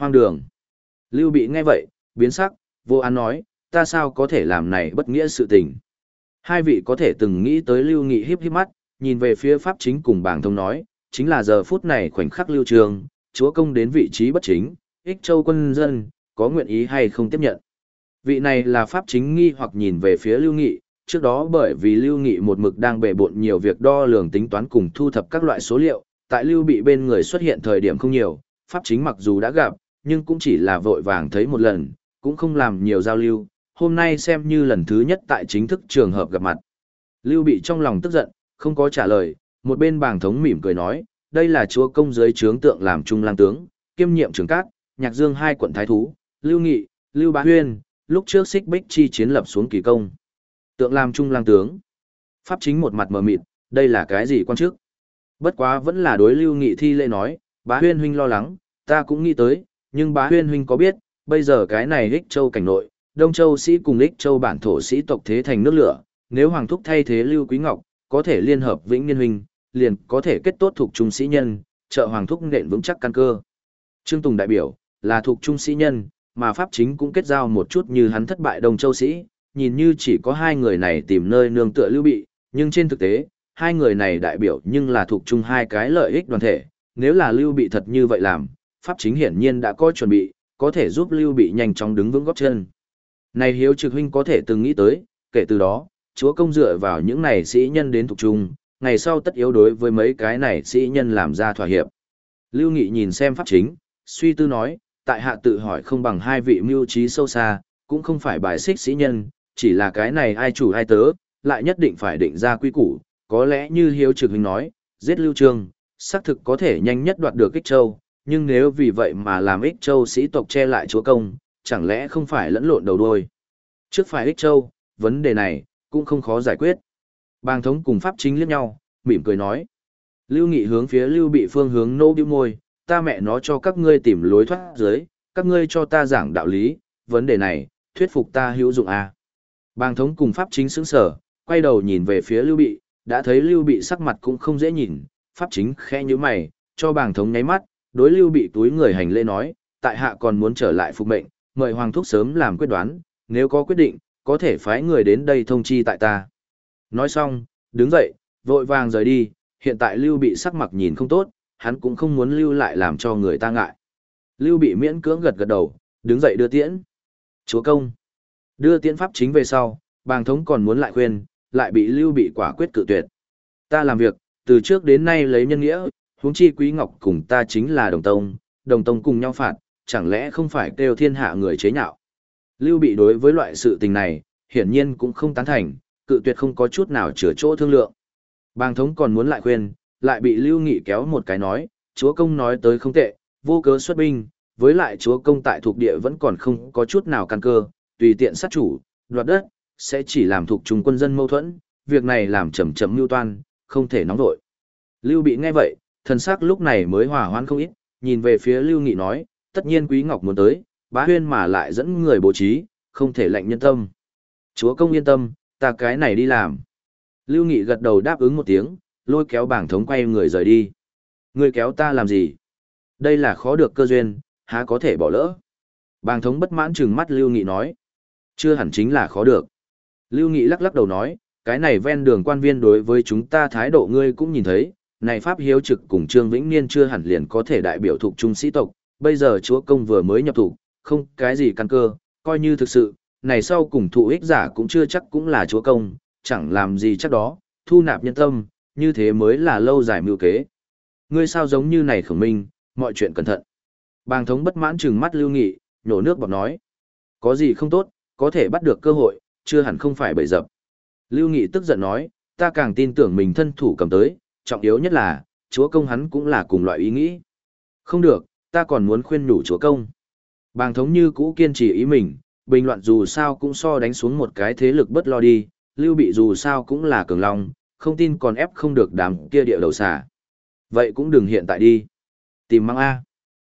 Hoang đường. Lưu bị nghe vậy, biến sắc, vô án nói, ta sao có thể làm này bất nghĩa sự tình. Hai vị có thể từng nghĩ tới Lưu Nghị híp híp mắt, nhìn về phía Pháp chính cùng bảng thông nói, chính là giờ phút này khoảnh khắc Lưu Trường, chúa công đến vị trí bất chính, ích châu quân dân, có nguyện ý hay không tiếp nhận. Vị này là Pháp chính nghi hoặc nhìn về phía Lưu Nghị, trước đó bởi vì Lưu Nghị một mực đang bể bộn nhiều việc đo lường tính toán cùng thu thập các loại số liệu, tại Lưu bị bên người xuất hiện thời điểm không nhiều, Pháp chính mặc dù đã gặp, nhưng cũng chỉ là vội vàng thấy một lần, cũng không làm nhiều giao lưu, hôm nay xem như lần thứ nhất tại chính thức trường hợp gặp mặt. Lưu bị trong lòng tức giận, không có trả lời, một bên bàng thống mỉm cười nói, đây là chúa công giới trướng tượng làm trung lang tướng, kiêm nhiệm trưởng cát, nhạc dương hai quận thái thú, Lưu Nghị, Lưu Bá Huyên, lúc trước xích bích chi chiến lập xuống kỳ công. Tượng làm trung lang tướng. Pháp chính một mặt mờ mịt, đây là cái gì quan chức? Bất quá vẫn là đối Lưu Nghị thi lễ nói, bá huyên huynh lo lắng, ta cũng nghĩ tới, nhưng bá huyên huynh có biết, bây giờ cái này ích châu cảnh nội, Đông Châu sĩ cùng ích châu bản thổ sĩ tộc thế thành nước lửa, nếu Hoàng Thúc thay thế Lưu Quý Ngọc, có thể liên hợp Vĩnh Niên huynh, liền có thể kết tốt thuộc trung sĩ nhân, trợ Hoàng Thúc nện vững chắc căn cơ. Trương Tùng đại biểu, là thuộc trung sĩ nhân, mà Pháp chính cũng kết giao một chút như hắn thất bại Đông Châu sĩ, nhìn như chỉ có hai người này tìm nơi nương tựa lưu bị, nhưng trên thực tế, hai người này đại biểu nhưng là thuộc chung hai cái lợi ích đoàn thể, nếu là lưu bị thật như vậy làm, Pháp chính hiển nhiên đã có chuẩn bị, có thể giúp lưu bị nhanh chóng đứng vững gót chân. Này hiếu trực huynh có thể từng nghĩ tới, kể từ đó, chúa công dựa vào những này sĩ nhân đến thuộc trung, ngày sau tất yếu đối với mấy cái này sĩ nhân làm ra thỏa hiệp. Lưu Nghị nhìn xem pháp chính, suy tư nói, tại hạ tự hỏi không bằng hai vị mưu trí sâu xa, cũng không phải bài xích sĩ nhân, chỉ là cái này ai chủ ai tớ, lại nhất định phải định ra quy củ, có lẽ như hiếu trực huynh nói, giết lưu trương, xác thực có thể nhanh nhất đoạt được kích châu, nhưng nếu vì vậy mà làm ích châu sĩ tộc che lại chúa công, chẳng lẽ không phải lẫn lộn đầu đuôi. Trước phải ích châu, vấn đề này, cũng không khó giải quyết. Bàng thống cùng pháp chính liếc nhau, mỉm cười nói. Lưu Nghị hướng phía Lưu Bị phương hướng nô bĩu môi, ta mẹ nó cho các ngươi tìm lối thoát dưới, các ngươi cho ta giảng đạo lý, vấn đề này, thuyết phục ta hữu dụng à. Bàng thống cùng pháp chính sững sở, quay đầu nhìn về phía Lưu Bị, đã thấy Lưu Bị sắc mặt cũng không dễ nhìn, pháp chính khẽ như mày, cho bàng thống nháy mắt, đối Lưu Bị túi người hành lễ nói, tại hạ còn muốn trở lại phục mệnh, mời Hoàng Thúc sớm làm quyết đoán, nếu có quyết định, có thể phái người đến đây thông chi tại ta. Nói xong, đứng dậy, vội vàng rời đi, hiện tại Lưu Bị sắc mặt nhìn không tốt, hắn cũng không muốn lưu lại làm cho người ta ngại. Lưu Bị miễn cưỡng gật gật đầu, đứng dậy đưa tiễn. Chúa công. Đưa tiễn pháp chính về sau, bàng thống còn muốn lại khuyên, lại bị Lưu Bị quả quyết cự tuyệt. Ta làm việc, từ trước đến nay lấy nhân nghĩa, huống chi Quý Ngọc cùng ta chính là đồng tông, đồng tông cùng nhau phạt, chẳng lẽ không phải kêu thiên hạ người chế nhạo. Lưu Bị đối với loại sự tình này, hiển nhiên cũng không tán thành, cự tuyệt không có chút nào chữa chỗ thương lượng. Bàng thống còn muốn lại khuyên, lại bị Lưu Nghị kéo một cái nói, chúa công nói tới không tệ, vô cớ xuất binh, với lại chúa công tại thuộc địa vẫn còn không có chút nào căn cơ, tùy tiện sát chủ, đoạt đất, sẽ chỉ làm thuộc chúng quân dân mâu thuẫn, việc này làm chậm chậm mưu toan, không thể nóng vội. Lưu bị nghe vậy, thần sắc lúc này mới hòa hoãn không ít, nhìn về phía Lưu Nghị nói, tất nhiên Quý Ngọc muốn tới, bá huyên mà lại dẫn người bố trí, không thể lệnh nhân tâm. Chúa công yên tâm, ta cái này đi làm. Lưu Nghị gật đầu đáp ứng một tiếng, lôi kéo bảng thống quay người rời đi. Người kéo ta làm gì? Đây là khó được cơ duyên, há có thể bỏ lỡ. Bàng thống bất mãn trừng mắt Lưu Nghị nói. Chưa hẳn chính là khó được. Lưu Nghị lắc lắc đầu nói, cái này ven đường quan viên đối với chúng ta thái độ ngươi cũng nhìn thấy, này Pháp Hiếu Trực cùng Trương Vĩnh Niên chưa hẳn liền có thể đại biểu thuộc trung sĩ tộc, bây giờ chúa công vừa mới nhập thủ, không cái gì căn cơ, coi như thực sự, này sau cùng thụ ích giả cũng chưa chắc cũng là chúa công, chẳng làm gì chắc đó, thu nạp nhân tâm, như thế mới là lâu dài mưu kế. Ngươi sao giống như này khổng minh, mọi chuyện cẩn thận. Bàng thống bất mãn trừng mắt lưu nghị, nhổ nước bọt nói. Có gì không tốt, có thể bắt được cơ hội, chưa hẳn không phải bậy dập. Lưu nghị tức giận nói, ta càng tin tưởng mình thân thủ cầm tới, trọng yếu nhất là, chúa công hắn cũng là cùng loại ý nghĩ. Không được, ta còn muốn khuyên nhủ chúa công. Bàng thống như cũ kiên trì ý mình, bình loạn dù sao cũng so đánh xuống một cái thế lực bất lo đi, lưu bị dù sao cũng là cường long, không tin còn ép không được đám kia địa đầu xả. Vậy cũng đừng hiện tại đi. Tìm mang A.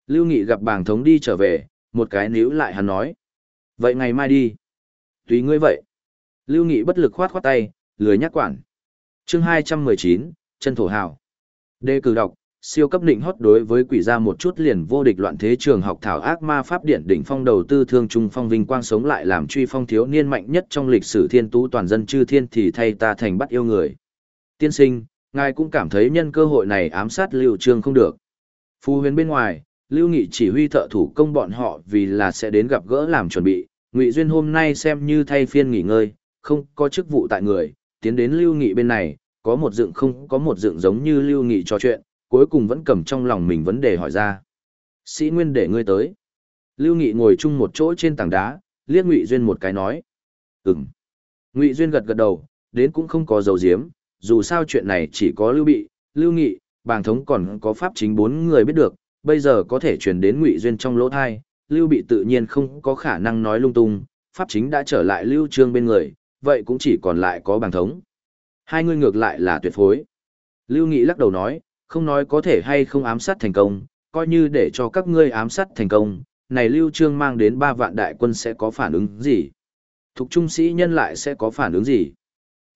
Lưu Nghị gặp bàng thống đi trở về, một cái níu lại hắn nói. Vậy ngày mai đi. Tùy ngươi vậy. Lưu Nghị bất lực khoát khoát tay, lười nhắc quản. chương 219, chân thổ hào. Đề cử đọc, siêu cấp định hót đối với quỷ gia một chút liền vô địch loạn thế trường học thảo ác ma pháp điện đỉnh phong đầu tư thương trung phong vinh quang sống lại làm truy phong thiếu niên mạnh nhất trong lịch sử thiên tú toàn dân chư thiên thì thay ta thành bắt yêu người. Tiên sinh, ngài cũng cảm thấy nhân cơ hội này ám sát Lưu Trương không được. Phu huyền bên ngoài, Lưu Nghị chỉ huy thợ thủ công bọn họ vì là sẽ đến gặp gỡ làm chuẩn bị, Ngụy Duyên hôm nay xem như thay phiên nghỉ ngơi, không có chức vụ tại người, tiến đến Lưu Nghị bên này, có một dựng không có một dựng giống như Lưu Nghị trò chuyện, cuối cùng vẫn cầm trong lòng mình vấn đề hỏi ra. Sĩ Nguyên để ngươi tới. Lưu Nghị ngồi chung một chỗ trên tảng đá, liếc Ngụy Duyên một cái nói. Ừm. Ngụy Duyên gật gật đầu, đến cũng không có dầu diếm, dù sao chuyện này chỉ có Lưu Bị, Lưu Nghị, bàng thống còn có pháp chính bốn người biết được, bây giờ có thể truyền đến Ngụy Duyên trong lỗ thai, Lưu Bị tự nhiên không có khả năng nói lung tung, pháp chính đã trở lại Lưu Trương bên người, vậy cũng chỉ còn lại có bàng thống. Hai người ngược lại là tuyệt phối. Lưu Nghị lắc đầu nói, không nói có thể hay không ám sát thành công, coi như để cho các ngươi ám sát thành công, này Lưu Trương mang đến 3 vạn đại quân sẽ có phản ứng gì? Thục trung sĩ nhân lại sẽ có phản ứng gì?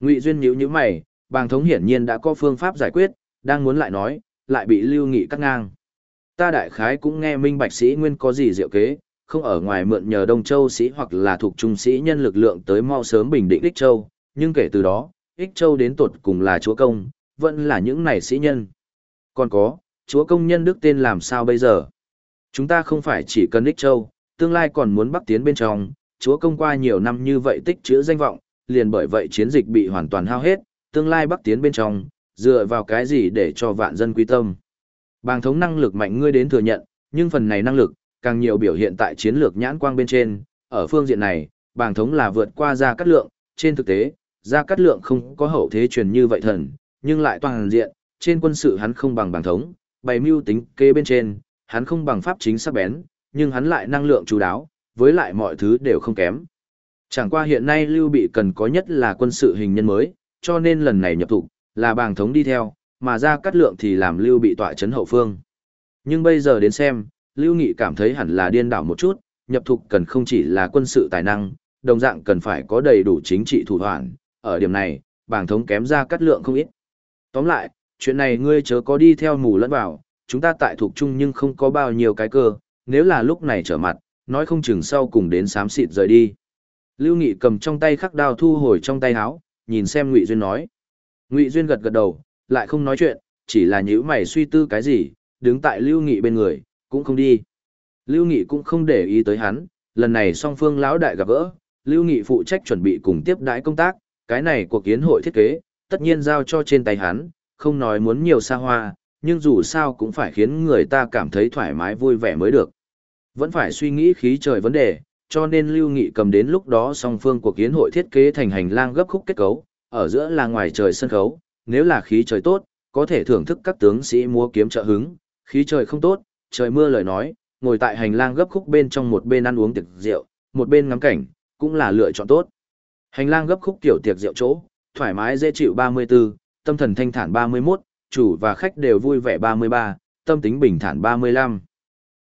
Ngụy Duyên nhíu nhíu mày, bàng thống hiển nhiên đã có phương pháp giải quyết, đang muốn lại nói, lại bị Lưu Nghị cắt ngang. Ta đại khái cũng nghe minh bạch sĩ nguyên có gì diệu kế, không ở ngoài mượn nhờ Đông Châu sĩ hoặc là thuộc trung sĩ nhân lực lượng tới mau sớm bình định Đích Châu, nhưng kể từ đó, Ích Châu đến tột cùng là chúa công, vẫn là những này sĩ nhân. Còn có, chúa công nhân đức tên làm sao bây giờ? Chúng ta không phải chỉ cần Ích Châu, tương lai còn muốn bắc tiến bên trong, chúa công qua nhiều năm như vậy tích chữa danh vọng, liền bởi vậy chiến dịch bị hoàn toàn hao hết, tương lai bắc tiến bên trong, dựa vào cái gì để cho vạn dân quy tâm. Bàng thống năng lực mạnh ngươi đến thừa nhận, nhưng phần này năng lực, càng nhiều biểu hiện tại chiến lược nhãn quang bên trên, ở phương diện này, bàng thống là vượt qua ra Cát Lượng, trên thực tế, Gia Cát Lượng không có hậu thế truyền như vậy thần, nhưng lại toàn diện, trên quân sự hắn không bằng bàng thống, bày mưu tính kế bên trên, hắn không bằng pháp chính sắc bén, nhưng hắn lại năng lượng chú đáo, với lại mọi thứ đều không kém. Chẳng qua hiện nay Lưu Bị cần có nhất là quân sự hình nhân mới, cho nên lần này nhập thủ, là bàng thống đi theo, mà Gia Cát lượng thì làm Lưu Bị tọa chấn hậu phương. Nhưng bây giờ đến xem, Lưu Nghị cảm thấy hẳn là điên đảo một chút, nhập thục cần không chỉ là quân sự tài năng, đồng dạng cần phải có đầy đủ chính trị thủ đoạn, ở điểm này, bảng thống kém ra cắt lượng không ít. Tóm lại, chuyện này ngươi chớ có đi theo mù lẫn vào, chúng ta tại thuộc chung nhưng không có bao nhiêu cái cơ, nếu là lúc này trở mặt, nói không chừng sau cùng đến xám xịt rời đi. Lưu Nghị cầm trong tay khắc đao thu hồi trong tay áo, nhìn xem Ngụy Duyên nói. Ngụy Duyên gật gật đầu, lại không nói chuyện, chỉ là nhíu mày suy tư cái gì, đứng tại Lưu Nghị bên người, cũng không đi. Lưu Nghị cũng không để ý tới hắn, lần này song phương lão đại gặp gỡ, Lưu Nghị phụ trách chuẩn bị cùng tiếp đãi công tác, cái này cuộc kiến hội thiết kế, tất nhiên giao cho trên tay hắn, không nói muốn nhiều xa hoa, nhưng dù sao cũng phải khiến người ta cảm thấy thoải mái vui vẻ mới được. Vẫn phải suy nghĩ khí trời vấn đề, cho nên Lưu Nghị cầm đến lúc đó song phương cuộc kiến hội thiết kế thành hành lang gấp khúc kết cấu, ở giữa là ngoài trời sân khấu, nếu là khí trời tốt, có thể thưởng thức các tướng sĩ múa kiếm trợ hứng, khí trời không tốt, trời mưa lời nói, ngồi tại hành lang gấp khúc bên trong một bên ăn uống tiệc rượu, một bên ngắm cảnh, cũng là lựa chọn tốt. Hành lang gấp khúc tiểu tiệc rượu chỗ, thoải mái dễ chịu 34, tâm thần thanh thản 31, chủ và khách đều vui vẻ 33, tâm tính bình thản 35.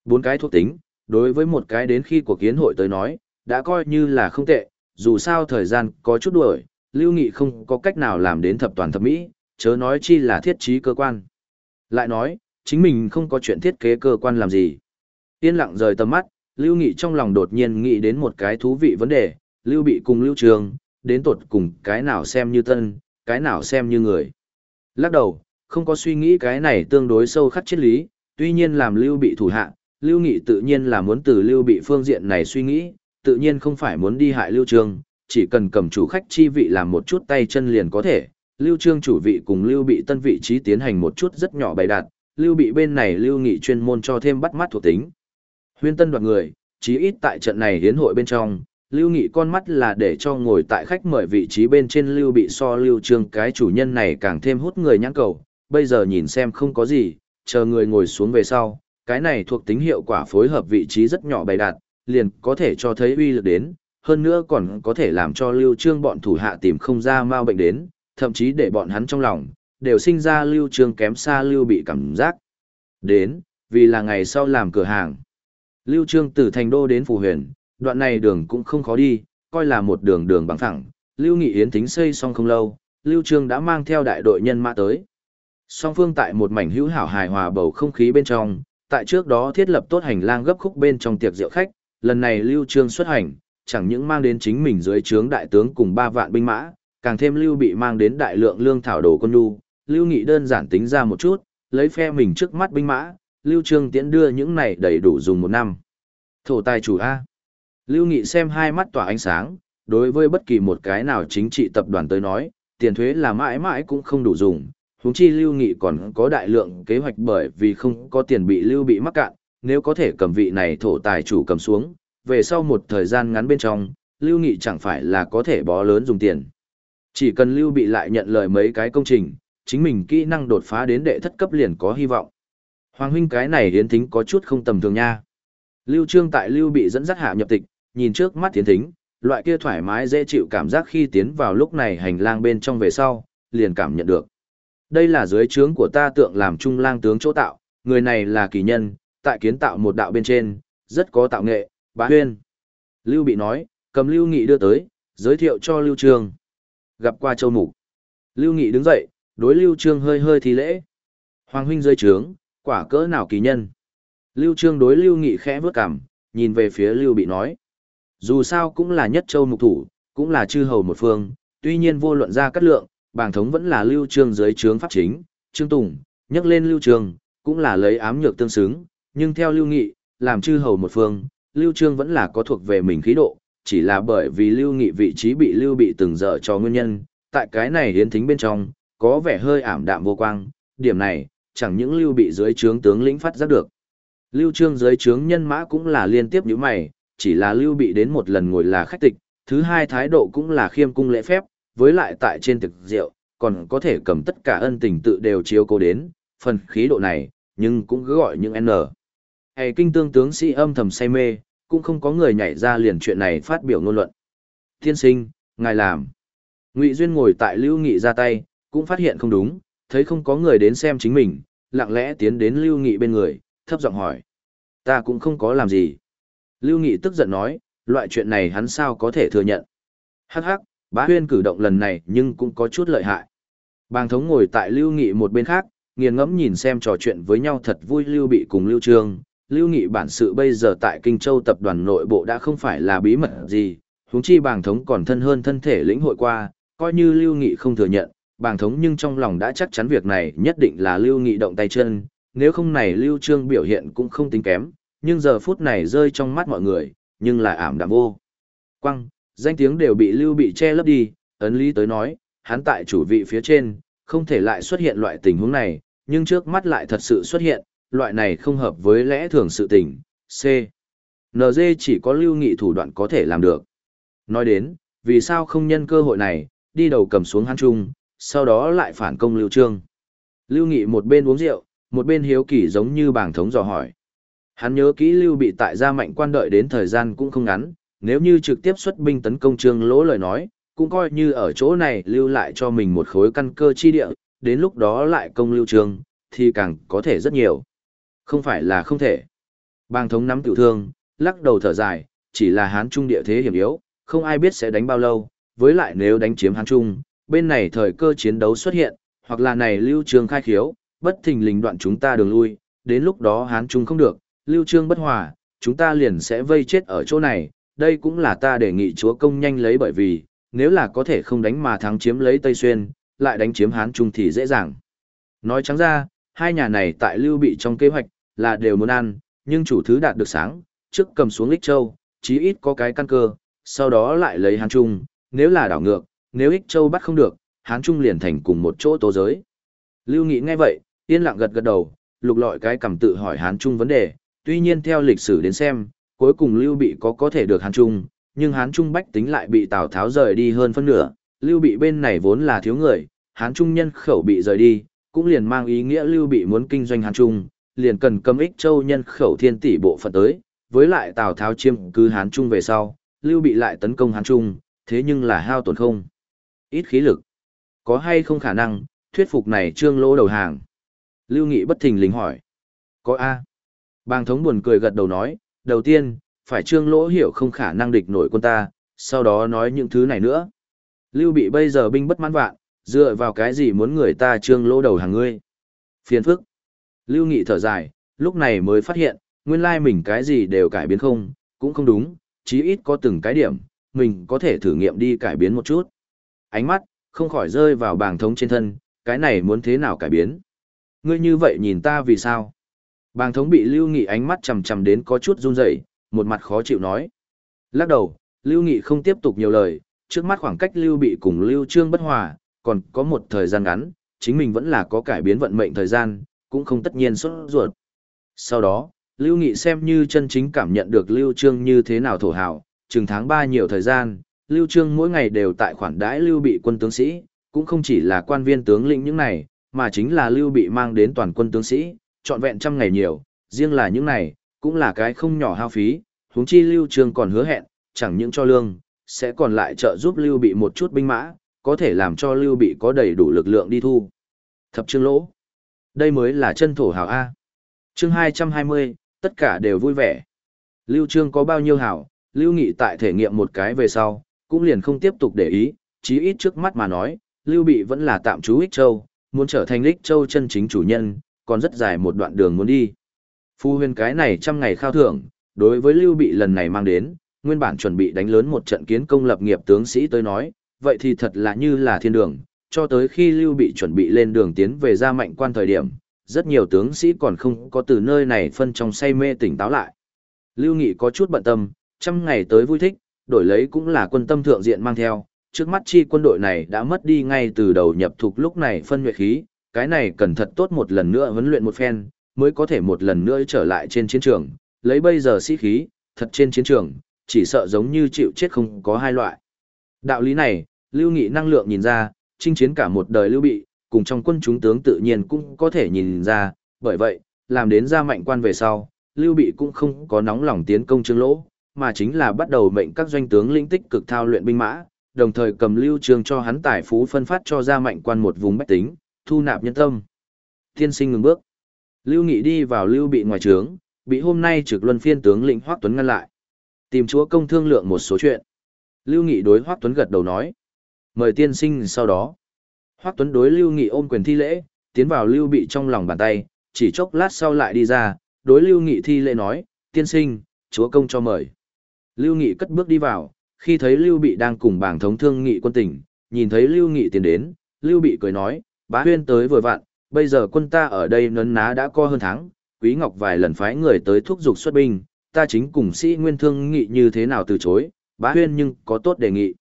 Bốn cái thuộc tính, đối với một cái đến khi cuộc kiến hội tới nói, đã coi như là không tệ, dù sao thời gian có chút đuổi, Lưu Nghị không có cách nào làm đến thập toàn thập mỹ, chớ nói chi là thiết trí cơ quan. Lại nói, chính mình không có chuyện thiết kế cơ quan làm gì. Yên lặng rời tầm mắt, Lưu Nghị trong lòng đột nhiên nghĩ đến một cái thú vị vấn đề, Lưu Bị cùng Lưu Trường, đến tột cùng cái nào xem như tân, cái nào xem như người. Lắc đầu, không có suy nghĩ cái này tương đối sâu khắc triết lý, tuy nhiên làm Lưu Bị thủ hạ, Lưu Nghị tự nhiên là muốn từ Lưu Bị phương diện này suy nghĩ, tự nhiên không phải muốn đi hại Lưu Trường, chỉ cần cầm chủ khách chi vị làm một chút tay chân liền có thể. Lưu Trương chủ vị cùng Lưu Bị tân vị trí tiến hành một chút rất nhỏ bày đặt, Lưu Bị bên này Lưu Nghị chuyên môn cho thêm bắt mắt thuộc tính. Huyên tân đoạt người, chí ít tại trận này hiến hội bên trong, Lưu Nghị con mắt là để cho ngồi tại khách mời vị trí bên trên Lưu Bị so Lưu Trương cái chủ nhân này càng thêm hút người nhãn cầu, bây giờ nhìn xem không có gì, chờ người ngồi xuống về sau, cái này thuộc tính hiệu quả phối hợp vị trí rất nhỏ bày đặt, liền có thể cho thấy uy lực đến, hơn nữa còn có thể làm cho lưu trương bọn thủ hạ tìm không ra mau bệnh đến, thậm chí để bọn hắn trong lòng, đều sinh ra lưu trương kém xa lưu bị cảm giác. Đến, vì là ngày sau làm cửa hàng. Lưu trương từ thành đô đến phủ huyền, đoạn này đường cũng không khó đi, coi là một đường đường bằng thẳng. Lưu Nghị Yến tính xây xong không lâu, Lưu Trương đã mang theo đại đội nhân mã tới. Song phương tại một mảnh hữu hảo hài hòa bầu không khí bên trong, tại trước đó thiết lập tốt hành lang gấp khúc bên trong tiệc rượu khách, lần này Lưu Trương xuất hành, chẳng những mang đến chính mình dưới trướng đại tướng cùng ba vạn binh mã, càng thêm Lưu bị mang đến đại lượng lương thảo đồ quân nhu, Lưu Nghị đơn giản tính ra một chút, lấy phe mình trước mắt binh mã, Lưu Trương tiễn đưa những này đầy đủ dùng một năm. Thổ tài chủ A. Lưu Nghị xem hai mắt tỏa ánh sáng, đối với bất kỳ một cái nào chính trị tập đoàn tới nói, tiền thuế là mãi mãi cũng không đủ dùng. Huống chi Lưu Nghị còn có đại lượng kế hoạch bởi vì không có tiền bị Lưu bị mắc cạn, nếu có thể cầm vị này thổ tài chủ cầm xuống, về sau một thời gian ngắn bên trong, Lưu Nghị chẳng phải là có thể bó lớn dùng tiền. Chỉ cần Lưu bị lại nhận lời mấy cái công trình, chính mình kỹ năng đột phá đến đệ thất cấp liền có hy vọng. Hoàng huynh cái này hiến thính có chút không tầm thường nha. Lưu Trương tại Lưu bị dẫn dắt hạ nhập tịch, nhìn trước mắt tiến thính, loại kia thoải mái dễ chịu cảm giác khi tiến vào lúc này hành lang bên trong về sau, liền cảm nhận được. Đây là dưới trướng của ta tượng làm trung lang tướng chỗ tạo, người này là kỳ nhân, tại kiến tạo một đạo bên trên, rất có tạo nghệ, bá huyên. Lưu bị nói, cầm Lưu Nghị đưa tới, giới thiệu cho Lưu Trương. Gặp qua châu mục Lưu Nghị đứng dậy, đối Lưu Trương hơi hơi thi lễ. Hoàng huynh dưới trướng, quả cỡ nào kỳ nhân. Lưu Trương đối Lưu Nghị khẽ vướt cằm, nhìn về phía Lưu Bị nói. Dù sao cũng là nhất châu mục thủ, cũng là chư hầu một phương, tuy nhiên vô luận ra cắt lượng, bảng thống vẫn là Lưu Trương dưới trướng pháp chính, Trương Tùng, nhắc lên Lưu Trương, cũng là lấy ám nhược tương xứng, nhưng theo Lưu Nghị, làm chư hầu một phương, Lưu Trương vẫn là có thuộc về mình khí độ, chỉ là bởi vì Lưu Nghị vị trí bị Lưu Bị từng dở cho nguyên nhân, tại cái này hiến thính bên trong, có vẻ hơi ảm đạm vô quang, điểm này, chẳng những Lưu Bị dưới trướng tướng lĩnh phát giác được. Lưu Trương dưới trướng nhân mã cũng là liên tiếp như mày, chỉ là Lưu Bị đến một lần ngồi là khách tịch, thứ hai thái độ cũng là khiêm cung lễ phép, với lại tại trên thực rượu, còn có thể cầm tất cả ân tình tự đều chiếu cố đến, phần khí độ này, nhưng cũng cứ gọi những N. Hay kinh tương tướng sĩ âm thầm say mê, cũng không có người nhảy ra liền chuyện này phát biểu ngôn luận. Tiên sinh, ngài làm. Ngụy Duyên ngồi tại Lưu Nghị ra tay, cũng phát hiện không đúng, thấy không có người đến xem chính mình, lặng lẽ tiến đến Lưu Nghị bên người, thấp giọng hỏi. Ta cũng không có làm gì. Lưu Nghị tức giận nói, loại chuyện này hắn sao có thể thừa nhận. Hắc hắc, bá huyên cử động lần này nhưng cũng có chút lợi hại. Bàng thống ngồi tại Lưu Nghị một bên khác, nghiền ngẫm nhìn xem trò chuyện với nhau thật vui Lưu Bị cùng Lưu Trương. Lưu Nghị bản sự bây giờ tại Kinh Châu tập đoàn nội bộ đã không phải là bí mật gì, huống chi bàng thống còn thân hơn thân thể lĩnh hội qua, coi như Lưu Nghị không thừa nhận, bàng thống nhưng trong lòng đã chắc chắn việc này nhất định là Lưu Nghị động tay chân, nếu không này Lưu Trương biểu hiện cũng không tính kém, nhưng giờ phút này rơi trong mắt mọi người, nhưng lại ảm đạm vô. Quăng, danh tiếng đều bị Lưu bị che lấp đi, ấn lý tới nói, hắn tại chủ vị phía trên, không thể lại xuất hiện loại tình huống này, nhưng trước mắt lại thật sự xuất hiện, loại này không hợp với lẽ thường sự tình. C. NG chỉ có lưu nghị thủ đoạn có thể làm được. Nói đến, vì sao không nhân cơ hội này, đi đầu cầm xuống hắn trung, sau đó lại phản công lưu trương. Lưu nghị một bên uống rượu, một bên hiếu kỳ giống như bảng thống dò hỏi. Hắn nhớ kỹ lưu bị tại gia mạnh quan đợi đến thời gian cũng không ngắn, nếu như trực tiếp xuất binh tấn công trương lỗ lời nói, cũng coi như ở chỗ này lưu lại cho mình một khối căn cơ chi địa, đến lúc đó lại công lưu trương, thì càng có thể rất nhiều. Không phải là không thể. Bang thống nắm tiểu thương, lắc đầu thở dài, chỉ là hán trung địa thế hiểm yếu, không ai biết sẽ đánh bao lâu, với lại nếu đánh chiếm hán trung, bên này thời cơ chiến đấu xuất hiện, hoặc là này lưu trương khai khiếu, bất thình lình đoạn chúng ta đường lui, đến lúc đó hán trung không được, lưu trương bất hòa, chúng ta liền sẽ vây chết ở chỗ này, đây cũng là ta đề nghị chúa công nhanh lấy bởi vì, nếu là có thể không đánh mà thắng chiếm lấy Tây Xuyên, lại đánh chiếm Hán Trung thì dễ dàng. Nói trắng ra, hai nhà này tại Lưu Bị trong kế hoạch, là đều muốn ăn, nhưng chủ thứ đạt được sáng, trước cầm xuống Ích Châu, chí ít có cái căn cơ, sau đó lại lấy Hán Trung, nếu là đảo ngược, nếu Ích Châu bắt không được, Hán Trung liền thành cùng một chỗ tố giới. Lưu Nghị nghe vậy, yên lặng gật gật đầu, lục lọi cái cầm tự hỏi Hán Trung vấn đề, tuy nhiên theo lịch sử đến xem, cuối cùng Lưu Bị có có thể được Hán Trung, nhưng Hán Trung bách tính lại bị Tào Tháo rời đi hơn phân nửa, Lưu Bị bên này vốn là thiếu người, Hán Trung nhân khẩu bị rời đi, cũng liền mang ý nghĩa Lưu Bị muốn kinh doanh Hán Trung, liền cần cầm ích châu nhân khẩu thiên tỷ bộ phận tới, với lại Tào Tháo chiêm cứ Hán Trung về sau, Lưu Bị lại tấn công Hán Trung, thế nhưng là hao tổn không. Ít khí lực. Có hay không khả năng, thuyết phục này trương lỗ đầu hàng? Lưu Nghị bất thình lình hỏi. Có A. Bàng thống buồn cười gật đầu nói, đầu tiên, phải trương lỗ hiểu không khả năng địch nổi quân ta, sau đó nói những thứ này nữa. Lưu bị bây giờ binh bất mãn vạn, dựa vào cái gì muốn người ta trương lỗ đầu hàng ngươi. Phiền phức. Lưu Nghị thở dài, lúc này mới phát hiện, nguyên lai mình cái gì đều cải biến không, cũng không đúng, chí ít có từng cái điểm, mình có thể thử nghiệm đi cải biến một chút. Ánh mắt, không khỏi rơi vào bàng thống trên thân, cái này muốn thế nào cải biến. Ngươi như vậy nhìn ta vì sao? Bàng thống bị Lưu Nghị ánh mắt chầm chầm đến có chút run rẩy, một mặt khó chịu nói. Lắc đầu, Lưu Nghị không tiếp tục nhiều lời, trước mắt khoảng cách Lưu Bị cùng Lưu Trương bất hòa, còn có một thời gian ngắn, chính mình vẫn là có cải biến vận mệnh thời gian, cũng không tất nhiên xuất ruột. Sau đó, Lưu Nghị xem như chân chính cảm nhận được Lưu Trương như thế nào thổ hào, chừng tháng 3 nhiều thời gian, Lưu Trương mỗi ngày đều tại khoản đãi Lưu Bị quân tướng sĩ, cũng không chỉ là quan viên tướng lĩnh những này, mà chính là Lưu Bị mang đến toàn quân tướng sĩ, trọn vẹn trăm ngày nhiều, riêng là những này, cũng là cái không nhỏ hao phí, huống chi Lưu Trương còn hứa hẹn, chẳng những cho lương, sẽ còn lại trợ giúp Lưu Bị một chút binh mã, có thể làm cho Lưu Bị có đầy đủ lực lượng đi thu. Thập Trương lỗ. Đây mới là chân thổ hảo A. Chương 220, tất cả đều vui vẻ. Lưu Trương có bao nhiêu hảo, Lưu Nghị tại thể nghiệm một cái về sau, cũng liền không tiếp tục để ý, chí ít trước mắt mà nói, Lưu Bị vẫn là tạm trú Ích Châu, muốn trở thành Ích Châu chân chính chủ nhân, còn rất dài một đoạn đường muốn đi. Phu huyền cái này trăm ngày khao thưởng, đối với Lưu Bị lần này mang đến, nguyên bản chuẩn bị đánh lớn một trận kiến công lập nghiệp tướng sĩ tới nói, vậy thì thật là như là thiên đường, cho tới khi Lưu Bị chuẩn bị lên đường tiến về ra mạnh quan thời điểm, rất nhiều tướng sĩ còn không có từ nơi này phân trong say mê tỉnh táo lại. Lưu Nghị có chút bận tâm, trăm ngày tới vui thích, đổi lấy cũng là quân tâm thượng diện mang theo, trước mắt chi quân đội này đã mất đi ngay từ đầu nhập thuộc lúc này phân nhuệ khí, cái này cần thật tốt một lần nữa huấn luyện một phen, mới có thể một lần nữa trở lại trên chiến trường, lấy bây giờ sĩ khí, thật trên chiến trường, chỉ sợ giống như chịu chết không có hai loại. Đạo lý này, Lưu Nghị năng lượng nhìn ra, chinh chiến cả một đời Lưu Bị, cùng trong quân chúng tướng tự nhiên cũng có thể nhìn ra, bởi vậy, làm đến ra mạnh quan về sau, Lưu Bị cũng không có nóng lòng tiến công Trương Lỗ, mà chính là bắt đầu mệnh các doanh tướng lĩnh tích cực thao luyện binh mã, đồng thời cầm Lưu Trương cho hắn tài phú phân phát cho ra mạnh quan một vùng bách tính, thu nạp nhân tâm. Tiên sinh ngừng bước. Lưu Nghị đi vào Lưu Bị ngoài trướng, bị hôm nay trực luân phiên tướng lĩnh Hoắc Tuấn ngăn lại. Tìm chúa công thương lượng một số chuyện. Lưu Nghị đối Hoắc Tuấn gật đầu nói. Mời tiên sinh sau đó. Hoắc Tuấn đối Lưu Nghị ôm quyền thi lễ, tiến vào Lưu Bị trong lòng bàn tay, chỉ chốc lát sau lại đi ra, đối Lưu Nghị thi lễ nói, tiên sinh, chúa công cho mời. Lưu Nghị cất bước đi vào, khi thấy Lưu Bị đang cùng bảng thống thương nghị quân tỉnh, nhìn thấy Lưu Nghị tiến đến, Lưu Bị cười nói, bá huyên tới vừa vặn, bây giờ quân ta ở đây nấn ná đã co hơn tháng, Quý Ngọc vài lần phái người tới thúc giục xuất binh, ta chính cùng sĩ nguyên thương nghị như thế nào từ chối, bá huyên nhưng có tốt đề nghị.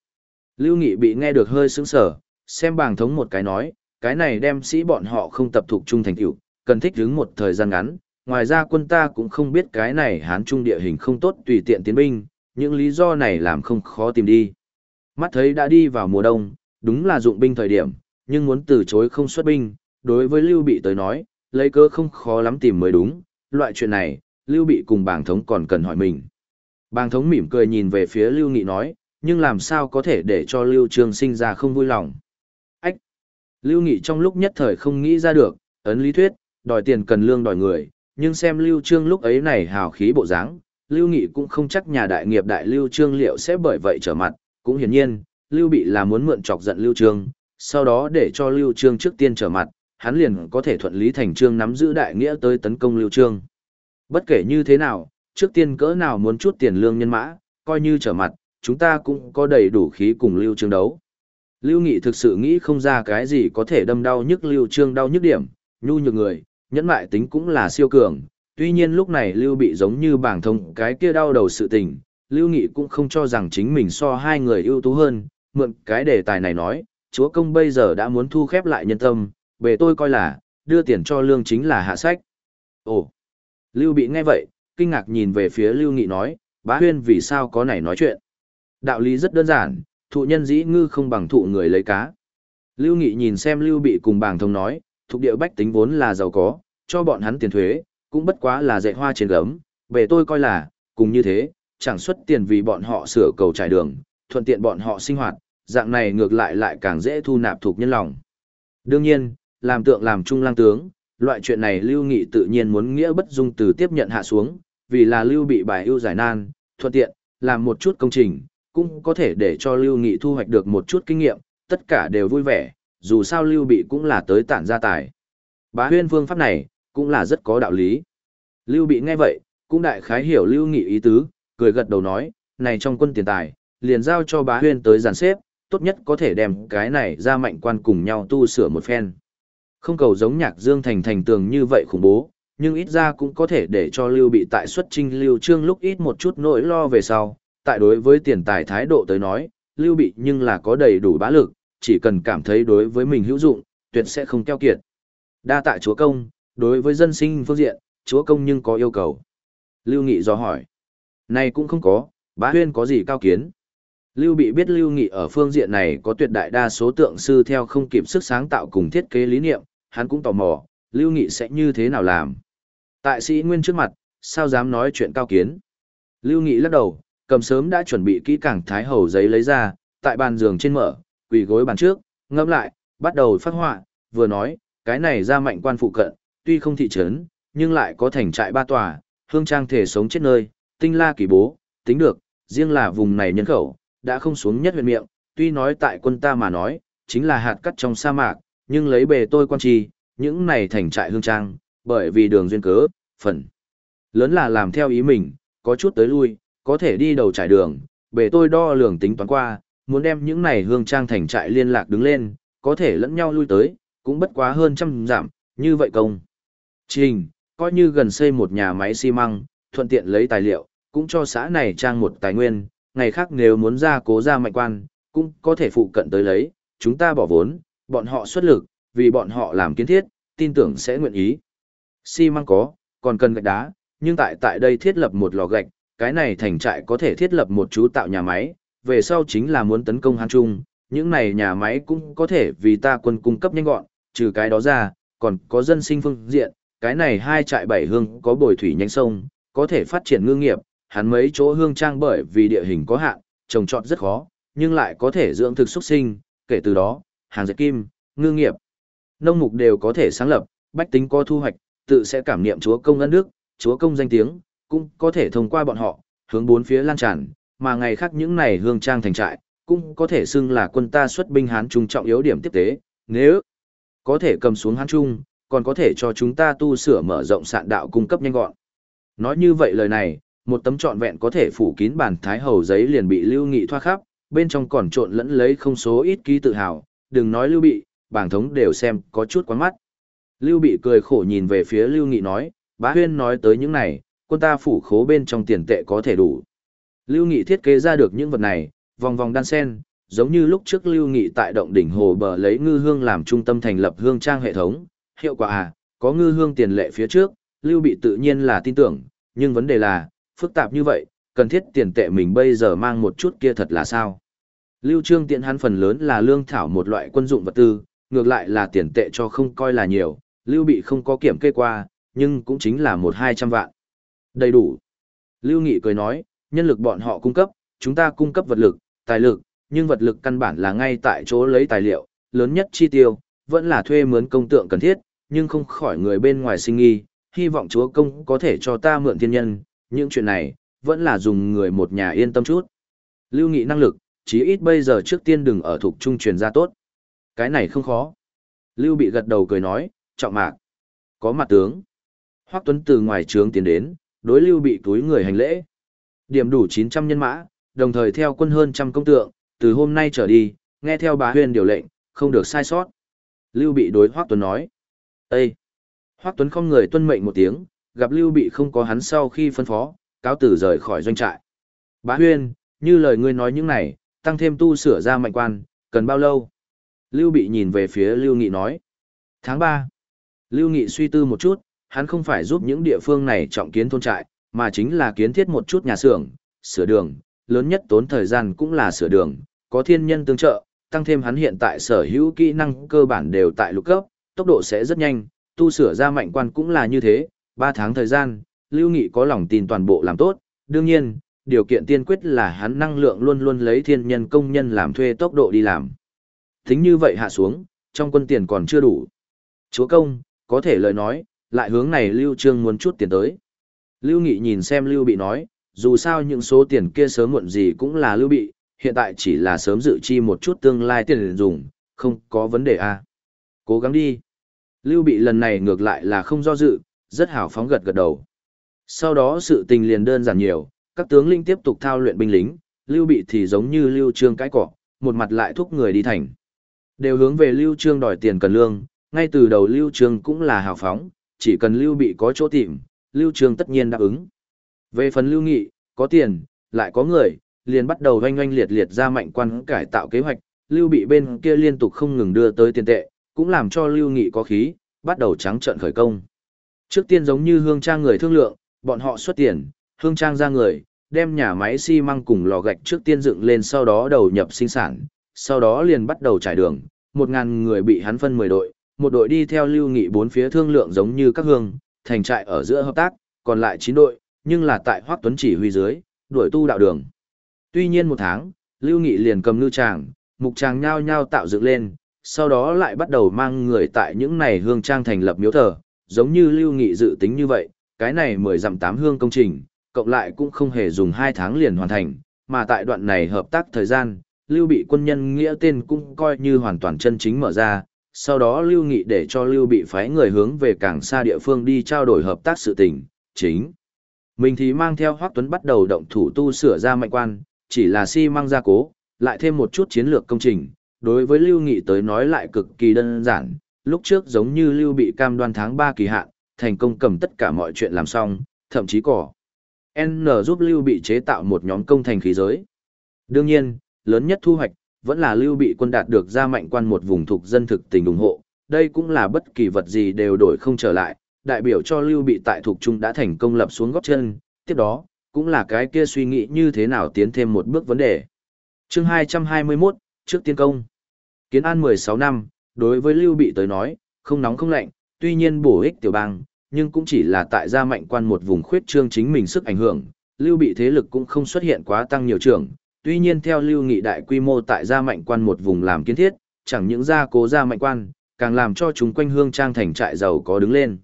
Lưu Nghị bị nghe được hơi sững sờ, xem bàng thống một cái nói, cái này đem sĩ bọn họ không tập thuộc trung thành tựu, cần thích đứng một thời gian ngắn, ngoài ra quân ta cũng không biết cái này hán trung địa hình không tốt tùy tiện tiến binh, những lý do này làm không khó tìm đi. Mắt thấy đã đi vào mùa đông, đúng là dụng binh thời điểm, nhưng muốn từ chối không xuất binh, đối với Lưu Bị tới nói, lấy cơ không khó lắm tìm mới đúng, loại chuyện này, Lưu Bị cùng bàng thống còn cần hỏi mình. Bàng thống mỉm cười nhìn về phía Lưu Nghị nói, nhưng làm sao có thể để cho Lưu Trương sinh ra không vui lòng. Ách! Lưu Nghị trong lúc nhất thời không nghĩ ra được, ấn lý thuyết, đòi tiền cần lương đòi người, nhưng xem Lưu Trương lúc ấy này hào khí bộ dáng, Lưu Nghị cũng không chắc nhà đại nghiệp đại Lưu Trương liệu sẽ bởi vậy trở mặt, cũng hiển nhiên, Lưu Bị là muốn mượn chọc giận Lưu Trương, sau đó để cho Lưu Trương trước tiên trở mặt, hắn liền có thể thuận lý thành trương nắm giữ đại nghĩa tới tấn công Lưu Trương. Bất kể như thế nào, trước tiên cỡ nào muốn chút tiền lương nhân mã, coi như trở mặt, chúng ta cũng có đầy đủ khí cùng Lưu Trương đấu. Lưu Nghị thực sự nghĩ không ra cái gì có thể đâm đau nhức Lưu Trương đau nhức điểm, nhu nhược người, nhẫn mại tính cũng là siêu cường. Tuy nhiên lúc này Lưu bị giống như bảng thông cái kia đau đầu sự tình, Lưu Nghị cũng không cho rằng chính mình so hai người ưu tú hơn, mượn cái đề tài này nói, chúa công bây giờ đã muốn thu khép lại nhân tâm, về tôi coi là, đưa tiền cho lương chính là hạ sách. Ồ! Lưu bị nghe vậy, kinh ngạc nhìn về phía Lưu Nghị nói, bá huyên vì sao có này nói chuyện. Đạo lý rất đơn giản, thụ nhân dĩ ngư không bằng thụ người lấy cá. Lưu Nghị nhìn xem Lưu bị cùng bảng thông nói, thuộc địa bách tính vốn là giàu có, cho bọn hắn tiền thuế, cũng bất quá là dạy hoa trên gấm, về tôi coi là, cùng như thế, chẳng xuất tiền vì bọn họ sửa cầu trải đường, thuận tiện bọn họ sinh hoạt, dạng này ngược lại lại càng dễ thu nạp thuộc nhân lòng. Đương nhiên, làm tượng làm trung lang tướng, loại chuyện này Lưu Nghị tự nhiên muốn nghĩa bất dung từ tiếp nhận hạ xuống, vì là Lưu bị bài ưu giải nan, thuận tiện, làm một chút công trình, cũng có thể để cho Lưu Nghị thu hoạch được một chút kinh nghiệm, tất cả đều vui vẻ, dù sao Lưu bị cũng là tới tản gia tài. Bá huyên phương pháp này, cũng là rất có đạo lý. Lưu bị nghe vậy, cũng đại khái hiểu Lưu Nghị ý tứ, cười gật đầu nói, này trong quân tiền tài, liền giao cho bá huyên tới giàn xếp, tốt nhất có thể đem cái này ra mạnh quan cùng nhau tu sửa một phen. Không cầu giống nhạc dương thành thành tường như vậy khủng bố, nhưng ít ra cũng có thể để cho Lưu bị tại xuất trinh Lưu Trương lúc ít một chút nỗi lo về sau. Tại đối với tiền tài thái độ tới nói, Lưu bị nhưng là có đầy đủ bá lực, chỉ cần cảm thấy đối với mình hữu dụng, tuyệt sẽ không keo kiệt. Đa tại chúa công, đối với dân sinh phương diện, chúa công nhưng có yêu cầu. Lưu Nghị do hỏi. Này cũng không có, bá huyên có gì cao kiến. Lưu Bị biết Lưu Nghị ở phương diện này có tuyệt đại đa số tượng sư theo không kịp sức sáng tạo cùng thiết kế lý niệm, hắn cũng tò mò, Lưu Nghị sẽ như thế nào làm. Tại sĩ Nguyên trước mặt, sao dám nói chuyện cao kiến. Lưu Nghị lắc đầu, cầm sớm đã chuẩn bị kỹ càng thái hầu giấy lấy ra, tại bàn giường trên mở, quỳ gối bàn trước, ngâm lại, bắt đầu phát họa, vừa nói, cái này ra mạnh quan phụ cận, tuy không thị trấn, nhưng lại có thành trại ba tòa, hương trang thể sống chết nơi, tinh la kỳ bố, tính được, riêng là vùng này nhân khẩu, đã không xuống nhất huyện miệng, tuy nói tại quân ta mà nói, chính là hạt cắt trong sa mạc, nhưng lấy bề tôi quan trì, những này thành trại hương trang, bởi vì đường duyên cớ, phần lớn là làm theo ý mình, có chút tới lui, có thể đi đầu trải đường, bề tôi đo lường tính toán qua, muốn đem những này hương trang thành trại liên lạc đứng lên, có thể lẫn nhau lui tới, cũng bất quá hơn trăm giảm, như vậy công. Trình, coi như gần xây một nhà máy xi măng, thuận tiện lấy tài liệu, cũng cho xã này trang một tài nguyên, ngày khác nếu muốn ra cố ra mạnh quan, cũng có thể phụ cận tới lấy, chúng ta bỏ vốn, bọn họ xuất lực, vì bọn họ làm kiến thiết, tin tưởng sẽ nguyện ý. Xi măng có, còn cần gạch đá, nhưng tại tại đây thiết lập một lò gạch, cái này thành trại có thể thiết lập một chú tạo nhà máy, về sau chính là muốn tấn công Hán Trung, những này nhà máy cũng có thể vì ta quân cung cấp nhanh gọn, trừ cái đó ra, còn có dân sinh phương diện, cái này hai trại bảy hương có bồi thủy nhánh sông, có thể phát triển ngư nghiệp, hắn mấy chỗ hương trang bởi vì địa hình có hạn, trồng trọt rất khó, nhưng lại có thể dưỡng thực xuất sinh, kể từ đó, hàng dệt kim, ngư nghiệp, nông mục đều có thể sáng lập, bách tính có thu hoạch, tự sẽ cảm niệm chúa công ân đức, chúa công danh tiếng, cũng có thể thông qua bọn họ, hướng bốn phía lan tràn, mà ngày khác những này hương trang thành trại, cũng có thể xưng là quân ta xuất binh Hán Trung trọng yếu điểm tiếp tế, nếu có thể cầm xuống Hán Trung, còn có thể cho chúng ta tu sửa mở rộng sạn đạo cung cấp nhanh gọn. Nói như vậy lời này, một tấm trọn vẹn có thể phủ kín bản thái hầu giấy liền bị lưu nghị thoa khắp, bên trong còn trộn lẫn lấy không số ít ký tự hào, đừng nói lưu bị, bảng thống đều xem có chút quán mắt. Lưu bị cười khổ nhìn về phía lưu nghị nói, bá huyên nói tới những này, quân ta phủ khố bên trong tiền tệ có thể đủ. Lưu nghị thiết kế ra được những vật này, vòng vòng đan sen, giống như lúc trước lưu nghị tại động đỉnh hồ bờ lấy ngư hương làm trung tâm thành lập hương trang hệ thống, hiệu quả à, có ngư hương tiền lệ phía trước, lưu bị tự nhiên là tin tưởng, nhưng vấn đề là, phức tạp như vậy, cần thiết tiền tệ mình bây giờ mang một chút kia thật là sao? Lưu Trương tiện hắn phần lớn là lương thảo một loại quân dụng vật tư, ngược lại là tiền tệ cho không coi là nhiều, Lưu bị không có kiểm kê qua, nhưng cũng chính là một hai trăm vạn. Đầy đủ. Lưu Nghị cười nói, nhân lực bọn họ cung cấp, chúng ta cung cấp vật lực, tài lực, nhưng vật lực căn bản là ngay tại chỗ lấy tài liệu, lớn nhất chi tiêu, vẫn là thuê mướn công tượng cần thiết, nhưng không khỏi người bên ngoài sinh nghi, hy vọng chúa công có thể cho ta mượn thiên nhân, những chuyện này, vẫn là dùng người một nhà yên tâm chút. Lưu Nghị năng lực, chí ít bây giờ trước tiên đừng ở thuộc trung truyền ra tốt. Cái này không khó. Lưu bị gật đầu cười nói, trọng mạc. Có mặt tướng. Hoắc Tuấn từ ngoài trướng tiến đến, đối Lưu bị túi người hành lễ. Điểm đủ 900 nhân mã, đồng thời theo quân hơn trăm công tượng, từ hôm nay trở đi, nghe theo bà huyên điều lệnh, không được sai sót. Lưu bị đối Hoắc Tuấn nói. Ê! Hoắc Tuấn không người tuân mệnh một tiếng, gặp Lưu bị không có hắn sau khi phân phó, cáo tử rời khỏi doanh trại. Bá huyên, như lời ngươi nói những này, tăng thêm tu sửa ra mạnh quan, cần bao lâu? Lưu bị nhìn về phía Lưu Nghị nói. Tháng 3. Lưu Nghị suy tư một chút, hắn không phải giúp những địa phương này trọng kiến thôn trại, mà chính là kiến thiết một chút nhà xưởng, sửa đường, lớn nhất tốn thời gian cũng là sửa đường, có thiên nhân tương trợ, tăng thêm hắn hiện tại sở hữu kỹ năng cơ bản đều tại lục cấp, tốc độ sẽ rất nhanh, tu sửa ra mạnh quan cũng là như thế, 3 tháng thời gian, Lưu Nghị có lòng tin toàn bộ làm tốt, đương nhiên, điều kiện tiên quyết là hắn năng lượng luôn luôn lấy thiên nhân công nhân làm thuê tốc độ đi làm. Tính như vậy hạ xuống, trong quân tiền còn chưa đủ. Chúa công, có thể lời nói, lại hướng này Lưu Trương muốn chút tiền tới. Lưu Nghị nhìn xem Lưu Bị nói, dù sao những số tiền kia sớm muộn gì cũng là Lưu Bị, hiện tại chỉ là sớm dự chi một chút tương lai tiền dùng, không có vấn đề à. Cố gắng đi. Lưu Bị lần này ngược lại là không do dự, rất hào phóng gật gật đầu. Sau đó sự tình liền đơn giản nhiều, các tướng linh tiếp tục thao luyện binh lính, Lưu Bị thì giống như Lưu Trương cái cỏ, một mặt lại thúc người đi thành. Đều hướng về Lưu Trương đòi tiền cần lương, ngay từ đầu Lưu Trương cũng là hào phóng, chỉ cần Lưu Bị có chỗ tìm, Lưu Trương tất nhiên đáp ứng. Về phần Lưu Nghị, có tiền, lại có người, liền bắt đầu oanh oanh liệt liệt ra mạnh quan cải tạo kế hoạch, Lưu Bị bên kia liên tục không ngừng đưa tới tiền tệ, cũng làm cho Lưu Nghị có khí, bắt đầu trắng trợn khởi công. Trước tiên giống như hương trang người thương lượng, bọn họ xuất tiền, hương trang ra người, đem nhà máy xi măng cùng lò gạch trước tiên dựng lên sau đó đầu nhập sinh sản, sau đó liền bắt đầu trải đường, một ngàn người bị hắn phân mười đội, một đội đi theo lưu nghị bốn phía thương lượng giống như các hương, thành trại ở giữa hợp tác, còn lại chín đội, nhưng là tại Hoắc Tuấn chỉ huy dưới, đuổi tu đạo đường. Tuy nhiên một tháng, lưu nghị liền cầm ngư tràng, mục tràng nhao nhao tạo dựng lên, sau đó lại bắt đầu mang người tại những này hương trang thành lập miếu thờ, giống như lưu nghị dự tính như vậy, cái này mười dặm tám hương công trình, cộng lại cũng không hề dùng hai tháng liền hoàn thành, mà tại đoạn này hợp tác thời gian, lưu bị quân nhân nghĩa tên cũng coi như hoàn toàn chân chính mở ra, sau đó lưu nghị để cho lưu bị phái người hướng về càng xa địa phương đi trao đổi hợp tác sự tình, chính. Mình thì mang theo Hoắc Tuấn bắt đầu động thủ tu sửa ra mạnh quan, chỉ là xi si măng gia cố, lại thêm một chút chiến lược công trình, đối với Lưu Nghị tới nói lại cực kỳ đơn giản, lúc trước giống như Lưu bị cam đoan tháng 3 kỳ hạn, thành công cầm tất cả mọi chuyện làm xong, thậm chí cỏ. N giúp Lưu bị chế tạo một nhóm công thành khí giới. Đương nhiên, lớn nhất thu hoạch, vẫn là Lưu bị quân đạt được ra mạnh quan một vùng thuộc dân thực tình ủng hộ, đây cũng là bất kỳ vật gì đều đổi không trở lại, đại biểu cho Lưu bị tại thuộc trung đã thành công lập xuống góp chân, tiếp đó, cũng là cái kia suy nghĩ như thế nào tiến thêm một bước vấn đề. chương 221, trước tiên công. Kiến an 16 năm, đối với Lưu Bị tới nói, không nóng không lạnh, tuy nhiên bổ ích tiểu bang, nhưng cũng chỉ là tại gia mạnh quan một vùng khuyết trương chính mình sức ảnh hưởng, Lưu Bị thế lực cũng không xuất hiện quá tăng nhiều trưởng, tuy nhiên theo Lưu Nghị đại quy mô tại gia mạnh quan một vùng làm kiến thiết, chẳng những gia cố gia mạnh quan, càng làm cho chúng quanh hương trang thành trại giàu có đứng lên.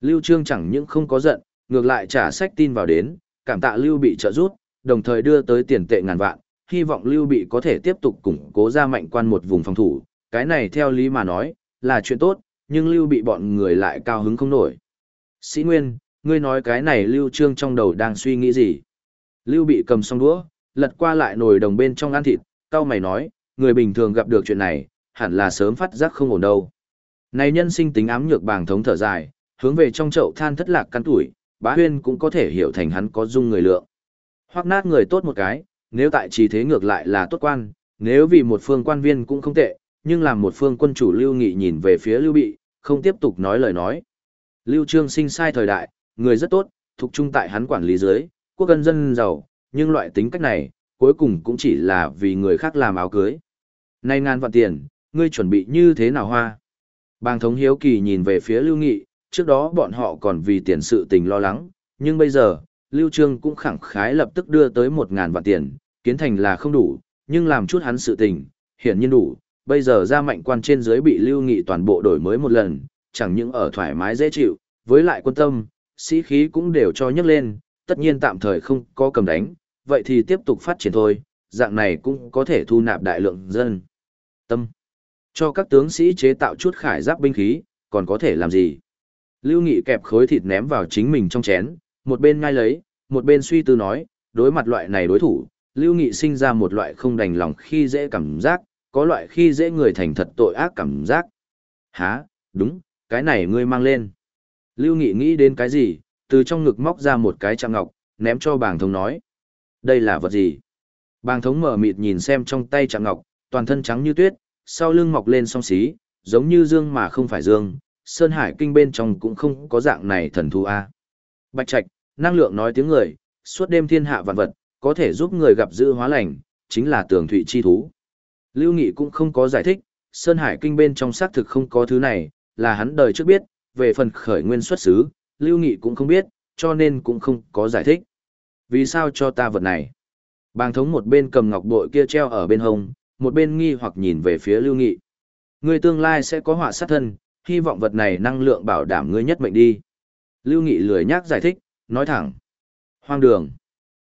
Lưu Trương chẳng những không có giận, ngược lại trả sách tin vào đến, cảm tạ Lưu Bị trợ giúp, đồng thời đưa tới tiền tệ ngàn vạn, hy vọng Lưu Bị có thể tiếp tục củng cố gia mạnh quan một vùng phòng thủ, cái này theo lý mà nói, là chuyện tốt, nhưng Lưu Bị bọn người lại cao hứng không nổi. Sĩ Nguyên, ngươi nói cái này Lưu Trương trong đầu đang suy nghĩ gì? Lưu Bị cầm xong đũa, lật qua lại nồi đồng bên trong ăn thịt, cao mày nói, người bình thường gặp được chuyện này, hẳn là sớm phát giác không ổn đâu. Này nhân sinh tính ám nhược bàng thống thở dài, hướng về trong chậu than thất lạc căn tuổi, bá huyên cũng có thể hiểu thành hắn có dung người lượng. hoặc nát người tốt một cái, nếu tại trì thế ngược lại là tốt quan, nếu vì một phương quan viên cũng không tệ, nhưng làm một phương quân chủ lưu nghị nhìn về phía lưu bị, không tiếp tục nói lời nói. Lưu Trương sinh sai thời đại, người rất tốt, thuộc trung tại hắn quản lý dưới, quốc dân dân giàu, nhưng loại tính cách này, cuối cùng cũng chỉ là vì người khác làm áo cưới. Nay ngàn vạn tiền, ngươi chuẩn bị như thế nào hoa? Bàng thống hiếu kỳ nhìn về phía lưu nghị, trước đó bọn họ còn vì tiền sự tình lo lắng, nhưng bây giờ, Lưu Trương cũng khẳng khái lập tức đưa tới một ngàn vạn tiền, kiến thành là không đủ, nhưng làm chút hắn sự tình, hiển nhiên đủ, bây giờ ra mạnh quan trên dưới bị Lưu Nghị toàn bộ đổi mới một lần, chẳng những ở thoải mái dễ chịu, với lại quân tâm, sĩ khí cũng đều cho nhấc lên, tất nhiên tạm thời không có cầm đánh, vậy thì tiếp tục phát triển thôi, dạng này cũng có thể thu nạp đại lượng dân. Tâm. Cho các tướng sĩ chế tạo chút khải giáp binh khí, còn có thể làm gì? Lưu Nghị kẹp khối thịt ném vào chính mình trong chén, một bên ngay lấy, một bên suy tư nói, đối mặt loại này đối thủ, Lưu Nghị sinh ra một loại không đành lòng khi dễ cảm giác, có loại khi dễ người thành thật tội ác cảm giác. Hả, đúng, cái này ngươi mang lên. Lưu Nghị nghĩ đến cái gì, từ trong ngực móc ra một cái chạm ngọc, ném cho bàng thống nói. Đây là vật gì? Bàng thống mở mịt nhìn xem trong tay chạm ngọc, toàn thân trắng như tuyết, sau lưng mọc lên song xí, giống như dương mà không phải dương, Sơn Hải Kinh bên trong cũng không có dạng này thần thú A. Bạch Trạch, năng lượng nói tiếng người, suốt đêm thiên hạ vạn vật, có thể giúp người gặp dữ hóa lành, chính là tường thụy chi thú. Lưu Nghị cũng không có giải thích, Sơn Hải Kinh bên trong xác thực không có thứ này, là hắn đời trước biết, về phần khởi nguyên xuất xứ, Lưu Nghị cũng không biết, cho nên cũng không có giải thích. Vì sao cho ta vật này? Bàng thống một bên cầm ngọc bội kia treo ở bên hông, một bên nghi hoặc nhìn về phía Lưu Nghị. Người tương lai sẽ có họa sát thân, hy vọng vật này năng lượng bảo đảm ngươi nhất mệnh đi. Lưu Nghị lười nhác giải thích, nói thẳng. Hoang đường.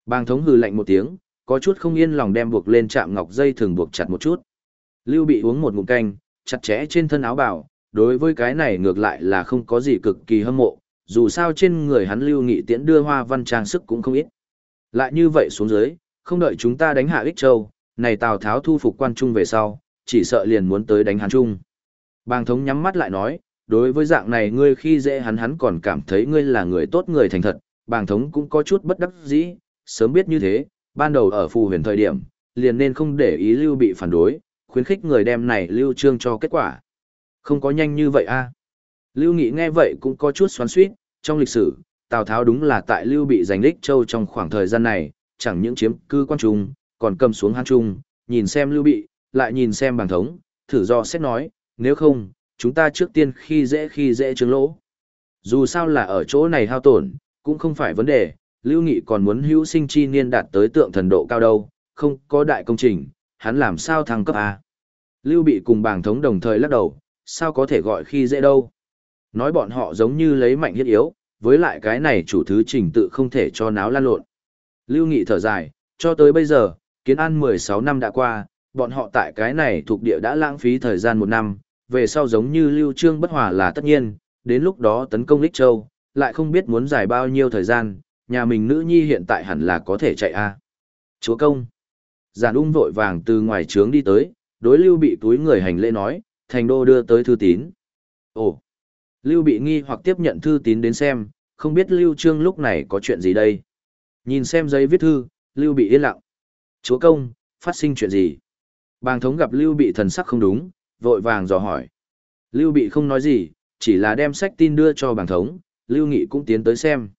Bàng thống hừ lạnh một tiếng, có chút không yên lòng đem buộc lên chạm ngọc dây thường buộc chặt một chút. Lưu bị uống một ngụm canh, chặt chẽ trên thân áo bảo, đối với cái này ngược lại là không có gì cực kỳ hâm mộ, dù sao trên người hắn lưu nghị tiễn đưa hoa văn trang sức cũng không ít. Lại như vậy xuống dưới, không đợi chúng ta đánh hạ ích châu, này Tào Tháo thu phục quan trung về sau, chỉ sợ liền muốn tới đánh hắn trung. Bàng thống nhắm mắt lại nói, đối với dạng này ngươi khi dễ hắn hắn còn cảm thấy ngươi là người tốt người thành thật, bàng thống cũng có chút bất đắc dĩ, sớm biết như thế, ban đầu ở phù huyền thời điểm, liền nên không để ý lưu bị phản đối, khuyến khích người đem này lưu trương cho kết quả. Không có nhanh như vậy a. Lưu Nghị nghe vậy cũng có chút xoắn xuýt, trong lịch sử, Tào Tháo đúng là tại Lưu bị giành Lích Châu trong khoảng thời gian này, chẳng những chiếm cư quan trung, còn cầm xuống Hán Trung, nhìn xem Lưu bị, lại nhìn xem bàng thống, thử do xét nói, nếu không, chúng ta trước tiên khi dễ khi dễ trứng lỗ. Dù sao là ở chỗ này hao tổn, cũng không phải vấn đề, Lưu Nghị còn muốn hữu sinh chi niên đạt tới tượng thần độ cao đâu, không có đại công trình, hắn làm sao thăng cấp A. Lưu Bị cùng bàng thống đồng thời lắc đầu, sao có thể gọi khi dễ đâu. Nói bọn họ giống như lấy mạnh hiết yếu, với lại cái này chủ thứ trình tự không thể cho náo lan lộn. Lưu Nghị thở dài, cho tới bây giờ, kiến an 16 năm đã qua, bọn họ tại cái này thuộc địa đã lãng phí thời gian một năm, về sau giống như Lưu Trương bất hòa là tất nhiên, đến lúc đó tấn công Lích Châu, lại không biết muốn dài bao nhiêu thời gian, nhà mình nữ nhi hiện tại hẳn là có thể chạy a. Chúa công. Giản ung vội vàng từ ngoài trướng đi tới, đối Lưu bị túi người hành lễ nói, thành đô đưa tới thư tín. Ồ. Lưu bị nghi hoặc tiếp nhận thư tín đến xem, không biết Lưu Trương lúc này có chuyện gì đây. Nhìn xem giấy viết thư, Lưu bị yên lặng. Chúa công, phát sinh chuyện gì? Bàng thống gặp Lưu bị thần sắc không đúng, vội vàng dò hỏi. Lưu bị không nói gì, chỉ là đem sách tin đưa cho bàng thống, Lưu Nghị cũng tiến tới xem.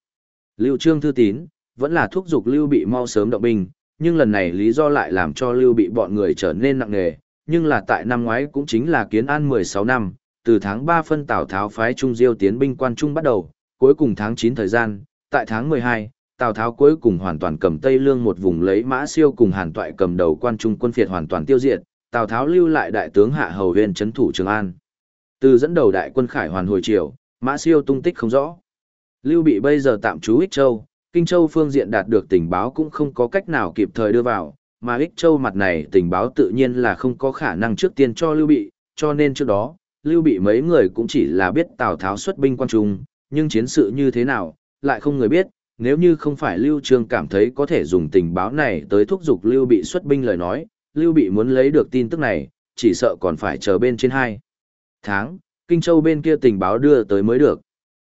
Lưu Trương thư tín, vẫn là thúc giục Lưu bị mau sớm động binh, nhưng lần này lý do lại làm cho Lưu bị bọn người trở nên nặng nề, nhưng là tại năm ngoái cũng chính là kiến an 16 năm, từ tháng 3 phân Tào Tháo phái Trung Diêu tiến binh quan trung bắt đầu, cuối cùng tháng 9 thời gian, tại tháng 12, Tào Tháo cuối cùng hoàn toàn cầm Tây Lương một vùng lấy Mã Siêu cùng Hàn Toại cầm đầu quan trung quân phiệt hoàn toàn tiêu diệt, Tào Tháo lưu lại đại tướng Hạ Hầu Huyên trấn thủ Trường An. Từ dẫn đầu đại quân khải hoàn hồi triều, Mã Siêu tung tích không rõ. Lưu Bị bây giờ tạm trú Ích Châu, Kinh Châu phương diện đạt được tình báo cũng không có cách nào kịp thời đưa vào, mà Ích Châu mặt này tình báo tự nhiên là không có khả năng trước tiên cho Lưu Bị, cho nên trước đó, Lưu Bị mấy người cũng chỉ là biết Tào Tháo xuất binh quan trung, nhưng chiến sự như thế nào, lại không người biết, nếu như không phải Lưu Trương cảm thấy có thể dùng tình báo này tới thúc giục Lưu Bị xuất binh lời nói, Lưu Bị muốn lấy được tin tức này, chỉ sợ còn phải chờ bên trên hai tháng, Kinh Châu bên kia tình báo đưa tới mới được.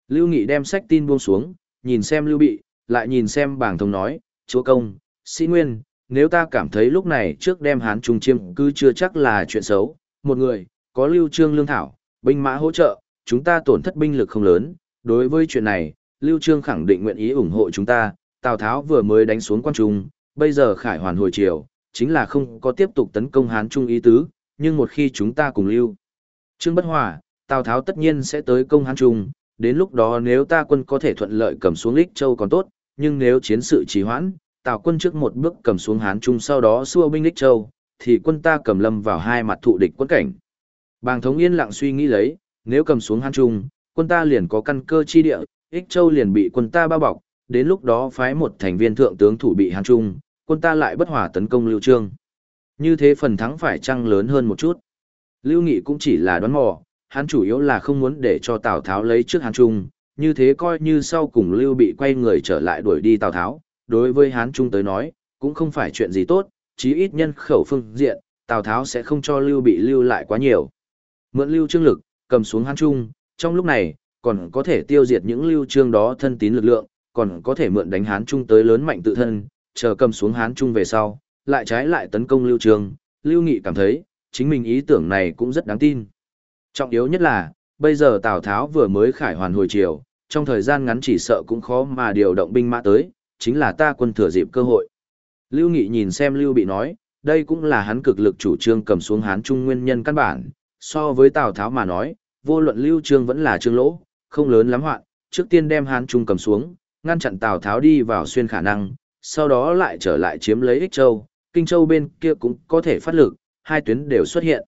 Lưu Nghị đem sách tin buông xuống, nhìn xem Lưu Bị, lại nhìn xem bảng thông nói, chúa công, sĩ nguyên, nếu ta cảm thấy lúc này trước đem hán trung chiêm cứ chưa chắc là chuyện xấu, một người, có Lưu Trương lương thảo, binh mã hỗ trợ, chúng ta tổn thất binh lực không lớn, đối với chuyện này, Lưu Trương khẳng định nguyện ý ủng hộ chúng ta, Tào Tháo vừa mới đánh xuống quan trung, bây giờ khải hoàn hồi chiều, chính là không có tiếp tục tấn công Hán Trung ý tứ, nhưng một khi chúng ta cùng Lưu. Trương bất hòa, Tào Tháo tất nhiên sẽ tới công Hán Trung, đến lúc đó nếu ta quân có thể thuận lợi cầm xuống Lích Châu còn tốt, nhưng nếu chiến sự trì hoãn, Tào quân trước một bước cầm xuống Hán Trung sau đó xua binh Lích Châu, thì quân ta cầm lâm vào hai mặt thụ địch quân cảnh. Bàng thống yên lặng suy nghĩ lấy, nếu cầm xuống Hán Trung, quân ta liền có căn cơ chi địa, Ích Châu liền bị quân ta bao bọc, đến lúc đó phái một thành viên thượng tướng thủ bị Hán Trung, quân ta lại bất hòa tấn công Lưu Trương. Như thế phần thắng phải chăng lớn hơn một chút. Lưu Nghị cũng chỉ là đoán mò, hắn chủ yếu là không muốn để cho Tào Tháo lấy trước Hán Trung, như thế coi như sau cùng Lưu bị quay người trở lại đuổi đi Tào Tháo, đối với Hán Trung tới nói, cũng không phải chuyện gì tốt, chí ít nhân khẩu phương diện, Tào Tháo sẽ không cho Lưu bị lưu lại quá nhiều. Mượn Lưu Trương lực, cầm xuống Hán Trung, trong lúc này, còn có thể tiêu diệt những Lưu Trương đó thân tín lực lượng, còn có thể mượn đánh Hán Trung tới lớn mạnh tự thân, chờ cầm xuống Hán Trung về sau, lại trái lại tấn công Lưu Trương, Lưu Nghị cảm thấy, chính mình ý tưởng này cũng rất đáng tin. Trọng yếu nhất là, bây giờ Tào Tháo vừa mới khải hoàn hồi chiều, trong thời gian ngắn chỉ sợ cũng khó mà điều động binh mã tới, chính là ta quân thừa dịp cơ hội. Lưu Nghị nhìn xem Lưu Bị nói, đây cũng là hắn cực lực chủ trương cầm xuống Hán Trung nguyên nhân căn bản, so với Tào Tháo mà nói, vô luận Lưu Trương vẫn là trương lỗ, không lớn lắm hoạn, trước tiên đem Hán Trung cầm xuống, ngăn chặn Tào Tháo đi vào xuyên khả năng, sau đó lại trở lại chiếm lấy Ích Châu, Kinh Châu bên kia cũng có thể phát lực, hai tuyến đều xuất hiện.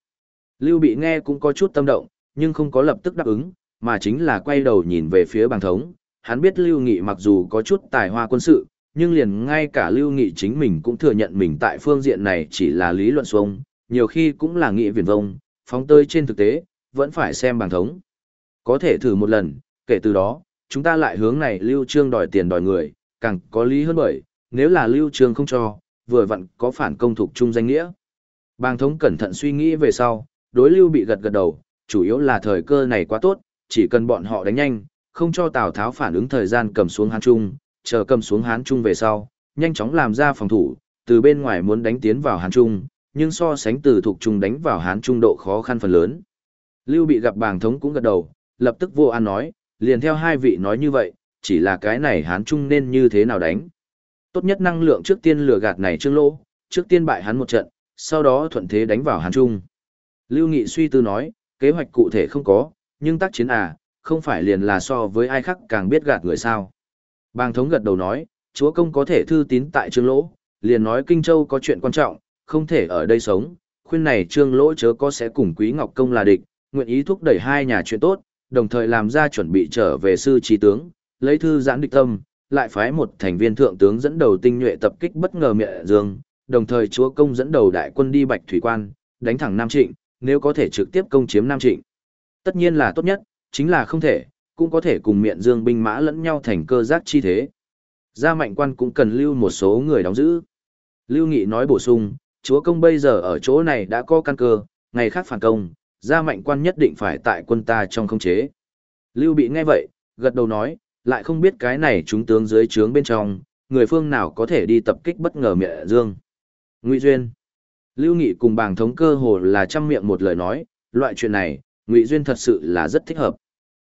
Lưu Bị nghe cũng có chút tâm động, nhưng không có lập tức đáp ứng, mà chính là quay đầu nhìn về phía bàng thống. Hắn biết Lưu Nghị mặc dù có chút tài hoa quân sự, nhưng liền ngay cả Lưu Nghị chính mình cũng thừa nhận mình tại phương diện này chỉ là lý luận xuông, nhiều khi cũng là nghị viển vông, phóng tơi trên thực tế, vẫn phải xem bàng thống. Có thể thử một lần, kể từ đó, chúng ta lại hướng này Lưu Trương đòi tiền đòi người, càng có lý hơn bởi, nếu là Lưu Trương không cho, vừa vặn có phản công thuộc chung danh nghĩa. Bàng thống cẩn thận suy nghĩ về sau, đối Lưu bị gật gật đầu, chủ yếu là thời cơ này quá tốt, chỉ cần bọn họ đánh nhanh, không cho Tào Tháo phản ứng thời gian cầm xuống Hán Trung, chờ cầm xuống Hán Trung về sau, nhanh chóng làm ra phòng thủ, từ bên ngoài muốn đánh tiến vào Hán Trung, nhưng so sánh từ thuộc trung đánh vào Hán Trung độ khó khăn phần lớn. Lưu bị gặp bàng thống cũng gật đầu, lập tức vô an nói, liền theo hai vị nói như vậy, chỉ là cái này Hán Trung nên như thế nào đánh. Tốt nhất năng lượng trước tiên lừa gạt này trương lỗ, trước tiên bại hắn một trận, sau đó thuận thế đánh vào Hán Trung. Lưu Nghị suy tư nói, kế hoạch cụ thể không có, nhưng tác chiến à, không phải liền là so với ai khác càng biết gạt người sao. Bàng thống gật đầu nói, chúa công có thể thư tín tại trương lỗ, liền nói Kinh Châu có chuyện quan trọng, không thể ở đây sống, khuyên này trương lỗ chớ có sẽ cùng Quý Ngọc Công là địch, nguyện ý thúc đẩy hai nhà chuyện tốt, đồng thời làm ra chuẩn bị trở về sư trí tướng, lấy thư giãn địch tâm, lại phái một thành viên thượng tướng dẫn đầu tinh nhuệ tập kích bất ngờ miệng dương, đồng thời chúa công dẫn đầu đại quân đi Bạch Thủy Quan, đánh thẳng Nam Trịnh, nếu có thể trực tiếp công chiếm Nam Trịnh. Tất nhiên là tốt nhất, chính là không thể, cũng có thể cùng miệng dương binh mã lẫn nhau thành cơ giác chi thế. Gia mạnh quan cũng cần lưu một số người đóng giữ. Lưu Nghị nói bổ sung, chúa công bây giờ ở chỗ này đã có căn cơ, ngày khác phản công, gia mạnh quan nhất định phải tại quân ta trong không chế. Lưu bị nghe vậy, gật đầu nói, lại không biết cái này chúng tướng dưới trướng bên trong, người phương nào có thể đi tập kích bất ngờ miệng dương. Ngụy Duyên Lưu Nghị cùng bàng thống cơ hồ là trăm miệng một lời nói, loại chuyện này, Ngụy Duyên thật sự là rất thích hợp.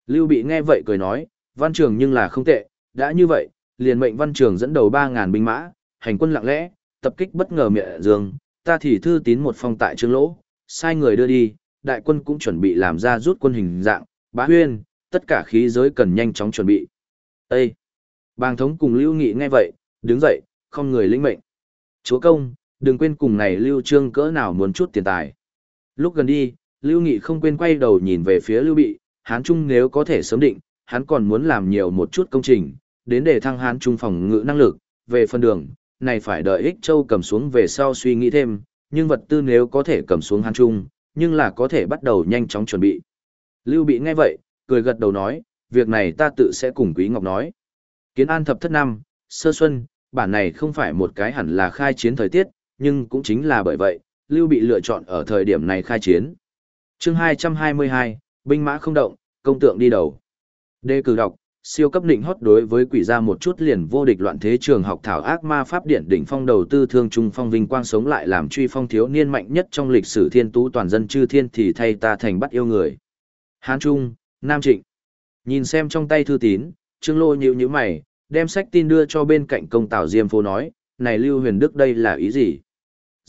Lưu Bị nghe vậy cười nói, văn trường nhưng là không tệ, đã như vậy, liền mệnh văn trường dẫn đầu 3.000 binh mã, hành quân lặng lẽ, tập kích bất ngờ miệng dương, ta thì thư tín một phong tại trương lỗ, sai người đưa đi, đại quân cũng chuẩn bị làm ra rút quân hình dạng, bá huyên, tất cả khí giới cần nhanh chóng chuẩn bị. Ê! Bàng thống cùng Lưu Nghị nghe vậy, đứng dậy, không người lĩnh mệnh. Chúa công, đừng quên cùng này Lưu Trương cỡ nào muốn chút tiền tài. Lúc gần đi, Lưu Nghị không quên quay đầu nhìn về phía Lưu Bị, Hán Trung nếu có thể sớm định, hắn còn muốn làm nhiều một chút công trình, đến để thăng Hán Trung phòng ngự năng lực, về phân đường, này phải đợi Ích Châu cầm xuống về sau suy nghĩ thêm, nhưng vật tư nếu có thể cầm xuống Hán Trung, nhưng là có thể bắt đầu nhanh chóng chuẩn bị. Lưu Bị nghe vậy, cười gật đầu nói, việc này ta tự sẽ cùng Quý Ngọc nói. Kiến An thập thất năm, sơ xuân, bản này không phải một cái hẳn là khai chiến thời tiết, nhưng cũng chính là bởi vậy, Lưu Bị lựa chọn ở thời điểm này khai chiến. chương 222, binh mã không động, công tượng đi đầu. Đề cử đọc, siêu cấp định hót đối với quỷ gia một chút liền vô địch loạn thế trường học thảo ác ma pháp điện đỉnh phong đầu tư thương trung phong vinh quang sống lại làm truy phong thiếu niên mạnh nhất trong lịch sử thiên tú toàn dân chư thiên thì thay ta thành bắt yêu người. Hán Trung, Nam Trịnh. Nhìn xem trong tay thư tín, Trương Lô nhíu nhíu mày, đem sách tin đưa cho bên cạnh công tảo Diêm Phố nói, này Lưu Huyền Đức đây là ý gì?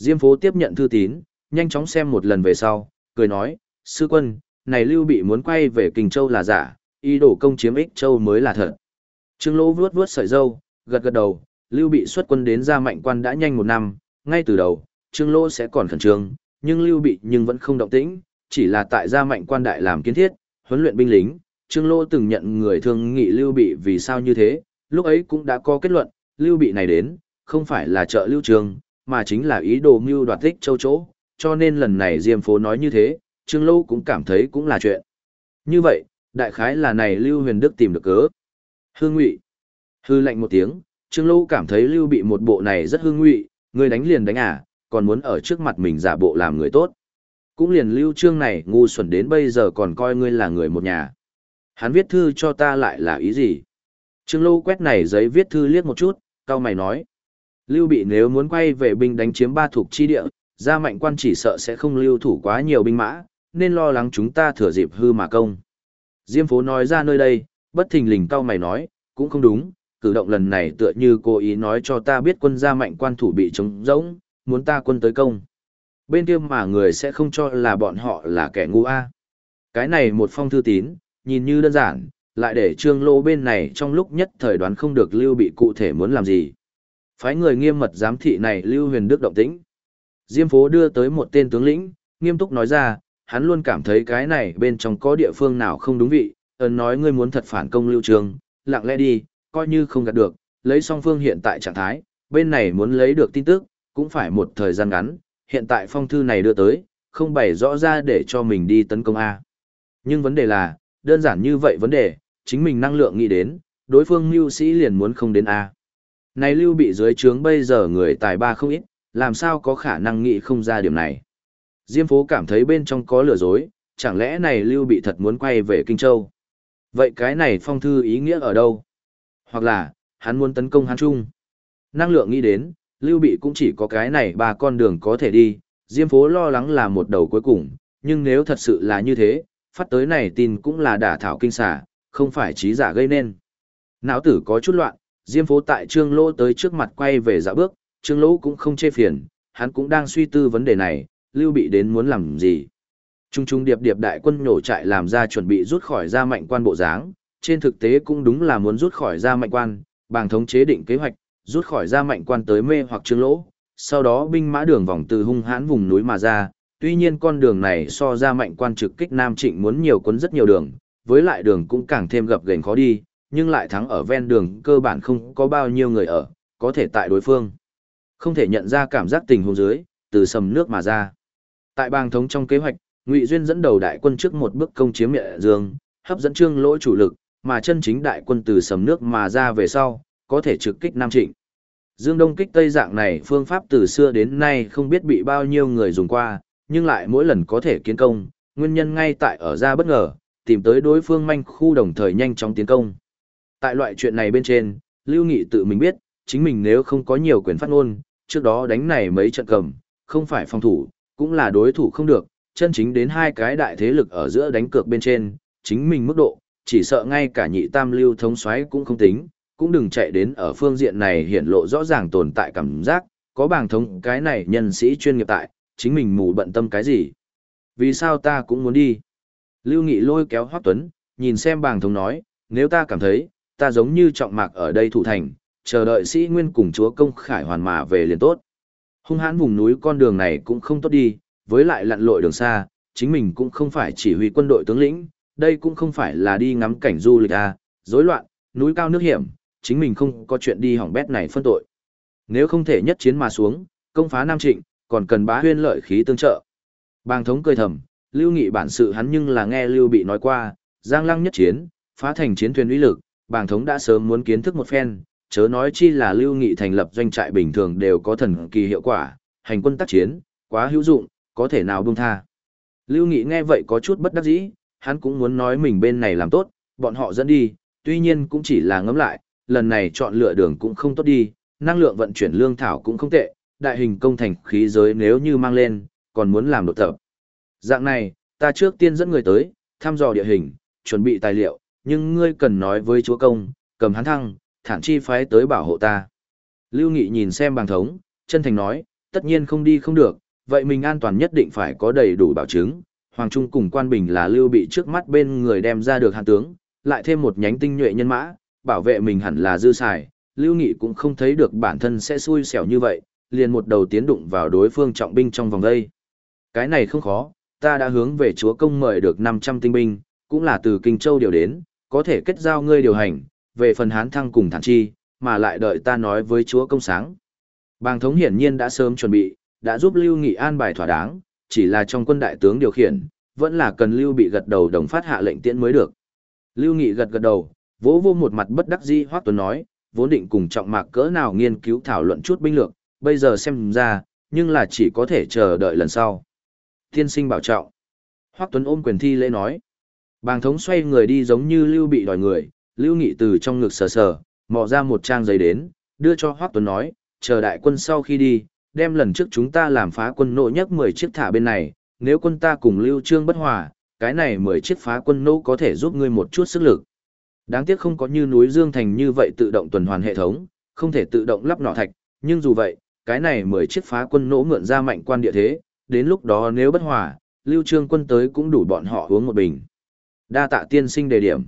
Diêm Phố tiếp nhận thư tín, nhanh chóng xem một lần về sau, cười nói, sư quân, này Lưu bị muốn quay về Kinh Châu là giả, ý đồ công chiếm ích Châu mới là thật. Trương Lỗ vuốt vuốt sợi dâu, gật gật đầu, Lưu bị xuất quân đến ra mạnh quan đã nhanh một năm, ngay từ đầu, Trương Lỗ sẽ còn khẩn trương, nhưng Lưu bị nhưng vẫn không động tĩnh, chỉ là tại gia mạnh quan đại làm kiến thiết, huấn luyện binh lính, Trương Lỗ từng nhận người thương nghị Lưu Bị vì sao như thế, lúc ấy cũng đã có kết luận, Lưu Bị này đến, không phải là trợ Lưu Trường, mà chính là ý đồ mưu đoạt tích châu chỗ, cho nên lần này Diêm Phố nói như thế, Trương Lô cũng cảm thấy cũng là chuyện. Như vậy, đại khái là này Lưu Huyền Đức tìm được cớ. Hương Ngụy. Hư lạnh một tiếng, Trương Lô cảm thấy Lưu Bị một bộ này rất hương ngụy, người đánh liền đánh à, còn muốn ở trước mặt mình giả bộ làm người tốt. Cũng liền Lưu Trương này ngu xuẩn đến bây giờ còn coi ngươi là người một nhà. Hắn viết thư cho ta lại là ý gì? Trương Lâu quét này giấy viết thư liếc một chút, cao mày nói. Lưu bị nếu muốn quay về binh đánh chiếm ba thuộc chi địa, gia mạnh quan chỉ sợ sẽ không lưu thủ quá nhiều binh mã, nên lo lắng chúng ta thừa dịp hư mà công. Diêm phố nói ra nơi đây, bất thình lình cao mày nói, cũng không đúng, cử động lần này tựa như cố ý nói cho ta biết quân gia mạnh quan thủ bị chống rỗng, muốn ta quân tới công. Bên kia mà người sẽ không cho là bọn họ là kẻ ngu a. Cái này một phong thư tín, nhìn như đơn giản, lại để trương lô bên này trong lúc nhất thời đoán không được lưu bị cụ thể muốn làm gì. Phái người nghiêm mật giám thị này lưu huyền đức động tĩnh. Diêm phố đưa tới một tên tướng lĩnh, nghiêm túc nói ra, hắn luôn cảm thấy cái này bên trong có địa phương nào không đúng vị, ấn nói ngươi muốn thật phản công lưu trường, lặng lẽ đi, coi như không gạt được, lấy song phương hiện tại trạng thái, bên này muốn lấy được tin tức, cũng phải một thời gian ngắn, hiện tại phong thư này đưa tới, không bày rõ ra để cho mình đi tấn công A. Nhưng vấn đề là, đơn giản như vậy vấn đề, chính mình năng lượng nghĩ đến, đối phương mưu sĩ liền muốn không đến A. Này lưu bị dưới trướng bây giờ người tài ba không ít, làm sao có khả năng nghĩ không ra điểm này. Diêm phố cảm thấy bên trong có lừa dối, chẳng lẽ này lưu bị thật muốn quay về Kinh Châu. Vậy cái này phong thư ý nghĩa ở đâu? Hoặc là, hắn muốn tấn công hắn Trung. Năng lượng nghĩ đến, lưu bị cũng chỉ có cái này ba con đường có thể đi, Diêm phố lo lắng là một đầu cuối cùng, nhưng nếu thật sự là như thế, phát tới này tin cũng là đả thảo kinh xả, không phải trí giả gây nên. Não tử có chút loạn, Diêm phố tại Trương Lỗ tới trước mặt quay về dạo bước, Trương Lỗ cũng không chê phiền, hắn cũng đang suy tư vấn đề này, Lưu Bị đến muốn làm gì. Trung trung điệp điệp đại quân nổ trại làm ra chuẩn bị rút khỏi ra mạnh quan bộ dáng, trên thực tế cũng đúng là muốn rút khỏi ra mạnh quan, bàng thống chế định kế hoạch, rút khỏi ra mạnh quan tới mê hoặc Trương Lỗ, sau đó binh mã đường vòng từ hung hãn vùng núi mà ra, tuy nhiên con đường này so ra mạnh quan trực kích Nam Trịnh muốn nhiều cuốn rất nhiều đường, với lại đường cũng càng thêm gập ghềnh khó đi, nhưng lại thắng ở ven đường cơ bản không có bao nhiêu người ở, có thể tại đối phương. Không thể nhận ra cảm giác tình huống dưới, từ sầm nước mà ra. Tại bang thống trong kế hoạch, Ngụy Duyên dẫn đầu đại quân trước một bước công chiếm Nhẹ Dương, hấp dẫn Trương lỗi chủ lực, mà chân chính đại quân từ sầm nước mà ra về sau, có thể trực kích Nam Trịnh. Dương Đông kích Tây dạng này phương pháp từ xưa đến nay không biết bị bao nhiêu người dùng qua, nhưng lại mỗi lần có thể kiến công, nguyên nhân ngay tại ở ra bất ngờ, tìm tới đối phương manh khu đồng thời nhanh chóng tiến công. Tại loại chuyện này bên trên, Lưu Nghị tự mình biết, chính mình nếu không có nhiều quyền phát ngôn, trước đó đánh này mấy trận cầm, không phải phòng thủ, cũng là đối thủ không được, chân chính đến hai cái đại thế lực ở giữa đánh cược bên trên, chính mình mức độ, chỉ sợ ngay cả nhị tam lưu thống soái cũng không tính, cũng đừng chạy đến ở phương diện này hiện lộ rõ ràng tồn tại cảm giác, có bảng thống cái này nhân sĩ chuyên nghiệp tại, chính mình mù bận tâm cái gì. Vì sao ta cũng muốn đi? Lưu Nghị lôi kéo Hoắc Tuấn, nhìn xem bảng thống nói, nếu ta cảm thấy, ta giống như trọng mạc ở đây thủ thành, chờ đợi sĩ nguyên cùng chúa công khải hoàn mà về liền tốt. Hung hãn vùng núi con đường này cũng không tốt đi, với lại lặn lội đường xa, chính mình cũng không phải chỉ huy quân đội tướng lĩnh, đây cũng không phải là đi ngắm cảnh du lịch à, rối loạn, núi cao nước hiểm, chính mình không có chuyện đi hỏng bét này phân tội. Nếu không thể nhất chiến mà xuống, công phá Nam Trịnh, còn cần bá huyên lợi khí tương trợ. Bàng thống cười thầm, lưu nghị bản sự hắn nhưng là nghe lưu bị nói qua, giang lăng nhất chiến, phá thành chiến thuyền uy lực, bàng thống đã sớm muốn kiến thức một phen, chớ nói chi là lưu nghị thành lập doanh trại bình thường đều có thần kỳ hiệu quả, hành quân tác chiến, quá hữu dụng, có thể nào buông tha. Lưu nghị nghe vậy có chút bất đắc dĩ, hắn cũng muốn nói mình bên này làm tốt, bọn họ dẫn đi, tuy nhiên cũng chỉ là ngẫm lại, lần này chọn lựa đường cũng không tốt đi, năng lượng vận chuyển lương thảo cũng không tệ, đại hình công thành khí giới nếu như mang lên, còn muốn làm đột tập. Dạng này, ta trước tiên dẫn người tới, thăm dò địa hình, chuẩn bị tài liệu, nhưng ngươi cần nói với chúa công, cầm hắn thăng, thản chi phái tới bảo hộ ta. Lưu Nghị nhìn xem bàng thống, chân thành nói, tất nhiên không đi không được, vậy mình an toàn nhất định phải có đầy đủ bảo chứng. Hoàng Trung cùng Quan Bình là Lưu bị trước mắt bên người đem ra được hạng tướng, lại thêm một nhánh tinh nhuệ nhân mã, bảo vệ mình hẳn là dư xài. Lưu Nghị cũng không thấy được bản thân sẽ xui xẻo như vậy, liền một đầu tiến đụng vào đối phương trọng binh trong vòng đây. Cái này không khó, ta đã hướng về chúa công mời được 500 tinh binh, cũng là từ Kinh Châu điều đến, có thể kết giao ngươi điều hành, về phần hán thăng cùng thản chi, mà lại đợi ta nói với chúa công sáng. Bàng thống hiển nhiên đã sớm chuẩn bị, đã giúp Lưu Nghị an bài thỏa đáng, chỉ là trong quân đại tướng điều khiển, vẫn là cần Lưu bị gật đầu đồng phát hạ lệnh tiễn mới được. Lưu Nghị gật gật đầu, vỗ vô một mặt bất đắc dĩ Hoắc Tuấn nói, vốn định cùng trọng mạc cỡ nào nghiên cứu thảo luận chút binh lược, bây giờ xem ra, nhưng là chỉ có thể chờ đợi lần sau. Tiên sinh bảo trọng. Hoắc Tuấn ôm quyền thi lễ nói. Bàng thống xoay người đi giống như Lưu bị đòi người, Lưu Nghị từ trong ngực sờ sờ, mò ra một trang giấy đến, đưa cho Hoắc Tuấn nói, chờ đại quân sau khi đi, đem lần trước chúng ta làm phá quân nộ nhất 10 chiếc thả bên này, nếu quân ta cùng Lưu Trương bất hòa, cái này 10 chiếc phá quân nộ có thể giúp ngươi một chút sức lực. Đáng tiếc không có như núi Dương Thành như vậy tự động tuần hoàn hệ thống, không thể tự động lắp nỏ thạch, nhưng dù vậy, cái này 10 chiếc phá quân nỗ mượn ra mạnh quan địa thế, đến lúc đó nếu bất hòa, Lưu Trương quân tới cũng đủ bọn họ uống một bình. Đa tạ tiên sinh đề điểm.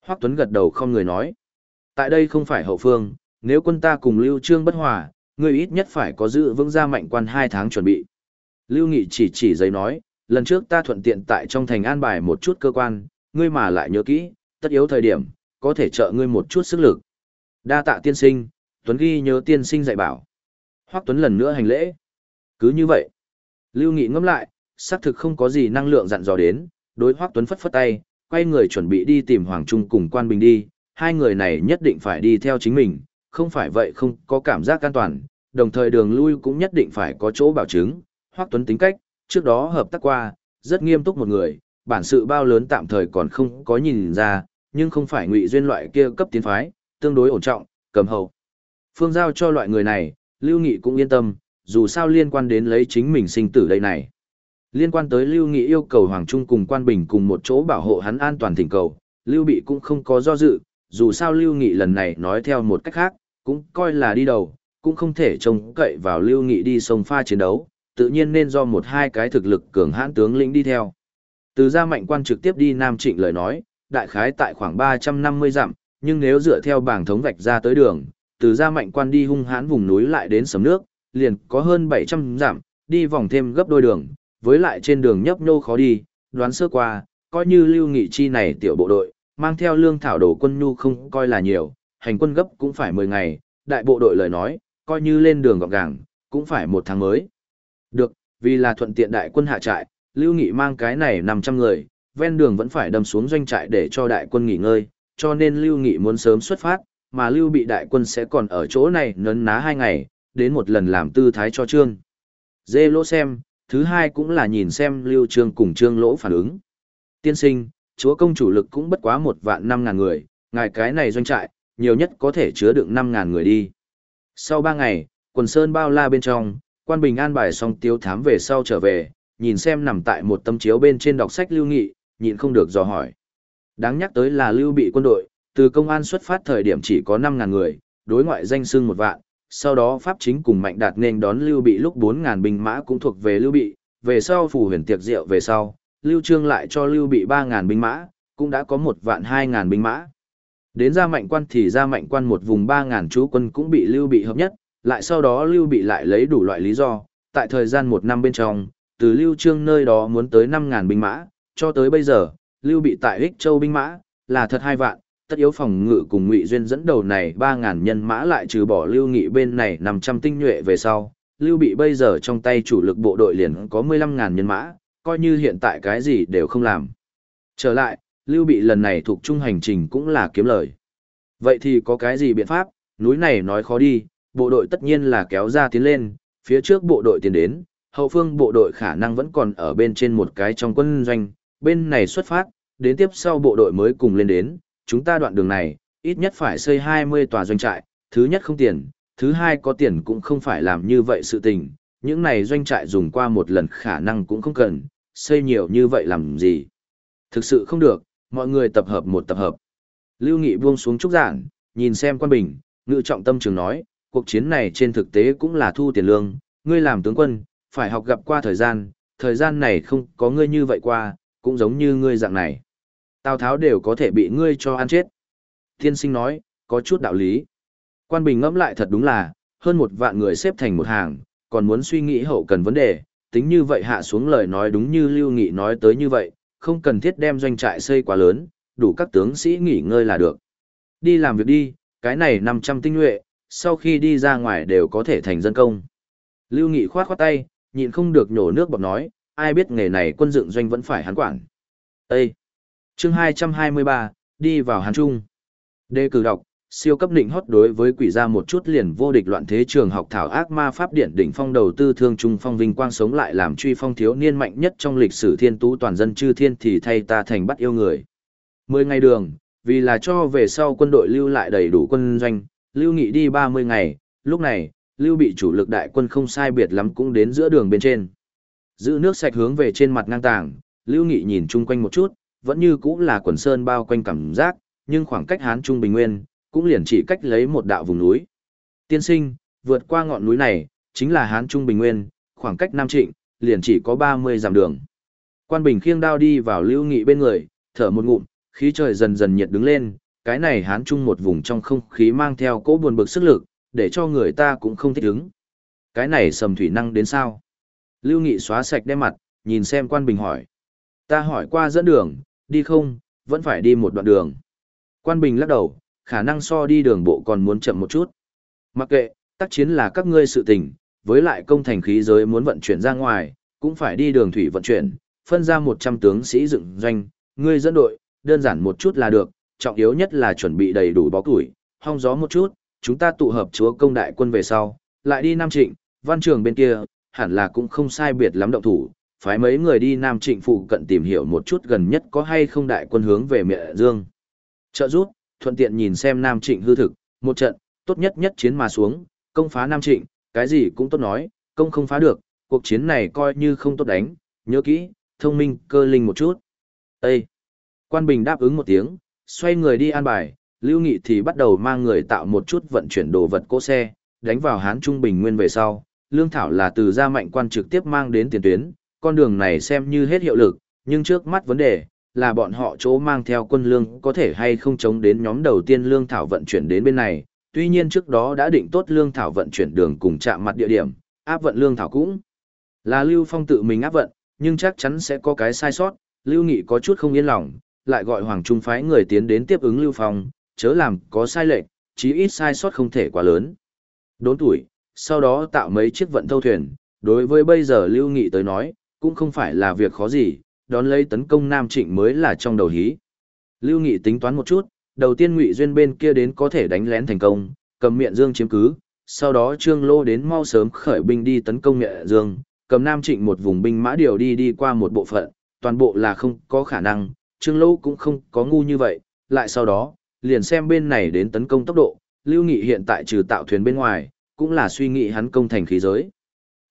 Hoắc Tuấn gật đầu không người nói. Tại đây không phải hậu phương, nếu quân ta cùng Lưu Trương bất hòa, ngươi ít nhất phải có giữ vững ra mạnh quan hai tháng chuẩn bị. Lưu Nghị chỉ chỉ giấy nói, lần trước ta thuận tiện tại trong thành an bài một chút cơ quan, ngươi mà lại nhớ kỹ, tất yếu thời điểm, có thể trợ ngươi một chút sức lực. Đa tạ tiên sinh, Tuấn ghi nhớ tiên sinh dạy bảo. Hoắc Tuấn lần nữa hành lễ. Cứ như vậy, Lưu Nghị ngẫm lại, xác thực không có gì năng lượng dặn dò đến, đối Hoắc Tuấn phất phất tay, quay người chuẩn bị đi tìm Hoàng Trung cùng Quan Bình đi, hai người này nhất định phải đi theo chính mình, không phải vậy không có cảm giác an toàn, đồng thời đường lui cũng nhất định phải có chỗ bảo chứng. Hoắc Tuấn tính cách, trước đó hợp tác qua, rất nghiêm túc một người, bản sự bao lớn tạm thời còn không có nhìn ra, nhưng không phải ngụy duyên loại kia cấp tiến phái, tương đối ổn trọng, cầm hầu. Phương giao cho loại người này, Lưu Nghị cũng yên tâm, dù sao liên quan đến lấy chính mình sinh tử đây này. Liên quan tới Lưu Nghị yêu cầu Hoàng Trung cùng Quan Bình cùng một chỗ bảo hộ hắn an toàn thỉnh cầu, Lưu Bị cũng không có do dự, dù sao Lưu Nghị lần này nói theo một cách khác, cũng coi là đi đầu, cũng không thể trông cậy vào Lưu Nghị đi sông pha chiến đấu, tự nhiên nên do một hai cái thực lực cường hãn tướng lĩnh đi theo. Từ gia mạnh quan trực tiếp đi Nam Trịnh lời nói, đại khái tại khoảng 350 dặm, nhưng nếu dựa theo bảng thống vạch ra tới đường, từ gia mạnh quan đi hung hãn vùng núi lại đến sấm nước, liền có hơn 700 dặm, đi vòng thêm gấp đôi đường, với lại trên đường nhấp nhô khó đi, đoán sơ qua, coi như lưu nghị chi này tiểu bộ đội, mang theo lương thảo đồ quân nhu không coi là nhiều, hành quân gấp cũng phải 10 ngày, đại bộ đội lời nói, coi như lên đường gọn gàng, cũng phải một tháng mới. Được, vì là thuận tiện đại quân hạ trại, lưu nghị mang cái này 500 người, ven đường vẫn phải đâm xuống doanh trại để cho đại quân nghỉ ngơi, cho nên lưu nghị muốn sớm xuất phát, mà lưu bị đại quân sẽ còn ở chỗ này nấn ná hai ngày, đến một lần làm tư thái cho trương. Dê lỗ xem, thứ hai cũng là nhìn xem lưu trương cùng trương lỗ phản ứng. Tiên sinh, chúa công chủ lực cũng bất quá một vạn năm ngàn người, ngài cái này doanh trại, nhiều nhất có thể chứa đựng năm ngàn người đi. Sau ba ngày, quần sơn bao la bên trong, quan bình an bài xong tiêu thám về sau trở về, nhìn xem nằm tại một tấm chiếu bên trên đọc sách lưu nghị, nhịn không được dò hỏi. Đáng nhắc tới là lưu bị quân đội, từ công an xuất phát thời điểm chỉ có 5.000 người, đối ngoại danh xưng một vạn, sau đó Pháp chính cùng Mạnh Đạt nên đón Lưu Bị lúc 4.000 binh mã cũng thuộc về Lưu Bị, về sau phủ huyền tiệc rượu về sau, Lưu Trương lại cho Lưu Bị 3.000 binh mã, cũng đã có một vạn 2.000 binh mã. Đến ra mạnh quan thì ra mạnh quan một vùng 3.000 chú quân cũng bị Lưu Bị hợp nhất, lại sau đó Lưu Bị lại lấy đủ loại lý do, tại thời gian một năm bên trong, từ Lưu Trương nơi đó muốn tới 5.000 binh mã, cho tới bây giờ, Lưu Bị tại ích Châu binh mã, là thật hai vạn, tất yếu phòng ngự cùng ngụy duyên dẫn đầu này ba ngàn nhân mã lại trừ bỏ lưu nghị bên này năm trăm tinh nhuệ về sau, lưu bị bây giờ trong tay chủ lực bộ đội liền có mười lăm ngàn nhân mã, coi như hiện tại cái gì đều không làm. Trở lại, lưu bị lần này thuộc trung hành trình cũng là kiếm lời. Vậy thì có cái gì biện pháp? Núi này nói khó đi, bộ đội tất nhiên là kéo ra tiến lên, phía trước bộ đội tiến đến, hậu phương bộ đội khả năng vẫn còn ở bên trên một cái trong quân doanh, bên này xuất phát, đến tiếp sau bộ đội mới cùng lên đến chúng ta đoạn đường này, ít nhất phải xây 20 tòa doanh trại, thứ nhất không tiền, thứ hai có tiền cũng không phải làm như vậy sự tình, những này doanh trại dùng qua một lần khả năng cũng không cần, xây nhiều như vậy làm gì. Thực sự không được, mọi người tập hợp một tập hợp. Lưu Nghị buông xuống trúc giảng, nhìn xem quan bình, ngự trọng tâm trường nói, cuộc chiến này trên thực tế cũng là thu tiền lương, ngươi làm tướng quân, phải học gặp qua thời gian, thời gian này không có ngươi như vậy qua, cũng giống như ngươi dạng này. Tào Tháo đều có thể bị ngươi cho ăn chết. Thiên sinh nói, có chút đạo lý. Quan Bình ngẫm lại thật đúng là, hơn một vạn người xếp thành một hàng, còn muốn suy nghĩ hậu cần vấn đề, tính như vậy hạ xuống lời nói đúng như Lưu Nghị nói tới như vậy, không cần thiết đem doanh trại xây quá lớn, đủ các tướng sĩ nghỉ ngơi là được. Đi làm việc đi, cái này 500 tinh nhuệ, sau khi đi ra ngoài đều có thể thành dân công. Lưu Nghị khoát khoát tay, nhịn không được nhổ nước bọt nói, ai biết nghề này quân dựng doanh vẫn phải hắn quản. Ê! Chương 223, đi vào Hàn Trung. Đề cử đọc, siêu cấp định hót đối với quỷ gia một chút liền vô địch loạn thế trường học thảo ác ma pháp điện đỉnh phong đầu tư thương trung phong vinh quang sống lại làm truy phong thiếu niên mạnh nhất trong lịch sử thiên tú toàn dân chư thiên thì thay ta thành bắt yêu người. Mười ngày đường, vì là cho về sau quân đội lưu lại đầy đủ quân doanh, lưu nghị đi 30 ngày, lúc này, lưu bị chủ lực đại quân không sai biệt lắm cũng đến giữa đường bên trên. Giữ nước sạch hướng về trên mặt ngang tàng, lưu nghị nhìn chung quanh một chút, vẫn như cũng là quần sơn bao quanh cảm giác, nhưng khoảng cách Hán Trung Bình Nguyên, cũng liền chỉ cách lấy một đạo vùng núi. Tiên sinh, vượt qua ngọn núi này, chính là Hán Trung Bình Nguyên, khoảng cách Nam Trịnh, liền chỉ có 30 dặm đường. Quan Bình khiêng đao đi vào lưu nghị bên người, thở một ngụm, khí trời dần dần nhiệt đứng lên, cái này Hán Trung một vùng trong không khí mang theo cỗ buồn bực sức lực, để cho người ta cũng không thích ứng. Cái này sầm thủy năng đến sao? Lưu Nghị xóa sạch đem mặt, nhìn xem Quan Bình hỏi. Ta hỏi qua dẫn đường, đi không, vẫn phải đi một đoạn đường. Quan Bình lắc đầu, khả năng so đi đường bộ còn muốn chậm một chút. Mặc kệ, tác chiến là các ngươi sự tình, với lại công thành khí giới muốn vận chuyển ra ngoài, cũng phải đi đường thủy vận chuyển, phân ra 100 tướng sĩ dựng doanh, ngươi dẫn đội, đơn giản một chút là được, trọng yếu nhất là chuẩn bị đầy đủ bó củi, hong gió một chút, chúng ta tụ hợp chúa công đại quân về sau, lại đi Nam Trịnh, văn trường bên kia, hẳn là cũng không sai biệt lắm động thủ, phái mấy người đi Nam Trịnh phụ cận tìm hiểu một chút gần nhất có hay không đại quân hướng về Mẹ Dương. Trợ rút, thuận tiện nhìn xem Nam Trịnh hư thực, một trận, tốt nhất nhất chiến mà xuống, công phá Nam Trịnh, cái gì cũng tốt nói, công không phá được, cuộc chiến này coi như không tốt đánh, nhớ kỹ, thông minh, cơ linh một chút. Ê! Quan Bình đáp ứng một tiếng, xoay người đi an bài, Lưu Nghị thì bắt đầu mang người tạo một chút vận chuyển đồ vật cỗ xe, đánh vào Hán Trung Bình Nguyên về sau. Lương Thảo là từ gia mạnh quan trực tiếp mang đến tiền tuyến, con đường này xem như hết hiệu lực, nhưng trước mắt vấn đề là bọn họ chỗ mang theo quân lương có thể hay không chống đến nhóm đầu tiên Lương Thảo vận chuyển đến bên này. Tuy nhiên trước đó đã định tốt Lương Thảo vận chuyển đường cùng chạm mặt địa điểm, áp vận Lương Thảo cũng là Lưu Phong tự mình áp vận, nhưng chắc chắn sẽ có cái sai sót, Lưu Nghị có chút không yên lòng, lại gọi Hoàng Trung phái người tiến đến tiếp ứng Lưu Phong, chớ làm có sai lệch, chí ít sai sót không thể quá lớn. Đốn tuổi, sau đó tạo mấy chiếc vận thâu thuyền, đối với bây giờ Lưu Nghị tới nói, cũng không phải là việc khó gì, đón lấy tấn công Nam Trịnh mới là trong đầu hí. Lưu Nghị tính toán một chút, đầu tiên Ngụy Duyên bên kia đến có thể đánh lén thành công, cầm miệng dương chiếm cứ, sau đó Trương Lô đến mau sớm khởi binh đi tấn công miệng dương, cầm Nam Trịnh một vùng binh mã điều đi đi qua một bộ phận, toàn bộ là không có khả năng, Trương Lô cũng không có ngu như vậy, lại sau đó, liền xem bên này đến tấn công tốc độ, Lưu Nghị hiện tại trừ tạo thuyền bên ngoài, cũng là suy nghĩ hắn công thành khí giới.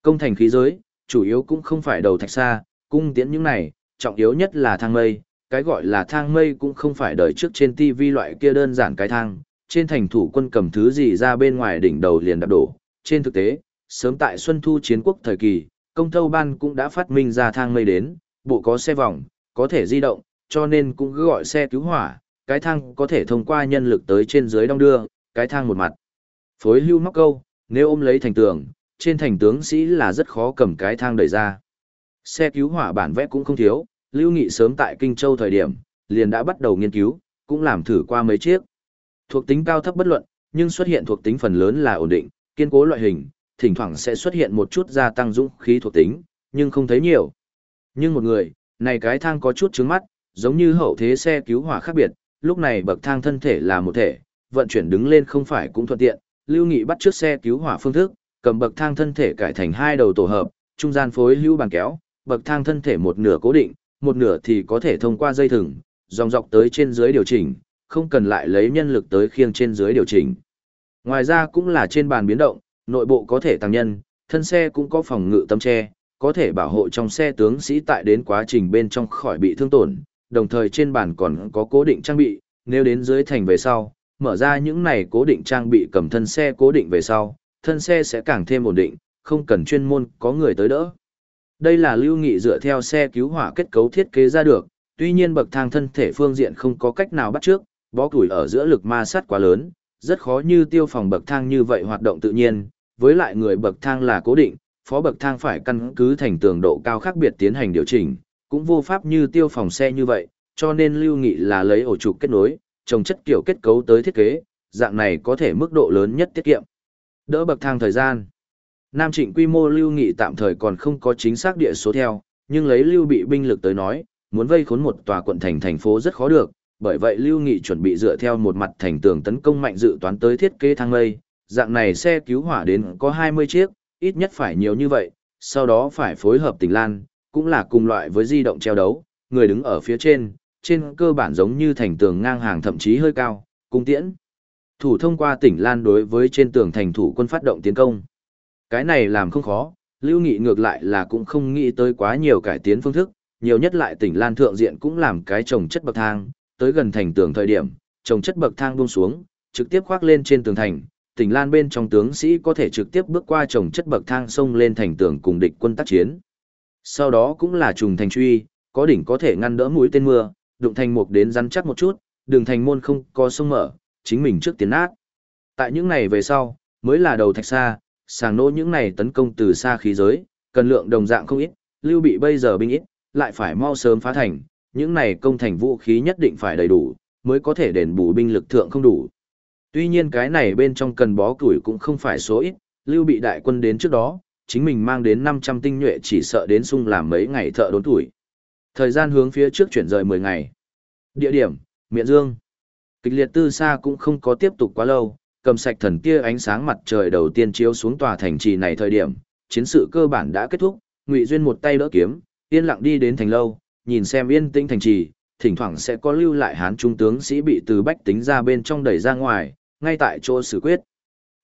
Công thành khí giới, chủ yếu cũng không phải đầu thạch xa, cung tiễn những này, trọng yếu nhất là thang mây, cái gọi là thang mây cũng không phải đời trước trên TV loại kia đơn giản cái thang, trên thành thủ quân cầm thứ gì ra bên ngoài đỉnh đầu liền đập đổ. Trên thực tế, sớm tại Xuân Thu chiến quốc thời kỳ, công thâu ban cũng đã phát minh ra thang mây đến, bộ có xe vòng, có thể di động, cho nên cũng cứ gọi xe cứu hỏa, cái thang có thể thông qua nhân lực tới trên dưới đong đưa, cái thang một mặt. Phối lưu móc câu, nếu ôm lấy thành tường, trên thành tướng sĩ là rất khó cầm cái thang đẩy ra. Xe cứu hỏa bản vẽ cũng không thiếu, Lưu Nghị sớm tại Kinh Châu thời điểm, liền đã bắt đầu nghiên cứu, cũng làm thử qua mấy chiếc. Thuộc tính cao thấp bất luận, nhưng xuất hiện thuộc tính phần lớn là ổn định, kiên cố loại hình, thỉnh thoảng sẽ xuất hiện một chút gia tăng dũng khí thuộc tính, nhưng không thấy nhiều. Nhưng một người, này cái thang có chút trứng mắt, giống như hậu thế xe cứu hỏa khác biệt, lúc này bậc thang thân thể là một thể, vận chuyển đứng lên không phải cũng thuận tiện, Lưu Nghị bắt trước xe cứu hỏa phương thức, cầm bậc thang thân thể cải thành hai đầu tổ hợp, trung gian phối hữu bàn kéo, bậc thang thân thể một nửa cố định, một nửa thì có thể thông qua dây thừng, dòng dọc tới trên dưới điều chỉnh, không cần lại lấy nhân lực tới khiêng trên dưới điều chỉnh. Ngoài ra cũng là trên bàn biến động, nội bộ có thể tăng nhân, thân xe cũng có phòng ngự tấm che, có thể bảo hộ trong xe tướng sĩ tại đến quá trình bên trong khỏi bị thương tổn, đồng thời trên bàn còn có cố định trang bị, nếu đến dưới thành về sau, mở ra những này cố định trang bị cầm thân xe cố định về sau, thân xe sẽ càng thêm ổn định, không cần chuyên môn có người tới đỡ. Đây là lưu nghị dựa theo xe cứu hỏa kết cấu thiết kế ra được, tuy nhiên bậc thang thân thể phương diện không có cách nào bắt trước, bó củi ở giữa lực ma sát quá lớn, rất khó như tiêu phòng bậc thang như vậy hoạt động tự nhiên, với lại người bậc thang là cố định, phó bậc thang phải căn cứ thành tường độ cao khác biệt tiến hành điều chỉnh, cũng vô pháp như tiêu phòng xe như vậy, cho nên lưu nghị là lấy ổ trục kết nối, trồng chất kiểu kết cấu tới thiết kế, dạng này có thể mức độ lớn nhất tiết kiệm. Đỡ bậc thang thời gian. Nam Trịnh quy mô lưu nghị tạm thời còn không có chính xác địa số theo, nhưng lấy lưu bị binh lực tới nói, muốn vây khốn một tòa quận thành thành phố rất khó được, bởi vậy lưu nghị chuẩn bị dựa theo một mặt thành tường tấn công mạnh dự toán tới thiết kế thang lây, dạng này xe cứu hỏa đến có 20 chiếc, ít nhất phải nhiều như vậy, sau đó phải phối hợp tình lan, cũng là cùng loại với di động treo đấu, người đứng ở phía trên, trên cơ bản giống như thành tường ngang hàng thậm chí hơi cao, cung tiễn. Thủ thông qua tỉnh Lan đối với trên tường thành thủ quân phát động tiến công. Cái này làm không khó, Lưu Nghị ngược lại là cũng không nghĩ tới quá nhiều cải tiến phương thức, nhiều nhất lại tỉnh Lan thượng diện cũng làm cái trồng chất bậc thang, tới gần thành tường thời điểm, trồng chất bậc thang buông xuống, trực tiếp khoác lên trên tường thành, tỉnh Lan bên trong tướng sĩ có thể trực tiếp bước qua trồng chất bậc thang xông lên thành tường cùng địch quân tác chiến. Sau đó cũng là trùng thành truy, có đỉnh có thể ngăn đỡ mũi tên mưa, đụng thành mục đến rắn chắc một chút, đường thành môn không có sông mở, chính mình trước tiến nát. Tại những này về sau, mới là đầu thạch xa, sàng nỗ những này tấn công từ xa khí giới, cần lượng đồng dạng không ít, lưu bị bây giờ binh ít, lại phải mau sớm phá thành, những này công thành vũ khí nhất định phải đầy đủ, mới có thể đền bù binh lực thượng không đủ. Tuy nhiên cái này bên trong cần bó củi cũng không phải số ít, lưu bị đại quân đến trước đó, chính mình mang đến 500 tinh nhuệ chỉ sợ đến sung làm mấy ngày thợ đốn tuổi. Thời gian hướng phía trước chuyển rời 10 ngày. Địa điểm, Miện Dương. Kịch liệt tư xa cũng không có tiếp tục quá lâu, cầm sạch thần tia ánh sáng mặt trời đầu tiên chiếu xuống tòa thành trì này thời điểm, chiến sự cơ bản đã kết thúc, Ngụy Duyên một tay đỡ kiếm, yên lặng đi đến thành lâu, nhìn xem yên tĩnh thành trì, thỉnh thoảng sẽ có lưu lại hán trung tướng sĩ bị từ bách tính ra bên trong đẩy ra ngoài, ngay tại chỗ xử quyết.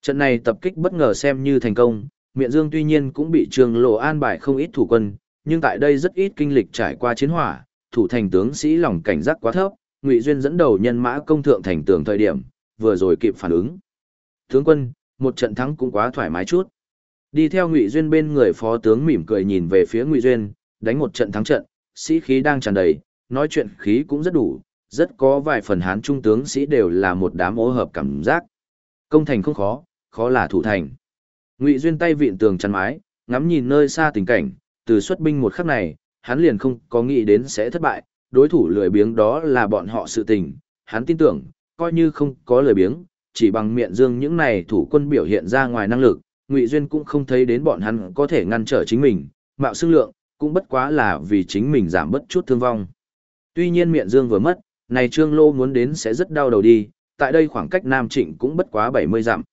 Trận này tập kích bất ngờ xem như thành công, Miện Dương tuy nhiên cũng bị Trường Lộ an bài không ít thủ quân, nhưng tại đây rất ít kinh lịch trải qua chiến hỏa, thủ thành tướng sĩ lòng cảnh giác quá thấp, Ngụy Duyên dẫn đầu nhân mã công thượng thành tường thời điểm, vừa rồi kịp phản ứng. Tướng quân, một trận thắng cũng quá thoải mái chút. Đi theo Ngụy Duyên bên người phó tướng mỉm cười nhìn về phía Ngụy Duyên, đánh một trận thắng trận, sĩ khí đang tràn đầy, nói chuyện khí cũng rất đủ, rất có vài phần hán trung tướng sĩ đều là một đám ô hợp cảm giác. Công thành không khó, khó là thủ thành. Ngụy Duyên tay vịn tường chăn mái, ngắm nhìn nơi xa tình cảnh, từ xuất binh một khắc này, hắn liền không có nghĩ đến sẽ thất bại, đối thủ lười biếng đó là bọn họ sự tình, hắn tin tưởng, coi như không có lười biếng, chỉ bằng miệng dương những này thủ quân biểu hiện ra ngoài năng lực, Ngụy Duyên cũng không thấy đến bọn hắn có thể ngăn trở chính mình, mạo sức lượng, cũng bất quá là vì chính mình giảm bất chút thương vong. Tuy nhiên miệng dương vừa mất, này Trương Lô muốn đến sẽ rất đau đầu đi, tại đây khoảng cách Nam Trịnh cũng bất quá 70 dặm.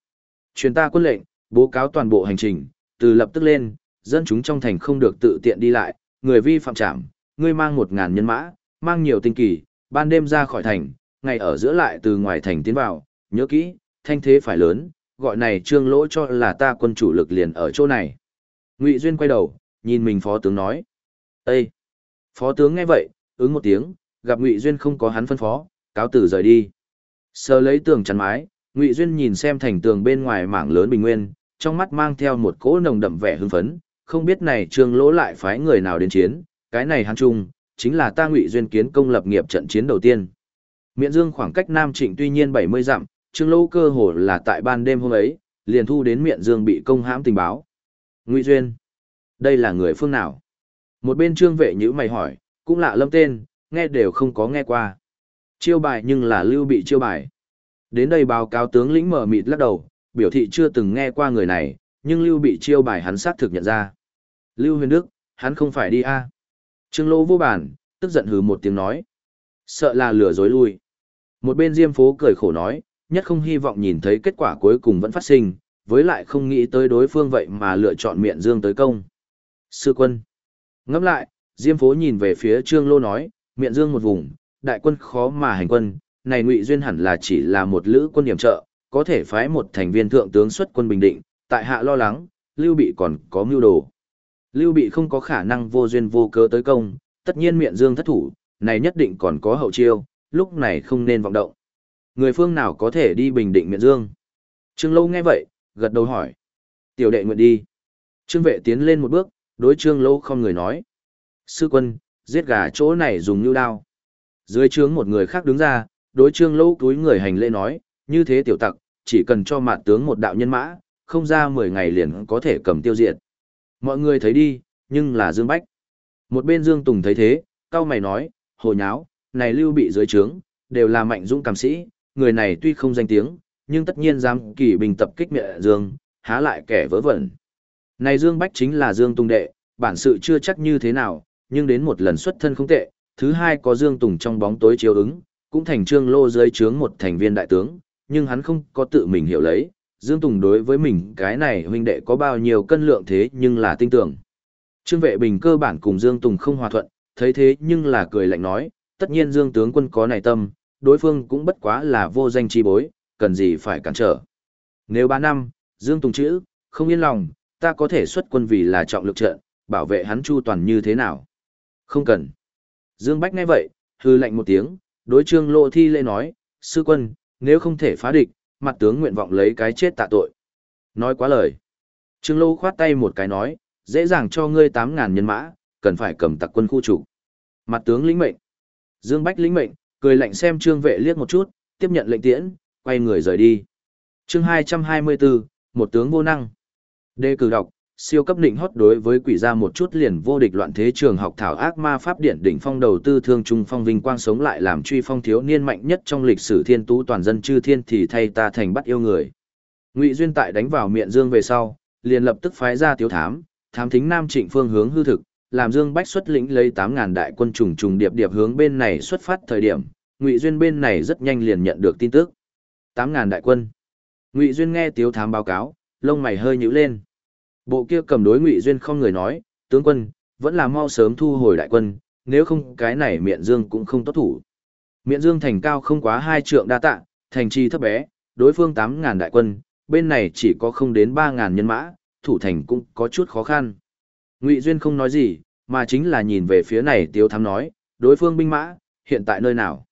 Truyền ta quân lệnh, bố cáo toàn bộ hành trình, từ lập tức lên, dân chúng trong thành không được tự tiện đi lại, người vi phạm trảm, ngươi mang một ngàn nhân mã, mang nhiều tinh kỳ, ban đêm ra khỏi thành, ngày ở giữa lại từ ngoài thành tiến vào, nhớ kỹ, thanh thế phải lớn, gọi này trương lỗ cho là ta quân chủ lực liền ở chỗ này. Ngụy Duyên quay đầu, nhìn mình phó tướng nói. Ê! Phó tướng nghe vậy, ứng một tiếng, gặp Ngụy Duyên không có hắn phân phó, cáo tử rời đi. Sờ lấy tường chắn mái, Ngụy Duyên nhìn xem thành tường bên ngoài mảng lớn bình nguyên, trong mắt mang theo một cỗ nồng đậm vẻ hưng phấn, không biết này trương lỗ lại phái người nào đến chiến, cái này hắn chung, chính là ta Ngụy Duyên kiến công lập nghiệp trận chiến đầu tiên. Miễn Dương khoảng cách Nam Trịnh tuy nhiên 70 dặm, Trương lâu cơ hồ là tại ban đêm hôm ấy, liền thu đến Miện Dương bị công hãm tình báo. Ngụy Duyên, đây là người phương nào? Một bên trương vệ nhữ mày hỏi, cũng lạ lâm tên, nghe đều không có nghe qua. Chiêu bài nhưng là lưu bị chiêu bài. Đến đây báo cáo tướng lĩnh mở mịt lắc đầu, biểu thị chưa từng nghe qua người này, nhưng lưu bị chiêu bài hắn xác thực nhận ra. Lưu huyền đức, hắn không phải đi a Trương lỗ vô bản, tức giận hừ một tiếng nói. Sợ là lừa dối lui. Một bên diêm phố cười khổ nói, nhất không hy vọng nhìn thấy kết quả cuối cùng vẫn phát sinh, với lại không nghĩ tới đối phương vậy mà lựa chọn miệng dương tới công. Sư quân. Ngẫm lại, Diêm Phố nhìn về phía Trương Lô nói, miệng dương một vùng, đại quân khó mà hành quân, này ngụy duyên hẳn là chỉ là một lữ quân điểm trợ, có thể phái một thành viên thượng tướng xuất quân bình định, tại hạ lo lắng, Lưu Bị còn có mưu đồ. Lưu Bị không có khả năng vô duyên vô cớ tới công, tất nhiên miệng dương thất thủ, này nhất định còn có hậu chiêu, lúc này không nên vọng động. Người phương nào có thể đi bình định miệng dương? Trương Lâu nghe vậy, gật đầu hỏi. Tiểu đệ nguyện đi. Trương vệ tiến lên một bước, đối Trương Lâu không người nói. Sư quân, giết gà chỗ này dùng như đao. Dưới trướng một người khác đứng ra, đối Trương Lâu túi người hành lễ nói, như thế tiểu tặc, chỉ cần cho mạn tướng một đạo nhân mã, không ra 10 ngày liền có thể cầm tiêu diệt. Mọi người thấy đi, nhưng là Dương Bách. Một bên Dương Tùng thấy thế, cao mày nói, hồ nháo, này lưu bị dưới trướng, đều là mạnh dũng cảm sĩ, người này tuy không danh tiếng, nhưng tất nhiên dám kỳ bình tập kích mẹ Dương, há lại kẻ vớ vẩn. Này Dương Bách chính là Dương Tùng đệ, bản sự chưa chắc như thế nào, nhưng đến một lần xuất thân không tệ, thứ hai có Dương Tùng trong bóng tối chiếu ứng, cũng thành trương lô dưới trướng một thành viên đại tướng, nhưng hắn không có tự mình hiểu lấy, Dương Tùng đối với mình cái này huynh đệ có bao nhiêu cân lượng thế nhưng là tin tưởng. Trương vệ bình cơ bản cùng Dương Tùng không hòa thuận, thấy thế nhưng là cười lạnh nói, tất nhiên Dương tướng quân có này tâm, đối phương cũng bất quá là vô danh chi bối, cần gì phải cản trở. Nếu ba năm, Dương Tùng chữ, không yên lòng, ta có thể xuất quân vì là trọng lực trận, bảo vệ hắn chu toàn như thế nào. Không cần. Dương Bách nghe vậy, hư lạnh một tiếng, đối trương lộ thi lễ nói, sư quân, nếu không thể phá địch, mặt tướng nguyện vọng lấy cái chết tạ tội. Nói quá lời. Trương Lô khoát tay một cái nói, dễ dàng cho ngươi 8.000 nhân mã, cần phải cầm tặc quân khu chủ. Mặt tướng lĩnh mệnh. Dương Bách lĩnh mệnh, cười lạnh xem trương vệ liếc một chút, tiếp nhận lệnh tiễn, quay người rời đi. chương 224, một tướng vô năng. Đề cử đọc, siêu cấp định hót đối với quỷ gia một chút liền vô địch loạn thế trường học thảo ác ma pháp điện đỉnh phong đầu tư thương trung phong vinh quang sống lại làm truy phong thiếu niên mạnh nhất trong lịch sử thiên tú toàn dân chư thiên thì thay ta thành bắt yêu người. Ngụy Duyên tại đánh vào miệng dương về sau, liền lập tức phái ra tiếu thám, thám thính Nam Trịnh phương hướng hư thực, làm Dương Bách xuất lĩnh lấy tám ngàn đại quân trùng trùng điệp điệp hướng bên này xuất phát thời điểm, Ngụy Duyên bên này rất nhanh liền nhận được tin tức. tám ngàn đại quân. Ngụy Duyên nghe Tiếu Thám báo cáo, lông mày hơi nhữ lên. Bộ kia cầm đối Ngụy Duyên không người nói, tướng quân, vẫn là mau sớm thu hồi đại quân, nếu không cái này miệng dương cũng không tốt thủ. Miệng dương thành cao không quá hai trượng đa tạ, thành trì thấp bé, đối phương 8.000 đại quân, bên này chỉ có không đến 3.000 nhân mã, thủ thành cũng có chút khó khăn. Ngụy Duyên không nói gì, mà chính là nhìn về phía này Tiếu Thám nói, đối phương binh mã, hiện tại nơi nào?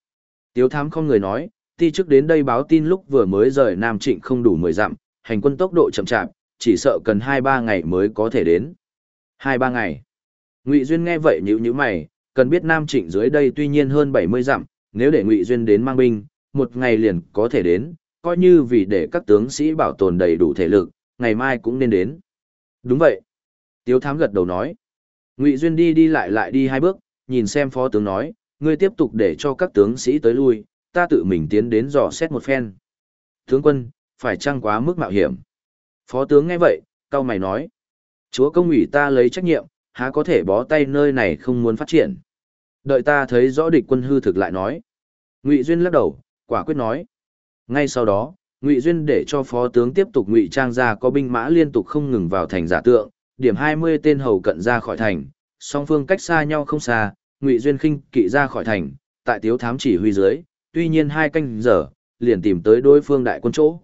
Tiếu Thám không người nói, ti trước đến đây báo tin lúc vừa mới rời Nam Trịnh không đủ 10 dặm, hành quân tốc độ chậm chạp, chỉ sợ cần 2-3 ngày mới có thể đến. 2-3 ngày. Ngụy Duyên nghe vậy nhíu nhíu mày, cần biết Nam Trịnh dưới đây tuy nhiên hơn 70 dặm, nếu để Ngụy Duyên đến mang binh, một ngày liền có thể đến, coi như vì để các tướng sĩ bảo tồn đầy đủ thể lực, ngày mai cũng nên đến. Đúng vậy. Tiếu thám gật đầu nói. Ngụy Duyên đi đi lại lại đi hai bước, nhìn xem phó tướng nói, ngươi tiếp tục để cho các tướng sĩ tới lui, ta tự mình tiến đến dò xét một phen. Tướng quân, phải chăng quá mức mạo hiểm? Phó tướng nghe vậy, cao mày nói. Chúa công ủy ta lấy trách nhiệm, há có thể bó tay nơi này không muốn phát triển. Đợi ta thấy rõ địch quân hư thực lại nói. Ngụy Duyên lắc đầu, quả quyết nói. Ngay sau đó, Ngụy Duyên để cho phó tướng tiếp tục ngụy trang ra có binh mã liên tục không ngừng vào thành giả tượng, điểm 20 tên hầu cận ra khỏi thành, song phương cách xa nhau không xa, Ngụy Duyên khinh kỵ ra khỏi thành, tại tiếu thám chỉ huy dưới, tuy nhiên hai canh giờ, liền tìm tới đối phương đại quân chỗ.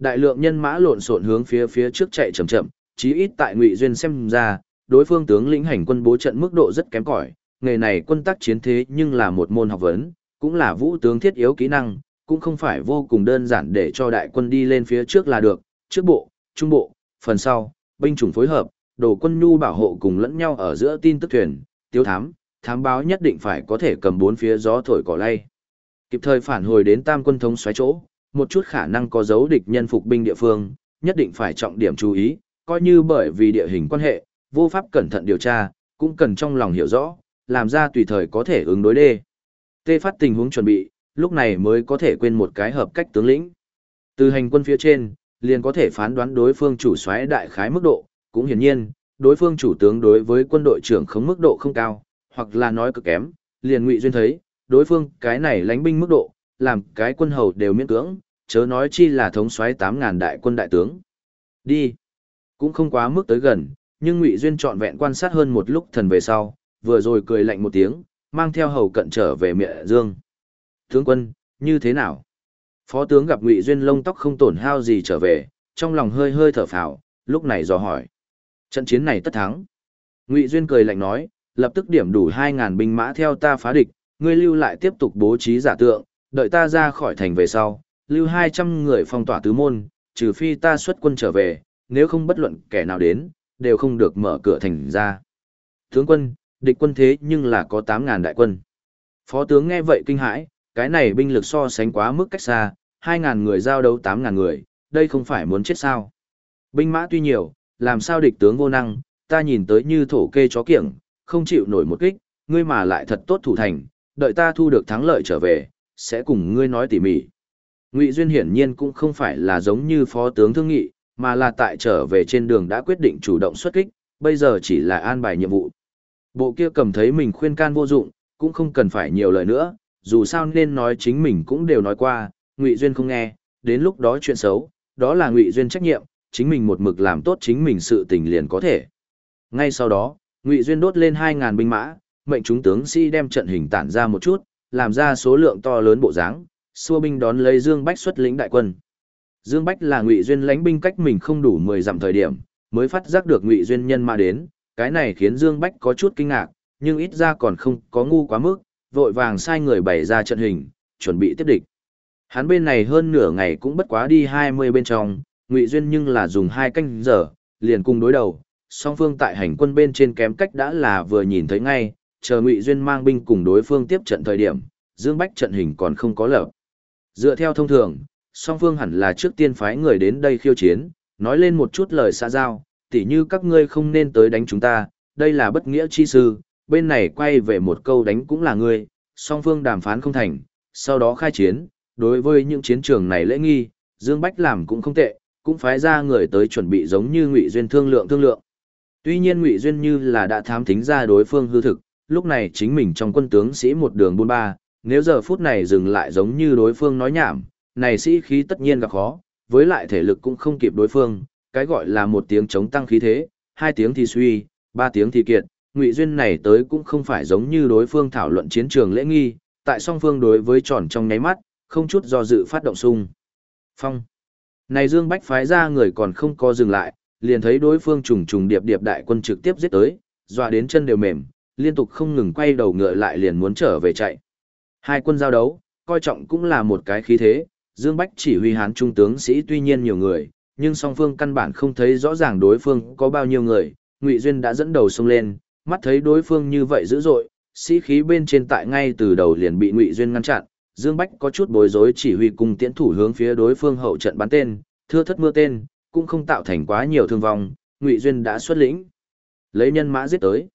Đại lượng nhân mã lộn xộn hướng phía phía trước chạy chậm chậm, chí ít tại Ngụy Duyên xem ra, đối phương tướng lĩnh hành quân bố trận mức độ rất kém cỏi, nghề này quân tác chiến thế nhưng là một môn học vấn, cũng là vũ tướng thiết yếu kỹ năng, cũng không phải vô cùng đơn giản để cho đại quân đi lên phía trước là được, trước bộ, trung bộ, phần sau, binh chủng phối hợp, đồ quân nhu bảo hộ cùng lẫn nhau ở giữa tin tức thuyền, tiêu thám, thám báo nhất định phải có thể cầm bốn phía gió thổi cỏ lay. Kịp thời phản hồi đến tam quân thống xoáy chỗ, một chút khả năng có dấu địch nhân phục binh địa phương, nhất định phải trọng điểm chú ý, coi như bởi vì địa hình quan hệ, vô pháp cẩn thận điều tra, cũng cần trong lòng hiểu rõ, làm ra tùy thời có thể ứng đối đê. Tê phát tình huống chuẩn bị, lúc này mới có thể quên một cái hợp cách tướng lĩnh. Từ hành quân phía trên, liền có thể phán đoán đối phương chủ soái đại khái mức độ, cũng hiển nhiên, đối phương chủ tướng đối với quân đội trưởng không mức độ không cao, hoặc là nói cực kém, liền ngụy duyên thấy, đối phương cái này lánh binh mức độ, làm cái quân hầu đều miễn cưỡng, chớ nói chi là thống soái 8000 đại quân đại tướng. Đi. Cũng không quá mức tới gần, nhưng Ngụy Duyên trọn vẹn quan sát hơn một lúc thần về sau, vừa rồi cười lạnh một tiếng, mang theo hầu cận trở về miệng dương. Tướng quân, như thế nào? Phó tướng gặp Ngụy Duyên lông tóc không tổn hao gì trở về, trong lòng hơi hơi thở phào, lúc này dò hỏi. Trận chiến này tất thắng. Ngụy Duyên cười lạnh nói, lập tức điểm đủ 2000 binh mã theo ta phá địch, ngươi lưu lại tiếp tục bố trí giả tượng, đợi ta ra khỏi thành về sau, lưu 200 người phong tỏa tứ môn, trừ phi ta xuất quân trở về, nếu không bất luận kẻ nào đến, đều không được mở cửa thành ra. Tướng quân, địch quân thế nhưng là có 8.000 đại quân. Phó tướng nghe vậy kinh hãi, cái này binh lực so sánh quá mức cách xa, 2.000 người giao đấu 8.000 người, đây không phải muốn chết sao. Binh mã tuy nhiều, làm sao địch tướng vô năng, ta nhìn tới như thổ kê chó kiểng, không chịu nổi một kích, ngươi mà lại thật tốt thủ thành, đợi ta thu được thắng lợi trở về, sẽ cùng ngươi nói tỉ mỉ. Ngụy Duyên hiển nhiên cũng không phải là giống như phó tướng thương nghị, mà là tại trở về trên đường đã quyết định chủ động xuất kích, bây giờ chỉ là an bài nhiệm vụ. Bộ kia cầm thấy mình khuyên can vô dụng, cũng không cần phải nhiều lời nữa, dù sao nên nói chính mình cũng đều nói qua, Ngụy Duyên không nghe, đến lúc đó chuyện xấu, đó là Ngụy Duyên trách nhiệm, chính mình một mực làm tốt chính mình sự tình liền có thể. Ngay sau đó, Ngụy Duyên đốt lên 2000 binh mã, mệnh chúng tướng sĩ đem trận hình tản ra một chút, làm ra số lượng to lớn bộ dáng, xua binh đón lấy Dương Bách xuất lĩnh đại quân. Dương Bách là Ngụy Duyên lãnh binh cách mình không đủ 10 dặm thời điểm, mới phát giác được Ngụy Duyên nhân mà đến, cái này khiến Dương Bách có chút kinh ngạc, nhưng ít ra còn không có ngu quá mức, vội vàng sai người bày ra trận hình, chuẩn bị tiếp địch. Hắn bên này hơn nửa ngày cũng bất quá đi 20 bên trong, Ngụy Duyên nhưng là dùng hai canh giờ, liền cùng đối đầu, song phương tại hành quân bên trên kém cách đã là vừa nhìn thấy ngay, chờ Ngụy Duyên mang binh cùng đối phương tiếp trận thời điểm, Dương Bách trận hình còn không có lập. Dựa theo thông thường, song phương hẳn là trước tiên phái người đến đây khiêu chiến, nói lên một chút lời xa giao, tỉ như các ngươi không nên tới đánh chúng ta, đây là bất nghĩa chi sư, bên này quay về một câu đánh cũng là ngươi, song phương đàm phán không thành, sau đó khai chiến, đối với những chiến trường này lễ nghi, Dương Bách làm cũng không tệ, cũng phái ra người tới chuẩn bị giống như Ngụy Duyên thương lượng thương lượng. Tuy nhiên Ngụy Duyên như là đã thám thính ra đối phương hư thực, lúc này chính mình trong quân tướng sĩ một đường buôn ba, nếu giờ phút này dừng lại giống như đối phương nói nhảm, này sĩ khí tất nhiên gặp khó, với lại thể lực cũng không kịp đối phương, cái gọi là một tiếng chống tăng khí thế, hai tiếng thì suy, ba tiếng thì kiệt, Ngụy Duyên này tới cũng không phải giống như đối phương thảo luận chiến trường lễ nghi, tại song phương đối với tròn trong nháy mắt, không chút do dự phát động xung. Phong. Này Dương Bách phái ra người còn không có dừng lại, liền thấy đối phương trùng trùng điệp điệp đại quân trực tiếp giết tới, dọa đến chân đều mềm, liên tục không ngừng quay đầu ngựa lại liền muốn trở về chạy. Hai quân giao đấu, coi trọng cũng là một cái khí thế, Dương Bách chỉ huy hán trung tướng sĩ tuy nhiên nhiều người, nhưng song phương căn bản không thấy rõ ràng đối phương có bao nhiêu người, Ngụy Duyên đã dẫn đầu xông lên, mắt thấy đối phương như vậy dữ dội, sĩ khí bên trên tại ngay từ đầu liền bị Ngụy Duyên ngăn chặn, Dương Bách có chút bối rối chỉ huy cùng tiễn thủ hướng phía đối phương hậu trận bắn tên, thưa thất mưa tên, cũng không tạo thành quá nhiều thương vong, Ngụy Duyên đã xuất lĩnh. Lấy nhân mã giết tới.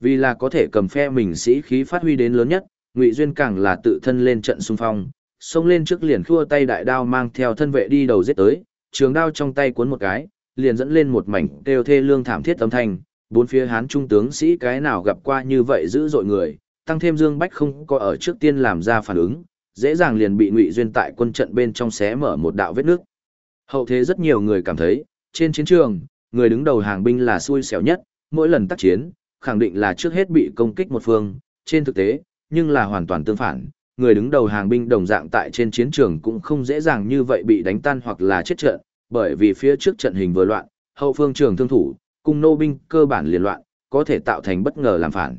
Vì là có thể cầm phe mình sĩ khí phát huy đến lớn nhất, Ngụy Duyên càng là tự thân lên trận xung phong, xông lên trước liền khua tay đại đao mang theo thân vệ đi đầu giết tới, trường đao trong tay cuốn một cái, liền dẫn lên một mảnh kêu thê lương thảm thiết âm thanh, bốn phía hán trung tướng sĩ cái nào gặp qua như vậy dữ dội người, tăng thêm Dương Bách không có ở trước tiên làm ra phản ứng, dễ dàng liền bị Ngụy Duyên tại quân trận bên trong xé mở một đạo vết nước. Hậu thế rất nhiều người cảm thấy, trên chiến trường, người đứng đầu hàng binh là xui xẻo nhất, mỗi lần tác chiến, khẳng định là trước hết bị công kích một phương, trên thực tế, nhưng là hoàn toàn tương phản. Người đứng đầu hàng binh đồng dạng tại trên chiến trường cũng không dễ dàng như vậy bị đánh tan hoặc là chết trận, bởi vì phía trước trận hình vừa loạn, hậu phương trường thương thủ, cùng nô binh cơ bản liên loạn, có thể tạo thành bất ngờ làm phản.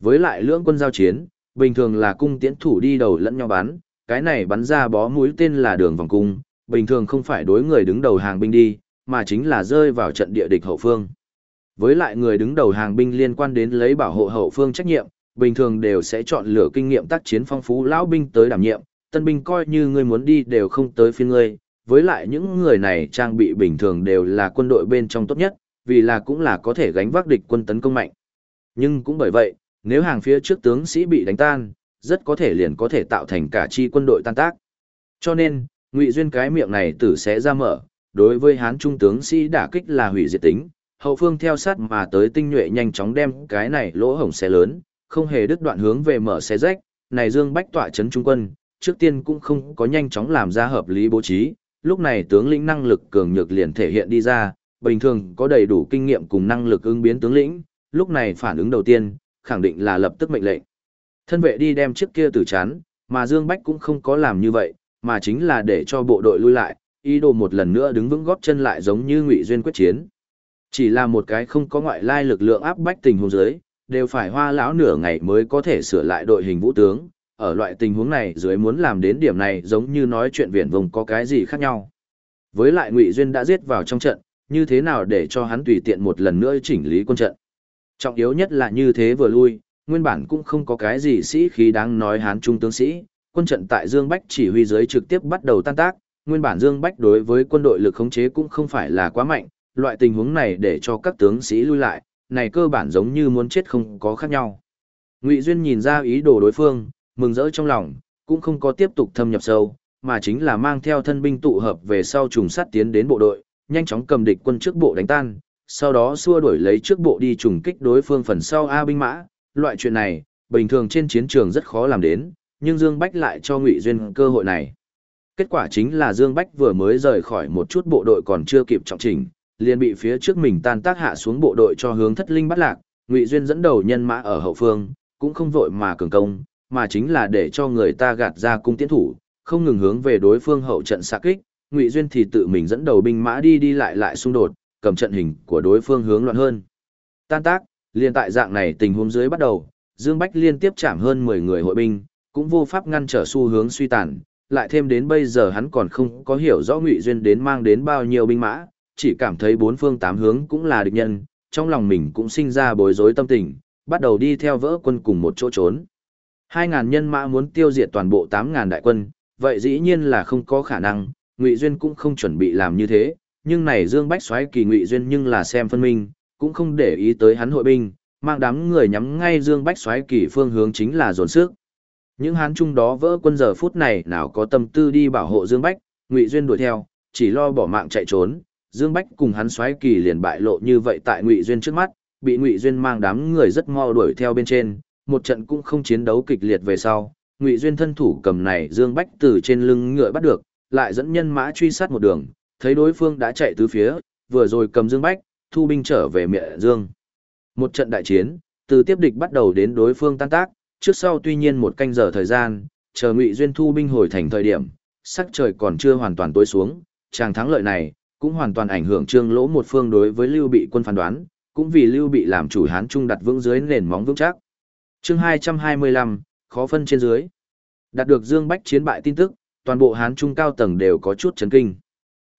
Với lại lưỡng quân giao chiến, bình thường là cung tiễn thủ đi đầu lẫn nhau bắn, cái này bắn ra bó mũi tên là đường vòng cung, bình thường không phải đối người đứng đầu hàng binh đi, mà chính là rơi vào trận địa địch hậu phương. Với lại người đứng đầu hàng binh liên quan đến lấy bảo hộ hậu phương trách nhiệm, bình thường đều sẽ chọn lựa kinh nghiệm tác chiến phong phú lão binh tới đảm nhiệm, tân binh coi như người muốn đi đều không tới phiên ngươi. Với lại những người này trang bị bình thường đều là quân đội bên trong tốt nhất, vì là cũng là có thể gánh vác địch quân tấn công mạnh. Nhưng cũng bởi vậy, nếu hàng phía trước tướng sĩ bị đánh tan, rất có thể liền có thể tạo thành cả chi quân đội tan tác. Cho nên, Ngụy Duyên cái miệng này tử sẽ ra mở, đối với hán trung tướng sĩ đả kích là hủy diệt tính, hậu phương theo sát mà tới tinh nhuệ nhanh chóng đem cái này lỗ hổng xe lớn, không hề đứt đoạn hướng về mở xe rách, này Dương Bách tỏa chấn trung quân, trước tiên cũng không có nhanh chóng làm ra hợp lý bố trí, lúc này tướng lĩnh năng lực cường nhược liền thể hiện đi ra, bình thường có đầy đủ kinh nghiệm cùng năng lực ứng biến tướng lĩnh, lúc này phản ứng đầu tiên, khẳng định là lập tức mệnh lệnh. Thân vệ đi đem chiếc kia tử chán, mà Dương Bách cũng không có làm như vậy, mà chính là để cho bộ đội lui lại, ý đồ một lần nữa đứng vững góp chân lại giống như Ngụy Duyên quyết chiến. Chỉ là một cái không có ngoại lai lực lượng áp bách tình huống dưới, đều phải hoa lão nửa ngày mới có thể sửa lại đội hình vũ tướng, ở loại tình huống này dưới muốn làm đến điểm này giống như nói chuyện viển vùng có cái gì khác nhau. Với lại Ngụy Duyên đã giết vào trong trận, như thế nào để cho hắn tùy tiện một lần nữa chỉnh lý quân trận. Trọng yếu nhất là như thế vừa lui, nguyên bản cũng không có cái gì sĩ khí đáng nói hán trung tướng sĩ, quân trận tại Dương Bách chỉ huy dưới trực tiếp bắt đầu tan tác, nguyên bản Dương Bách đối với quân đội lực khống chế cũng không phải là quá mạnh, loại tình huống này để cho các tướng sĩ lui lại, này cơ bản giống như muốn chết không có khác nhau. Ngụy Duyên nhìn ra ý đồ đối phương, mừng rỡ trong lòng, cũng không có tiếp tục thâm nhập sâu, mà chính là mang theo thân binh tụ hợp về sau trùng sát tiến đến bộ đội, nhanh chóng cầm địch quân trước bộ đánh tan, sau đó xua đuổi lấy trước bộ đi trùng kích đối phương phần sau A binh mã, loại chuyện này, bình thường trên chiến trường rất khó làm đến, nhưng Dương Bách lại cho Ngụy Duyên cơ hội này. Kết quả chính là Dương Bách vừa mới rời khỏi một chút bộ đội còn chưa kịp trọng trình, liền bị phía trước mình tan tác hạ xuống bộ đội cho hướng thất linh bắt lạc, Ngụy Duyên dẫn đầu nhân mã ở hậu phương, cũng không vội mà cường công, mà chính là để cho người ta gạt ra cung tiến thủ, không ngừng hướng về đối phương hậu trận xạ kích, Ngụy Duyên thì tự mình dẫn đầu binh mã đi đi lại lại xung đột, cầm trận hình của đối phương hướng loạn hơn. Tan tác, liền tại dạng này tình huống dưới bắt đầu, Dương Bách liên tiếp chạm hơn 10 người hội binh, cũng vô pháp ngăn trở xu hướng suy tàn, lại thêm đến bây giờ hắn còn không có hiểu rõ Ngụy Duyên đến mang đến bao nhiêu binh mã, chỉ cảm thấy bốn phương tám hướng cũng là địch nhân, trong lòng mình cũng sinh ra bối rối tâm tình, bắt đầu đi theo vỡ quân cùng một chỗ trốn. 2.000 nhân mã muốn tiêu diệt toàn bộ 8.000 đại quân, vậy dĩ nhiên là không có khả năng, Ngụy Duyên cũng không chuẩn bị làm như thế, nhưng này Dương Bách xoáy kỳ Ngụy Duyên nhưng là xem phân minh, cũng không để ý tới hắn hội binh, mang đám người nhắm ngay Dương Bách xoáy kỳ phương hướng chính là dồn sức. Những hán trung đó vỡ quân giờ phút này nào có tâm tư đi bảo hộ Dương Bách, Ngụy Duyên đuổi theo, chỉ lo bỏ mạng chạy trốn, Dương Bách cùng hắn xoáy kỳ liền bại lộ như vậy tại Ngụy Duyên trước mắt, bị Ngụy Duyên mang đám người rất mau đuổi theo bên trên, một trận cũng không chiến đấu kịch liệt về sau, Ngụy Duyên thân thủ cầm này Dương Bách từ trên lưng ngựa bắt được, lại dẫn nhân mã truy sát một đường, thấy đối phương đã chạy tứ phía, vừa rồi cầm Dương Bách, thu binh trở về miệng Dương. Một trận đại chiến, từ tiếp địch bắt đầu đến đối phương tan tác, trước sau tuy nhiên một canh giờ thời gian, chờ Ngụy Duyên thu binh hồi thành thời điểm, sắc trời còn chưa hoàn toàn tối xuống, chàng thắng lợi này cũng hoàn toàn ảnh hưởng Trương Lỗ một phương đối với Lưu Bị quân phán đoán, cũng vì Lưu Bị làm chủ Hán Trung đặt vững dưới nền móng vững chắc. Chương 225, khó phân trên dưới. Đạt được Dương Bách chiến bại tin tức, toàn bộ Hán Trung cao tầng đều có chút chấn kinh.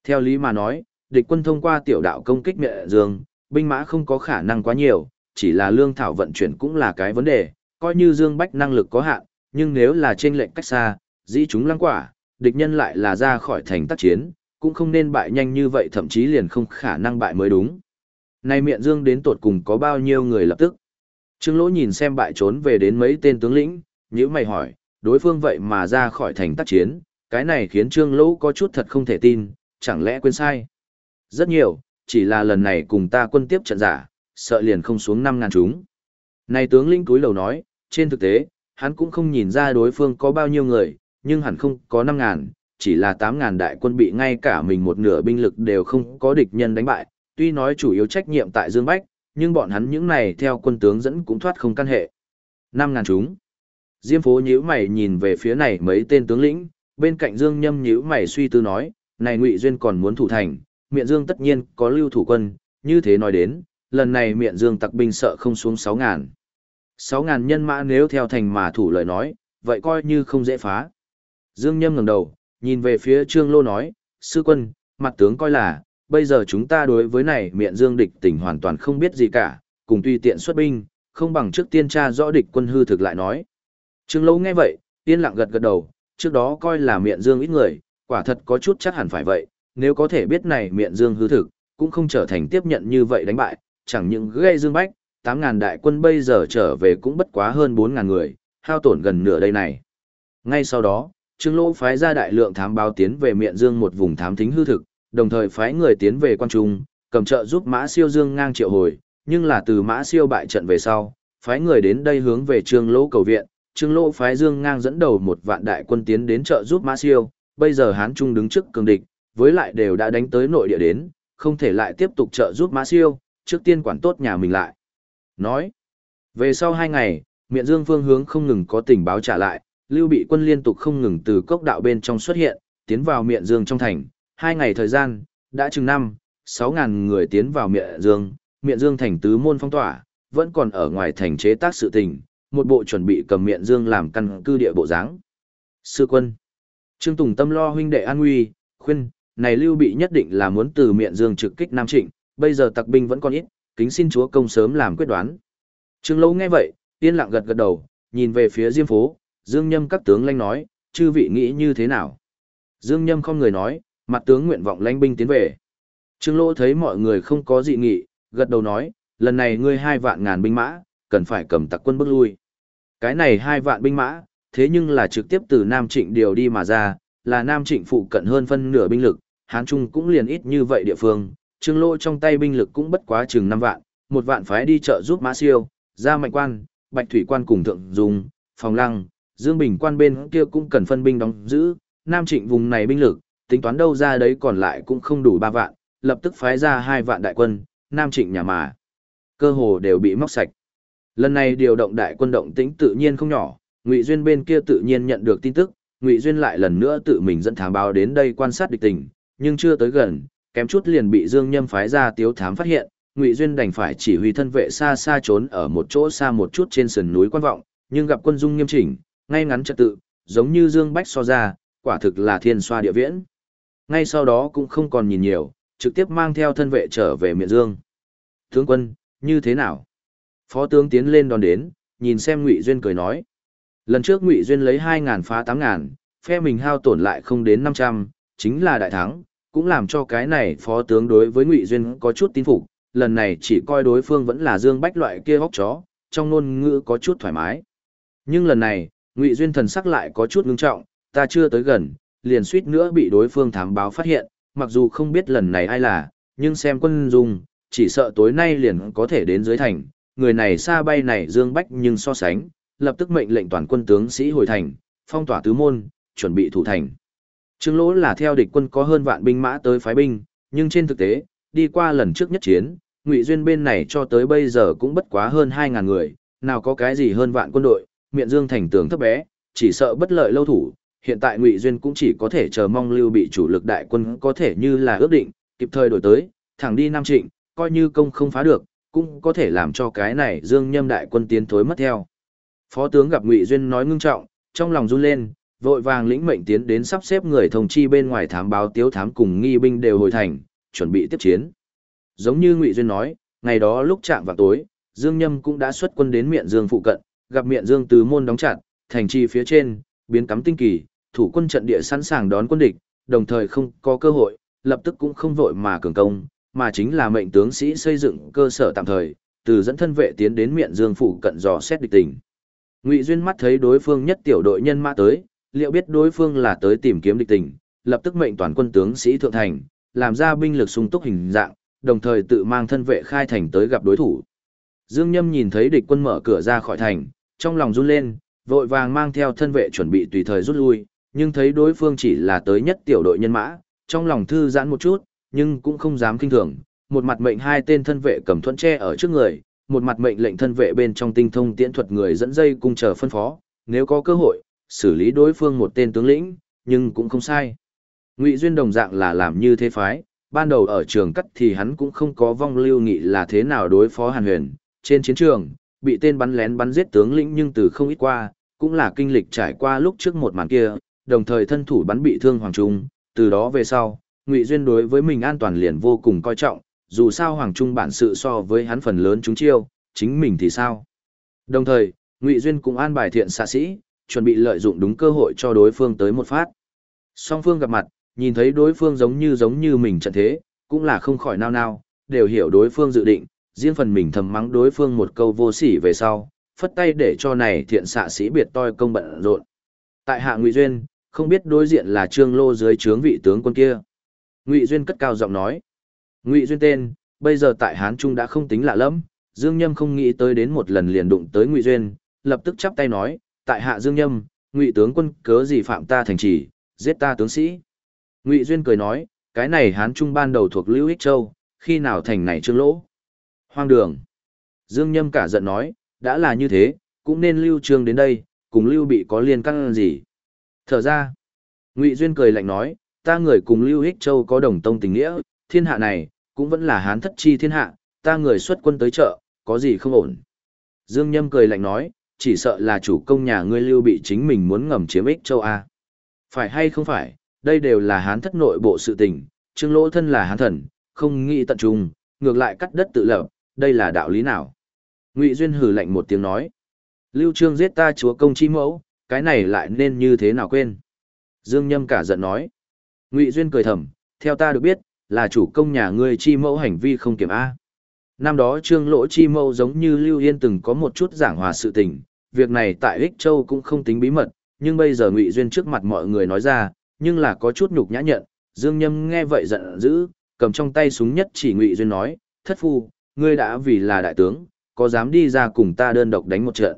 Theo lý mà nói, địch quân thông qua tiểu đạo công kích mẹ Dương, binh mã không có khả năng quá nhiều, chỉ là lương thảo vận chuyển cũng là cái vấn đề, coi như Dương Bách năng lực có hạn, nhưng nếu là trên lệnh cách xa, dĩ chúng lăng quả, địch nhân lại là ra khỏi thành tác chiến, cũng không nên bại nhanh như vậy thậm chí liền không khả năng bại mới đúng. Này miệng dương đến tột cùng có bao nhiêu người lập tức. Trương Lỗ nhìn xem bại trốn về đến mấy tên tướng lĩnh, nhữ mày hỏi, đối phương vậy mà ra khỏi thành tác chiến, cái này khiến Trương Lỗ có chút thật không thể tin, chẳng lẽ quên sai. Rất nhiều, chỉ là lần này cùng ta quân tiếp trận giả, sợ liền không xuống 5 ngàn chúng. Này tướng lĩnh cúi lầu nói, trên thực tế, hắn cũng không nhìn ra đối phương có bao nhiêu người, nhưng hẳn không có 5 ngàn, chỉ là 8 ngàn đại quân bị ngay cả mình một nửa binh lực đều không có địch nhân đánh bại, tuy nói chủ yếu trách nhiệm tại Dương Bách, nhưng bọn hắn những này theo quân tướng dẫn cũng thoát không căn hệ. 5 ngàn chúng. Diêm phố nhíu mày nhìn về phía này mấy tên tướng lĩnh, bên cạnh Dương Nhâm nhíu mày suy tư nói, này Ngụy Duyên còn muốn thủ thành, miệng Dương tất nhiên có lưu thủ quân, như thế nói đến, lần này miệng Dương tặc binh sợ không xuống 6 ngàn. 6 ngàn nhân mã nếu theo thành mà thủ lời nói, vậy coi như không dễ phá. Dương Nhâm ngẩng đầu, nhìn về phía Trương Lô nói, sư quân, mặt tướng coi là, bây giờ chúng ta đối với này miệng dương địch tình hoàn toàn không biết gì cả, cùng tùy tiện xuất binh, không bằng trước tiên tra rõ địch quân hư thực lại nói. Trương Lô nghe vậy, yên lặng gật gật đầu, trước đó coi là miệng dương ít người, quả thật có chút chắc hẳn phải vậy, nếu có thể biết này miệng dương hư thực, cũng không trở thành tiếp nhận như vậy đánh bại, chẳng những gây dương bách, 8.000 đại quân bây giờ trở về cũng bất quá hơn 4.000 người, hao tổn gần nửa đây này. Ngay sau đó, Trương Lỗ phái ra đại lượng thám báo tiến về Miện Dương một vùng thám thính hư thực, đồng thời phái người tiến về quan trung, cầm trợ giúp Mã Siêu Dương ngang triệu hồi, nhưng là từ Mã Siêu bại trận về sau, phái người đến đây hướng về Trương Lỗ cầu viện, Trương Lỗ phái Dương ngang dẫn đầu một vạn đại quân tiến đến trợ giúp Mã Siêu, bây giờ Hán Trung đứng trước cường địch, với lại đều đã đánh tới nội địa đến, không thể lại tiếp tục trợ giúp Mã Siêu, trước tiên quản tốt nhà mình lại. Nói, về sau hai ngày, Miện Dương phương hướng không ngừng có tình báo trả lại, Lưu Bị quân liên tục không ngừng từ cốc đạo bên trong xuất hiện, tiến vào miệng Dương trong thành, hai ngày thời gian, đã chừng năm, sáu ngàn người tiến vào miệng Dương, Miệng Dương thành tứ môn phong tỏa, vẫn còn ở ngoài thành chế tác sự tình, một bộ chuẩn bị cầm miệng Dương làm căn cư địa bộ dáng. Sư quân. Trương Tùng tâm lo huynh đệ an nguy, khuyên, này Lưu Bị nhất định là muốn từ miệng Dương trực kích Nam Trịnh, bây giờ tặc binh vẫn còn ít, kính xin chúa công sớm làm quyết đoán. Trương Lâu nghe vậy, yên lặng gật gật đầu, nhìn về phía Diêm Phố, Dương Nhâm các tướng lãnh nói, chư vị nghĩ như thế nào? Dương Nhâm không người nói, mặt tướng nguyện vọng lãnh binh tiến về. Trương Lỗ thấy mọi người không có dị nghị, gật đầu nói, lần này ngươi hai vạn ngàn binh mã, cần phải cầm tặc quân bước lui. Cái này hai vạn binh mã, thế nhưng là trực tiếp từ Nam Trịnh điều đi mà ra, là Nam Trịnh phụ cận hơn phân nửa binh lực, Hán Trung cũng liền ít như vậy địa phương, Trương Lỗ trong tay binh lực cũng bất quá chừng 5 vạn, một vạn phái đi trợ giúp Mã Siêu, ra mạnh quan, Bạch Thủy quan cùng thượng dùng, phòng lăng, Dương Bình quan bên kia cũng cần phân binh đóng giữ, Nam Trịnh vùng này binh lực, tính toán đâu ra đấy còn lại cũng không đủ 3 vạn, lập tức phái ra 2 vạn đại quân, Nam Trịnh nhà mà. Cơ hồ đều bị móc sạch. Lần này điều động đại quân động tĩnh tự nhiên không nhỏ, Ngụy Duyên bên kia tự nhiên nhận được tin tức, Ngụy Duyên lại lần nữa tự mình dẫn thám báo đến đây quan sát địch tình, nhưng chưa tới gần, kém chút liền bị Dương Nhâm phái ra tiếu thám phát hiện, Ngụy Duyên đành phải chỉ huy thân vệ xa xa trốn ở một chỗ xa một chút trên sườn núi quan vọng, nhưng gặp quân dung nghiêm chỉnh, ngay ngắn trật tự, giống như Dương Bách so ra, quả thực là thiên xoa địa viễn. Ngay sau đó cũng không còn nhìn nhiều, trực tiếp mang theo thân vệ trở về Miệng Dương. Tướng quân, như thế nào? Phó tướng tiến lên đón đến, nhìn xem Ngụy Duyên cười nói. Lần trước Ngụy Duyên lấy 2.000 phá 8.000, phe mình hao tổn lại không đến 500, chính là đại thắng, cũng làm cho cái này phó tướng đối với Ngụy Duyên có chút tín phục, lần này chỉ coi đối phương vẫn là Dương Bách loại kia hóc chó, trong ngôn ngữ có chút thoải mái. Nhưng lần này, Ngụy Duyên thần sắc lại có chút ngưng trọng, ta chưa tới gần, liền suýt nữa bị đối phương thám báo phát hiện, mặc dù không biết lần này ai là, nhưng xem quân dung, chỉ sợ tối nay liền có thể đến dưới thành, người này xa bay này dương bách nhưng so sánh, lập tức mệnh lệnh toàn quân tướng sĩ hồi thành, phong tỏa tứ môn, chuẩn bị thủ thành. Trương Lỗ là theo địch quân có hơn vạn binh mã tới phái binh, nhưng trên thực tế, đi qua lần trước nhất chiến, Ngụy Duyên bên này cho tới bây giờ cũng bất quá hơn hai ngàn người, nào có cái gì hơn vạn quân đội, miệng dương thành tường thấp bé, chỉ sợ bất lợi lâu thủ, hiện tại Ngụy Duyên cũng chỉ có thể chờ mong lưu bị chủ lực đại quân có thể như là ước định, kịp thời đổi tới, thẳng đi Nam Trịnh, coi như công không phá được, cũng có thể làm cho cái này Dương Nhâm đại quân tiến thối mất theo. Phó tướng gặp Ngụy Duyên nói ngưng trọng, trong lòng run lên, vội vàng lĩnh mệnh tiến đến sắp xếp người thông chi bên ngoài thám báo tiếu thám cùng nghi binh đều hồi thành, chuẩn bị tiếp chiến. Giống như Ngụy Duyên nói, ngày đó lúc chạm vào tối, Dương Nhâm cũng đã xuất quân đến Miện Dương phụ cận, gặp miệng Dương tứ môn đóng chặt, thành trì phía trên, biến cắm tinh kỳ, thủ quân trận địa sẵn sàng đón quân địch, đồng thời không có cơ hội, lập tức cũng không vội mà cường công, mà chính là mệnh tướng sĩ xây dựng cơ sở tạm thời, từ dẫn thân vệ tiến đến miệng Dương phủ cận dò xét địch tình. Ngụy Duyên mắt thấy đối phương nhất tiểu đội nhân mã tới, liệu biết đối phương là tới tìm kiếm địch tình, lập tức mệnh toàn quân tướng sĩ thượng thành, làm ra binh lực sung túc hình dạng, đồng thời tự mang thân vệ khai thành tới gặp đối thủ. Dương Nhâm nhìn thấy địch quân mở cửa ra khỏi thành, trong lòng run lên, vội vàng mang theo thân vệ chuẩn bị tùy thời rút lui, nhưng thấy đối phương chỉ là tới nhất tiểu đội nhân mã, trong lòng thư giãn một chút, nhưng cũng không dám kinh thường, một mặt mệnh hai tên thân vệ cầm thuẫn tre ở trước người, một mặt mệnh lệnh thân vệ bên trong tinh thông tiễn thuật người dẫn dây cung chờ phân phó, nếu có cơ hội, xử lý đối phương một tên tướng lĩnh, nhưng cũng không sai. Ngụy Duyên đồng dạng là làm như thế phái, ban đầu ở trường cắt thì hắn cũng không có vong lưu nghị là thế nào đối phó Hàn Huyền, trên chiến trường, bị tên bắn lén bắn giết tướng lĩnh nhưng từ không ít qua, cũng là kinh lịch trải qua lúc trước một màn kia, đồng thời thân thủ bắn bị thương Hoàng Trung, từ đó về sau, Ngụy Duyên đối với mình an toàn liền vô cùng coi trọng, dù sao Hoàng Trung bản sự so với hắn phần lớn chúng chiêu, chính mình thì sao? Đồng thời, Ngụy Duyên cũng an bài thiện xạ sĩ, chuẩn bị lợi dụng đúng cơ hội cho đối phương tới một phát. Song phương gặp mặt, nhìn thấy đối phương giống như giống như mình trận thế, cũng là không khỏi nao nao, đều hiểu đối phương dự định, riêng phần mình thầm mắng đối phương một câu vô sỉ về sau, phất tay để cho này thiện xạ sĩ biệt toi công bận rộn. Tại hạ Ngụy Duyên, không biết đối diện là Trương Lô dưới trướng vị tướng quân kia. Ngụy Duyên cất cao giọng nói. Ngụy Duyên tên, bây giờ tại Hán Trung đã không tính lạ lắm, Dương Nhâm không nghĩ tới đến một lần liền đụng tới Ngụy Duyên, lập tức chắp tay nói, tại hạ Dương Nhâm, Ngụy tướng quân cớ gì phạm ta thành trì, giết ta tướng sĩ. Ngụy Duyên cười nói, cái này Hán Trung ban đầu thuộc Lưu Ích Châu, khi nào thành này trương lỗ. Hoang đường. Dương Nhâm cả giận nói, đã là như thế, cũng nên Lưu Trương đến đây, cùng Lưu bị có liên căn gì. Thở ra. Ngụy Duyên cười lạnh nói, ta người cùng Lưu Hích Châu có đồng tông tình nghĩa, thiên hạ này, cũng vẫn là hán thất chi thiên hạ, ta người xuất quân tới chợ, có gì không ổn. Dương Nhâm cười lạnh nói, chỉ sợ là chủ công nhà ngươi Lưu bị chính mình muốn ngầm chiếm ích châu A. Phải hay không phải, đây đều là hán thất nội bộ sự tình, trương lỗ thân là hán thần, không nghĩ tận trung, ngược lại cắt đất tự lập, đây là đạo lý nào? Ngụy Duyên hừ lạnh một tiếng nói, Lưu Trương giết ta chúa công chi mẫu, cái này lại nên như thế nào quên? Dương Nhâm cả giận nói, Ngụy Duyên cười thầm, theo ta được biết, là chủ công nhà ngươi chi mẫu hành vi không kiểm A. Năm đó trương lỗ chi mẫu giống như Lưu Yên từng có một chút giảng hòa sự tình, việc này tại Ích Châu cũng không tính bí mật, nhưng bây giờ Ngụy Duyên trước mặt mọi người nói ra, nhưng là có chút nhục nhã nhận, Dương Nhâm nghe vậy giận dữ, cầm trong tay súng nhất chỉ Ngụy Duyên nói, thất phu, ngươi đã vì là đại tướng, có dám đi ra cùng ta đơn độc đánh một trận.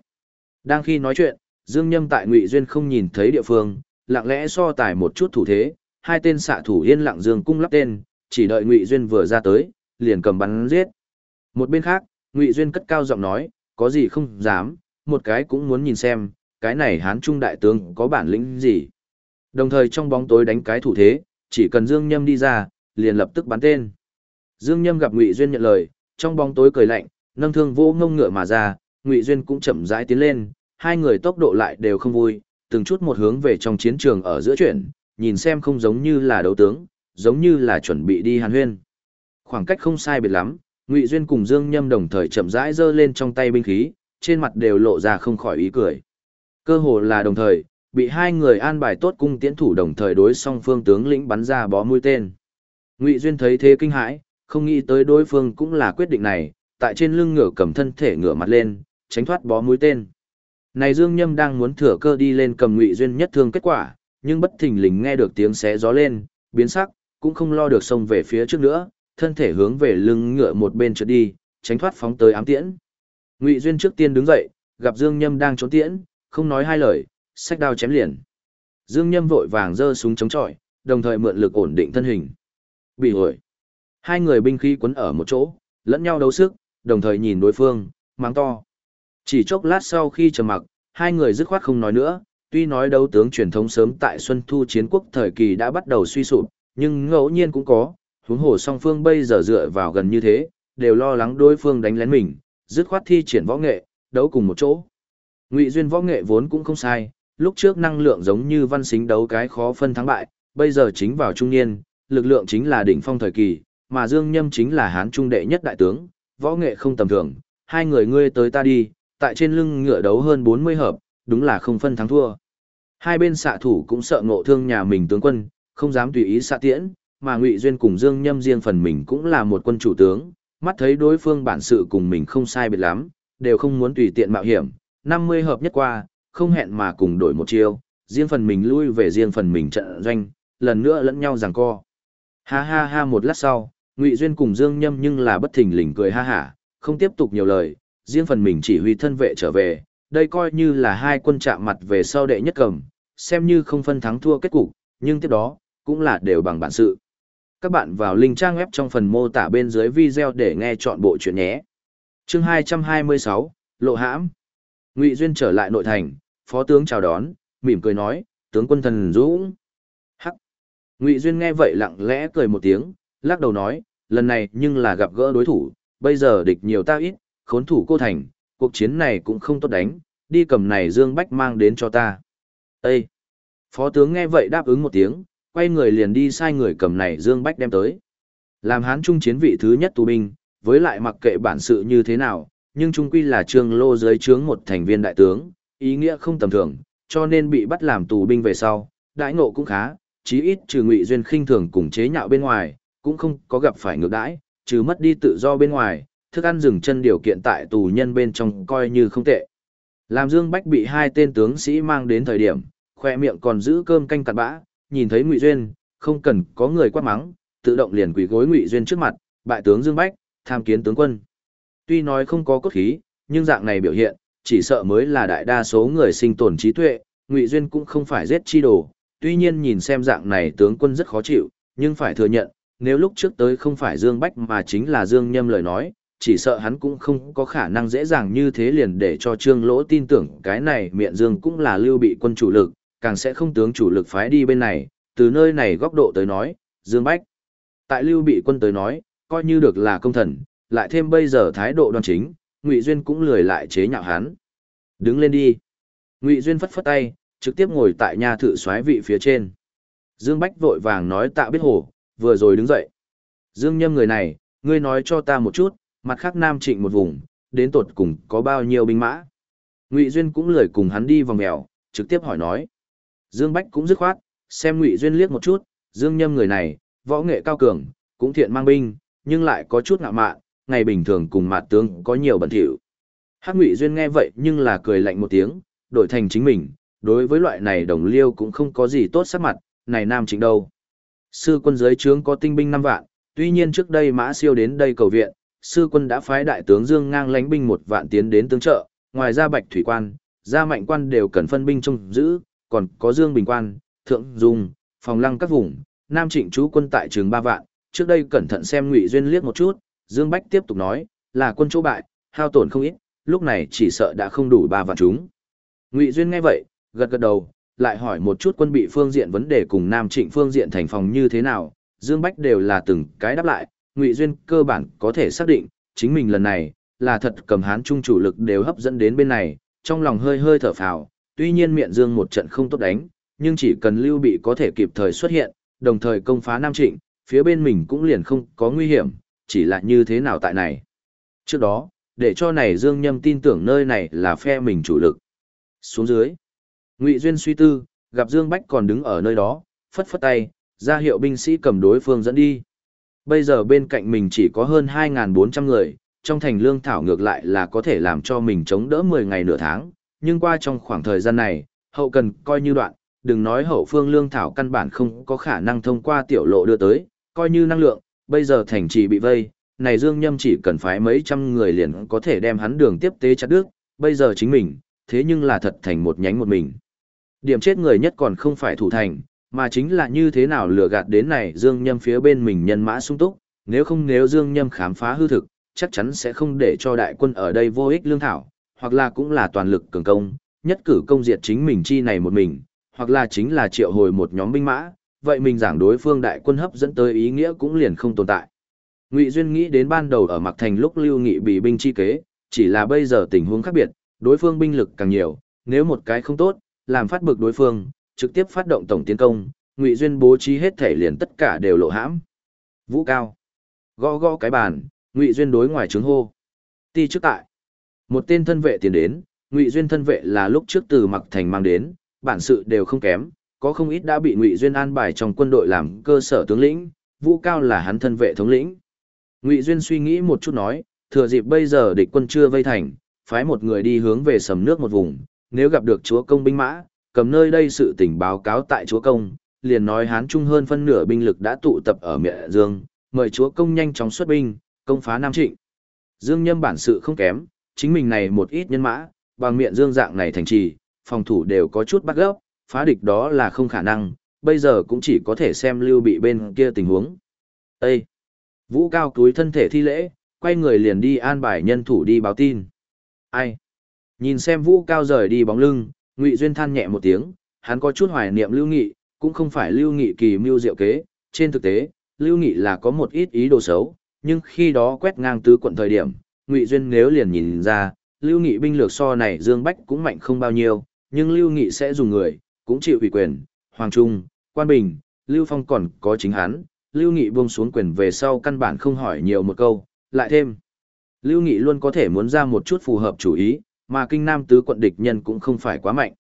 Đang khi nói chuyện, Dương Nhâm tại Ngụy Duyên không nhìn thấy địa phương, lặng lẽ so tài một chút thủ thế, hai tên xạ thủ yên lặng dương cung lắp tên, chỉ đợi Ngụy Duyên vừa ra tới, liền cầm bắn giết. Một bên khác, Ngụy Duyên cất cao giọng nói, có gì không dám, một cái cũng muốn nhìn xem, cái này hán trung đại tướng có bản lĩnh gì. Đồng thời trong bóng tối đánh cái thủ thế, chỉ cần Dương Nhâm đi ra, liền lập tức bắn tên. Dương Nhâm gặp Ngụy Duyên nhận lời, trong bóng tối cười lạnh, nâng thương vô ngông ngựa mà ra, Ngụy Duyên cũng chậm rãi tiến lên, hai người tốc độ lại đều không vui, từng chút một hướng về trong chiến trường ở giữa chuyển, nhìn xem không giống như là đấu tướng, giống như là chuẩn bị đi hàn huyên. Khoảng cách không sai biệt lắm, Ngụy Duyên cùng Dương Nhâm đồng thời chậm rãi giơ lên trong tay binh khí, trên mặt đều lộ ra không khỏi ý cười. Cơ hồ là đồng thời, bị hai người an bài tốt cung tiễn thủ đồng thời đối song phương tướng lĩnh bắn ra bó mũi tên. Ngụy Duyên thấy thế kinh hãi, không nghĩ tới đối phương cũng là quyết định này, tại trên lưng ngựa cầm thân thể ngựa mặt lên, tránh thoát bó mũi tên. Này Dương Nhâm đang muốn thừa cơ đi lên cầm Ngụy Duyên nhất thương kết quả, nhưng bất thình lình nghe được tiếng xé gió lên, biến sắc, cũng không lo được xông về phía trước nữa, thân thể hướng về lưng ngựa một bên trượt đi, tránh thoát phóng tới ám tiễn. Ngụy Duyên trước tiên đứng dậy, gặp Dương Nhâm đang trốn tiễn, không nói hai lời, sách đao chém liền. Dương Nhâm vội vàng giơ súng chống chọi, đồng thời mượn lực ổn định thân hình. Bị hồi. Hai người binh khí quấn ở một chỗ, lẫn nhau đấu sức, đồng thời nhìn đối phương, mang to. Chỉ chốc lát sau khi trầm mặc, hai người dứt khoát không nói nữa, tuy nói đấu tướng truyền thống sớm tại Xuân Thu chiến quốc thời kỳ đã bắt đầu suy sụp, nhưng ngẫu nhiên cũng có, huống hồ song phương bây giờ dựa vào gần như thế, đều lo lắng đối phương đánh lén mình, dứt khoát thi triển võ nghệ, đấu cùng một chỗ. Ngụy duyên võ nghệ vốn cũng không sai, lúc trước năng lượng giống như văn xính đấu cái khó phân thắng bại, bây giờ chính vào trung niên, lực lượng chính là đỉnh phong thời kỳ, mà Dương Nhâm chính là hán trung đệ nhất đại tướng, võ nghệ không tầm thường, hai người ngươi tới ta đi, tại trên lưng ngựa đấu hơn 40 hợp, đúng là không phân thắng thua. Hai bên xạ thủ cũng sợ ngộ thương nhà mình tướng quân, không dám tùy ý xạ tiễn, mà Ngụy Duyên cùng Dương Nhâm riêng phần mình cũng là một quân chủ tướng, mắt thấy đối phương bản sự cùng mình không sai biệt lắm, đều không muốn tùy tiện mạo hiểm, 50 hợp nhất qua, không hẹn mà cùng đổi một chiêu, riêng phần mình lui về riêng phần mình trận doanh, lần nữa lẫn nhau giằng co. Ha ha ha một lát sau, Ngụy Duyên cùng Dương Nhâm nhưng là bất thình lình cười ha hả, không tiếp tục nhiều lời, riêng phần mình chỉ huy thân vệ trở về, đây coi như là hai quân chạm mặt về sau đệ nhất cầm, xem như không phân thắng thua kết cục, nhưng tiếp đó, cũng là đều bằng bản sự. Các bạn vào link trang web trong phần mô tả bên dưới video để nghe chọn bộ chuyện nhé. Chương 226, Lộ hãm. Ngụy Duyên trở lại nội thành, phó tướng chào đón, mỉm cười nói, tướng quân thần dũng. Hắc. Ngụy Duyên nghe vậy lặng lẽ cười một tiếng, lắc đầu nói, lần này nhưng là gặp gỡ đối thủ, bây giờ địch nhiều ta ít, khốn thủ cô thành, cuộc chiến này cũng không tốt đánh, đi cầm này Dương Bách mang đến cho ta. Ê! Phó tướng nghe vậy đáp ứng một tiếng, quay người liền đi sai người cầm này Dương Bách đem tới. Làm hán trung chiến vị thứ nhất tù binh, với lại mặc kệ bản sự như thế nào, nhưng trung quy là trương lô dưới trướng một thành viên đại tướng, ý nghĩa không tầm thường, cho nên bị bắt làm tù binh về sau, đãi ngộ cũng khá, chí ít trừ ngụy duyên khinh thường cùng chế nhạo bên ngoài, cũng không có gặp phải ngược đãi, trừ mất đi tự do bên ngoài, thức ăn dừng chân điều kiện tại tù nhân bên trong coi như không tệ. Làm Dương Bách bị hai tên tướng sĩ mang đến thời điểm, khoe miệng còn giữ cơm canh cặn bã, nhìn thấy Ngụy Duyên, không cần có người quát mắng, tự động liền quỳ gối Ngụy Duyên trước mặt, bại tướng Dương Bách, tham kiến tướng quân. Tuy nói không có cốt khí, nhưng dạng này biểu hiện, chỉ sợ mới là đại đa số người sinh tồn trí tuệ, Ngụy Duyên cũng không phải giết chi đồ, tuy nhiên nhìn xem dạng này tướng quân rất khó chịu, nhưng phải thừa nhận, nếu lúc trước tới không phải Dương Bách mà chính là Dương Nhâm lời nói, chỉ sợ hắn cũng không có khả năng dễ dàng như thế liền để cho Trương Lỗ tin tưởng cái này miệng Dương cũng là lưu bị quân chủ lực, càng sẽ không tướng chủ lực phái đi bên này, từ nơi này góc độ tới nói, Dương Bách. Tại lưu bị quân tới nói, coi như được là công thần, lại thêm bây giờ thái độ đoan chính, Ngụy Duyên cũng lười lại chế nhạo hắn. Đứng lên đi. Ngụy Duyên phất phất tay, trực tiếp ngồi tại nhà thự soái vị phía trên. Dương Bách vội vàng nói tạ biết hồ, vừa rồi đứng dậy. Dương Nhâm người này, ngươi nói cho ta một chút, mặt khác Nam Trịnh một vùng, đến tột cùng có bao nhiêu binh mã. Ngụy Duyên cũng lời cùng hắn đi vòng mèo, trực tiếp hỏi nói. Dương Bách cũng dứt khoát, xem Ngụy Duyên liếc một chút, Dương Nhâm người này, võ nghệ cao cường, cũng thiện mang binh, nhưng lại có chút ngạo mạn, ngày bình thường cùng mạt tướng có nhiều bẩn thỉu. Hắc Ngụy Duyên nghe vậy nhưng là cười lạnh một tiếng, đổi thành chính mình, đối với loại này đồng liêu cũng không có gì tốt sắc mặt, này Nam Trịnh đâu. Sư quân giới trướng có tinh binh 5 vạn, tuy nhiên trước đây Mã Siêu đến đây cầu viện, sư quân đã phái đại tướng Dương Ngang lãnh binh một vạn tiến đến tương trợ, ngoài ra Bạch Thủy quan, gia mạnh quan đều cần phân binh trông giữ, còn có Dương Bình quan, Thượng Dung, Phòng Lăng các vùng, Nam Trịnh chú quân tại trường 3 vạn, trước đây cẩn thận xem Ngụy Duyên liếc một chút, Dương Bách tiếp tục nói, là quân chỗ bại, hao tổn không ít, lúc này chỉ sợ đã không đủ 3 vạn chúng. Ngụy Duyên nghe vậy, gật gật đầu, lại hỏi một chút quân bị phương diện vấn đề cùng Nam Trịnh phương diện thành phòng như thế nào, Dương Bách đều là từng cái đáp lại, Ngụy Duyên cơ bản có thể xác định, chính mình lần này, là thật cầm hán trung chủ lực đều hấp dẫn đến bên này, trong lòng hơi hơi thở phào, tuy nhiên miệng Dương một trận không tốt đánh, nhưng chỉ cần Lưu Bị có thể kịp thời xuất hiện, đồng thời công phá Nam Trịnh, phía bên mình cũng liền không có nguy hiểm, chỉ là như thế nào tại này. Trước đó, để cho này Dương Nhâm tin tưởng nơi này là phe mình chủ lực. Xuống dưới, Ngụy Duyên suy tư, gặp Dương Bách còn đứng ở nơi đó, phất phất tay, ra hiệu binh sĩ cầm đối phương dẫn đi. Bây giờ bên cạnh mình chỉ có hơn 2.400 người, trong thành lương thảo ngược lại là có thể làm cho mình chống đỡ 10 ngày nửa tháng, nhưng qua trong khoảng thời gian này, hậu cần coi như đoạn, đừng nói hậu phương lương thảo căn bản không có khả năng thông qua tiểu lộ đưa tới, coi như năng lượng, bây giờ thành trì bị vây, này Dương Nhâm chỉ cần phái mấy trăm người liền có thể đem hắn đường tiếp tế chặt đứt, bây giờ chính mình, thế nhưng là thật thành một nhánh một mình. Điểm chết người nhất còn không phải thủ thành, mà chính là như thế nào lừa gạt đến này Dương Nhâm phía bên mình nhân mã sung túc, nếu không nếu Dương Nhâm khám phá hư thực, chắc chắn sẽ không để cho đại quân ở đây vô ích lương thảo, hoặc là cũng là toàn lực cường công, nhất cử công diệt chính mình chi này một mình, hoặc là chính là triệu hồi một nhóm binh mã, vậy mình giảng đối phương đại quân hấp dẫn tới ý nghĩa cũng liền không tồn tại. Ngụy Duyên nghĩ đến ban đầu ở Mạc Thành lúc Lưu Nghị bị binh chi kế, chỉ là bây giờ tình huống khác biệt, đối phương binh lực càng nhiều, nếu một cái không tốt, làm phát bực đối phương, trực tiếp phát động tổng tiến công, Ngụy Duyên bố trí hết thể liền tất cả đều lộ hãm. Vũ cao, gõ gõ cái bàn, Ngụy Duyên đối ngoài trướng hô. Ti trước tại, một tên thân vệ tiến đến, Ngụy Duyên thân vệ là lúc trước từ Mặc Thành mang đến, bản sự đều không kém, có không ít đã bị Ngụy Duyên an bài trong quân đội làm cơ sở tướng lĩnh, Vũ Cao là hắn thân vệ thống lĩnh. Ngụy Duyên suy nghĩ một chút nói, thừa dịp bây giờ địch quân chưa vây thành, phái một người đi hướng về sầm nước một vùng, nếu gặp được chúa công binh mã, cầm nơi đây sự tình báo cáo tại chúa công, liền nói hán trung hơn phân nửa binh lực đã tụ tập ở miệng Dương, mời chúa công nhanh chóng xuất binh, công phá Nam Trịnh. Dương Nhâm bản sự không kém, chính mình này một ít nhân mã, bằng miệng Dương dạng này thành trì, phòng thủ đều có chút bắt gốc, phá địch đó là không khả năng, bây giờ cũng chỉ có thể xem lưu bị bên kia tình huống. Ê! Vũ cao túi thân thể thi lễ, quay người liền đi an bài nhân thủ đi báo tin. Ai? Nhìn xem vũ cao rời đi bóng lưng, Ngụy Duyên than nhẹ một tiếng, hắn có chút hoài niệm lưu nghị, cũng không phải lưu nghị kỳ mưu diệu kế, trên thực tế, lưu nghị là có một ít ý đồ xấu, nhưng khi đó quét ngang tứ quận thời điểm, Ngụy Duyên nếu liền nhìn ra, lưu nghị binh lược so này Dương Bách cũng mạnh không bao nhiêu, nhưng lưu nghị sẽ dùng người, cũng chịu ủy quyền, Hoàng Trung, Quan Bình, Lưu Phong còn có chính hắn, Lưu Nghị buông xuống quyền về sau căn bản không hỏi nhiều một câu, lại thêm. Lưu Nghị luôn có thể muốn ra một chút phù hợp chủ ý, mà kinh nam tứ quận địch nhân cũng không phải quá mạnh.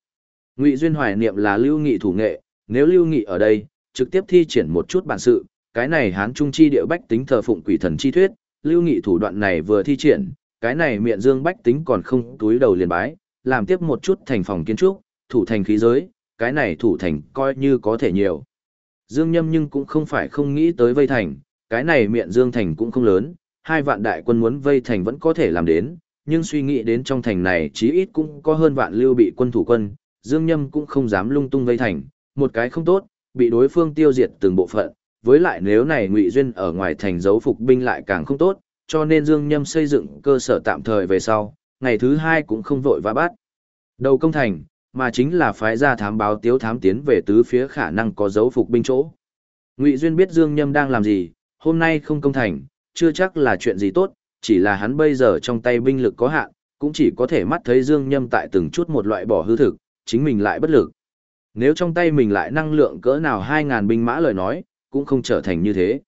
Ngụy Duyên hoài niệm là Lưu Nghị thủ nghệ, nếu Lưu Nghị ở đây, trực tiếp thi triển một chút bản sự, cái này hán trung chi địa bách tính thờ phụng quỷ thần chi thuyết, Lưu Nghị thủ đoạn này vừa thi triển, cái này miệng dương bách tính còn không túi đầu liền bái, làm tiếp một chút thành phòng kiến trúc, thủ thành khí giới, cái này thủ thành coi như có thể nhiều. Dương Nhâm nhưng cũng không phải không nghĩ tới vây thành, cái này miệng Dương thành cũng không lớn, hai vạn đại quân muốn vây thành vẫn có thể làm đến, nhưng suy nghĩ đến trong thành này chí ít cũng có hơn vạn lưu bị quân thủ quân, Dương Nhâm cũng không dám lung tung vây thành, một cái không tốt, bị đối phương tiêu diệt từng bộ phận, với lại nếu này Ngụy Duyên ở ngoài thành giấu phục binh lại càng không tốt, cho nên Dương Nhâm xây dựng cơ sở tạm thời về sau, ngày thứ hai cũng không vội vã bắt. Đầu công thành, mà chính là phái ra thám báo tiếu thám tiến về tứ phía khả năng có dấu phục binh chỗ. Ngụy Duyên biết Dương Nhâm đang làm gì, hôm nay không công thành, chưa chắc là chuyện gì tốt, chỉ là hắn bây giờ trong tay binh lực có hạn, cũng chỉ có thể mắt thấy Dương Nhâm tại từng chút một loại bỏ hư thực, chính mình lại bất lực. Nếu trong tay mình lại năng lượng cỡ nào 2000 binh mã lời nói, cũng không trở thành như thế.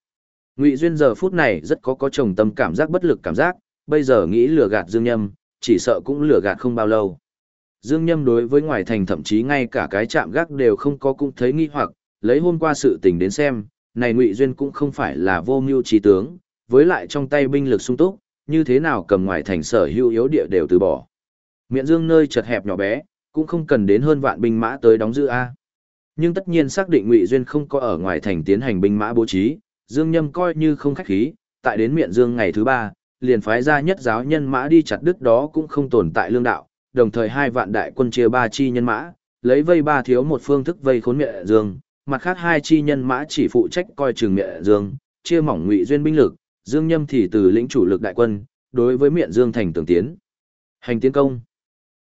Ngụy Duyên giờ phút này rất có có chồng tâm cảm giác bất lực cảm giác, bây giờ nghĩ lừa gạt Dương Nhâm, chỉ sợ cũng lừa gạt không bao lâu. Dương Nhâm đối với ngoài thành thậm chí ngay cả cái chạm gác đều không có cũng thấy nghi hoặc, lấy hôm qua sự tình đến xem, này Ngụy Duyên cũng không phải là vô mưu trí tướng, với lại trong tay binh lực sung túc, như thế nào cầm ngoài thành sở hữu yếu địa đều từ bỏ. Miện Dương nơi chật hẹp nhỏ bé, cũng không cần đến hơn vạn binh mã tới đóng giữ a. Nhưng tất nhiên xác định Ngụy Duyên không có ở ngoài thành tiến hành binh mã bố trí, Dương Nhâm coi như không khách khí, tại đến Miện Dương ngày thứ ba, liền phái ra nhất giáo nhân mã đi chặt đứt đó cũng không tồn tại lương đạo, đồng thời hai vạn đại quân chia ba chi nhân mã, lấy vây ba thiếu một phương thức vây khốn miệng dương, mặt khác hai chi nhân mã chỉ phụ trách coi chừng miệng dương, chia mỏng ngụy duyên binh lực, dương nhâm thì từ lĩnh chủ lực đại quân, đối với miệng dương thành tường tiến. Hành tiến công.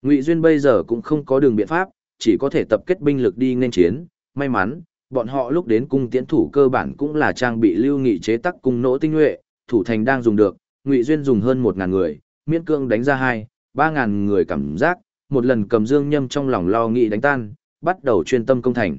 Ngụy duyên bây giờ cũng không có đường biện pháp, chỉ có thể tập kết binh lực đi nên chiến, may mắn, bọn họ lúc đến cung tiễn thủ cơ bản cũng là trang bị lưu nghị chế tác cung nỗ tinh nhuệ, thủ thành đang dùng được, Ngụy duyên dùng hơn một ngàn người, miễn cương đánh ra hai ba ngàn người cảm giác, một lần cầm dương nhâm trong lòng lo nghĩ đánh tan, bắt đầu chuyên tâm công thành.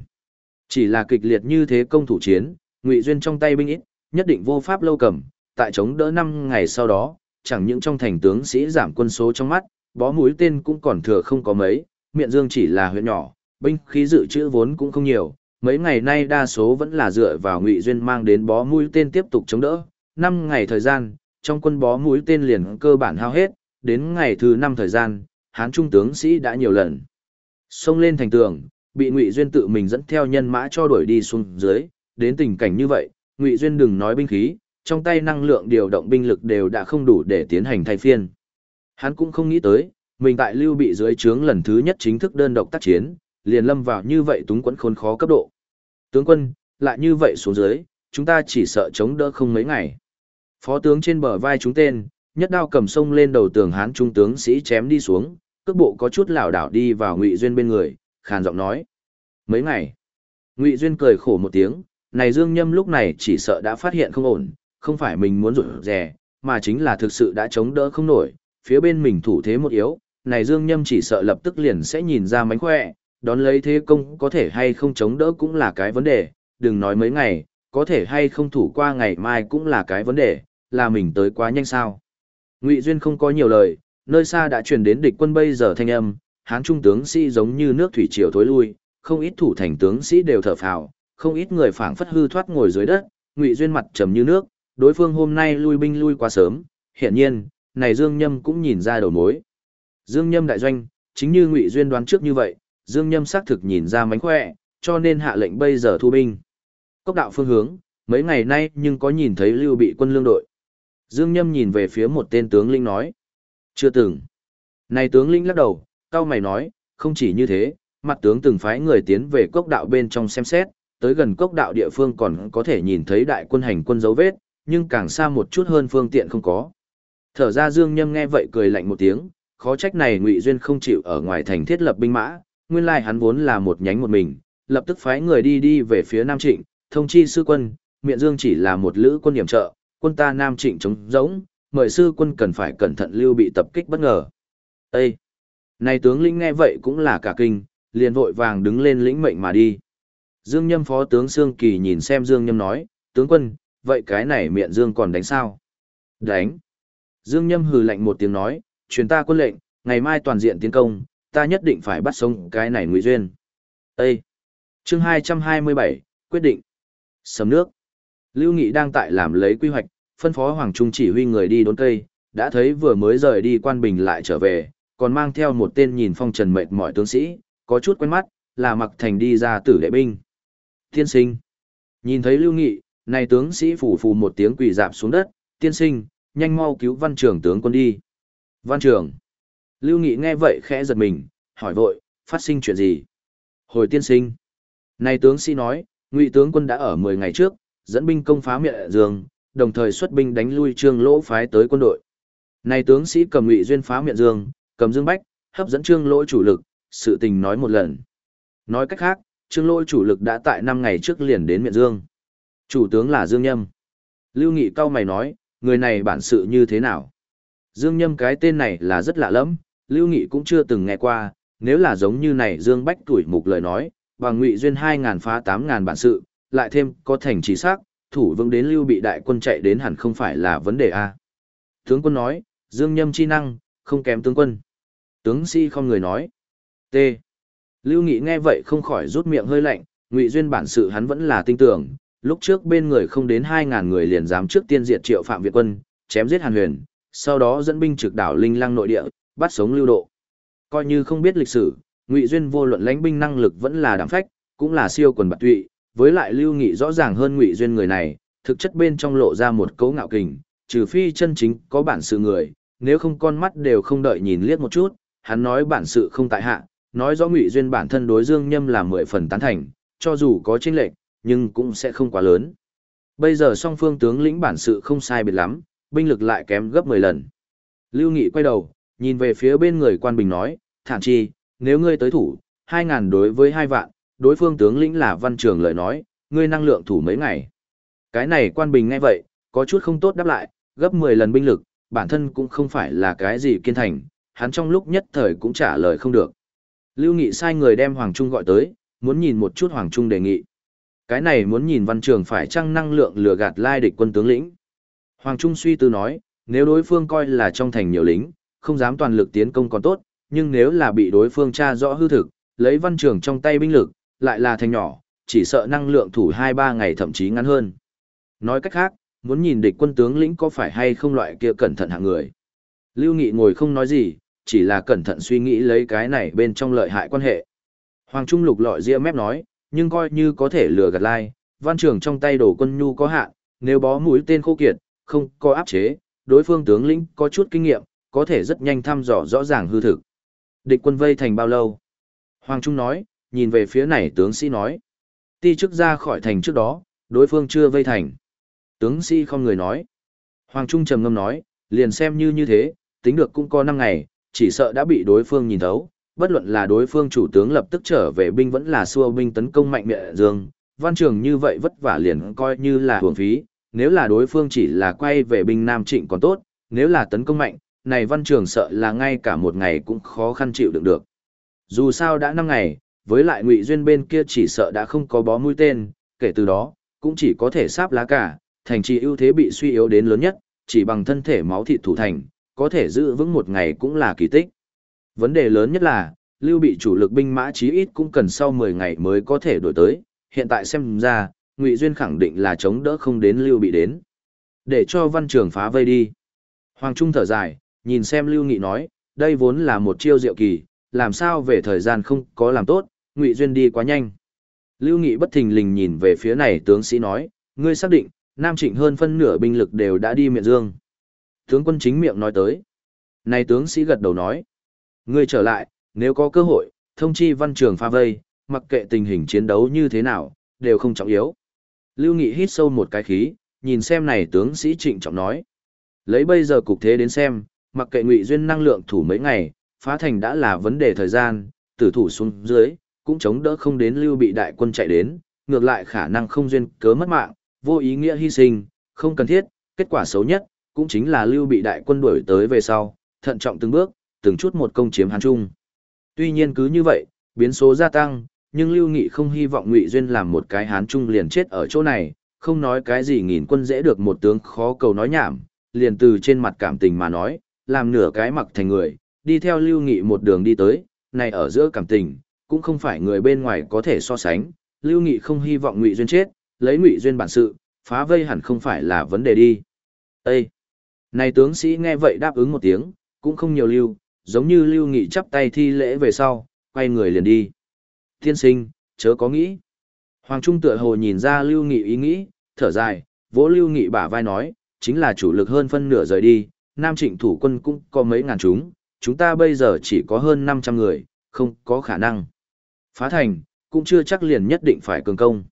Chỉ là kịch liệt như thế công thủ chiến, Ngụy Duyên trong tay binh ít, nhất định vô pháp lâu cầm, tại chống đỡ năm ngày sau đó, chẳng những trong thành tướng sĩ giảm quân số trong mắt, bó mũi tên cũng còn thừa không có mấy, miệng dương chỉ là huyện nhỏ, binh khí dự trữ vốn cũng không nhiều, mấy ngày nay đa số vẫn là dựa vào Ngụy Duyên mang đến bó mũi tên tiếp tục chống đỡ, năm ngày thời gian, trong quân bó mũi tên liền cơ bản hao hết, đến ngày thứ năm thời gian, hán trung tướng sĩ đã nhiều lần. Xông lên thành tường, bị Ngụy Duyên tự mình dẫn theo nhân mã cho đuổi đi xuống dưới, đến tình cảnh như vậy, Ngụy Duyên đừng nói binh khí, trong tay năng lượng điều động binh lực đều đã không đủ để tiến hành thay phiên. Hắn cũng không nghĩ tới, mình tại lưu bị dưới trướng lần thứ nhất chính thức đơn độc tác chiến, liền lâm vào như vậy túng quẫn khốn khó cấp độ. Tướng quân, lại như vậy xuống dưới, chúng ta chỉ sợ chống đỡ không mấy ngày. Phó tướng trên bờ vai chúng tên, nhất đao cầm sông lên đầu tường hán trung tướng sĩ chém đi xuống, cước bộ có chút lảo đảo đi vào Ngụy Duyên bên người, khàn giọng nói: "Mấy ngày?" Ngụy Duyên cười khổ một tiếng, này Dương Nhâm lúc này chỉ sợ đã phát hiện không ổn, không phải mình muốn rụt rè, mà chính là thực sự đã chống đỡ không nổi, phía bên mình thủ thế một yếu, này Dương Nhâm chỉ sợ lập tức liền sẽ nhìn ra mánh khỏe, đón lấy thế công có thể hay không chống đỡ cũng là cái vấn đề, đừng nói mấy ngày, có thể hay không thủ qua ngày mai cũng là cái vấn đề, là mình tới quá nhanh sao. Ngụy Duyên không có nhiều lời, nơi xa đã truyền đến địch quân bây giờ thanh âm, hán trung tướng sĩ giống như nước thủy triều thối lui, không ít thủ thành tướng sĩ đều thở phào, không ít người phảng phất hư thoát ngồi dưới đất, Ngụy Duyên mặt trầm như nước, đối phương hôm nay lui binh lui quá sớm, hiển nhiên, này Dương Nhâm cũng nhìn ra đầu mối. Dương Nhâm đại doanh, chính như Ngụy Duyên đoán trước như vậy, Dương Nhâm xác thực nhìn ra mánh khỏe, cho nên hạ lệnh bây giờ thu binh. Cốc đạo phương hướng, mấy ngày nay nhưng có nhìn thấy lưu bị quân lương đội. Dương Nhâm nhìn về phía một tên tướng lĩnh nói. Chưa từng. Này tướng lĩnh lắc đầu, cao mày nói, không chỉ như thế, mặt tướng từng phái người tiến về cốc đạo bên trong xem xét, tới gần cốc đạo địa phương còn có thể nhìn thấy đại quân hành quân dấu vết, nhưng càng xa một chút hơn phương tiện không có. Thở ra Dương Nhâm nghe vậy cười lạnh một tiếng, khó trách này Ngụy Duyên không chịu ở ngoài thành thiết lập binh mã, nguyên lai hắn vốn là một nhánh một mình, lập tức phái người đi đi về phía Nam Trịnh, thông chi sư quân, miệng Dương chỉ là một lữ quân điểm trợ, quân ta Nam Trịnh chống rỗng, mời sư quân cần phải cẩn thận lưu bị tập kích bất ngờ. Ê! Này tướng lĩnh nghe vậy cũng là cả kinh, liền vội vàng đứng lên lĩnh mệnh mà đi. Dương Nhâm phó tướng Sương Kỳ nhìn xem Dương Nhâm nói, tướng quân, vậy cái này miệng Dương còn đánh sao? Đánh! Dương Nhâm hừ lạnh một tiếng nói, truyền ta quân lệnh, ngày mai toàn diện tiến công, ta nhất định phải bắt sống cái này ngụy duyên. Ê! Chương 227, quyết định. Sầm nước. Lưu Nghị đang tại làm lấy quy hoạch, phân phó Hoàng Trung chỉ huy người đi đốn cây, đã thấy vừa mới rời đi quan bình lại trở về, còn mang theo một tên nhìn phong trần mệt mỏi tướng sĩ, có chút quen mắt, là mặc thành đi ra tử đệ binh. Tiên sinh. Nhìn thấy Lưu Nghị, này tướng sĩ phủ phù một tiếng quỳ dạp xuống đất, tiên sinh, nhanh mau cứu văn trưởng tướng quân đi. Văn trưởng. Lưu Nghị nghe vậy khẽ giật mình, hỏi vội, phát sinh chuyện gì? Hồi tiên sinh. Này tướng sĩ nói, ngụy tướng quân đã ở 10 ngày trước, dẫn binh công phá miệng dương, đồng thời xuất binh đánh lui trương lỗ phái tới quân đội. Này tướng sĩ cầm ngụy duyên phá miệng dương, cầm dương bách, hấp dẫn trương lỗ chủ lực, sự tình nói một lần. Nói cách khác, trương lỗ chủ lực đã tại 5 ngày trước liền đến miệng dương. Chủ tướng là Dương Nhâm. Lưu Nghị cao mày nói, người này bản sự như thế nào? Dương Nhâm cái tên này là rất lạ lắm, Lưu Nghị cũng chưa từng nghe qua, nếu là giống như này Dương Bách tuổi mục lời nói, bằng ngụy duyên 2.000 phá 8.000 bản sự, lại thêm có thành trí xác, thủ vững đến lưu bị đại quân chạy đến hẳn không phải là vấn đề a. Tướng quân nói, Dương Nhâm chi năng, không kém tướng quân. Tướng sĩ si không người nói. T. Lưu Nghị nghe vậy không khỏi rút miệng hơi lạnh, ngụy duyên bản sự hắn vẫn là tin tưởng, lúc trước bên người không đến 2.000 người liền dám trước tiên diệt triệu phạm Việt quân, chém giết Hàn Huyền, sau đó dẫn binh trực đảo Linh Lăng nội địa, bắt sống lưu độ. Coi như không biết lịch sử, Ngụy Duyên vô luận lãnh binh năng lực vẫn là đảm phách, cũng là siêu quần bạt tụy, với lại Lưu Nghị rõ ràng hơn Ngụy Duyên người này, thực chất bên trong lộ ra một cấu ngạo kình, trừ phi chân chính có bản sự người, nếu không con mắt đều không đợi nhìn liếc một chút, hắn nói bản sự không tại hạ, nói rõ Ngụy Duyên bản thân đối Dương Nhâm là mười phần tán thành, cho dù có chênh lệch, nhưng cũng sẽ không quá lớn. Bây giờ song phương tướng lĩnh bản sự không sai biệt lắm, binh lực lại kém gấp 10 lần. Lưu Nghị quay đầu, nhìn về phía bên người quan bình nói, thản chi, nếu ngươi tới thủ, 2.000 đối với 2 vạn, đối phương tướng lĩnh là văn trường lời nói, ngươi năng lượng thủ mấy ngày. Cái này quan bình nghe vậy, có chút không tốt đáp lại, gấp 10 lần binh lực, bản thân cũng không phải là cái gì kiên thành, hắn trong lúc nhất thời cũng trả lời không được. Lưu Nghị sai người đem Hoàng Trung gọi tới, muốn nhìn một chút Hoàng Trung đề nghị. Cái này muốn nhìn văn trường phải chăng năng lượng lừa gạt lai địch quân tướng lĩnh. Hoàng Trung suy tư nói, nếu đối phương coi là trong thành nhiều lính, không dám toàn lực tiến công còn tốt, nhưng nếu là bị đối phương tra rõ hư thực, lấy văn trường trong tay binh lực, lại là thành nhỏ, chỉ sợ năng lượng thủ 2-3 ngày thậm chí ngắn hơn. Nói cách khác, muốn nhìn địch quân tướng lĩnh có phải hay không loại kia cẩn thận hạng người. Lưu Nghị ngồi không nói gì, chỉ là cẩn thận suy nghĩ lấy cái này bên trong lợi hại quan hệ. Hoàng Trung lục lọi ria mép nói, nhưng coi như có thể lừa gạt lai, văn trường trong tay đổ quân nhu có hạn, nếu bó mũi tên khô kiệt, không có áp chế, đối phương tướng lĩnh có chút kinh nghiệm, có thể rất nhanh thăm dò rõ ràng hư thực. Địch quân vây thành bao lâu? Hoàng Trung nói, nhìn về phía này tướng sĩ nói. Ti trước ra khỏi thành trước đó, đối phương chưa vây thành. Tướng sĩ không người nói. Hoàng Trung trầm ngâm nói, liền xem như như thế, tính được cũng có 5 ngày, chỉ sợ đã bị đối phương nhìn thấu. Bất luận là đối phương chủ tướng lập tức trở về binh vẫn là xua binh tấn công mạnh mẽ dương, văn trường như vậy vất vả liền coi như là hưởng phí, nếu là đối phương chỉ là quay về binh Nam Trịnh còn tốt, nếu là tấn công mạnh, này văn trường sợ là ngay cả một ngày cũng khó khăn chịu đựng được. Dù sao đã năm ngày, với lại ngụy duyên bên kia chỉ sợ đã không có bó mũi tên, kể từ đó, cũng chỉ có thể sáp lá cả, thành trì ưu thế bị suy yếu đến lớn nhất, chỉ bằng thân thể máu thịt thủ thành, có thể giữ vững một ngày cũng là kỳ tích. Vấn đề lớn nhất là, lưu bị chủ lực binh mã chí ít cũng cần sau 10 ngày mới có thể đổi tới, hiện tại xem ra, Ngụy Duyên khẳng định là chống đỡ không đến lưu bị đến. Để cho văn trường phá vây đi. Hoàng Trung thở dài, nhìn xem lưu nghị nói, đây vốn là một chiêu diệu kỳ, làm sao về thời gian không có làm tốt, Ngụy Duyên đi quá nhanh. Lưu Nghị bất thình lình nhìn về phía này tướng sĩ nói, ngươi xác định, Nam Trịnh hơn phân nửa binh lực đều đã đi miệng dương. Tướng quân chính miệng nói tới. Này tướng sĩ gật đầu nói, ngươi trở lại, nếu có cơ hội, thông chi văn trường pha vây, mặc kệ tình hình chiến đấu như thế nào, đều không trọng yếu. Lưu Nghị hít sâu một cái khí, nhìn xem này tướng sĩ trịnh trọng nói. Lấy bây giờ cục thế đến xem, mặc kệ Ngụy Duyên năng lượng thủ mấy ngày, phá thành đã là vấn đề thời gian, tử thủ xuống dưới, cũng chống đỡ không đến lưu bị đại quân chạy đến, ngược lại khả năng không duyên cớ mất mạng, vô ý nghĩa hy sinh, không cần thiết, kết quả xấu nhất, cũng chính là lưu bị đại quân đuổi tới về sau, thận trọng từng bước, từng chút một công chiếm Hán Trung. Tuy nhiên cứ như vậy, biến số gia tăng, nhưng Lưu Nghị không hy vọng Ngụy Duyên làm một cái Hán Trung liền chết ở chỗ này, không nói cái gì nghìn quân dễ được một tướng khó cầu nói nhảm, liền từ trên mặt cảm tình mà nói, làm nửa cái mặc thành người, đi theo Lưu Nghị một đường đi tới, này ở giữa cảm tình, cũng không phải người bên ngoài có thể so sánh, Lưu Nghị không hy vọng Ngụy Duyên chết, lấy Ngụy Duyên bản sự, phá vây hẳn không phải là vấn đề đi. Ê! Này tướng sĩ nghe vậy đáp ứng một tiếng, cũng không nhiều lưu, giống như Lưu Nghị chắp tay thi lễ về sau, quay người liền đi. Tiên sinh, chớ có nghĩ. Hoàng Trung tựa hồ nhìn ra Lưu Nghị ý nghĩ, thở dài, vỗ Lưu Nghị bả vai nói, chính là chủ lực hơn phân nửa rời đi, Nam Trịnh thủ quân cũng có mấy ngàn chúng, chúng ta bây giờ chỉ có hơn 500 người, không có khả năng. Phá thành, cũng chưa chắc liền nhất định phải cường công.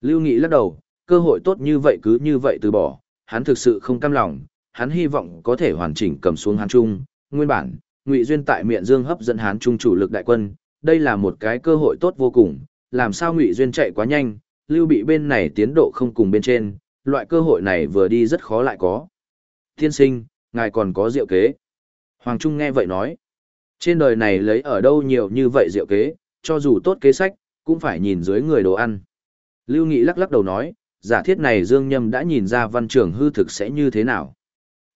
Lưu Nghị lắc đầu, cơ hội tốt như vậy cứ như vậy từ bỏ, hắn thực sự không cam lòng, hắn hy vọng có thể hoàn chỉnh cầm xuống Hán Trung. Nguyên bản, Ngụy Duyên tại Miện Dương hấp dẫn Hán Trung chủ lực đại quân, đây là một cái cơ hội tốt vô cùng, làm sao Ngụy Duyên chạy quá nhanh, Lưu bị bên này tiến độ không cùng bên trên, loại cơ hội này vừa đi rất khó lại có. Thiên sinh, ngài còn có diệu kế. Hoàng Trung nghe vậy nói, trên đời này lấy ở đâu nhiều như vậy diệu kế, cho dù tốt kế sách, cũng phải nhìn dưới người đồ ăn. Lưu Nghị lắc lắc đầu nói, giả thiết này Dương Nhâm đã nhìn ra văn trường hư thực sẽ như thế nào.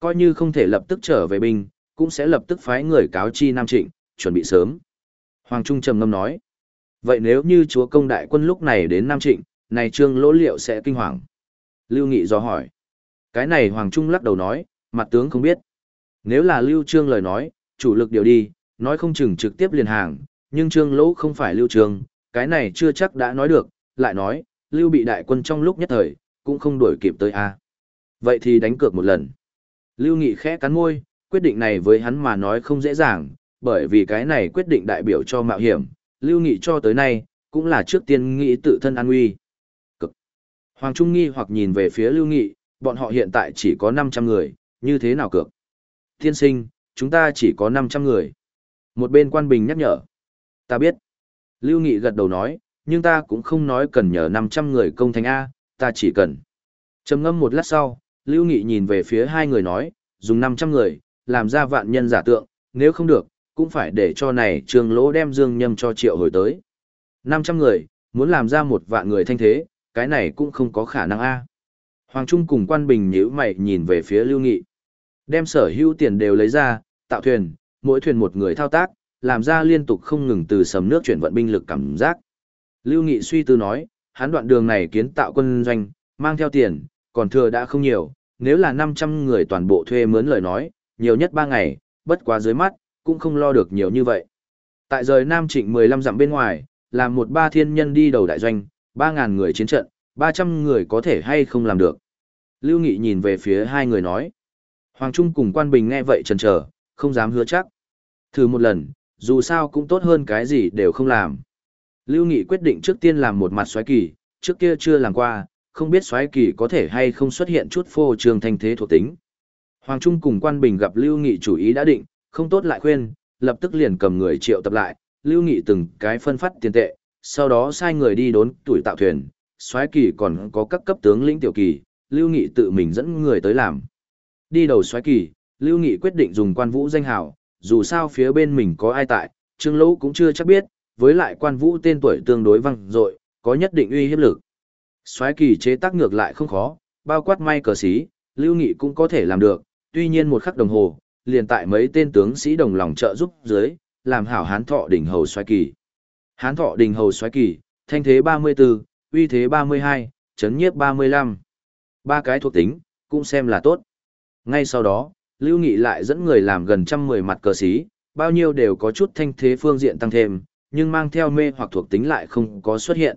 Coi như không thể lập tức trở về binh, cũng sẽ lập tức phái người cáo chi Nam Trịnh, chuẩn bị sớm. Hoàng Trung trầm ngâm nói, vậy nếu như chúa công đại quân lúc này đến Nam Trịnh, này trương lỗ liệu sẽ kinh hoàng. Lưu Nghị do hỏi. Cái này Hoàng Trung lắc đầu nói, mặt tướng không biết. Nếu là Lưu Trương lời nói, chủ lực điều đi, nói không chừng trực tiếp liền hàng, nhưng Trương Lỗ không phải Lưu Trương, cái này chưa chắc đã nói được, lại nói, Lưu bị đại quân trong lúc nhất thời, cũng không đuổi kịp tới A. Vậy thì đánh cược một lần. Lưu Nghị khẽ cắn môi, quyết định này với hắn mà nói không dễ dàng, bởi vì cái này quyết định đại biểu cho mạo hiểm, Lưu Nghị cho tới nay, cũng là trước tiên nghĩ tự thân an nguy. Cực. Hoàng Trung nghi hoặc nhìn về phía Lưu Nghị, bọn họ hiện tại chỉ có 500 người, như thế nào cược? Thiên sinh, chúng ta chỉ có 500 người. Một bên quan bình nhắc nhở. Ta biết. Lưu Nghị gật đầu nói, nhưng ta cũng không nói cần nhờ 500 người công thành A, ta chỉ cần. trầm ngâm một lát sau, Lưu Nghị nhìn về phía hai người nói, dùng 500 người, làm ra vạn nhân giả tượng, nếu không được, cũng phải để cho này trường lỗ đem dương nhâm cho triệu hồi tới. 500 người, muốn làm ra một vạn người thanh thế, cái này cũng không có khả năng A. Hoàng Trung cùng quan bình nhíu mày nhìn về phía Lưu Nghị. Đem sở hữu tiền đều lấy ra, tạo thuyền, mỗi thuyền một người thao tác, làm ra liên tục không ngừng từ sầm nước chuyển vận binh lực cảm giác. Lưu Nghị suy tư nói, hắn đoạn đường này kiến tạo quân doanh, mang theo tiền, còn thừa đã không nhiều, nếu là 500 người toàn bộ thuê mướn lời nói, nhiều nhất 3 ngày, bất quá dưới mắt, cũng không lo được nhiều như vậy. Tại rời Nam Trịnh 15 dặm bên ngoài, làm một ba thiên nhân đi đầu đại doanh, 3.000 người chiến trận, 300 người có thể hay không làm được. Lưu Nghị nhìn về phía hai người nói. Hoàng Trung cùng Quan Bình nghe vậy chần chờ, không dám hứa chắc. Thử một lần, dù sao cũng tốt hơn cái gì đều không làm. Lưu Nghị quyết định trước tiên làm một mặt xoáy kỳ, trước kia chưa làm qua, không biết xoáy kỳ có thể hay không xuất hiện chút phô trương thanh thế thuộc tính. Hoàng Trung cùng Quan Bình gặp Lưu Nghị chủ ý đã định, không tốt lại khuyên, lập tức liền cầm người triệu tập lại, Lưu Nghị từng cái phân phát tiền tệ, sau đó sai người đi đốn tuổi tạo thuyền, xoáy kỳ còn có các cấp tướng lĩnh tiểu kỳ, Lưu Nghị tự mình dẫn người tới làm. Đi đầu xoáy kỳ, Lưu Nghị quyết định dùng quan vũ danh hào, dù sao phía bên mình có ai tại, Trương Lỗ cũng chưa chắc biết, với lại quan vũ tên tuổi tương đối văng dội, có nhất định uy hiếp lực. Xoáy kỳ chế tác ngược lại không khó, bao quát may cờ xí, Lưu Nghị cũng có thể làm được, tuy nhiên một khắc đồng hồ, liền tại mấy tên tướng sĩ đồng lòng trợ giúp dưới, làm hảo hán thọ đỉnh hầu xoáy kỳ. Hán thọ đỉnh hầu xoáy kỳ, thanh thế 34, uy thế 32, chấn nhiếp 35. Ba cái thuộc tính, cũng xem là tốt. Ngay sau đó, Lưu Nghị lại dẫn người làm gần trăm mười mặt cờ sĩ, bao nhiêu đều có chút thanh thế phương diện tăng thêm, nhưng mang theo mê hoặc thuộc tính lại không có xuất hiện.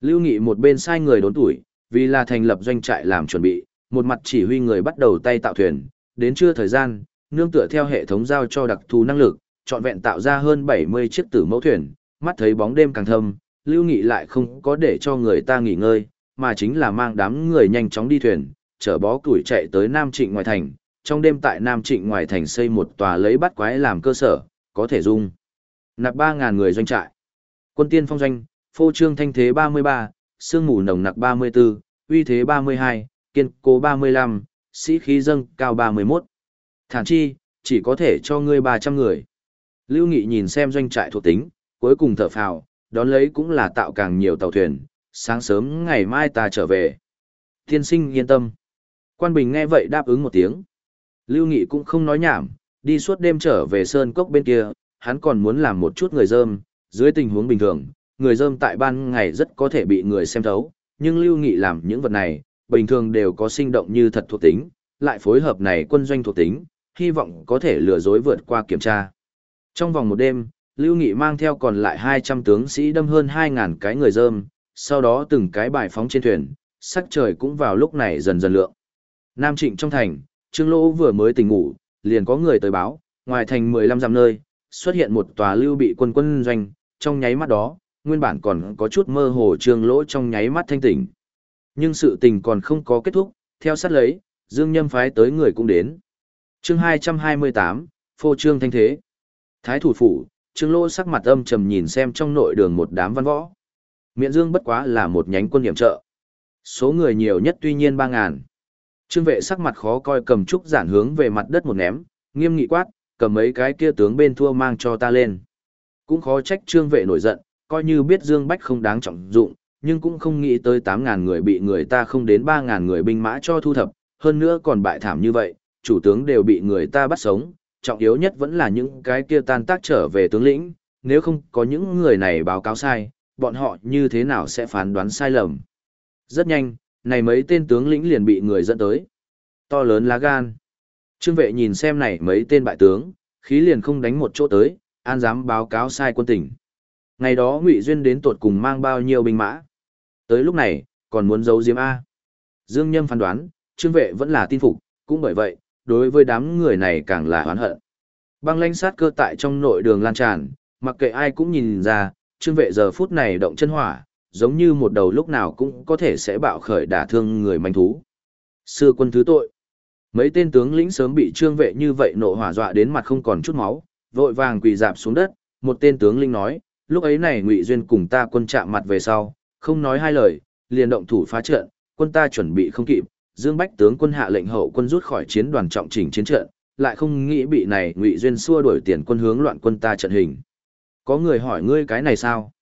Lưu Nghị một bên sai người đốn tuổi, vì là thành lập doanh trại làm chuẩn bị, một mặt chỉ huy người bắt đầu tay tạo thuyền, đến trưa thời gian, nương tựa theo hệ thống giao cho đặc thù năng lực, trọn vẹn tạo ra hơn 70 chiếc tử mẫu thuyền, mắt thấy bóng đêm càng thâm, Lưu Nghị lại không có để cho người ta nghỉ ngơi, mà chính là mang đám người nhanh chóng đi thuyền, chở bó củi chạy tới Nam Trịnh ngoài thành, trong đêm tại Nam Trịnh ngoài thành xây một tòa lấy bắt quái làm cơ sở, có thể dung nạp 3.000 người doanh trại. Quân tiên phong doanh, phô trương thanh thế 33, sương mù nồng nặc 34, uy thế 32, kiên cố 35, sĩ khí dâng cao 31. Thản chi, chỉ có thể cho ngươi 300 người. Lưu Nghị nhìn xem doanh trại thuộc tính, cuối cùng thở phào, đón lấy cũng là tạo càng nhiều tàu thuyền, sáng sớm ngày mai ta trở về. Tiên sinh yên tâm. Quan Bình nghe vậy đáp ứng một tiếng. Lưu Nghị cũng không nói nhảm, đi suốt đêm trở về sơn cốc bên kia, hắn còn muốn làm một chút người dơm, dưới tình huống bình thường, người dơm tại ban ngày rất có thể bị người xem thấu, nhưng Lưu Nghị làm những vật này, bình thường đều có sinh động như thật thuộc tính, lại phối hợp này quân doanh thuộc tính, hy vọng có thể lừa dối vượt qua kiểm tra. Trong vòng một đêm, Lưu Nghị mang theo còn lại 200 tướng sĩ đâm hơn 2.000 cái người dơm, sau đó từng cái bài phóng trên thuyền, sắc trời cũng vào lúc này dần dần lượng. Nam Trịnh trong thành, Trương Lỗ vừa mới tỉnh ngủ, liền có người tới báo, ngoài thành 15 dặm nơi, xuất hiện một tòa lưu bị quân quân doanh, trong nháy mắt đó, nguyên bản còn có chút mơ hồ Trương Lỗ trong nháy mắt thanh tỉnh. Nhưng sự tình còn không có kết thúc, theo sát lấy, Dương Nhâm phái tới người cũng đến. Chương 228, Phô Trương Thanh Thế. Thái thủ phủ, Trương Lô sắc mặt âm trầm nhìn xem trong nội đường một đám văn võ. Miện Dương bất quá là một nhánh quân điểm trợ. Số người nhiều nhất tuy nhiên 3.000. Trương vệ sắc mặt khó coi cầm trúc giản hướng về mặt đất một ném, nghiêm nghị quát, cầm mấy cái kia tướng bên thua mang cho ta lên. Cũng khó trách trương vệ nổi giận, coi như biết Dương Bách không đáng trọng dụng, nhưng cũng không nghĩ tới 8.000 người bị người ta không đến 3.000 người binh mã cho thu thập, hơn nữa còn bại thảm như vậy, chủ tướng đều bị người ta bắt sống, trọng yếu nhất vẫn là những cái kia tan tác trở về tướng lĩnh, nếu không có những người này báo cáo sai, bọn họ như thế nào sẽ phán đoán sai lầm. Rất nhanh, này mấy tên tướng lĩnh liền bị người dẫn tới. To lớn lá gan. Trương vệ nhìn xem này mấy tên bại tướng, khí liền không đánh một chỗ tới, an dám báo cáo sai quân tỉnh. Ngày đó Ngụy Duyên đến tột cùng mang bao nhiêu binh mã. Tới lúc này, còn muốn giấu diếm A. Dương Nhâm phán đoán, trương vệ vẫn là tin phục, cũng bởi vậy, đối với đám người này càng là oán hận. Băng lãnh sát cơ tại trong nội đường lan tràn, mặc kệ ai cũng nhìn ra, trương vệ giờ phút này động chân hỏa, giống như một đầu lúc nào cũng có thể sẽ bạo khởi đả thương người manh thú. Sư quân thứ tội. Mấy tên tướng lĩnh sớm bị trương vệ như vậy nộ hỏa dọa đến mặt không còn chút máu, vội vàng quỳ dạp xuống đất, một tên tướng lĩnh nói, lúc ấy này Ngụy Duyên cùng ta quân chạm mặt về sau, không nói hai lời, liền động thủ phá trận, quân ta chuẩn bị không kịp, Dương Bách tướng quân hạ lệnh hậu quân rút khỏi chiến đoàn trọng chỉnh chiến trận, lại không nghĩ bị này Ngụy Duyên xua đuổi tiền quân hướng loạn quân ta trận hình. Có người hỏi ngươi cái này sao?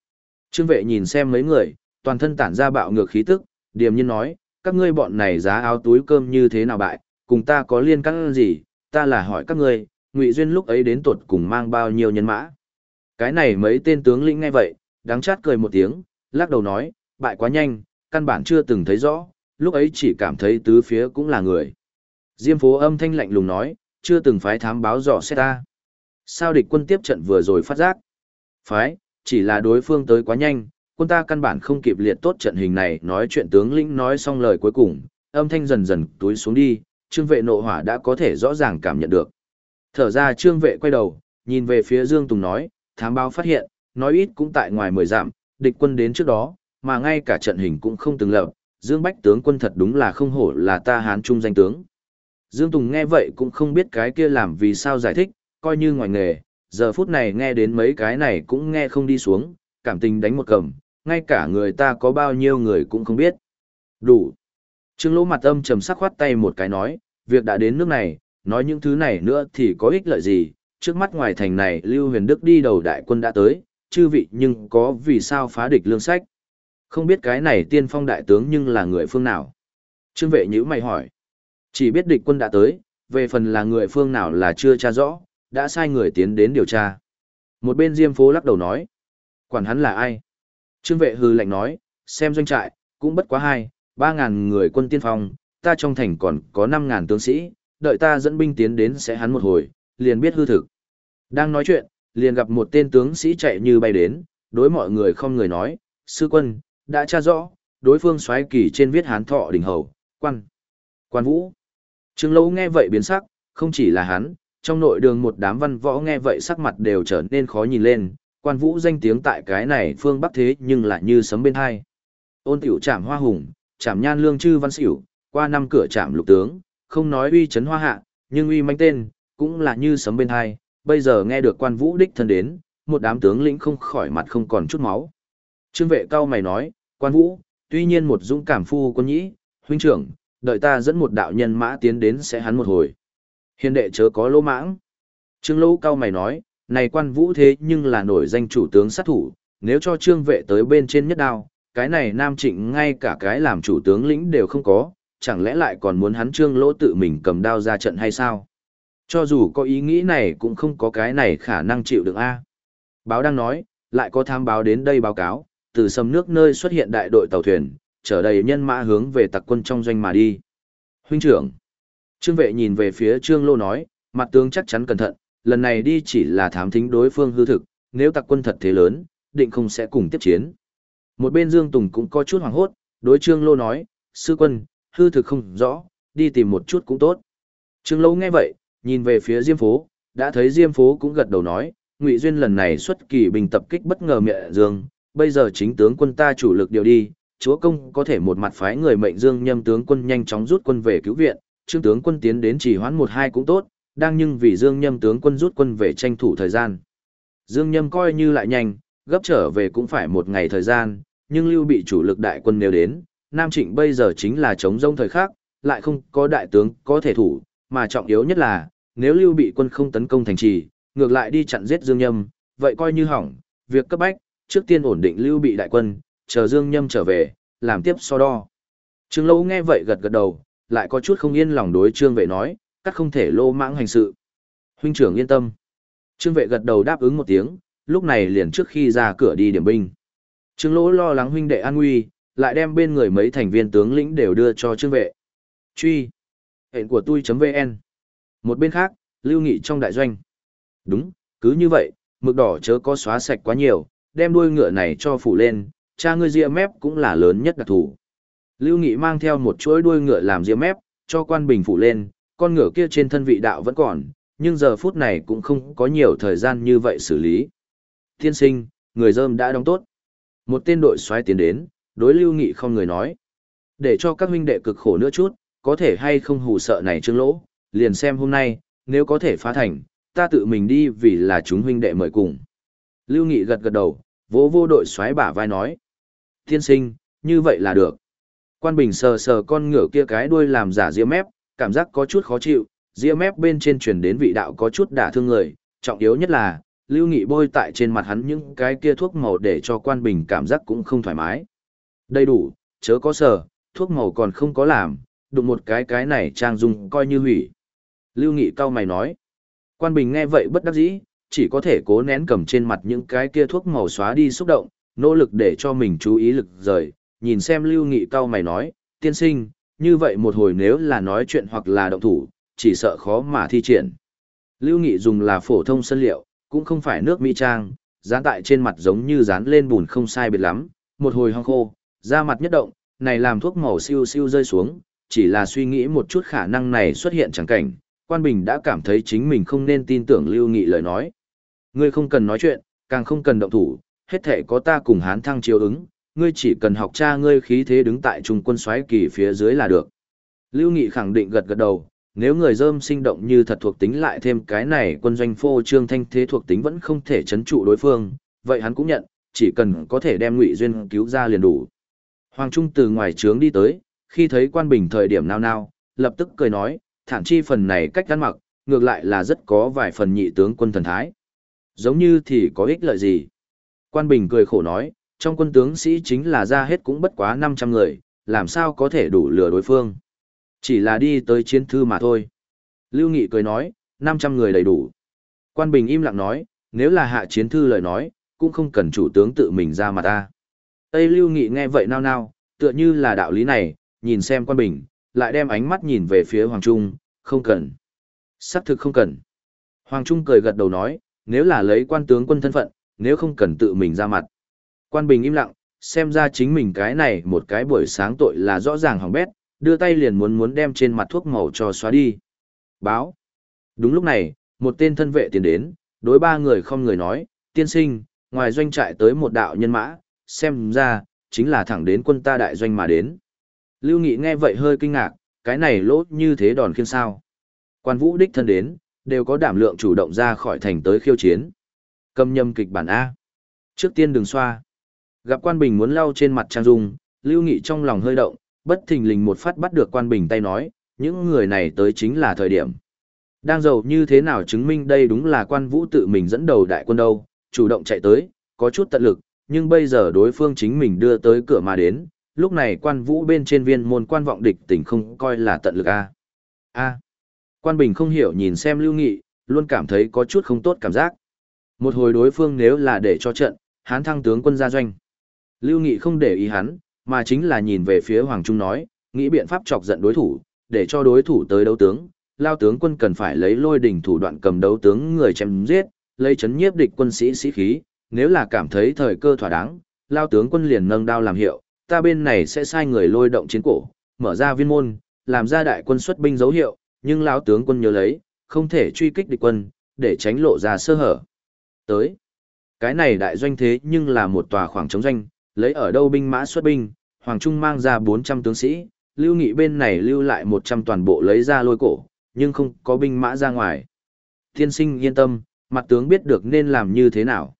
Trương vệ nhìn xem mấy người, toàn thân tản ra bạo ngược khí tức, điềm nhiên nói, các ngươi bọn này giá áo túi cơm như thế nào bại, cùng ta có liên căng gì, ta là hỏi các ngươi, Ngụy Duyên lúc ấy đến tuột cùng mang bao nhiêu nhân mã. Cái này mấy tên tướng lĩnh ngay vậy, đáng chát cười một tiếng, lắc đầu nói, bại quá nhanh, căn bản chưa từng thấy rõ, lúc ấy chỉ cảm thấy tứ phía cũng là người. Diêm phố âm thanh lạnh lùng nói, chưa từng phái thám báo dò xét ta. Sao địch quân tiếp trận vừa rồi phát giác? Phái, chỉ là đối phương tới quá nhanh, quân ta căn bản không kịp liệt tốt trận hình này nói chuyện tướng lĩnh nói xong lời cuối cùng, âm thanh dần dần túi xuống đi, trương vệ nộ hỏa đã có thể rõ ràng cảm nhận được. Thở ra trương vệ quay đầu, nhìn về phía Dương Tùng nói, thám báo phát hiện, nói ít cũng tại ngoài mười dặm, địch quân đến trước đó, mà ngay cả trận hình cũng không từng lập, Dương Bách tướng quân thật đúng là không hổ là ta hán trung danh tướng. Dương Tùng nghe vậy cũng không biết cái kia làm vì sao giải thích, coi như ngoài nghề, giờ phút này nghe đến mấy cái này cũng nghe không đi xuống, cảm tình đánh một cầm, ngay cả người ta có bao nhiêu người cũng không biết. Đủ. Trương Lỗ mặt âm trầm sắc khoát tay một cái nói, việc đã đến nước này, nói những thứ này nữa thì có ích lợi gì, trước mắt ngoài thành này Lưu Huyền Đức đi đầu đại quân đã tới, chư vị nhưng có vì sao phá địch lương sách. Không biết cái này tiên phong đại tướng nhưng là người phương nào. Trương vệ nhữ mày hỏi. Chỉ biết địch quân đã tới, về phần là người phương nào là chưa tra rõ, đã sai người tiến đến điều tra. Một bên Diêm Phố lắc đầu nói. Quản hắn là ai? Trương vệ hư lạnh nói, xem doanh trại, cũng bất quá hai, ba ngàn người quân tiên phong, ta trong thành còn có năm ngàn tướng sĩ, đợi ta dẫn binh tiến đến sẽ hắn một hồi, liền biết hư thực. Đang nói chuyện, liền gặp một tên tướng sĩ chạy như bay đến, đối mọi người không người nói, sư quân, đã tra rõ, đối phương xoáy kỳ trên viết hán thọ đỉnh hầu, quan, quan vũ. Trương Lâu nghe vậy biến sắc, không chỉ là hắn, trong nội đường một đám văn võ nghe vậy sắc mặt đều trở nên khó nhìn lên, quan vũ danh tiếng tại cái này phương bắc thế nhưng lại như sấm bên hai. Ôn tiểu trảm hoa hùng, trảm nhan lương chư văn xỉu, qua năm cửa trảm lục tướng, không nói uy chấn hoa hạ, nhưng uy manh tên, cũng là như sấm bên hai, bây giờ nghe được quan vũ đích thân đến, một đám tướng lĩnh không khỏi mặt không còn chút máu. Trương vệ cao mày nói, quan vũ, tuy nhiên một dũng cảm phu quân nhĩ, huynh trưởng, đợi ta dẫn một đạo nhân mã tiến đến sẽ hắn một hồi. Hiền đệ chớ có lỗ mãng. Trương lỗ cao mày nói, này quan vũ thế nhưng là nổi danh chủ tướng sát thủ, nếu cho trương vệ tới bên trên nhất đao, cái này nam trịnh ngay cả cái làm chủ tướng lĩnh đều không có, chẳng lẽ lại còn muốn hắn trương lỗ tự mình cầm đao ra trận hay sao? Cho dù có ý nghĩ này cũng không có cái này khả năng chịu được a. Báo đang nói, lại có tham báo đến đây báo cáo, từ sầm nước nơi xuất hiện đại đội tàu thuyền, trở đầy nhân mã hướng về tặc quân trong doanh mà đi. Huynh trưởng. Trương vệ nhìn về phía Trương Lô nói, mặt tướng chắc chắn cẩn thận, lần này đi chỉ là thám thính đối phương hư thực, nếu tặc quân thật thế lớn, định không sẽ cùng tiếp chiến. Một bên Dương Tùng cũng có chút hoảng hốt, đối Trương Lô nói, sư quân, hư thực không rõ, đi tìm một chút cũng tốt. Trương Lô nghe vậy, nhìn về phía Diêm Phố, đã thấy Diêm Phố cũng gật đầu nói, Ngụy Duyên lần này xuất kỳ bình tập kích bất ngờ miệng Dương, bây giờ chính tướng quân ta chủ lực điều đi, chúa công có thể một mặt phái người mệnh Dương Nhâm tướng quân nhanh chóng rút quân về cứu viện, Trương tướng quân tiến đến chỉ hoãn một hai cũng tốt, đang nhưng vì Dương Nhâm tướng quân rút quân về tranh thủ thời gian. Dương Nhâm coi như lại nhanh, gấp trở về cũng phải một ngày thời gian, nhưng lưu bị chủ lực đại quân nêu đến, Nam Trịnh bây giờ chính là chống rông thời khắc, lại không có đại tướng có thể thủ, mà trọng yếu nhất là, nếu lưu bị quân không tấn công thành trì, ngược lại đi chặn giết Dương Nhâm, vậy coi như hỏng, việc cấp bách, trước tiên ổn định lưu bị đại quân, chờ Dương Nhâm trở về, làm tiếp so đo. Trương Lâu nghe vậy gật gật đầu, lại có chút không yên lòng đối Trương Vệ nói, cắt không thể lô mãng hành sự. Huynh trưởng yên tâm. Trương Vệ gật đầu đáp ứng một tiếng, lúc này liền trước khi ra cửa đi điểm binh. Trương Lỗ lo lắng huynh đệ an nguy, lại đem bên người mấy thành viên tướng lĩnh đều đưa cho Trương Vệ. Truy. Hẹn của tôi.vn một bên khác, Lưu Nghị trong đại doanh. Đúng, cứ như vậy, mực đỏ chớ có xóa sạch quá nhiều, đem đuôi ngựa này cho phủ lên, cha ngươi ria mép cũng là lớn nhất đặc thủ. Lưu Nghị mang theo một chuỗi đuôi ngựa làm ria mép, cho quan bình phủ lên, con ngựa kia trên thân vị đạo vẫn còn, nhưng giờ phút này cũng không có nhiều thời gian như vậy xử lý. Thiên sinh, người dơm đã đóng tốt. Một tên đội xoáy tiến đến, đối Lưu Nghị không người nói. Để cho các huynh đệ cực khổ nữa chút, có thể hay không hù sợ này trương lỗ, liền xem hôm nay, nếu có thể phá thành, ta tự mình đi vì là chúng huynh đệ mời cùng. Lưu Nghị gật gật đầu, vỗ vô đội xoáy bả vai nói. Thiên sinh, như vậy là được. Quan Bình sờ sờ con ngựa kia cái đuôi làm giả ria mép, cảm giác có chút khó chịu, ria mép bên trên truyền đến vị đạo có chút đả thương người, trọng yếu nhất là, Lưu Nghị bôi tại trên mặt hắn những cái kia thuốc màu để cho Quan Bình cảm giác cũng không thoải mái. Đầy đủ, chớ có sờ, thuốc màu còn không có làm, đụng một cái cái này trang dung coi như hủy. Lưu Nghị cao mày nói. Quan Bình nghe vậy bất đắc dĩ, chỉ có thể cố nén cầm trên mặt những cái kia thuốc màu xóa đi xúc động, nỗ lực để cho mình chú ý lực rời, nhìn xem Lưu Nghị cao mày nói, tiên sinh, như vậy một hồi nếu là nói chuyện hoặc là động thủ, chỉ sợ khó mà thi triển. Lưu Nghị dùng là phổ thông sân liệu, cũng không phải nước mỹ trang, dán tại trên mặt giống như dán lên bùn không sai biệt lắm, một hồi hong khô, da mặt nhất động, này làm thuốc màu siêu siêu rơi xuống, chỉ là suy nghĩ một chút khả năng này xuất hiện chẳng cảnh, quan bình đã cảm thấy chính mình không nên tin tưởng Lưu Nghị lời nói. Ngươi không cần nói chuyện, càng không cần động thủ, hết thể có ta cùng hán thăng chiếu ứng, ngươi chỉ cần học cha ngươi khí thế đứng tại trung quân xoáy kỳ phía dưới là được. Lưu Nghị khẳng định gật gật đầu, nếu người dơm sinh động như thật thuộc tính lại thêm cái này quân doanh phô trương thanh thế thuộc tính vẫn không thể chấn trụ đối phương, vậy hắn cũng nhận, chỉ cần có thể đem Ngụy Duyên cứu ra liền đủ. Hoàng Trung từ ngoài trướng đi tới, khi thấy quan bình thời điểm nao nao, lập tức cười nói, thản chi phần này cách ăn mặc, ngược lại là rất có vài phần nhị tướng quân thần thái. Giống như thì có ích lợi gì? Quan bình cười khổ nói, trong quân tướng sĩ chính là ra hết cũng bất quá 500 người, làm sao có thể đủ lừa đối phương. Chỉ là đi tới chiến thư mà thôi. Lưu Nghị cười nói, 500 người đầy đủ. Quan Bình im lặng nói, nếu là hạ chiến thư lời nói, cũng không cần chủ tướng tự mình ra mặt ta. Tây Lưu Nghị nghe vậy nao nao, tựa như là đạo lý này, nhìn xem Quan Bình, lại đem ánh mắt nhìn về phía Hoàng Trung, không cần. Sắc thực không cần. Hoàng Trung cười gật đầu nói, nếu là lấy quan tướng quân thân phận, nếu không cần tự mình ra mặt. Quan Bình im lặng, xem ra chính mình cái này một cái buổi sáng tội là rõ ràng hỏng bét, đưa tay liền muốn muốn đem trên mặt thuốc màu cho xóa đi. Báo. Đúng lúc này, một tên thân vệ tiến đến, đối ba người không người nói, tiên sinh, ngoài doanh trại tới một đạo nhân mã, xem ra, chính là thẳng đến quân ta đại doanh mà đến. Lưu Nghị nghe vậy hơi kinh ngạc, cái này lỗ như thế đòn khiên sao. Quan vũ đích thân đến, đều có đảm lượng chủ động ra khỏi thành tới khiêu chiến. Cầm nhâm kịch bản A. Trước tiên đừng xoa. Gặp quan bình muốn lau trên mặt trang dung, Lưu Nghị trong lòng hơi động, bất thình lình một phát bắt được quan bình tay nói, những người này tới chính là thời điểm. Đang giàu như thế nào chứng minh đây đúng là quan vũ tự mình dẫn đầu đại quân đâu, chủ động chạy tới, có chút tận lực, nhưng bây giờ đối phương chính mình đưa tới cửa mà đến, lúc này quan vũ bên trên viên môn quan vọng địch tình không coi là tận lực a. A. Quan bình không hiểu nhìn xem lưu nghị, luôn cảm thấy có chút không tốt cảm giác. Một hồi đối phương nếu là để cho trận, hán thăng tướng quân gia doanh. Lưu nghị không để ý hắn, mà chính là nhìn về phía hoàng trung nói, nghĩ biện pháp chọc giận đối thủ, để cho đối thủ tới đấu tướng, lao tướng quân cần phải lấy lôi đỉnh thủ đoạn cầm đấu tướng người chém giết, lấy chấn nhiếp địch quân sĩ sĩ khí, nếu là cảm thấy thời cơ thỏa đáng, lao tướng quân liền nâng đao làm hiệu ta bên này sẽ sai người lôi động chiến cổ, mở ra viên môn, làm ra đại quân xuất binh dấu hiệu, nhưng lão tướng quân nhớ lấy, không thể truy kích địch quân, để tránh lộ ra sơ hở. Tới, cái này đại doanh thế nhưng là một tòa khoảng trống doanh, lấy ở đâu binh mã xuất binh, Hoàng Trung mang ra 400 tướng sĩ, lưu nghị bên này lưu lại 100 toàn bộ lấy ra lôi cổ, nhưng không có binh mã ra ngoài. Thiên sinh yên tâm, mặt tướng biết được nên làm như thế nào.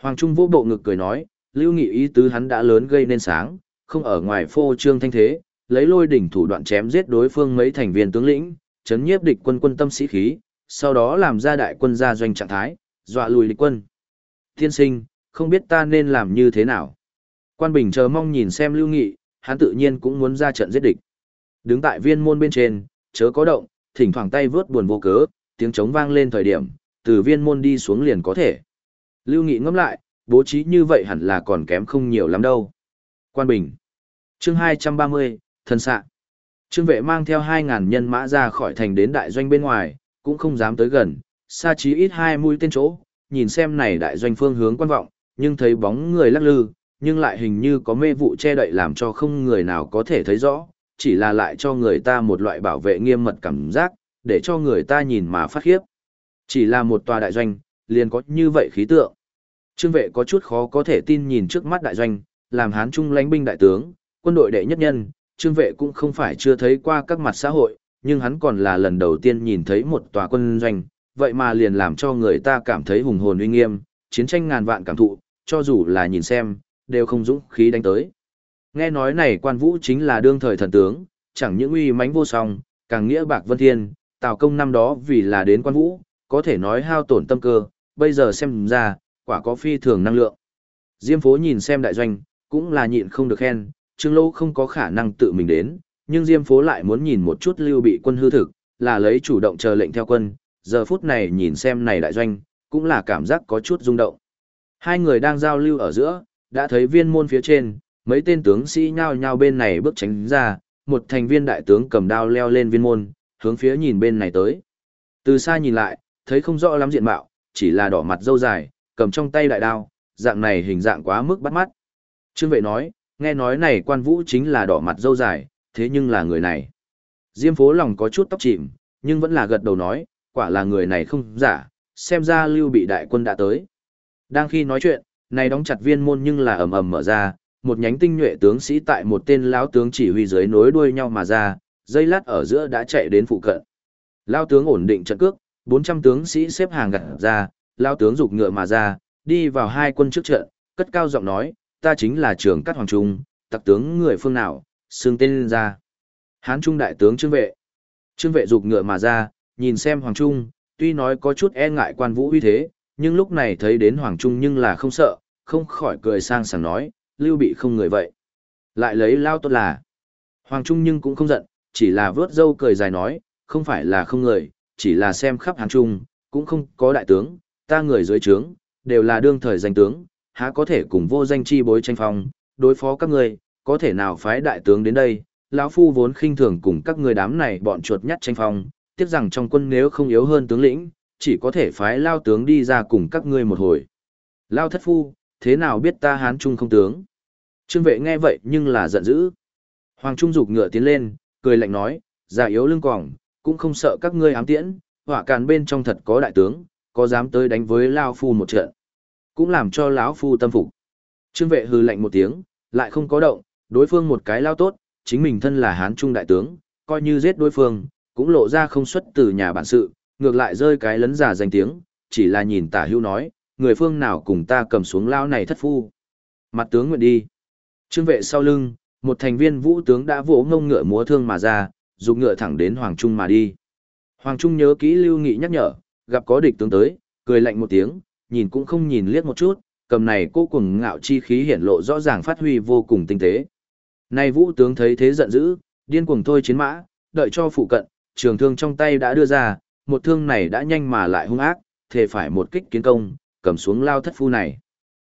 Hoàng Trung vô bộ ngực cười nói, lưu nghị ý tứ hắn đã lớn gây nên sáng, không ở ngoài phô trương thanh thế, lấy lôi đỉnh thủ đoạn chém giết đối phương mấy thành viên tướng lĩnh, chấn nhiếp địch quân quân tâm sĩ khí, sau đó làm ra đại quân ra doanh trạng thái, dọa lùi địch quân. Thiên sinh, không biết ta nên làm như thế nào. Quan Bình chờ mong nhìn xem Lưu Nghị, hắn tự nhiên cũng muốn ra trận giết địch. Đứng tại viên môn bên trên, chớ có động, thỉnh thoảng tay vướt buồn vô cớ, tiếng trống vang lên thời điểm, từ viên môn đi xuống liền có thể. Lưu Nghị ngẫm lại, bố trí như vậy hẳn là còn kém không nhiều lắm đâu. Quan Bình chương 230, thần Sạ Trương vệ mang theo 2.000 nhân mã ra khỏi thành đến đại doanh bên ngoài, cũng không dám tới gần, xa chí ít hai mũi tên chỗ, nhìn xem này đại doanh phương hướng quan vọng, nhưng thấy bóng người lắc lư, nhưng lại hình như có mê vụ che đậy làm cho không người nào có thể thấy rõ, chỉ là lại cho người ta một loại bảo vệ nghiêm mật cảm giác, để cho người ta nhìn mà phát khiếp. Chỉ là một tòa đại doanh, liền có như vậy khí tượng. Trương vệ có chút khó có thể tin nhìn trước mắt đại doanh, làm hán trung lãnh binh đại tướng, quân đội đệ nhất nhân, trương vệ cũng không phải chưa thấy qua các mặt xã hội, nhưng hắn còn là lần đầu tiên nhìn thấy một tòa quân doanh, vậy mà liền làm cho người ta cảm thấy hùng hồn uy nghiêm, chiến tranh ngàn vạn cảm thụ, cho dù là nhìn xem, đều không dũng khí đánh tới. Nghe nói này quan vũ chính là đương thời thần tướng, chẳng những uy mãnh vô song, càng nghĩa bạc vân thiên, tào công năm đó vì là đến quan vũ, có thể nói hao tổn tâm cơ, bây giờ xem ra, quả có phi thường năng lượng. Diêm phố nhìn xem đại doanh, cũng là nhịn không được khen, Trương Lâu không có khả năng tự mình đến, nhưng Diêm phố lại muốn nhìn một chút lưu bị quân hư thực, là lấy chủ động chờ lệnh theo quân, giờ phút này nhìn xem này đại doanh, cũng là cảm giác có chút rung động. Hai người đang giao lưu ở giữa, đã thấy viên môn phía trên, mấy tên tướng sĩ nhao nhao bên này bước tránh ra, một thành viên đại tướng cầm đao leo lên viên môn, hướng phía nhìn bên này tới. Từ xa nhìn lại, thấy không rõ lắm diện mạo, chỉ là đỏ mặt dâu dài, cầm trong tay đại đao, dạng này hình dạng quá mức bắt mắt. Trương vệ nói, nghe nói này quan vũ chính là đỏ mặt dâu dài, thế nhưng là người này. Diêm phố lòng có chút tóc chìm, nhưng vẫn là gật đầu nói, quả là người này không giả, xem ra lưu bị đại quân đã tới. Đang khi nói chuyện, này đóng chặt viên môn nhưng là ầm ầm mở ra, một nhánh tinh nhuệ tướng sĩ tại một tên lão tướng chỉ huy dưới nối đuôi nhau mà ra, dây lát ở giữa đã chạy đến phụ cận. Lão tướng ổn định trận cước, 400 tướng sĩ xếp hàng gặt ra, lão tướng dục ngựa mà ra, đi vào hai quân trước trận, cất cao giọng nói, ta chính là trưởng cát hoàng trung, tặc tướng người phương nào, xương tên lên ra. Hán trung đại tướng trương vệ. Trương vệ dục ngựa mà ra, nhìn xem hoàng trung, tuy nói có chút e ngại quan vũ uy thế, nhưng lúc này thấy đến hoàng trung nhưng là không sợ, không khỏi cười sang sảng nói, lưu bị không người vậy. Lại lấy lao tốt là. Hoàng trung nhưng cũng không giận, chỉ là vớt dâu cười dài nói, không phải là không người, chỉ là xem khắp hán trung, cũng không có đại tướng, ta người dưới trướng, đều là đương thời danh tướng, há có thể cùng vô danh chi bối tranh phong, đối phó các người, có thể nào phái đại tướng đến đây, lão phu vốn khinh thường cùng các người đám này bọn chuột nhắt tranh phong, tiếc rằng trong quân nếu không yếu hơn tướng lĩnh, chỉ có thể phái lao tướng đi ra cùng các ngươi một hồi. Lao thất phu, thế nào biết ta hán trung không tướng? Trương vệ nghe vậy nhưng là giận dữ. Hoàng Trung dục ngựa tiến lên, cười lạnh nói, già yếu lưng quòng, cũng không sợ các ngươi ám tiễn, hỏa càn bên trong thật có đại tướng, có dám tới đánh với Lao Phu một trận. Cũng làm cho lão Phu tâm phục. Trương vệ hư lạnh một tiếng, lại không có động, đối phương một cái lao tốt, chính mình thân là hán trung đại tướng, coi như giết đối phương, cũng lộ ra không xuất từ nhà bản sự, ngược lại rơi cái lấn giả danh tiếng, chỉ là nhìn tả hưu nói, người phương nào cùng ta cầm xuống lao này thất phu. Mặt tướng nguyện đi. Trương vệ sau lưng, một thành viên vũ tướng đã vỗ ngông ngựa múa thương mà ra, dùng ngựa thẳng đến Hoàng Trung mà đi. Hoàng Trung nhớ kỹ Lưu Nghị nhắc nhở, gặp có địch tướng tới, cười lạnh một tiếng, nhìn cũng không nhìn liếc một chút, cầm này cô cùng ngạo chi khí hiển lộ rõ ràng phát huy vô cùng tinh tế. Này vũ tướng thấy thế giận dữ, điên cuồng thôi chiến mã, đợi cho phụ cận, trường thương trong tay đã đưa ra, một thương này đã nhanh mà lại hung ác, thể phải một kích kiến công, cầm xuống lao thất phu này.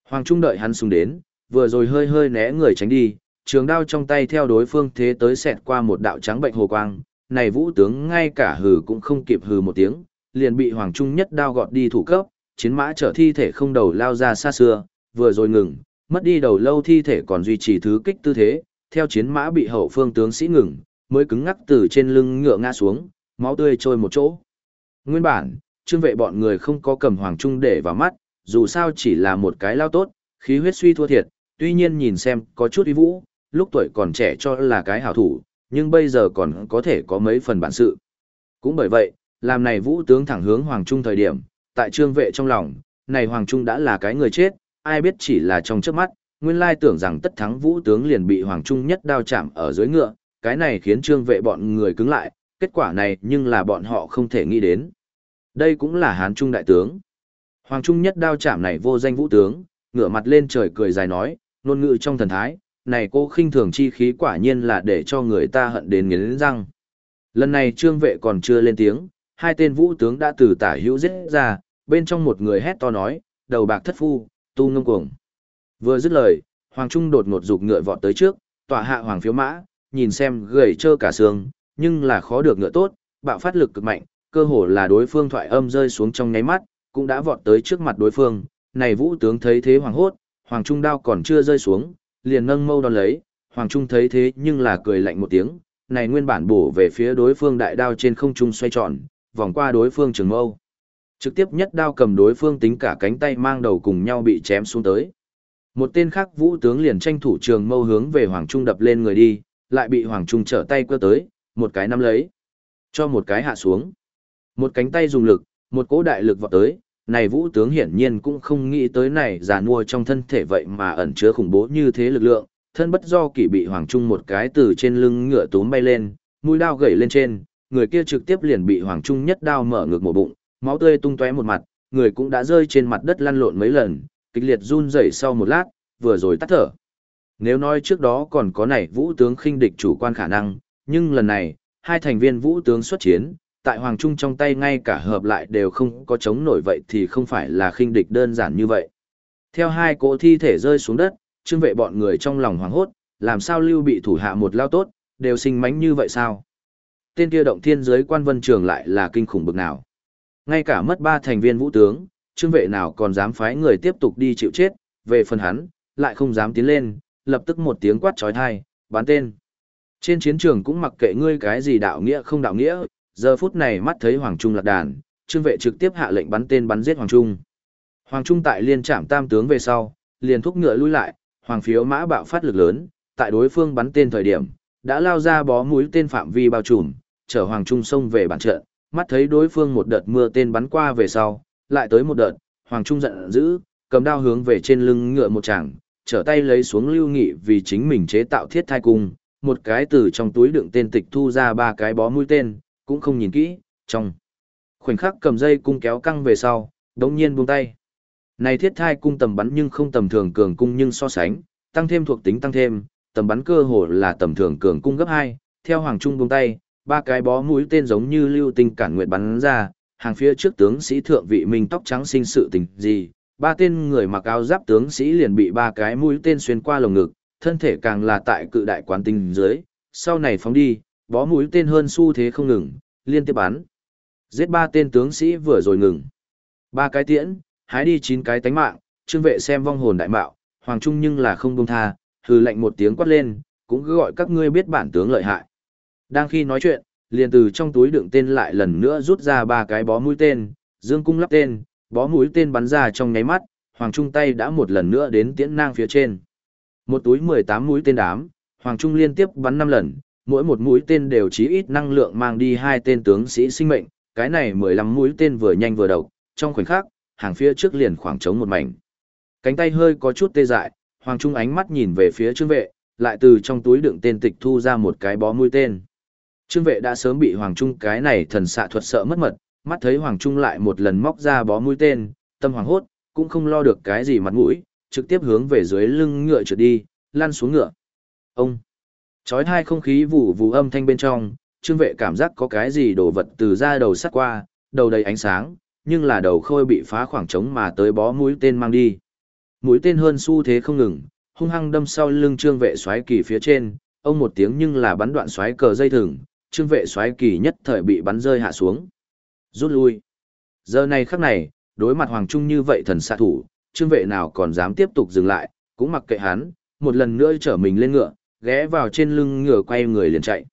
Hoàng Trung đợi hắn xuống đến, vừa rồi hơi hơi né người tránh đi, trường đao trong tay theo đối phương thế tới xẹt qua một đạo trắng bệnh hồ quang, này vũ tướng ngay cả hừ cũng không kịp hừ một tiếng, liền bị Hoàng Trung nhất đao gọt đi thủ cấp, chiến mã trở thi thể không đầu lao ra xa xưa, vừa rồi ngừng, mất đi đầu lâu thi thể còn duy trì thứ kích tư thế, theo chiến mã bị hậu phương tướng sĩ ngừng, mới cứng ngắc từ trên lưng ngựa ngã xuống, máu tươi trôi một chỗ. Nguyên bản, trương vệ bọn người không có cầm Hoàng Trung để vào mắt, dù sao chỉ là một cái lao tốt, khí huyết suy thua thiệt, tuy nhiên nhìn xem có chút uy vũ, lúc tuổi còn trẻ cho là cái hảo thủ, nhưng bây giờ còn có thể có mấy phần bản sự. Cũng bởi vậy, làm này vũ tướng thẳng hướng Hoàng Trung thời điểm, tại trương vệ trong lòng, này Hoàng Trung đã là cái người chết, ai biết chỉ là trong trước mắt, nguyên lai tưởng rằng tất thắng vũ tướng liền bị Hoàng Trung nhất đao chạm ở dưới ngựa, cái này khiến trương vệ bọn người cứng lại, kết quả này nhưng là bọn họ không thể nghĩ đến. Đây cũng là Hán Trung đại tướng. Hoàng Trung nhất đao chạm này vô danh vũ tướng, ngửa mặt lên trời cười dài nói, ngôn ngữ trong thần thái, này cô khinh thường chi khí quả nhiên là để cho người ta hận đến nghiến răng. Lần này trương vệ còn chưa lên tiếng, hai tên vũ tướng đã từ tả hữu giết ra, bên trong một người hét to nói, đầu bạc thất phu, tu ngông cuồng. Vừa dứt lời, Hoàng Trung đột ngột dục ngựa vọt tới trước, tỏa hạ hoàng phiếu mã, nhìn xem gầy trơ cả xương, nhưng là khó được ngựa tốt, bạo phát lực cực mạnh, cơ hồ là đối phương thoại âm rơi xuống trong nháy mắt, cũng đã vọt tới trước mặt đối phương, này vũ tướng thấy thế hoàng hốt, hoàng trung đao còn chưa rơi xuống, liền nâng mâu đón lấy, hoàng trung thấy thế nhưng là cười lạnh một tiếng, này nguyên bản bổ về phía đối phương đại đao trên không trung xoay tròn, vòng qua đối phương trường mâu. Trực tiếp nhất đao cầm đối phương tính cả cánh tay mang đầu cùng nhau bị chém xuống tới. Một tên khác vũ tướng liền tranh thủ trường mâu hướng về hoàng trung đập lên người đi, lại bị hoàng trung trở tay quơ tới, một cái nắm lấy, cho một cái hạ xuống. Một cánh tay dùng lực, một cỗ đại lực vọt tới, này vũ tướng hiển nhiên cũng không nghĩ tới này giả nua trong thân thể vậy mà ẩn chứa khủng bố như thế lực lượng, thân bất do kỷ bị hoàng trung một cái từ trên lưng ngựa túm bay lên, mũi đao gẩy lên trên, người kia trực tiếp liền bị hoàng trung nhất đao mở ngược một bụng, máu tươi tung tóe một mặt, người cũng đã rơi trên mặt đất lăn lộn mấy lần, kịch liệt run rẩy sau một lát, vừa rồi tắt thở. Nếu nói trước đó còn có này vũ tướng khinh địch chủ quan khả năng, nhưng lần này, hai thành viên vũ tướng xuất chiến, tại Hoàng Trung trong tay ngay cả hợp lại đều không có chống nổi vậy thì không phải là khinh địch đơn giản như vậy. Theo hai cỗ thi thể rơi xuống đất, trương vệ bọn người trong lòng hoảng hốt, làm sao lưu bị thủ hạ một lao tốt, đều sinh mánh như vậy sao? Tên kia động thiên giới quan vân trường lại là kinh khủng bực nào. Ngay cả mất ba thành viên vũ tướng, trương vệ nào còn dám phái người tiếp tục đi chịu chết, về phần hắn, lại không dám tiến lên, lập tức một tiếng quát trói thai, bán tên. Trên chiến trường cũng mặc kệ ngươi cái gì đạo nghĩa không đạo nghĩa, giờ phút này mắt thấy Hoàng Trung lạc đàn, trương vệ trực tiếp hạ lệnh bắn tên bắn giết Hoàng Trung. Hoàng Trung tại liên trạm tam tướng về sau, liền thúc ngựa lui lại, Hoàng phiếu mã bạo phát lực lớn, tại đối phương bắn tên thời điểm, đã lao ra bó mũi tên phạm vi bao trùm, chở Hoàng Trung xông về bản trận, mắt thấy đối phương một đợt mưa tên bắn qua về sau, lại tới một đợt, Hoàng Trung giận dữ, cầm đao hướng về trên lưng ngựa một chàng, trở tay lấy xuống lưu nghị vì chính mình chế tạo thiết thai cung, một cái từ trong túi đựng tên tịch thu ra ba cái bó mũi tên, cũng không nhìn kỹ, trong khoảnh khắc cầm dây cung kéo căng về sau, đống nhiên buông tay. Này thiết thai cung tầm bắn nhưng không tầm thường cường cung nhưng so sánh, tăng thêm thuộc tính tăng thêm, tầm bắn cơ hồ là tầm thường cường cung gấp 2, theo Hoàng Trung buông tay, ba cái bó mũi tên giống như lưu tinh cản nguyệt bắn ra, hàng phía trước tướng sĩ thượng vị mình tóc trắng sinh sự tình gì, ba tên người mặc áo giáp tướng sĩ liền bị ba cái mũi tên xuyên qua lồng ngực, thân thể càng là tại cự đại quán tinh dưới, sau này phóng đi, bó mũi tên hơn xu thế không ngừng, liên tiếp bắn. Giết ba tên tướng sĩ vừa rồi ngừng. Ba cái tiễn, hái đi chín cái tánh mạng, trương vệ xem vong hồn đại mạo, hoàng trung nhưng là không buông tha, hừ lạnh một tiếng quát lên, cũng cứ gọi các ngươi biết bản tướng lợi hại. Đang khi nói chuyện, liền từ trong túi đựng tên lại lần nữa rút ra ba cái bó mũi tên, dương cung lắp tên, bó mũi tên bắn ra trong nháy mắt, Hoàng Trung tay đã một lần nữa đến tiễn nang phía trên. Một túi 18 mũi tên đám, Hoàng Trung liên tiếp bắn 5 lần, mỗi một mũi tên đều chí ít năng lượng mang đi hai tên tướng sĩ sinh mệnh, cái này 15 mũi tên vừa nhanh vừa độc, trong khoảnh khắc, hàng phía trước liền khoảng trống một mảnh. Cánh tay hơi có chút tê dại, Hoàng Trung ánh mắt nhìn về phía trương vệ, lại từ trong túi đựng tên tịch thu ra một cái bó mũi tên. Trương vệ đã sớm bị Hoàng Trung cái này thần xạ thuật sợ mất mật, mắt thấy Hoàng Trung lại một lần móc ra bó mũi tên, tâm hoàng hốt, cũng không lo được cái gì mặt mũi, trực tiếp hướng về dưới lưng ngựa trượt đi, lăn xuống ngựa. Ông! Chói hai không khí vù vù âm thanh bên trong, trương vệ cảm giác có cái gì đổ vật từ ra đầu sắt qua, đầu đầy ánh sáng, nhưng là đầu khôi bị phá khoảng trống mà tới bó mũi tên mang đi. Mũi tên hơn xu thế không ngừng, hung hăng đâm sau lưng trương vệ xoáy kỳ phía trên, ông một tiếng nhưng là bắn đoạn xoáy cờ dây thừng, trương vệ xoáy kỳ nhất thời bị bắn rơi hạ xuống. Rút lui. Giờ này khắc này, đối mặt Hoàng Trung như vậy thần xạ thủ, trương vệ nào còn dám tiếp tục dừng lại, cũng mặc kệ hắn, một lần nữa trở mình lên ngựa, ghé vào trên lưng ngựa quay người liền chạy.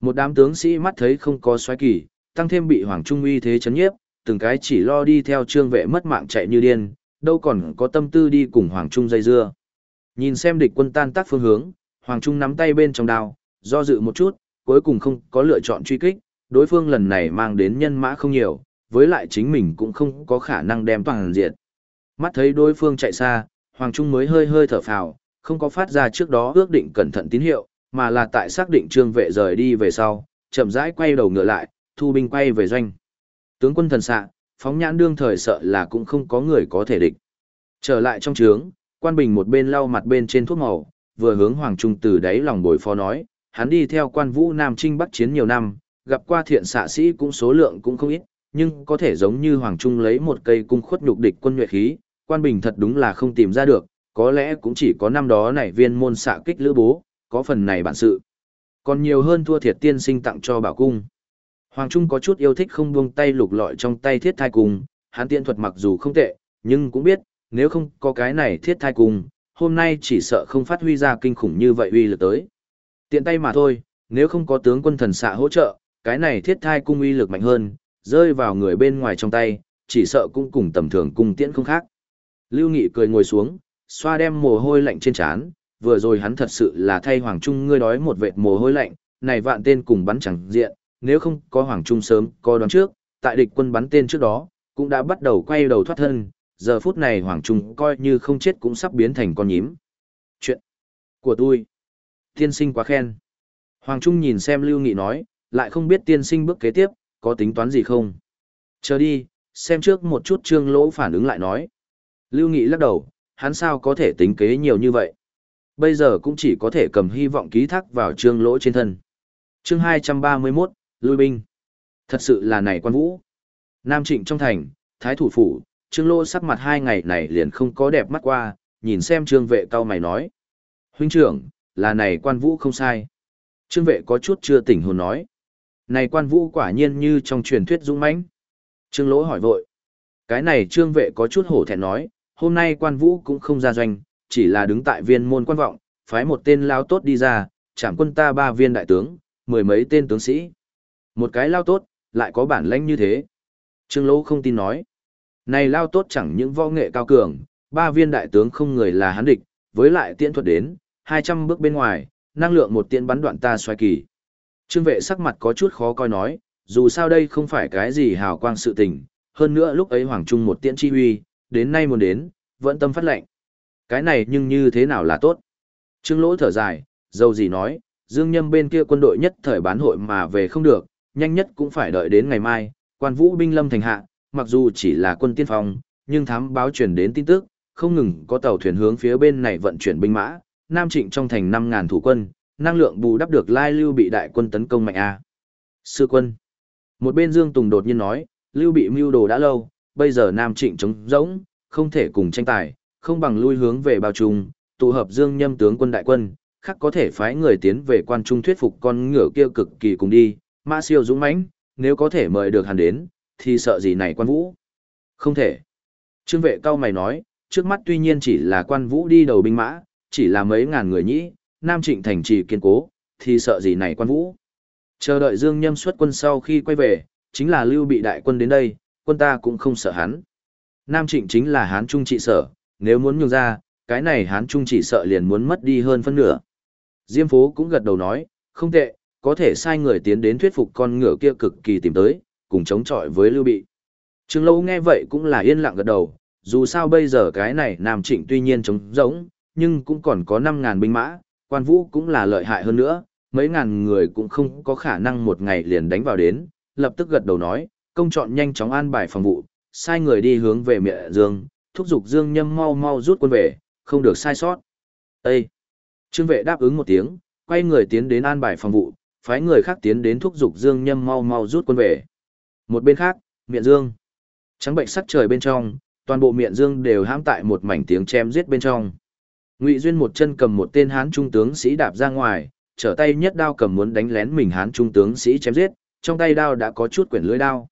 Một đám tướng sĩ mắt thấy không có xoáy kỳ, tăng thêm bị Hoàng Trung uy thế chấn nhiếp, từng cái chỉ lo đi theo trương vệ mất mạng chạy như điên, đâu còn có tâm tư đi cùng Hoàng Trung dây dưa. Nhìn xem địch quân tan tác phương hướng, Hoàng Trung nắm tay bên trong đao, do dự một chút, cuối cùng không có lựa chọn truy kích, đối phương lần này mang đến nhân mã không nhiều, với lại chính mình cũng không có khả năng đem toàn diện. Mắt thấy đối phương chạy xa, Hoàng Trung mới hơi hơi thở phào, không có phát ra trước đó ước định cẩn thận tín hiệu, mà là tại xác định trương vệ rời đi về sau, chậm rãi quay đầu ngựa lại, thu binh quay về doanh. Tướng quân thần xạ, phóng nhãn đương thời sợ là cũng không có người có thể địch. Trở lại trong trướng, quan bình một bên lau mặt bên trên thuốc màu, vừa hướng Hoàng Trung từ đáy lòng bồi phó nói, hắn đi theo quan vũ Nam Trinh Bắc chiến nhiều năm, gặp qua thiện xạ sĩ cũng số lượng cũng không ít, nhưng có thể giống như Hoàng Trung lấy một cây cung khuất nhục địch quân nhuệ khí, quan bình thật đúng là không tìm ra được, có lẽ cũng chỉ có năm đó này viên môn xạ kích lữ bố, có phần này bản sự. Còn nhiều hơn thua thiệt tiên sinh tặng cho bảo cung. Hoàng Trung có chút yêu thích không buông tay lục lọi trong tay thiết thai cung, hắn tiện thuật mặc dù không tệ, nhưng cũng biết, nếu không có cái này thiết thai cung, hôm nay chỉ sợ không phát huy ra kinh khủng như vậy uy lực tới. Tiện tay mà thôi, nếu không có tướng quân thần xạ hỗ trợ, cái này thiết thai cung uy lực mạnh hơn, rơi vào người bên ngoài trong tay, chỉ sợ cũng cùng tầm thường cung tiễn không khác. Lưu Nghị cười ngồi xuống, xoa đem mồ hôi lạnh trên trán, vừa rồi hắn thật sự là thay Hoàng Trung ngươi đói một vệt mồ hôi lạnh, này vạn tên cùng bắn chẳng diện, nếu không có Hoàng Trung sớm, có đoán trước, tại địch quân bắn tên trước đó, cũng đã bắt đầu quay đầu thoát thân, giờ phút này Hoàng Trung coi như không chết cũng sắp biến thành con nhím. Chuyện của tôi, tiên sinh quá khen. Hoàng Trung nhìn xem Lưu Nghị nói, lại không biết tiên sinh bước kế tiếp, có tính toán gì không? Chờ đi, xem trước một chút trương lỗ phản ứng lại nói. Lưu Nghị lắc đầu, hắn sao có thể tính kế nhiều như vậy? Bây giờ cũng chỉ có thể cầm hy vọng ký thác vào trương lỗ trên thân. Chương 231, Lui binh. Thật sự là này quan vũ. Nam Trịnh trong thành, Thái thủ phủ, trương lỗ sắc mặt hai ngày này liền không có đẹp mắt qua, nhìn xem trương vệ cao mày nói. Huynh trưởng, là này quan vũ không sai. Trương vệ có chút chưa tỉnh hồn nói. Này quan vũ quả nhiên như trong truyền thuyết dũng mãnh. Trương lỗ hỏi vội. Cái này trương vệ có chút hổ thẹn nói, hôm nay quan vũ cũng không ra doanh, chỉ là đứng tại viên môn quan vọng, phái một tên lao tốt đi ra, chạm quân ta ba viên đại tướng, mười mấy tên tướng sĩ. Một cái lao tốt, lại có bản lãnh như thế. Trương Lỗ không tin nói. Này lao tốt chẳng những võ nghệ cao cường, ba viên đại tướng không người là hắn địch, với lại tiễn thuật đến, 200 bước bên ngoài, năng lượng một tiễn bắn đoạn ta xoay kỳ. Trương vệ sắc mặt có chút khó coi nói, dù sao đây không phải cái gì hào quang sự tình, hơn nữa lúc ấy Hoàng Trung một tiễn chi huy, đến nay muốn đến, vẫn tâm phát lệnh. Cái này nhưng như thế nào là tốt? Trương lỗ thở dài, dâu gì nói, Dương Nhâm bên kia quân đội nhất thời bán hội mà về không được, nhanh nhất cũng phải đợi đến ngày mai, quan vũ binh lâm thành hạ, mặc dù chỉ là quân tiên phong, nhưng thám báo truyền đến tin tức, không ngừng có tàu thuyền hướng phía bên này vận chuyển binh mã, Nam Trịnh trong thành 5.000 thủ quân, năng lượng bù đắp được Lai Lưu bị đại quân tấn công mạnh A. Sư quân. Một bên Dương Tùng đột nhiên nói, Lưu bị mưu đồ đã lâu, bây giờ Nam Trịnh trống rỗng, không thể cùng tranh tài, không bằng lui hướng về bao trùng, tụ hợp Dương Nhâm tướng quân đại quân, khác có thể phái người tiến về quan trung thuyết phục con ngựa kia cực kỳ cùng đi, Mã Siêu dũng mãnh, nếu có thể mời được hắn đến, thì sợ gì này quan vũ? Không thể. Trương vệ cao mày nói, trước mắt tuy nhiên chỉ là quan vũ đi đầu binh mã, chỉ là mấy ngàn người nhĩ, Nam Trịnh thành trì kiên cố, thì sợ gì này quan vũ? Chờ đợi Dương Nhâm xuất quân sau khi quay về, chính là lưu bị đại quân đến đây, quân ta cũng không sợ hắn. Nam Trịnh chính là Hán Trung trị sở, nếu muốn nhường ra, cái này Hán Trung chỉ sợ liền muốn mất đi hơn phân nửa. Diêm phố cũng gật đầu nói, không tệ, có thể sai người tiến đến thuyết phục con ngựa kia cực kỳ tìm tới, cùng chống chọi với Lưu Bị. Trương Lâu nghe vậy cũng là yên lặng gật đầu, dù sao bây giờ cái này Nam Trịnh tuy nhiên chống giống, nhưng cũng còn có 5.000 binh mã, quan vũ cũng là lợi hại hơn nữa, mấy ngàn người cũng không có khả năng một ngày liền đánh vào đến, lập tức gật đầu nói, công chọn nhanh chóng an bài phòng vụ, sai người đi hướng về mẹ Dương, thúc giục Dương Nhâm mau mau rút quân về, không được sai sót. Ê! Trương vệ đáp ứng một tiếng, quay người tiến đến an bài phòng vụ, phái người khác tiến đến thúc giục Dương Nhâm mau mau rút quân về. Một bên khác, miệng Dương. Trắng bệnh sắc trời bên trong, toàn bộ miệng Dương đều hãm tại một mảnh tiếng chém giết bên trong. Ngụy Duyên một chân cầm một tên hán trung tướng sĩ đạp ra ngoài, trở tay nhất đao cầm muốn đánh lén mình hán trung tướng sĩ chém giết, trong tay đao đã có chút quyển lưỡi đao.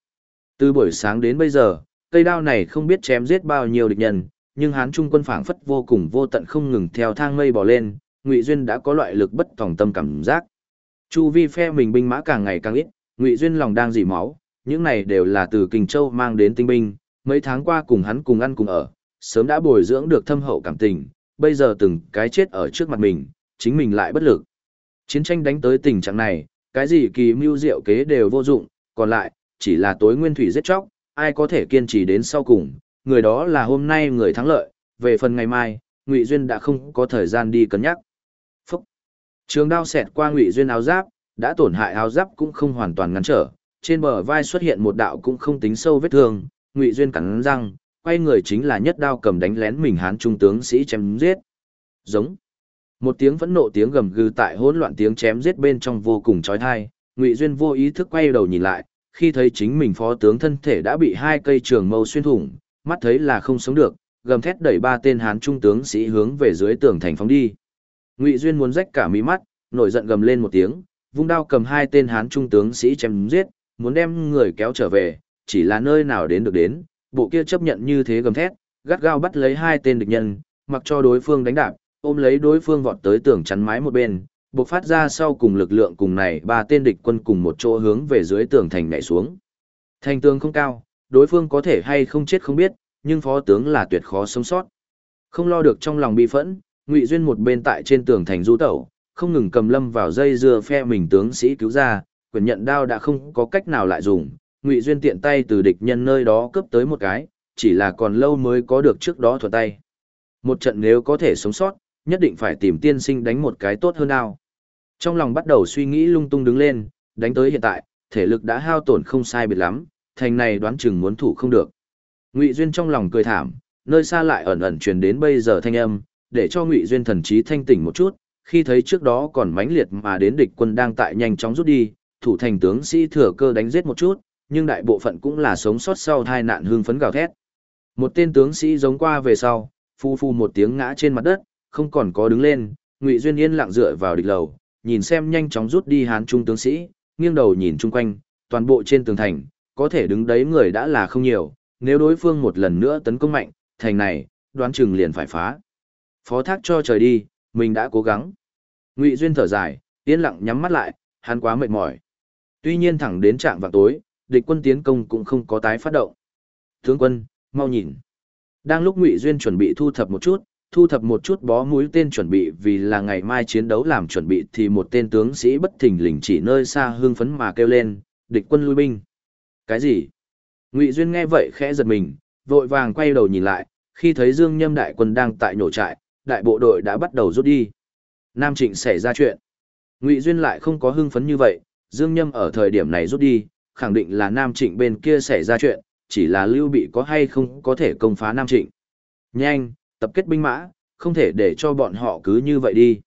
Từ buổi sáng đến bây giờ, cây đao này không biết chém giết bao nhiêu địch nhân, nhưng hán trung quân phảng phất vô cùng vô tận không ngừng theo thang mây bò lên, Ngụy Duyên đã có loại lực bất tòng tâm cảm giác. Chu vi phe mình binh mã càng ngày càng ít, Ngụy Duyên lòng đang dỉ máu, những này đều là từ Kinh Châu mang đến tinh binh, mấy tháng qua cùng hắn cùng ăn cùng ở, sớm đã bồi dưỡng được thâm hậu cảm tình, bây giờ từng cái chết ở trước mặt mình, chính mình lại bất lực. Chiến tranh đánh tới tình trạng này, cái gì kỳ mưu diệu kế đều vô dụng, còn lại, chỉ là tối nguyên thủy giết chóc, ai có thể kiên trì đến sau cùng, người đó là hôm nay người thắng lợi, về phần ngày mai, Ngụy Duyên đã không có thời gian đi cân nhắc. Phúc! Trường đao xẹt qua Ngụy Duyên áo giáp, đã tổn hại áo giáp cũng không hoàn toàn ngăn trở, trên bờ vai xuất hiện một đạo cũng không tính sâu vết thương, Ngụy Duyên cắn răng, quay người chính là nhất đao cầm đánh lén mình hán trung tướng sĩ chém giết. Giống. Một tiếng phẫn nộ tiếng gầm gừ tại hỗn loạn tiếng chém giết bên trong vô cùng chói tai, Ngụy Duyên vô ý thức quay đầu nhìn lại, khi thấy chính mình phó tướng thân thể đã bị hai cây trường mâu xuyên thủng, mắt thấy là không sống được, gầm thét đẩy ba tên hán trung tướng sĩ hướng về dưới tường thành phóng đi. Ngụy Duyên muốn rách cả mí mắt, nổi giận gầm lên một tiếng, vung đao cầm hai tên hán trung tướng sĩ chém giết, muốn đem người kéo trở về, chỉ là nơi nào đến được đến, bộ kia chấp nhận như thế gầm thét, gắt gao bắt lấy hai tên địch nhân, mặc cho đối phương đánh đạp, ôm lấy đối phương vọt tới tường chắn mái một bên, buộc phát ra sau cùng lực lượng cùng này ba tên địch quân cùng một chỗ hướng về dưới tường thành nhảy xuống. Thành tường không cao, đối phương có thể hay không chết không biết, nhưng phó tướng là tuyệt khó sống sót. Không lo được trong lòng bị phẫn, Ngụy Duyên một bên tại trên tường thành du tẩu, không ngừng cầm lâm vào dây dưa phe mình tướng sĩ cứu ra, quyền nhận đao đã không có cách nào lại dùng, Ngụy Duyên tiện tay từ địch nhân nơi đó cướp tới một cái, chỉ là còn lâu mới có được trước đó thuận tay. Một trận nếu có thể sống sót, nhất định phải tìm tiên sinh đánh một cái tốt hơn nào. Trong lòng bắt đầu suy nghĩ lung tung đứng lên, đánh tới hiện tại, thể lực đã hao tổn không sai biệt lắm, thành này đoán chừng muốn thủ không được. Ngụy Duyên trong lòng cười thảm, nơi xa lại ẩn ẩn truyền đến bây giờ thanh âm, để cho Ngụy Duyên thần trí thanh tỉnh một chút, khi thấy trước đó còn mãnh liệt mà đến địch quân đang tại nhanh chóng rút đi, thủ thành tướng sĩ thừa cơ đánh giết một chút, nhưng đại bộ phận cũng là sống sót sau tai nạn hương phấn gào thét. Một tên tướng sĩ giống qua về sau, phu phu một tiếng ngã trên mặt đất, không còn có đứng lên, Ngụy Duyên yên lặng dựa vào địch lầu, nhìn xem nhanh chóng rút đi hán trung tướng sĩ, nghiêng đầu nhìn chung quanh, toàn bộ trên tường thành, có thể đứng đấy người đã là không nhiều, nếu đối phương một lần nữa tấn công mạnh, thành này, đoán chừng liền phải phá. Phó thác cho trời đi, mình đã cố gắng. Ngụy Duyên thở dài, Yên lặng nhắm mắt lại, hắn quá mệt mỏi. Tuy nhiên thẳng đến trạng vào tối, địch quân tiến công cũng không có tái phát động. Tướng quân, mau nhìn. Đang lúc Ngụy Duyên chuẩn bị thu thập một chút, thu thập một chút bó mũi tên chuẩn bị vì là ngày mai chiến đấu làm chuẩn bị thì một tên tướng sĩ bất thình lình chỉ nơi xa hương phấn mà kêu lên, địch quân lui binh. Cái gì? Ngụy Duyên nghe vậy khẽ giật mình, vội vàng quay đầu nhìn lại, khi thấy Dương Nhâm đại quân đang tại nổ trại, đại bộ đội đã bắt đầu rút đi. Nam Trịnh xảy ra chuyện. Ngụy Duyên lại không có hưng phấn như vậy, Dương Nhâm ở thời điểm này rút đi, khẳng định là Nam Trịnh bên kia xảy ra chuyện, chỉ là Lưu Bị có hay không có thể công phá Nam Trịnh. Nhanh, tập kết binh mã, không thể để cho bọn họ cứ như vậy đi.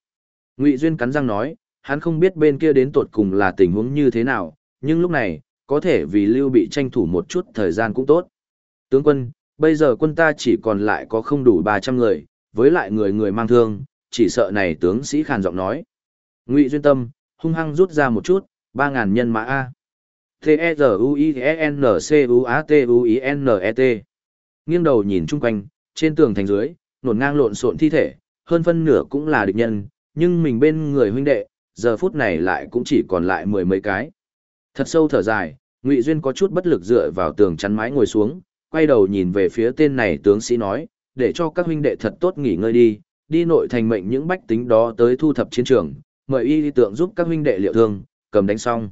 Ngụy Duyên cắn răng nói, hắn không biết bên kia đến tột cùng là tình huống như thế nào, nhưng lúc này, có thể vì Lưu Bị tranh thủ một chút thời gian cũng tốt. Tướng quân, bây giờ quân ta chỉ còn lại có không đủ 300 người, với lại người người mang thương, chỉ sợ này tướng sĩ khàn giọng nói. Ngụy Duyên Tâm, hung hăng rút ra một chút, 3.000 nhân mã A. T-E-Z-U-I-E-N-C-U-A-T-U-I-N-E-T. Nghiêng đầu nhìn chung quanh, trên tường thành dưới, nổn ngang lộn xộn thi thể, hơn phân nửa cũng là địch nhân, nhưng mình bên người huynh đệ, giờ phút này lại cũng chỉ còn lại mười mấy cái. Thật sâu thở dài, Ngụy Duyên có chút bất lực dựa vào tường chắn mái ngồi xuống, quay đầu nhìn về phía tên này tướng sĩ nói, để cho các huynh đệ thật tốt nghỉ ngơi đi, đi nội thành mệnh những bách tính đó tới thu thập chiến trường, mời y tượng giúp các huynh đệ liệu thương, cầm đánh xong.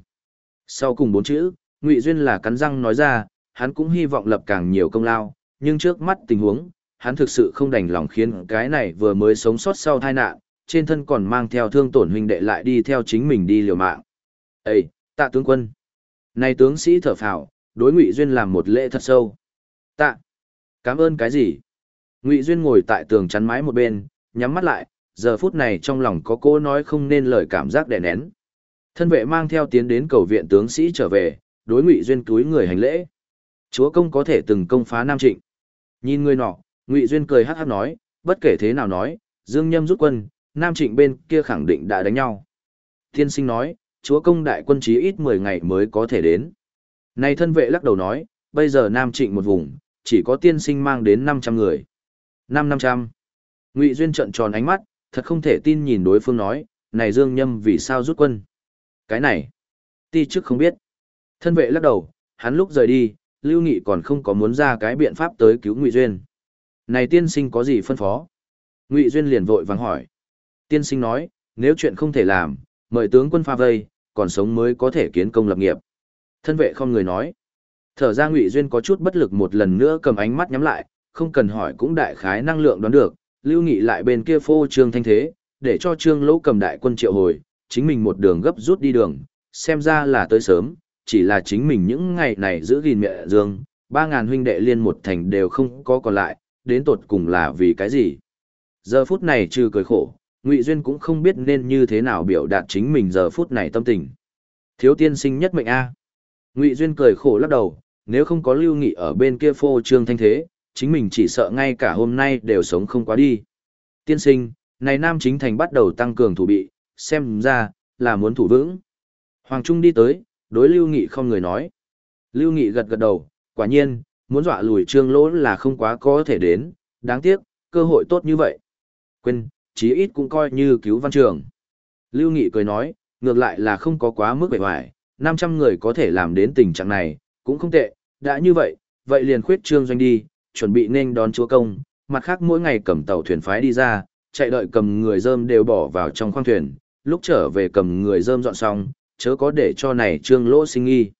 Sau cùng bốn chữ, Ngụy Duyên là cắn răng nói ra, hắn cũng hy vọng lập càng nhiều công lao, nhưng trước mắt tình huống, hắn thực sự không đành lòng khiến cái này vừa mới sống sót sau tai nạn, trên thân còn mang theo thương tổn huynh đệ lại đi theo chính mình đi liều mạng. Ê, tạ tướng quân. Này tướng sĩ thở phào, đối Ngụy Duyên làm một lễ thật sâu. Tạ. Cảm ơn cái gì? Ngụy Duyên ngồi tại tường chắn mái một bên, nhắm mắt lại, giờ phút này trong lòng có cô nói không nên lời cảm giác đè nén. Thân vệ mang theo tiến đến cầu viện tướng sĩ trở về, đối Ngụy Duyên túi người hành lễ. Chúa công có thể từng công phá Nam Trịnh. Nhìn người nọ, Ngụy Duyên cười hắc hắc nói, bất kể thế nào nói, Dương Nhâm rút quân, Nam Trịnh bên kia khẳng định đã đánh nhau. Thiên sinh nói, chúa công đại quân chí ít 10 ngày mới có thể đến. Này thân vệ lắc đầu nói, bây giờ Nam Trịnh một vùng, chỉ có tiên sinh mang đến 500 người. Năm năm trăm. Ngụy Duyên trợn tròn ánh mắt, thật không thể tin nhìn đối phương nói, này Dương Nhâm vì sao rút quân? Cái này, ti chức không biết. Thân vệ lắc đầu, hắn lúc rời đi, Lưu Nghị còn không có muốn ra cái biện pháp tới cứu Ngụy Duyên. Này tiên sinh có gì phân phó? Ngụy Duyên liền vội vàng hỏi. Tiên sinh nói, nếu chuyện không thể làm, mời tướng quân pha vây, còn sống mới có thể kiến công lập nghiệp. Thân vệ không người nói. Thở ra Ngụy Duyên có chút bất lực một lần nữa cầm ánh mắt nhắm lại, không cần hỏi cũng đại khái năng lượng đoán được, Lưu Nghị lại bên kia phô trương thanh thế, để cho trương lỗ cầm đại quân triệu hồi, chính mình một đường gấp rút đi đường, xem ra là tới sớm, chỉ là chính mình những ngày này giữ gìn mẹ dương, ba ngàn huynh đệ liên một thành đều không có còn lại, đến tột cùng là vì cái gì. Giờ phút này trừ cười khổ, Ngụy Duyên cũng không biết nên như thế nào biểu đạt chính mình giờ phút này tâm tình. Thiếu tiên sinh nhất mệnh A. Ngụy Duyên cười khổ lắc đầu, nếu không có lưu nghị ở bên kia phô trương thanh thế, chính mình chỉ sợ ngay cả hôm nay đều sống không quá đi. Tiên sinh, này Nam Chính Thành bắt đầu tăng cường thủ bị, xem ra, là muốn thủ vững. Hoàng Trung đi tới, đối Lưu Nghị không người nói. Lưu Nghị gật gật đầu, quả nhiên, muốn dọa lùi trương lỗ là không quá có thể đến, đáng tiếc, cơ hội tốt như vậy. Quên, chí ít cũng coi như cứu văn trường. Lưu Nghị cười nói, ngược lại là không có quá mức bề hoài, 500 người có thể làm đến tình trạng này, cũng không tệ, đã như vậy, vậy liền khuyết trương doanh đi, chuẩn bị nên đón chúa công, mặt khác mỗi ngày cầm tàu thuyền phái đi ra, chạy đợi cầm người dơm đều bỏ vào trong khoang thuyền, lúc trở về cầm người dơm dọn xong, chớ có để cho này trương lỗ sinh nghi.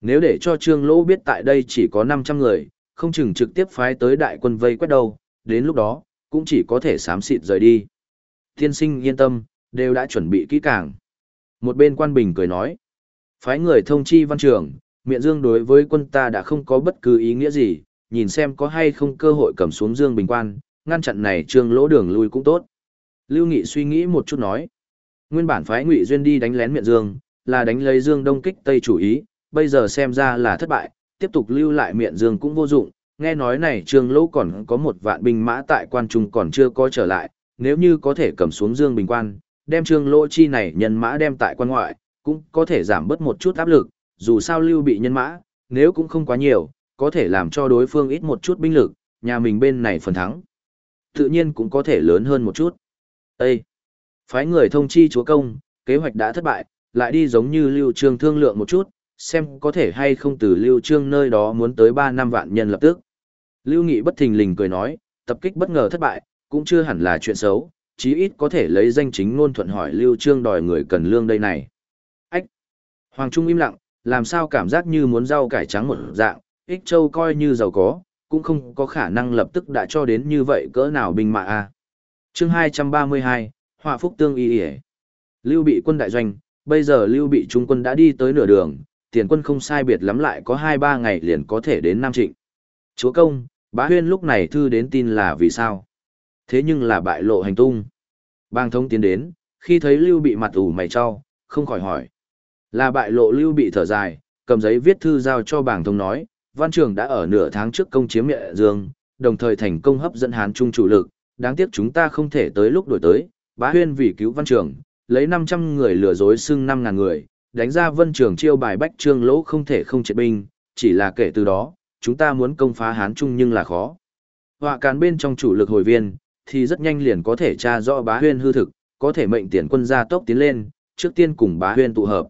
Nếu để cho trương lỗ biết tại đây chỉ có 500 người, không chừng trực tiếp phái tới đại quân vây quét đâu, đến lúc đó, cũng chỉ có thể sám xịt rời đi. Thiên sinh yên tâm, đều đã chuẩn bị kỹ càng. Một bên quan bình cười nói, phái người thông chi văn trường, miệng dương đối với quân ta đã không có bất cứ ý nghĩa gì, nhìn xem có hay không cơ hội cầm xuống Dương Bình Quan, ngăn chặn này trương lỗ đường lui cũng tốt. Lưu Nghị suy nghĩ một chút nói. Nguyên bản phái Ngụy Duyên đi đánh lén miệng Dương, là đánh lấy Dương Đông kích Tây chủ ý, bây giờ xem ra là thất bại, tiếp tục lưu lại miệng Dương cũng vô dụng. Nghe nói này trương lỗ còn có một vạn binh mã tại quan trung còn chưa có trở lại, nếu như có thể cầm xuống Dương Bình Quan, đem trương lỗ chi này nhân mã đem tại quan ngoại, cũng có thể giảm bớt một chút áp lực, dù sao lưu bị nhân mã, nếu cũng không quá nhiều, có thể làm cho đối phương ít một chút binh lực, nhà mình bên này phần thắng. Tự nhiên cũng có thể lớn hơn một chút. Ê! Phái người thông chi chúa công, kế hoạch đã thất bại, lại đi giống như Lưu Trương thương lượng một chút, xem có thể hay không từ Lưu Trương nơi đó muốn tới 3 năm vạn nhân lập tức. Lưu Nghị bất thình lình cười nói, tập kích bất ngờ thất bại, cũng chưa hẳn là chuyện xấu, chí ít có thể lấy danh chính ngôn thuận hỏi Lưu Trương đòi người cần lương đây này. Ách! Hoàng Trung im lặng, làm sao cảm giác như muốn rau cải trắng một dạng, ích châu coi như giàu có, cũng không có khả năng lập tức đã cho đến như vậy cỡ nào binh mạ a. À. Chương 232, Họa Phúc Tương Y ỉa. Lưu bị quân đại doanh, bây giờ Lưu bị trung quân đã đi tới nửa đường, tiền quân không sai biệt lắm lại có 2-3 ngày liền có thể đến Nam Trịnh. Chúa công, bá huyên lúc này thư đến tin là vì sao? Thế nhưng là bại lộ hành tung. Bang thông tiến đến, khi thấy Lưu bị mặt ủ mày cho, không khỏi hỏi. Là bại lộ Lưu bị thở dài, cầm giấy viết thư giao cho bảng thông nói, văn trường đã ở nửa tháng trước công chiếm Nhẹ Dương, đồng thời thành công hấp dẫn Hán Trung chủ lực, đáng tiếc chúng ta không thể tới lúc đổi tới, bá huyên vì cứu văn trường, lấy 500 người lừa dối xưng 5.000 người, đánh ra vân trường chiêu bài bách trương lỗ không thể không triệt binh, chỉ là kể từ đó, chúng ta muốn công phá Hán Trung nhưng là khó. Họa cán bên trong chủ lực hồi viên, thì rất nhanh liền có thể tra rõ bá huyên hư thực, có thể mệnh tiền quân gia tốc tiến lên, trước tiên cùng bá huyên tụ hợp.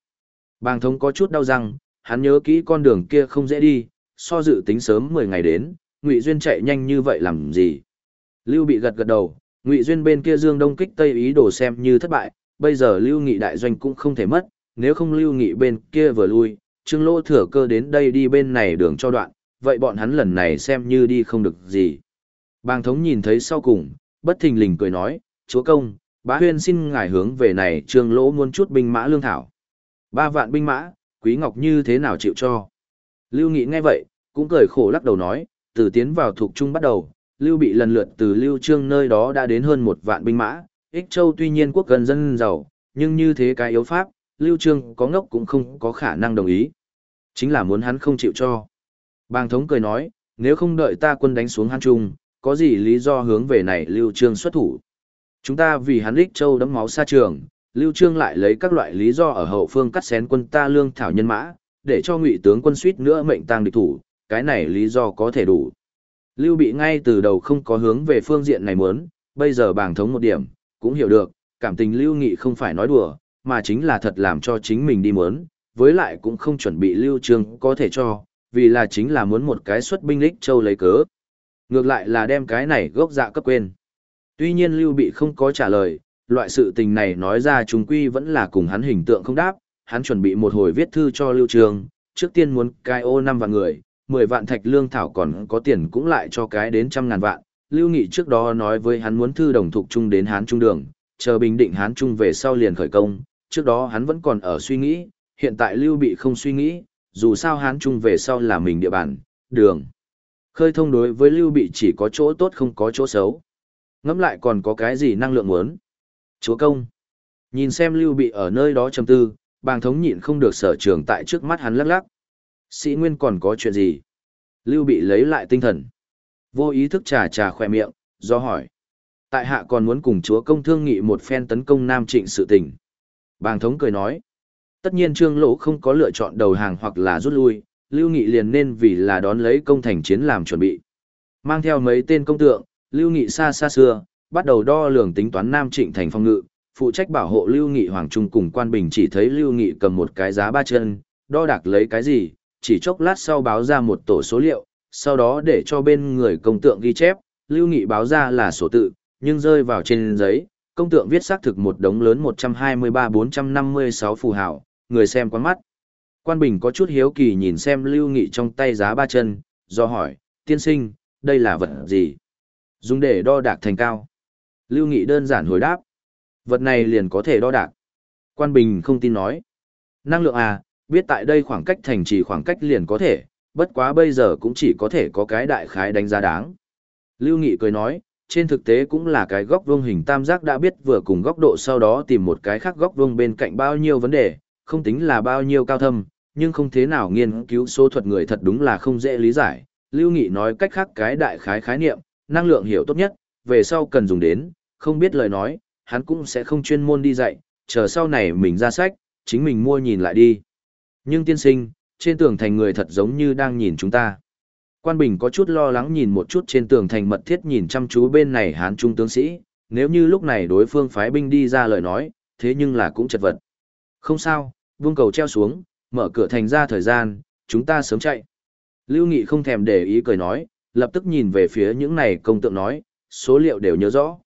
Bàng thống có chút đau răng, hắn nhớ kỹ con đường kia không dễ đi, so dự tính sớm 10 ngày đến, Ngụy Duyên chạy nhanh như vậy làm gì? Lưu bị gật gật đầu, Ngụy Duyên bên kia Dương Đông kích Tây ý đồ xem như thất bại, bây giờ Lưu Nghị đại doanh cũng không thể mất, nếu không Lưu Nghị bên kia vừa lui, Trương Lỗ thừa cơ đến đây đi bên này đường cho đoạn, vậy bọn hắn lần này xem như đi không được gì. Bàng thống nhìn thấy sau cùng, bất thình lình cười nói, chúa công, bá huyên xin ngài hướng về này Trương Lỗ muốn chút binh mã lương thảo. Ba vạn binh mã, Quý Ngọc như thế nào chịu cho? Lưu Nghị nghe vậy, cũng cười khổ lắc đầu nói, từ tiến vào thuộc trung bắt đầu, Lưu bị lần lượt từ Lưu Trương nơi đó đã đến hơn một vạn binh mã, Ích Châu tuy nhiên quốc gần dân giàu, nhưng như thế cái yếu pháp, Lưu Trương có ngốc cũng không có khả năng đồng ý. Chính là muốn hắn không chịu cho. Bàng thống cười nói, nếu không đợi ta quân đánh xuống Hán trung, có gì lý do hướng về này Lưu Trương xuất thủ. Chúng ta vì hắn Ích Châu đấm máu xa trường, Lưu Trương lại lấy các loại lý do ở hậu phương cắt xén quân ta lương thảo nhân mã, để cho ngụy tướng quân suýt nữa mệnh tang địch thủ, cái này lý do có thể đủ. Lưu bị ngay từ đầu không có hướng về phương diện này muốn, bây giờ bảng thống một điểm, cũng hiểu được, cảm tình Lưu Nghị không phải nói đùa, mà chính là thật làm cho chính mình đi muốn, với lại cũng không chuẩn bị Lưu Trương có thể cho, vì là chính là muốn một cái xuất binh lích châu lấy cớ. Ngược lại là đem cái này gốc dạ cấp quên. Tuy nhiên Lưu bị không có trả lời, loại sự tình này nói ra chúng quy vẫn là cùng hắn hình tượng không đáp, hắn chuẩn bị một hồi viết thư cho Lưu Trường, trước tiên muốn cai ô năm vạn người, 10 vạn thạch lương thảo còn có tiền cũng lại cho cái đến trăm ngàn vạn. Lưu Nghị trước đó nói với hắn muốn thư đồng thuộc chung đến Hán Trung đường, chờ bình định Hán Trung về sau liền khởi công, trước đó hắn vẫn còn ở suy nghĩ, hiện tại Lưu bị không suy nghĩ, dù sao Hán Trung về sau là mình địa bàn, đường. Khơi thông đối với Lưu bị chỉ có chỗ tốt không có chỗ xấu. Ngẫm lại còn có cái gì năng lượng muốn. Chúa công. Nhìn xem Lưu bị ở nơi đó trầm tư, bàng thống nhịn không được sở trường tại trước mắt hắn lắc lắc. Sĩ Nguyên còn có chuyện gì? Lưu bị lấy lại tinh thần. Vô ý thức trà trà khỏe miệng, do hỏi. Tại hạ còn muốn cùng chúa công thương nghị một phen tấn công Nam Trịnh sự tình. Bàng thống cười nói. Tất nhiên trương lỗ không có lựa chọn đầu hàng hoặc là rút lui, Lưu Nghị liền nên vì là đón lấy công thành chiến làm chuẩn bị. Mang theo mấy tên công tượng, Lưu Nghị xa xa xưa, bắt đầu đo lường tính toán Nam Trịnh thành phong ngự, phụ trách bảo hộ Lưu Nghị Hoàng Trung cùng quan bình chỉ thấy Lưu Nghị cầm một cái giá ba chân, đo đạc lấy cái gì, chỉ chốc lát sau báo ra một tổ số liệu, sau đó để cho bên người công tượng ghi chép, Lưu Nghị báo ra là số tự, nhưng rơi vào trên giấy, công tượng viết xác thực một đống lớn 123-456 phù hảo, người xem quán mắt. Quan Bình có chút hiếu kỳ nhìn xem Lưu Nghị trong tay giá ba chân, do hỏi, tiên sinh, đây là vật gì? Dùng để đo đạc thành cao. Lưu Nghị đơn giản hồi đáp. Vật này liền có thể đo đạc. Quan Bình không tin nói. Năng lượng à, biết tại đây khoảng cách thành trì khoảng cách liền có thể, bất quá bây giờ cũng chỉ có thể có cái đại khái đánh giá đáng. Lưu Nghị cười nói, trên thực tế cũng là cái góc vuông hình tam giác đã biết vừa cùng góc độ sau đó tìm một cái khác góc vuông bên cạnh bao nhiêu vấn đề, không tính là bao nhiêu cao thâm, nhưng không thế nào nghiên cứu số thuật người thật đúng là không dễ lý giải. Lưu Nghị nói cách khác cái đại khái khái niệm, năng lượng hiểu tốt nhất, về sau cần dùng đến, không biết lời nói, hắn cũng sẽ không chuyên môn đi dạy, chờ sau này mình ra sách, chính mình mua nhìn lại đi. Nhưng tiên sinh, trên tường thành người thật giống như đang nhìn chúng ta. Quan Bình có chút lo lắng nhìn một chút trên tường thành mật thiết nhìn chăm chú bên này hán trung tướng sĩ, nếu như lúc này đối phương phái binh đi ra lời nói, thế nhưng là cũng chật vật. Không sao, vương cầu treo xuống, mở cửa thành ra thời gian, chúng ta sớm chạy. Lưu Nghị không thèm để ý cười nói, lập tức nhìn về phía những này công tượng nói, số liệu đều nhớ rõ.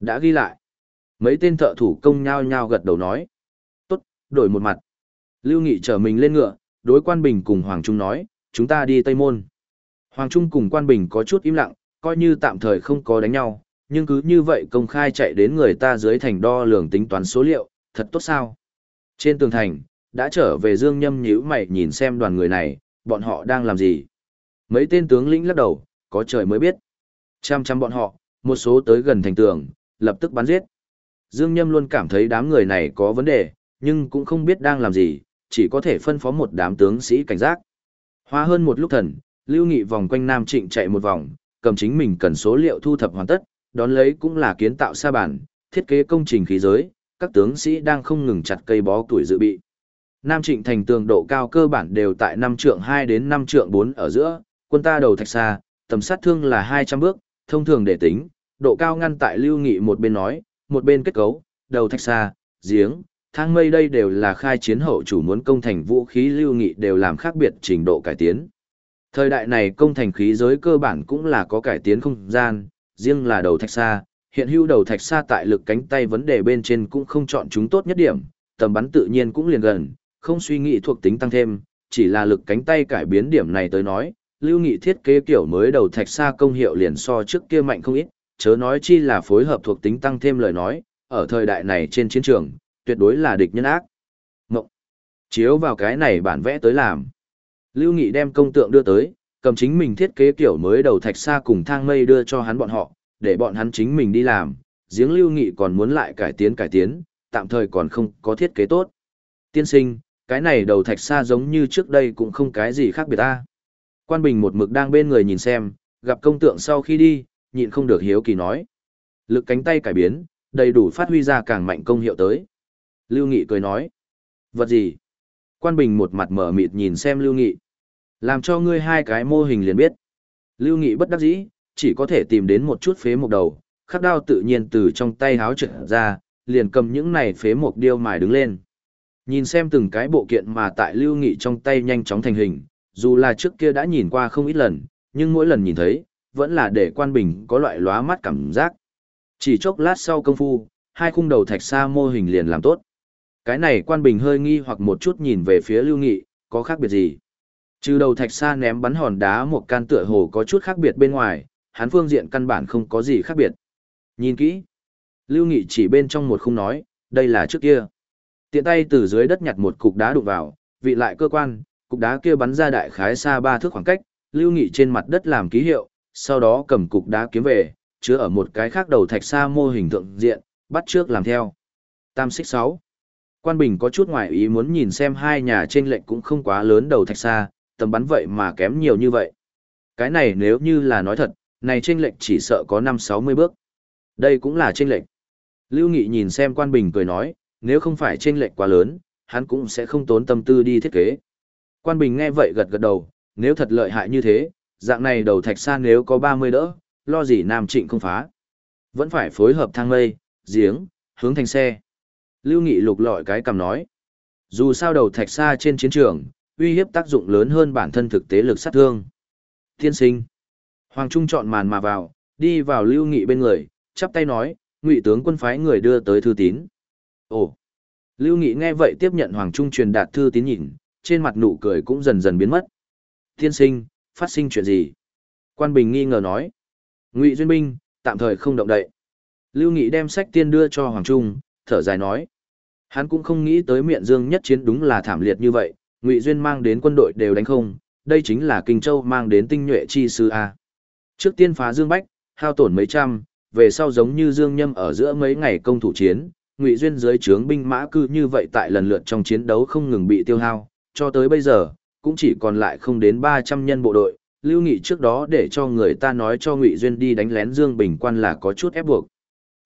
Đã ghi lại. Mấy tên thợ thủ công nhao nhao gật đầu nói. Tốt, đổi một mặt. Lưu Nghị trở mình lên ngựa, đối quan bình cùng Hoàng Trung nói, chúng ta đi Tây Môn. Hoàng Trung cùng quan bình có chút im lặng, coi như tạm thời không có đánh nhau, nhưng cứ như vậy công khai chạy đến người ta dưới thành đo lường tính toán số liệu, thật tốt sao? Trên tường thành, đã trở về Dương Nhâm nhíu mày nhìn xem đoàn người này, bọn họ đang làm gì? Mấy tên tướng lĩnh lắc đầu, có trời mới biết. Chăm chăm bọn họ, một số tới gần thành tường, lập tức bắn giết. Dương Nhâm luôn cảm thấy đám người này có vấn đề, nhưng cũng không biết đang làm gì, chỉ có thể phân phó một đám tướng sĩ cảnh giác. Hoa hơn một lúc thần, Lưu Nghị vòng quanh Nam Trịnh chạy một vòng, cầm chính mình cần số liệu thu thập hoàn tất, đón lấy cũng là kiến tạo sa bản, thiết kế công trình khí giới, các tướng sĩ đang không ngừng chặt cây bó tuổi dự bị. Nam Trịnh thành tường độ cao cơ bản đều tại năm trượng 2 đến 5 trượng 4 ở giữa, quân ta đầu thạch xa, tầm sát thương là 200 bước, thông thường để tính, độ cao ngăn tại lưu nghị một bên nói, một bên kết cấu, đầu thạch xa, giếng, thang mây đây đều là khai chiến hậu chủ muốn công thành vũ khí lưu nghị đều làm khác biệt trình độ cải tiến. Thời đại này công thành khí giới cơ bản cũng là có cải tiến không gian, riêng là đầu thạch xa, hiện hữu đầu thạch xa tại lực cánh tay vấn đề bên trên cũng không chọn chúng tốt nhất điểm, tầm bắn tự nhiên cũng liền gần, không suy nghĩ thuộc tính tăng thêm, chỉ là lực cánh tay cải biến điểm này tới nói, lưu nghị thiết kế kiểu mới đầu thạch xa công hiệu liền so trước kia mạnh không ít, chớ nói chi là phối hợp thuộc tính tăng thêm lời nói, ở thời đại này trên chiến trường, tuyệt đối là địch nhân ác. Ngộng. Chiếu vào cái này bản vẽ tới làm. Lưu Nghị đem công tượng đưa tới, cầm chính mình thiết kế kiểu mới đầu thạch xa cùng thang mây đưa cho hắn bọn họ, để bọn hắn chính mình đi làm. Giếng Lưu Nghị còn muốn lại cải tiến cải tiến, tạm thời còn không có thiết kế tốt. Tiên sinh, cái này đầu thạch xa giống như trước đây cũng không cái gì khác biệt ta. Quan Bình một mực đang bên người nhìn xem, gặp công tượng sau khi đi, nhịn không được hiếu kỳ nói. Lực cánh tay cải biến, đầy đủ phát huy ra càng mạnh công hiệu tới. Lưu Nghị cười nói. Vật gì? Quan Bình một mặt mở mịt nhìn xem Lưu Nghị. Làm cho ngươi hai cái mô hình liền biết. Lưu Nghị bất đắc dĩ, chỉ có thể tìm đến một chút phế mộc đầu, khắc đao tự nhiên từ trong tay háo trượt ra, liền cầm những này phế mộc điêu mài đứng lên. Nhìn xem từng cái bộ kiện mà tại Lưu Nghị trong tay nhanh chóng thành hình, dù là trước kia đã nhìn qua không ít lần, nhưng mỗi lần nhìn thấy, vẫn là để quan bình có loại lóa mắt cảm giác. Chỉ chốc lát sau công phu, hai khung đầu thạch sa mô hình liền làm tốt. Cái này quan bình hơi nghi hoặc một chút nhìn về phía lưu nghị, có khác biệt gì? Trừ đầu thạch sa ném bắn hòn đá một can tựa hồ có chút khác biệt bên ngoài, hắn phương diện căn bản không có gì khác biệt. Nhìn kỹ. Lưu Nghị chỉ bên trong một khung nói, đây là trước kia. Tiện tay từ dưới đất nhặt một cục đá đụng vào, vị lại cơ quan, cục đá kia bắn ra đại khái xa ba thước khoảng cách, Lưu Nghị trên mặt đất làm ký hiệu, sau đó cầm cục đá kiếm về, chứa ở một cái khác đầu thạch sa mô hình thượng diện, bắt trước làm theo. Tam xích 6. Quan Bình có chút ngoài ý muốn nhìn xem hai nhà trên lệnh cũng không quá lớn đầu thạch xa, tầm bắn vậy mà kém nhiều như vậy. Cái này nếu như là nói thật, này trên lệnh chỉ sợ có 5-60 bước. Đây cũng là trên lệnh. Lưu Nghị nhìn xem Quan Bình cười nói, nếu không phải trên lệnh quá lớn, hắn cũng sẽ không tốn tâm tư đi thiết kế. Quan Bình nghe vậy gật gật đầu, nếu thật lợi hại như thế, dạng này đầu thạch xa nếu có 30 đỡ, lo gì Nam Trịnh không phá. Vẫn phải phối hợp thang mây, giếng, hướng thành xe. Lưu Nghị lục lọi cái cầm nói. Dù sao đầu thạch xa trên chiến trường, uy hiếp tác dụng lớn hơn bản thân thực tế lực sát thương. Tiên sinh. Hoàng Trung chọn màn mà vào, đi vào Lưu Nghị bên người, chắp tay nói, ngụy tướng quân phái người đưa tới thư tín. Ồ. Lưu Nghị nghe vậy tiếp nhận Hoàng Trung truyền đạt thư tín nhìn, trên mặt nụ cười cũng dần dần biến mất. Tiên sinh, phát sinh chuyện gì? Quan Bình nghi ngờ nói. Ngụy Duyên Binh, tạm thời không động đậy. Lưu Nghị đem sách tiên đưa cho Hoàng Trung, thở dài nói. Hắn cũng không nghĩ tới miệng dương nhất chiến đúng là thảm liệt như vậy, Ngụy Duyên mang đến quân đội đều đánh không, đây chính là Kinh Châu mang đến tinh nhuệ chi sư A. Trước tiên phá Dương Bách, hao tổn mấy trăm, về sau giống như Dương Nhâm ở giữa mấy ngày công thủ chiến, Ngụy Duyên dưới trướng binh mã cư như vậy tại lần lượt trong chiến đấu không ngừng bị tiêu hao, cho tới bây giờ, cũng chỉ còn lại không đến 300 nhân bộ đội. Lưu Nghị trước đó để cho người ta nói cho Ngụy Duyên đi đánh lén Dương Bình Quan là có chút ép buộc.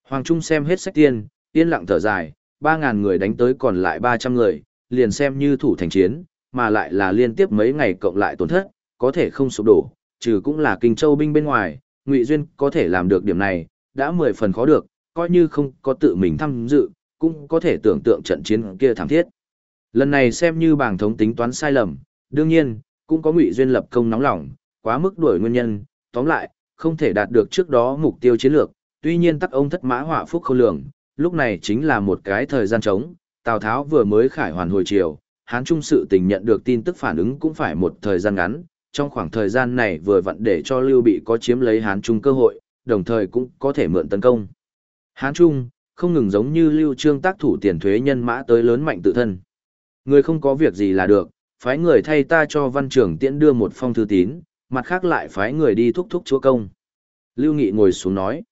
Hoàng Trung xem hết sách tiên, yên lặng thở dài, 3.000 người đánh tới còn lại 300 người, liền xem như thủ thành chiến, mà lại là liên tiếp mấy ngày cộng lại tổn thất, có thể không sụp đổ, trừ cũng là kinh châu binh bên ngoài, Ngụy Duyên có thể làm được điểm này, đã 10 phần khó được, coi như không có tự mình tham dự, cũng có thể tưởng tượng trận chiến kia thảm thiết. Lần này xem như bảng thống tính toán sai lầm, đương nhiên, cũng có ngụy duyên lập công nóng lòng, quá mức đuổi nguyên nhân, tóm lại, không thể đạt được trước đó mục tiêu chiến lược, tuy nhiên tắc ông thất mã họa phúc không lường, lúc này chính là một cái thời gian trống, Tào Tháo vừa mới khải hoàn hồi chiều, Hán Trung sự tình nhận được tin tức phản ứng cũng phải một thời gian ngắn, trong khoảng thời gian này vừa vặn để cho Lưu Bị có chiếm lấy Hán Trung cơ hội, đồng thời cũng có thể mượn tấn công. Hán Trung, không ngừng giống như Lưu Trương tác thủ tiền thuế nhân mã tới lớn mạnh tự thân. Người không có việc gì là được, phái người thay ta cho văn trưởng tiễn đưa một phong thư tín, mặt khác lại phái người đi thúc thúc chúa công. Lưu Nghị ngồi xuống nói,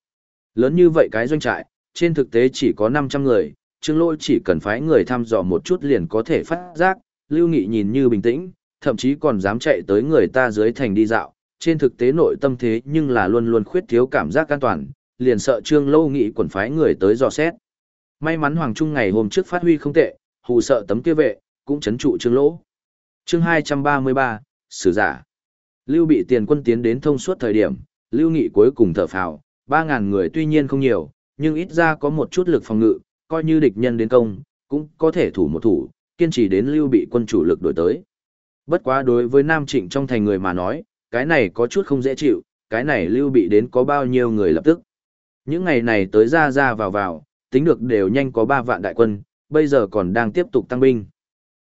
lớn như vậy cái doanh trại, trên thực tế chỉ có 500 người, Trương Lỗi chỉ cần phái người thăm dò một chút liền có thể phát giác, Lưu Nghị nhìn như bình tĩnh, thậm chí còn dám chạy tới người ta dưới thành đi dạo, trên thực tế nội tâm thế nhưng là luôn luôn khuyết thiếu cảm giác an toàn, liền sợ Trương Lâu Nghị quần phái người tới dò xét. May mắn Hoàng Trung ngày hôm trước phát huy không tệ, hù sợ tấm kia vệ, cũng chấn trụ Trương Lỗ. Chương 233, Sử giả. Lưu bị tiền quân tiến đến thông suốt thời điểm, Lưu Nghị cuối cùng thở phào, 3.000 người tuy nhiên không nhiều, nhưng ít ra có một chút lực phòng ngự, coi như địch nhân đến công, cũng có thể thủ một thủ, kiên trì đến Lưu bị quân chủ lực đổi tới. Bất quá đối với Nam Trịnh trong thành người mà nói, cái này có chút không dễ chịu, cái này Lưu bị đến có bao nhiêu người lập tức. Những ngày này tới ra ra vào vào, tính được đều nhanh có 3 vạn đại quân, bây giờ còn đang tiếp tục tăng binh.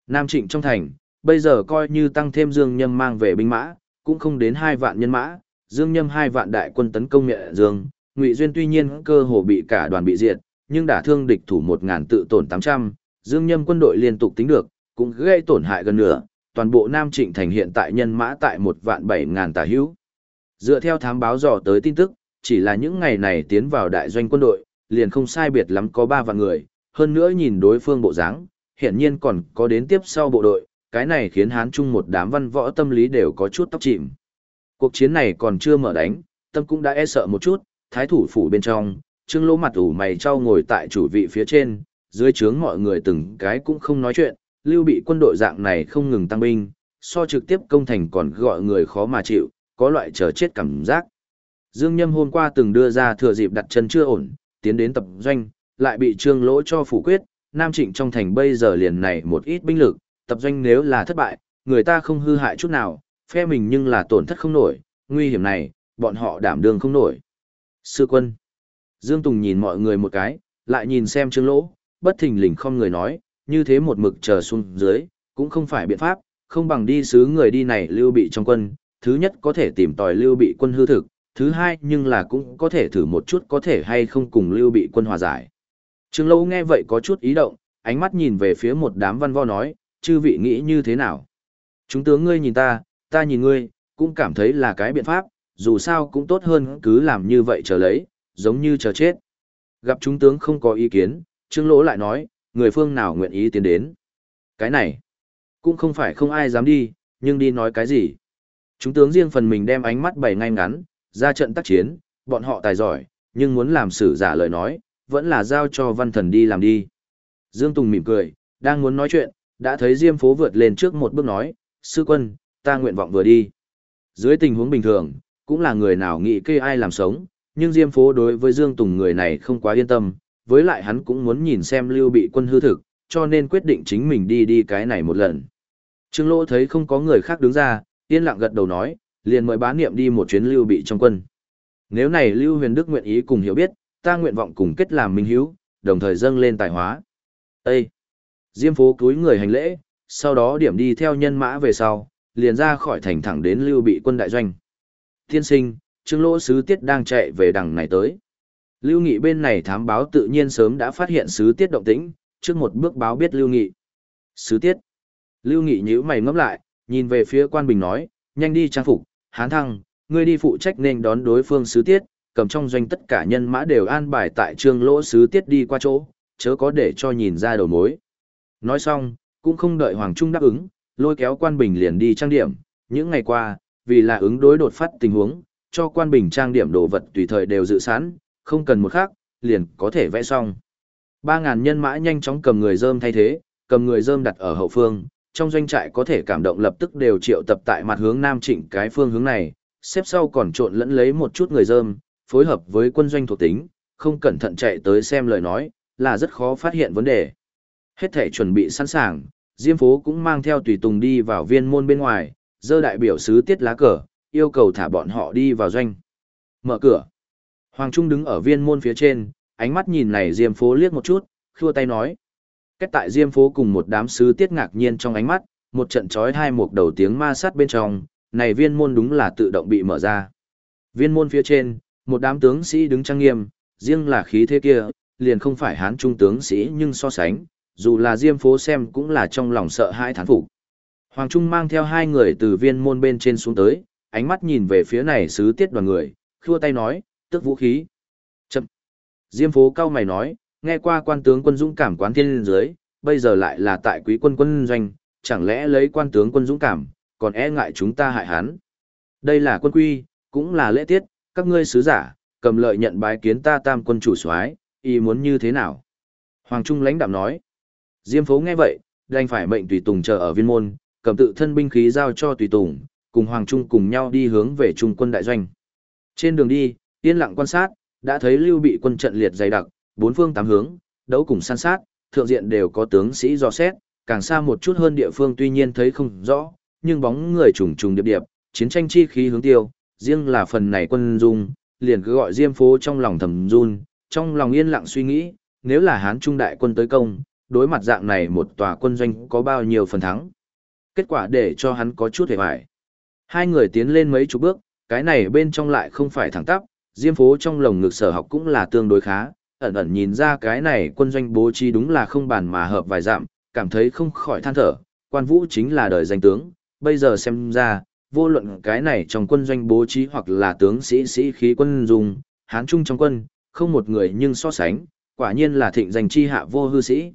Nam Trịnh trong thành, bây giờ coi như tăng thêm Dương Nhâm mang về binh mã, cũng không đến 2 vạn nhân mã, Dương Nhâm 2 vạn đại quân tấn công Nghệ Dương, Ngụy Duyên tuy nhiên cơ hồ bị cả đoàn bị diệt, nhưng đả thương địch thủ 1000 tự tổn 800, Dương Nhâm quân đội liên tục tính được, cũng gây tổn hại gần nửa, toàn bộ Nam Trịnh thành hiện tại nhân mã tại 1 vạn 7000 tả hữu. Dựa theo thám báo dò tới tin tức, chỉ là những ngày này tiến vào đại doanh quân đội, liền không sai biệt lắm có 3 vạn người, hơn nữa nhìn đối phương bộ dáng, hiện nhiên còn có đến tiếp sau bộ đội, cái này khiến Hán Trung một đám văn võ tâm lý đều có chút tóc chìm. Cuộc chiến này còn chưa mở đánh, tâm cũng đã e sợ một chút, thái thủ phủ bên trong, trương lỗ mặt ủ mày trao ngồi tại chủ vị phía trên, dưới trướng mọi người từng cái cũng không nói chuyện, lưu bị quân đội dạng này không ngừng tăng binh, so trực tiếp công thành còn gọi người khó mà chịu, có loại chờ chết cảm giác. Dương Nhâm hôm qua từng đưa ra thừa dịp đặt chân chưa ổn, tiến đến tập doanh, lại bị trương lỗ cho phủ quyết, Nam Trịnh trong thành bây giờ liền này một ít binh lực, tập doanh nếu là thất bại, người ta không hư hại chút nào, phe mình nhưng là tổn thất không nổi, nguy hiểm này, bọn họ đảm đương không nổi. Sư quân. Dương Tùng nhìn mọi người một cái, lại nhìn xem Trương Lỗ, bất thình lình không người nói, như thế một mực chờ xuống dưới, cũng không phải biện pháp, không bằng đi xứ người đi này lưu bị trong quân, thứ nhất có thể tìm tòi lưu bị quân hư thực, thứ hai nhưng là cũng có thể thử một chút có thể hay không cùng lưu bị quân hòa giải. Trương Lỗ nghe vậy có chút ý động, ánh mắt nhìn về phía một đám văn võ nói, chư vị nghĩ như thế nào? Chúng tướng ngươi nhìn ta, ta nhìn ngươi, cũng cảm thấy là cái biện pháp, dù sao cũng tốt hơn cứ làm như vậy chờ lấy, giống như chờ chết. Gặp chúng tướng không có ý kiến, Trương Lỗ lại nói, người phương nào nguyện ý tiến đến. Cái này, cũng không phải không ai dám đi, nhưng đi nói cái gì. Chúng tướng riêng phần mình đem ánh mắt bày ngay ngắn, ra trận tác chiến, bọn họ tài giỏi, nhưng muốn làm sử giả lời nói, vẫn là giao cho văn thần đi làm đi. Dương Tùng mỉm cười, đang muốn nói chuyện, đã thấy Diêm Phố vượt lên trước một bước nói, sư quân, ta nguyện vọng vừa đi. Dưới tình huống bình thường, cũng là người nào nghĩ kê ai làm sống, nhưng Diêm Phố đối với Dương Tùng người này không quá yên tâm, với lại hắn cũng muốn nhìn xem lưu bị quân hư thực, cho nên quyết định chính mình đi đi cái này một lần. Trương Lỗ thấy không có người khác đứng ra, yên lặng gật đầu nói, liền mời bá niệm đi một chuyến lưu bị trong quân. Nếu này Lưu Huyền Đức nguyện ý cùng hiểu biết, ta nguyện vọng cùng kết làm minh hiếu, đồng thời dâng lên tài hóa. Ê! Diêm phố cúi người hành lễ, sau đó điểm đi theo nhân mã về sau, liền ra khỏi thành thẳng đến lưu bị quân đại doanh. Thiên sinh, trương lỗ sứ tiết đang chạy về đằng này tới. Lưu Nghị bên này thám báo tự nhiên sớm đã phát hiện sứ tiết động tĩnh, trước một bước báo biết Lưu Nghị. Sứ tiết. Lưu Nghị nhíu mày ngấp lại, nhìn về phía quan bình nói, nhanh đi trang phục, hán thăng, ngươi đi phụ trách nên đón đối phương sứ tiết, cầm trong doanh tất cả nhân mã đều an bài tại trương lỗ sứ tiết đi qua chỗ, chớ có để cho nhìn ra đầu mối. Nói xong, cũng không đợi Hoàng Trung đáp ứng, lôi kéo quan bình liền đi trang điểm, những ngày qua, vì là ứng đối đột phát tình huống, cho quan bình trang điểm đồ vật tùy thời đều dự sẵn, không cần một khác, liền có thể vẽ xong. Ba ngàn nhân mã nhanh chóng cầm người dơm thay thế, cầm người dơm đặt ở hậu phương, trong doanh trại có thể cảm động lập tức đều triệu tập tại mặt hướng nam trịnh cái phương hướng này, xếp sau còn trộn lẫn lấy một chút người dơm, phối hợp với quân doanh thuộc tính, không cẩn thận chạy tới xem lời nói, là rất khó phát hiện vấn đề. Hết thể chuẩn bị sẵn sàng, Diêm Phố cũng mang theo tùy tùng đi vào viên môn bên ngoài, dơ đại biểu sứ tiết lá cờ, yêu cầu thả bọn họ đi vào doanh. Mở cửa. Hoàng Trung đứng ở viên môn phía trên, ánh mắt nhìn này Diêm Phố liếc một chút, khua tay nói. Cách tại Diêm Phố cùng một đám sứ tiết ngạc nhiên trong ánh mắt, một trận chói hai một đầu tiếng ma sát bên trong, này viên môn đúng là tự động bị mở ra. Viên môn phía trên, một đám tướng sĩ đứng trang nghiêm, riêng là khí thế kia, liền không phải hán trung tướng sĩ nhưng so sánh, dù là Diêm Phố xem cũng là trong lòng sợ hãi thán phục. Hoàng Trung mang theo hai người từ viên môn bên trên xuống tới, ánh mắt nhìn về phía này sứ tiết đoàn người, khua tay nói, tức vũ khí. Chậm. Diêm Phố cao mày nói, nghe qua quan tướng quân dũng cảm quán thiên dưới, bây giờ lại là tại quý quân quân doanh, chẳng lẽ lấy quan tướng quân dũng cảm, còn e ngại chúng ta hại hắn. Đây là quân quy, cũng là lễ tiết, các ngươi sứ giả, cầm lợi nhận bái kiến ta tam quân chủ soái, ý muốn như thế nào? Hoàng Trung lãnh đạm nói. Diêm phố nghe vậy, đành phải mệnh tùy tùng chờ ở viên môn, cầm tự thân binh khí giao cho tùy tùng, cùng Hoàng Trung cùng nhau đi hướng về trung quân đại doanh. Trên đường đi, yên lặng quan sát, đã thấy lưu bị quân trận liệt dày đặc, bốn phương tám hướng, đấu cùng san sát, thượng diện đều có tướng sĩ dò xét, càng xa một chút hơn địa phương tuy nhiên thấy không rõ, nhưng bóng người trùng trùng điệp điệp, chiến tranh chi khí hướng tiêu, riêng là phần này quân dung, liền cứ gọi Diêm phố trong lòng thầm run, trong lòng yên lặng suy nghĩ, nếu là Hán Trung đại quân tới công, đối mặt dạng này một tòa quân doanh có bao nhiêu phần thắng. Kết quả để cho hắn có chút hề hoài. Hai người tiến lên mấy chục bước, cái này bên trong lại không phải thẳng tắp, Diêm phố trong lồng ngực sở học cũng là tương đối khá, ẩn ẩn nhìn ra cái này quân doanh bố trí đúng là không bàn mà hợp vài dạm, cảm thấy không khỏi than thở, quan vũ chính là đời danh tướng, bây giờ xem ra, vô luận cái này trong quân doanh bố trí hoặc là tướng sĩ sĩ khí quân dùng, hán trung trong quân, không một người nhưng so sánh, quả nhiên là thịnh danh chi hạ vô hư sĩ.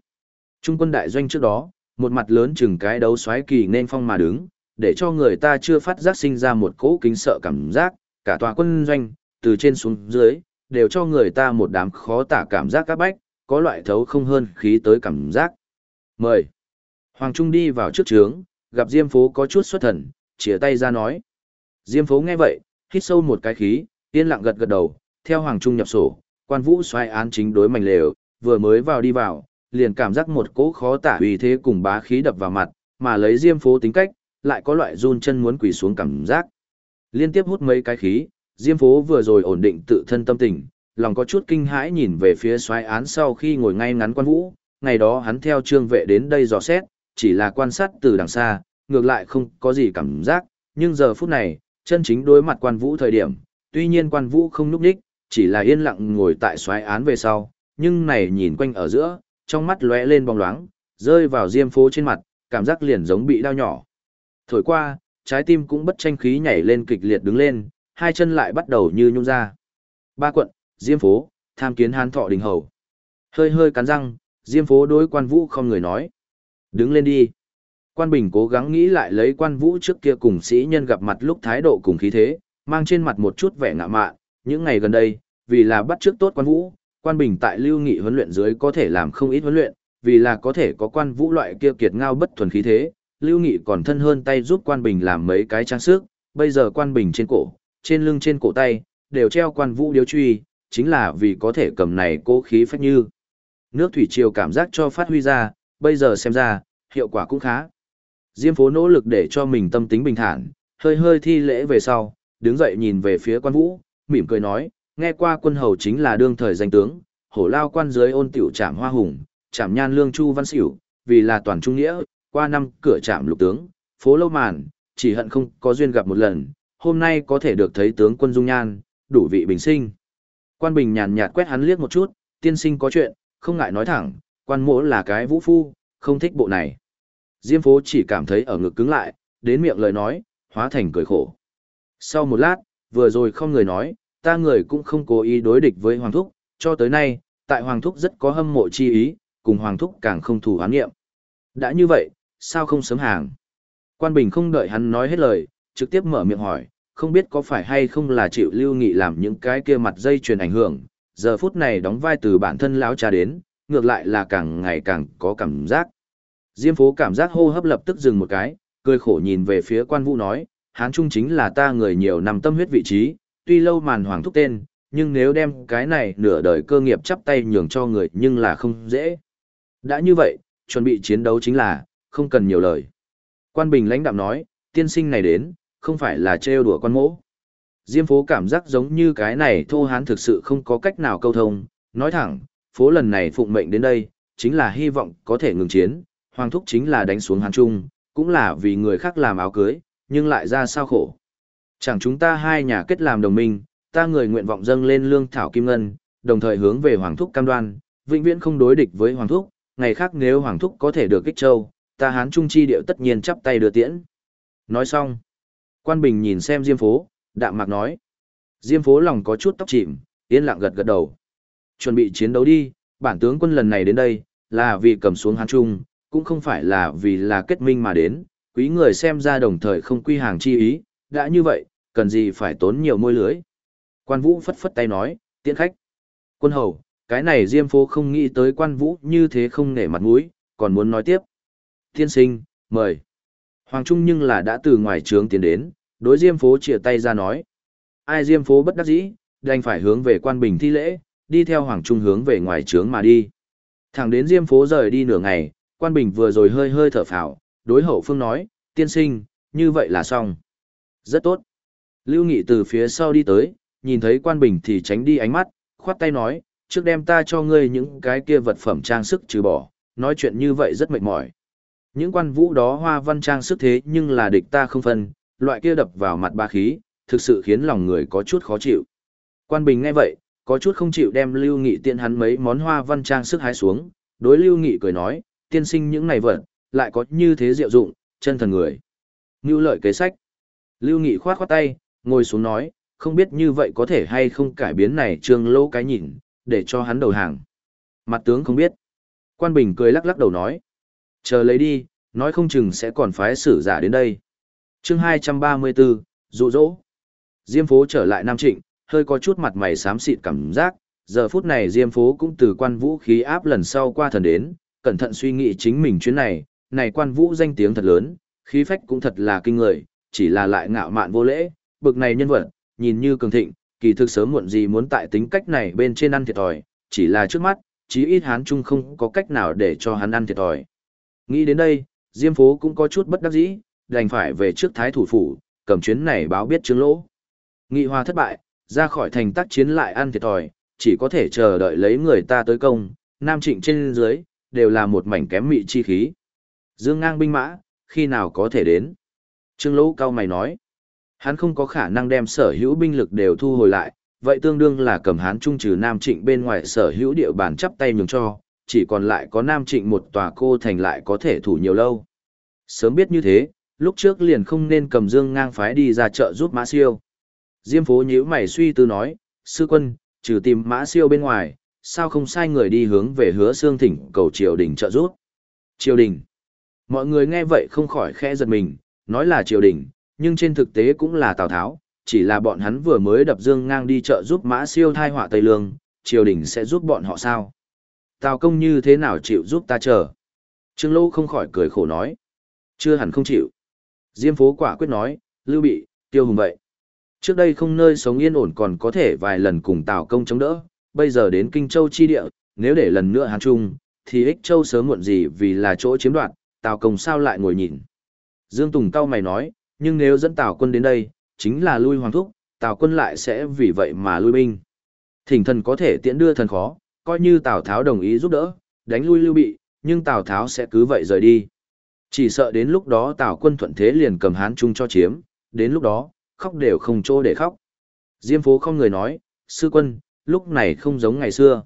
Trung quân đại doanh trước đó, một mặt lớn chừng cái đấu xoáy kỳ nên phong mà đứng, để cho người ta chưa phát giác sinh ra một cỗ kính sợ cảm giác, cả tòa quân doanh, từ trên xuống dưới, đều cho người ta một đám khó tả cảm giác các bách, có loại thấu không hơn khí tới cảm giác. Mời. Hoàng Trung đi vào trước trướng, gặp Diêm Phố có chút xuất thần, chìa tay ra nói. Diêm Phố nghe vậy, hít sâu một cái khí, yên lặng gật gật đầu, theo Hoàng Trung nhập sổ, quan vũ xoay án chính đối mảnh lều, vừa mới vào đi vào, liền cảm giác một cỗ khó tả uy thế cùng bá khí đập vào mặt, mà lấy Diêm Phố tính cách, lại có loại run chân muốn quỳ xuống cảm giác. Liên tiếp hút mấy cái khí, Diêm Phố vừa rồi ổn định tự thân tâm tình, lòng có chút kinh hãi nhìn về phía xoáy án sau khi ngồi ngay ngắn quan vũ, ngày đó hắn theo trương vệ đến đây dò xét, chỉ là quan sát từ đằng xa, ngược lại không có gì cảm giác, nhưng giờ phút này, chân chính đối mặt quan vũ thời điểm, tuy nhiên quan vũ không núp đích, chỉ là yên lặng ngồi tại xoáy án về sau, nhưng này nhìn quanh ở giữa, trong mắt lóe lên bóng loáng, rơi vào diêm phố trên mặt, cảm giác liền giống bị đau nhỏ. Thổi qua, trái tim cũng bất tranh khí nhảy lên kịch liệt đứng lên, hai chân lại bắt đầu như nhung ra. Ba quận, diêm phố, tham kiến hán thọ đình hầu. Hơi hơi cắn răng, diêm phố đối quan vũ không người nói. Đứng lên đi. Quan Bình cố gắng nghĩ lại lấy quan vũ trước kia cùng sĩ nhân gặp mặt lúc thái độ cùng khí thế, mang trên mặt một chút vẻ ngạ mạn. Những ngày gần đây, vì là bắt trước tốt quan vũ, quan Bình tại lưu nghị huấn luyện dưới có thể làm không ít huấn luyện, vì là có thể có quan vũ loại kia kiệt ngao bất thuần khí thế, lưu nghị còn thân hơn tay giúp quan Bình làm mấy cái trang sức, bây giờ quan Bình trên cổ, trên lưng trên cổ tay, đều treo quan vũ điếu truy, chính là vì có thể cầm này cố khí phách như. Nước thủy triều cảm giác cho phát huy ra, bây giờ xem ra, hiệu quả cũng khá. Diêm phố nỗ lực để cho mình tâm tính bình thản, hơi hơi thi lễ về sau, đứng dậy nhìn về phía quan vũ, mỉm cười nói, nghe qua quân hầu chính là đương thời danh tướng, hổ lao quan dưới ôn tiểu trảm hoa hùng, trảm nhan lương chu văn xỉu, vì là toàn trung nghĩa, qua năm cửa trạm lục tướng, phố lâu màn, chỉ hận không có duyên gặp một lần, hôm nay có thể được thấy tướng quân dung nhan, đủ vị bình sinh. Quan bình nhàn nhạt quét hắn liếc một chút, tiên sinh có chuyện, không ngại nói thẳng, quan mỗ là cái vũ phu, không thích bộ này. Diêm phố chỉ cảm thấy ở ngực cứng lại, đến miệng lời nói, hóa thành cười khổ. Sau một lát, vừa rồi không người nói, ta người cũng không cố ý đối địch với Hoàng Thúc, cho tới nay, tại Hoàng Thúc rất có hâm mộ chi ý, cùng Hoàng Thúc càng không thù hán nghiệm. Đã như vậy, sao không sớm hàng? Quan Bình không đợi hắn nói hết lời, trực tiếp mở miệng hỏi, không biết có phải hay không là chịu lưu nghị làm những cái kia mặt dây truyền ảnh hưởng, giờ phút này đóng vai từ bản thân lão cha đến, ngược lại là càng ngày càng có cảm giác. Diêm phố cảm giác hô hấp lập tức dừng một cái, cười khổ nhìn về phía quan vũ nói, hán trung chính là ta người nhiều năm tâm huyết vị trí, tuy lâu màn hoàng thúc tên, nhưng nếu đem cái này nửa đời cơ nghiệp chắp tay nhường cho người nhưng là không dễ. Đã như vậy, chuẩn bị chiến đấu chính là, không cần nhiều lời. Quan Bình lãnh đạm nói, tiên sinh này đến, không phải là trêu đùa quan mỗ. Diêm phố cảm giác giống như cái này thô hán thực sự không có cách nào câu thông, nói thẳng, phố lần này phụng mệnh đến đây, chính là hy vọng có thể ngừng chiến, hoàng thúc chính là đánh xuống hán trung, cũng là vì người khác làm áo cưới, nhưng lại ra sao khổ. Chẳng chúng ta hai nhà kết làm đồng minh, ta người nguyện vọng dâng lên lương thảo kim ngân, đồng thời hướng về hoàng thúc cam đoan, vĩnh viễn không đối địch với hoàng thúc, ngày khác nếu hoàng thúc có thể được kích châu, ta hán trung chi điệu tất nhiên chắp tay đưa tiễn. Nói xong, quan bình nhìn xem diêm phố, đạm mạc nói. Diêm phố lòng có chút tóc chìm, yên lặng gật gật đầu. Chuẩn bị chiến đấu đi, bản tướng quân lần này đến đây, là vì cầm xuống hán trung, cũng không phải là vì là kết minh mà đến, quý người xem ra đồng thời không quy hàng chi ý, đã như vậy, cần gì phải tốn nhiều môi lưới. Quan vũ phất phất tay nói, tiễn khách. Quân hầu, cái này diêm phố không nghĩ tới quan vũ như thế không nể mặt mũi, còn muốn nói tiếp. Thiên sinh, mời. Hoàng Trung nhưng là đã từ ngoài trướng tiến đến, đối diêm phố chìa tay ra nói. Ai diêm phố bất đắc dĩ, đành phải hướng về quan bình thi lễ, đi theo Hoàng Trung hướng về ngoài trướng mà đi. Thẳng đến diêm phố rời đi nửa ngày, quan bình vừa rồi hơi hơi thở phào, đối hậu phương nói, tiên sinh, như vậy là xong. Rất tốt. Lưu Nghị từ phía sau đi tới, nhìn thấy quan bình thì tránh đi ánh mắt, khoát tay nói, trước đem ta cho ngươi những cái kia vật phẩm trang sức trừ bỏ, nói chuyện như vậy rất mệt mỏi. Những quan vũ đó hoa văn trang sức thế nhưng là địch ta không phân, loại kia đập vào mặt ba khí, thực sự khiến lòng người có chút khó chịu. Quan bình nghe vậy, có chút không chịu đem Lưu Nghị tiện hắn mấy món hoa văn trang sức hái xuống, đối Lưu Nghị cười nói, tiên sinh những này vật, lại có như thế diệu dụng, chân thần người. Ngưu lợi kế sách. Lưu Nghị khoát khoát tay, ngồi xuống nói, không biết như vậy có thể hay không cải biến này trương lỗ cái nhìn, để cho hắn đầu hàng. Mặt tướng không biết. Quan Bình cười lắc lắc đầu nói. Chờ lấy đi, nói không chừng sẽ còn phái xử giả đến đây. chương 234, dụ dỗ. Diêm phố trở lại Nam Trịnh, hơi có chút mặt mày xám xịt cảm giác, giờ phút này Diêm phố cũng từ quan vũ khí áp lần sau qua thần đến, cẩn thận suy nghĩ chính mình chuyến này, này quan vũ danh tiếng thật lớn, khí phách cũng thật là kinh người, chỉ là lại ngạo mạn vô lễ, bực này nhân vật, nhìn như cường thịnh, kỳ thực sớm muộn gì muốn tại tính cách này bên trên ăn thiệt thòi, chỉ là trước mắt, chí ít hán trung không có cách nào để cho hắn ăn thiệt thòi. Nghĩ đến đây, Diêm Phố cũng có chút bất đắc dĩ, đành phải về trước thái thủ phủ, cầm chuyến này báo biết chứng lỗ. Nghị hòa thất bại, ra khỏi thành tác chiến lại ăn thiệt thòi, chỉ có thể chờ đợi lấy người ta tới công, Nam Trịnh trên dưới, đều là một mảnh kém mị chi khí. Dương ngang binh mã, khi nào có thể đến? Trương Lỗ cao mày nói. Hắn không có khả năng đem sở hữu binh lực đều thu hồi lại, vậy tương đương là cầm hán trung trừ Nam Trịnh bên ngoài sở hữu địa bàn chắp tay nhường cho, chỉ còn lại có Nam Trịnh một tòa cô thành lại có thể thủ nhiều lâu. Sớm biết như thế, lúc trước liền không nên cầm dương ngang phái đi ra chợ giúp Mã Siêu. Diêm phố nhíu mày suy tư nói, sư quân, trừ tìm Mã Siêu bên ngoài, sao không sai người đi hướng về hứa xương thỉnh cầu triều đình trợ giúp. Triều đình. Mọi người nghe vậy không khỏi khẽ giật mình, nói là triều đình, nhưng trên thực tế cũng là Tào Tháo, chỉ là bọn hắn vừa mới đập dương ngang đi chợ giúp mã siêu thai họa Tây Lương, triều đình sẽ giúp bọn họ sao? Tào công như thế nào chịu giúp ta chờ? Trương Lô không khỏi cười khổ nói. Chưa hẳn không chịu. Diêm phố quả quyết nói, lưu bị, tiêu hùng vậy. Trước đây không nơi sống yên ổn còn có thể vài lần cùng Tào công chống đỡ, bây giờ đến Kinh Châu chi địa, nếu để lần nữa Hán Trung, thì ích Châu sớm muộn gì vì là chỗ chiếm đoạt, Tào công sao lại ngồi nhìn. Dương Tùng cao mày nói, nhưng nếu dẫn Tào quân đến đây, chính là lui hoàng thúc, Tào quân lại sẽ vì vậy mà lui binh. Thỉnh thần có thể tiễn đưa thần khó, coi như Tào Tháo đồng ý giúp đỡ, đánh lui lưu bị, nhưng Tào Tháo sẽ cứ vậy rời đi. Chỉ sợ đến lúc đó Tào quân thuận thế liền cầm hán trung cho chiếm, đến lúc đó, khóc đều không chỗ để khóc. Diêm phố không người nói, sư quân, lúc này không giống ngày xưa.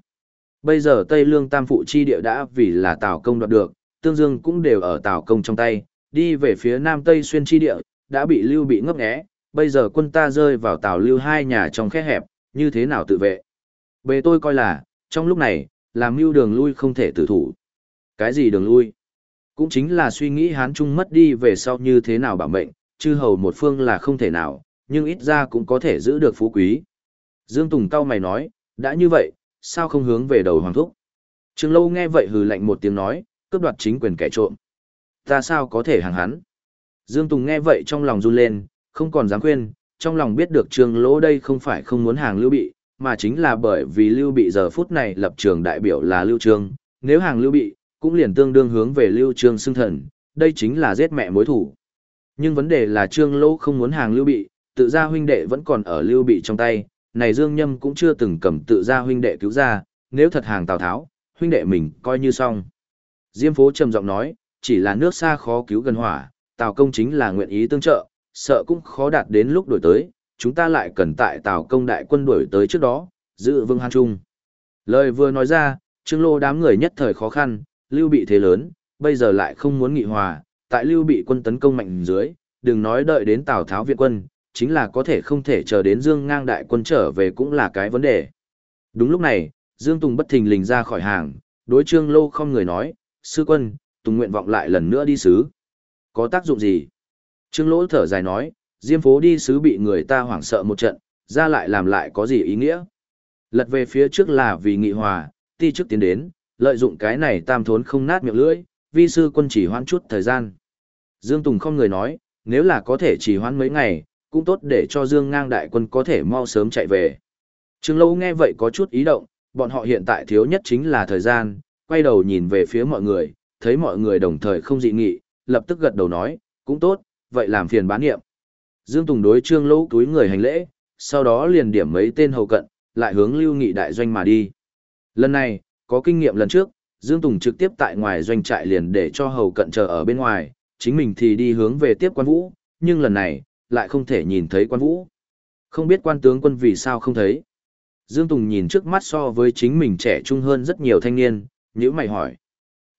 Bây giờ Tây Lương Tam Phụ Chi địa đã vì là Tào công đoạt được, Tương Dương cũng đều ở Tào công trong tay, đi về phía Nam Tây Xuyên Chi địa, đã bị Lưu bị ngấp nghé, bây giờ quân ta rơi vào Tào Lưu hai nhà trong khe hẹp, như thế nào tự vệ. Bề tôi coi là, trong lúc này, làm mưu đường lui không thể tử thủ. Cái gì đường lui? Cũng chính là suy nghĩ Hán Trung mất đi về sau như thế nào bảo mệnh, chư hầu một phương là không thể nào, nhưng ít ra cũng có thể giữ được phú quý. Dương Tùng cao mày nói, đã như vậy, sao không hướng về đầu hoàng thúc? Trương Lâu nghe vậy hừ lạnh một tiếng nói, cướp đoạt chính quyền kẻ trộm. Ta sao có thể hàng hắn? Dương Tùng nghe vậy trong lòng run lên, không còn dám khuyên, trong lòng biết được Trương Lỗ đây không phải không muốn hàng lưu bị, mà chính là bởi vì Lưu Bị giờ phút này lập trường đại biểu là Lưu Trương, nếu hàng Lưu Bị, cũng liền tương đương hướng về Lưu Trương xưng thần, đây chính là giết mẹ mối thủ. Nhưng vấn đề là Trương Lỗ không muốn hàng Lưu Bị, tự gia huynh đệ vẫn còn ở Lưu Bị trong tay, này Dương Nhâm cũng chưa từng cầm tự gia huynh đệ cứu ra, nếu thật hàng Tào Tháo, huynh đệ mình coi như xong. Diêm phố trầm giọng nói, chỉ là nước xa khó cứu gần hỏa, Tào công chính là nguyện ý tương trợ, sợ cũng khó đạt đến lúc đổi tới, chúng ta lại cần tại Tào công đại quân đuổi tới trước đó, giữ vương Hàn Trung. Lời vừa nói ra, Trương Lô đám người nhất thời khó khăn, Lưu Bị thế lớn, bây giờ lại không muốn nghị hòa, tại Lưu Bị quân tấn công mạnh dưới, đừng nói đợi đến Tào Tháo viện quân, chính là có thể không thể chờ đến Dương Ngang đại quân trở về cũng là cái vấn đề. Đúng lúc này, Dương Tùng bất thình lình ra khỏi hàng, đối Trương Lô không người nói, sư quân, Tùng nguyện vọng lại lần nữa đi sứ. Có tác dụng gì? Trương Lỗ thở dài nói, Diêm phố đi sứ bị người ta hoảng sợ một trận, ra lại làm lại có gì ý nghĩa? Lật về phía trước là vì nghị hòa, ti trước tiến đến, lợi dụng cái này tam thốn không nát miệng lưỡi, vi sư quân chỉ hoãn chút thời gian. Dương Tùng không người nói, nếu là có thể chỉ hoãn mấy ngày, cũng tốt để cho Dương ngang đại quân có thể mau sớm chạy về. Trương Lâu nghe vậy có chút ý động, bọn họ hiện tại thiếu nhất chính là thời gian, quay đầu nhìn về phía mọi người, thấy mọi người đồng thời không dị nghị, lập tức gật đầu nói, cũng tốt, vậy làm phiền bán nghiệm. Dương Tùng đối Trương Lâu túi người hành lễ, sau đó liền điểm mấy tên hầu cận, lại hướng lưu nghị đại doanh mà đi. Lần này, có kinh nghiệm lần trước, Dương Tùng trực tiếp tại ngoài doanh trại liền để cho hầu cận chờ ở bên ngoài, chính mình thì đi hướng về tiếp quan vũ, nhưng lần này, lại không thể nhìn thấy quan vũ. Không biết quan tướng quân vì sao không thấy. Dương Tùng nhìn trước mắt so với chính mình trẻ trung hơn rất nhiều thanh niên, nhữ mày hỏi.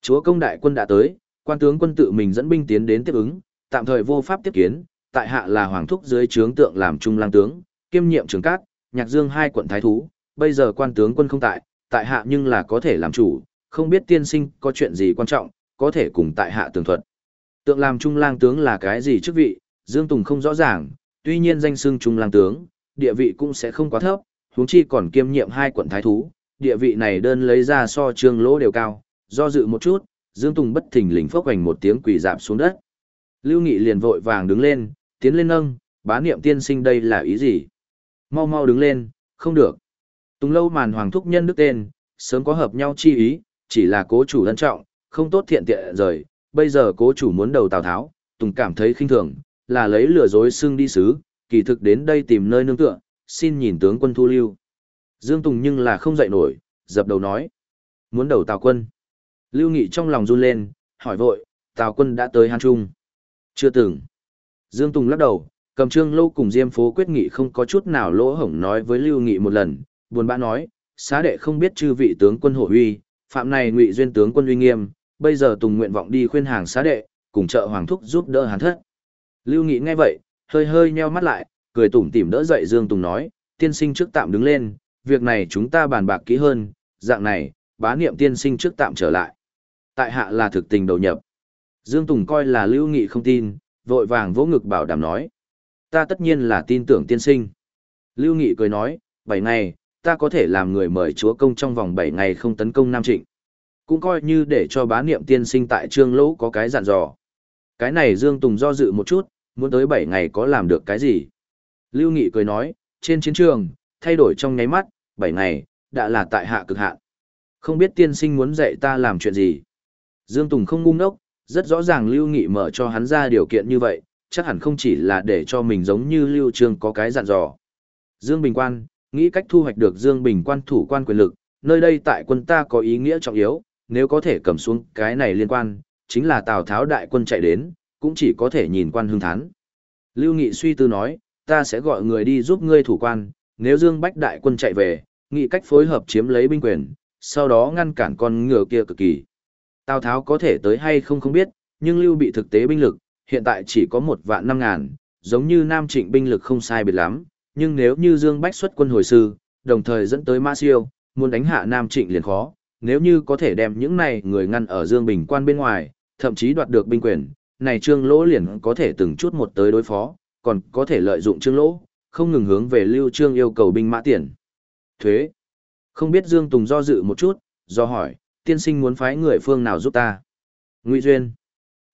Chúa công đại quân đã tới, quan tướng quân tự mình dẫn binh tiến đến tiếp ứng, tạm thời vô pháp tiếp kiến, tại hạ là hoàng thúc dưới trướng tượng làm trung lang tướng, kiêm nhiệm trường cát, nhạc dương hai quận thái thú, bây giờ quan tướng quân không tại, tại hạ nhưng là có thể làm chủ, không biết tiên sinh có chuyện gì quan trọng, có thể cùng tại hạ tường thuật. Tượng làm trung lang tướng là cái gì chức vị, Dương Tùng không rõ ràng, tuy nhiên danh xưng trung lang tướng, địa vị cũng sẽ không quá thấp, huống chi còn kiêm nhiệm hai quận thái thú, địa vị này đơn lấy ra so trương lỗ đều cao, do dự một chút, Dương Tùng bất thình lình phốc hoành một tiếng quỳ dạp xuống đất. Lưu Nghị liền vội vàng đứng lên, tiến lên nâng, bá niệm tiên sinh đây là ý gì? Mau mau đứng lên, không được. Tùng lâu màn hoàng thúc nhân đức tên, sớm có hợp nhau chi ý, chỉ là cố chủ lân trọng, không tốt thiện tiện rời, bây giờ cố chủ muốn đầu Tào Tháo, Tùng cảm thấy khinh thường, là lấy lừa dối xưng đi sứ, kỳ thực đến đây tìm nơi nương tựa, xin nhìn tướng quân thu lưu. Dương Tùng nhưng là không dậy nổi, dập đầu nói. Muốn đầu Tào quân. Lưu Nghị trong lòng run lên, hỏi vội, Tào quân đã tới Hàn Trung. Chưa từng. Dương Tùng lắc đầu, cầm trương lâu cùng Diêm phố quyết nghị không có chút nào lỗ hổng nói với Lưu Nghị một lần, buồn bã nói, xá đệ không biết chư vị tướng quân hổ uy, phạm này ngụy duyên tướng quân uy nghiêm, bây giờ Tùng nguyện vọng đi khuyên hàng xá đệ, cùng trợ hoàng thúc giúp đỡ hắn thất. Lưu Nghị nghe vậy, hơi hơi nheo mắt lại, cười tủm tỉm đỡ dậy Dương Tùng nói, tiên sinh trước tạm đứng lên, việc này chúng ta bàn bạc kỹ hơn, dạng này, bá niệm tiên sinh trước tạm trở lại. Tại hạ là thực tình đầu nhập. Dương Tùng coi là Lưu Nghị không tin, vội vàng vỗ ngực bảo đảm nói. Ta tất nhiên là tin tưởng tiên sinh. Lưu Nghị cười nói, bảy ngày, ta có thể làm người mời chúa công trong vòng bảy ngày không tấn công Nam Trịnh. Cũng coi như để cho bá niệm tiên sinh tại trương lỗ có cái dặn dò. Cái này Dương Tùng do dự một chút, muốn tới bảy ngày có làm được cái gì. Lưu Nghị cười nói, trên chiến trường, thay đổi trong nháy mắt, bảy ngày, đã là tại hạ cực hạn. Không biết tiên sinh muốn dạy ta làm chuyện gì. Dương Tùng không ngu ngốc, rất rõ ràng Lưu Nghị mở cho hắn ra điều kiện như vậy, chắc hẳn không chỉ là để cho mình giống như Lưu Trương có cái dặn dò. Dương Bình Quan, nghĩ cách thu hoạch được Dương Bình Quan thủ quan quyền lực, nơi đây tại quân ta có ý nghĩa trọng yếu, nếu có thể cầm xuống cái này liên quan, chính là Tào Tháo đại quân chạy đến, cũng chỉ có thể nhìn quan hương thán. Lưu Nghị suy tư nói, ta sẽ gọi người đi giúp ngươi thủ quan, nếu Dương Bách đại quân chạy về, nghị cách phối hợp chiếm lấy binh quyền, sau đó ngăn cản con ngựa kia cực kỳ. Tào Tháo có thể tới hay không không biết, nhưng Lưu bị thực tế binh lực, hiện tại chỉ có một vạn năm ngàn, giống như Nam Trịnh binh lực không sai biệt lắm, nhưng nếu như Dương Bách xuất quân hồi sư, đồng thời dẫn tới Ma Siêu, muốn đánh hạ Nam Trịnh liền khó, nếu như có thể đem những này người ngăn ở Dương Bình quan bên ngoài, thậm chí đoạt được binh quyền, này Trương Lỗ liền có thể từng chút một tới đối phó, còn có thể lợi dụng Trương Lỗ, không ngừng hướng về Lưu Trương yêu cầu binh mã tiền. Thuế. Không biết Dương Tùng do dự một chút, do hỏi, tiên sinh muốn phái người phương nào giúp ta? Ngụy Duyên.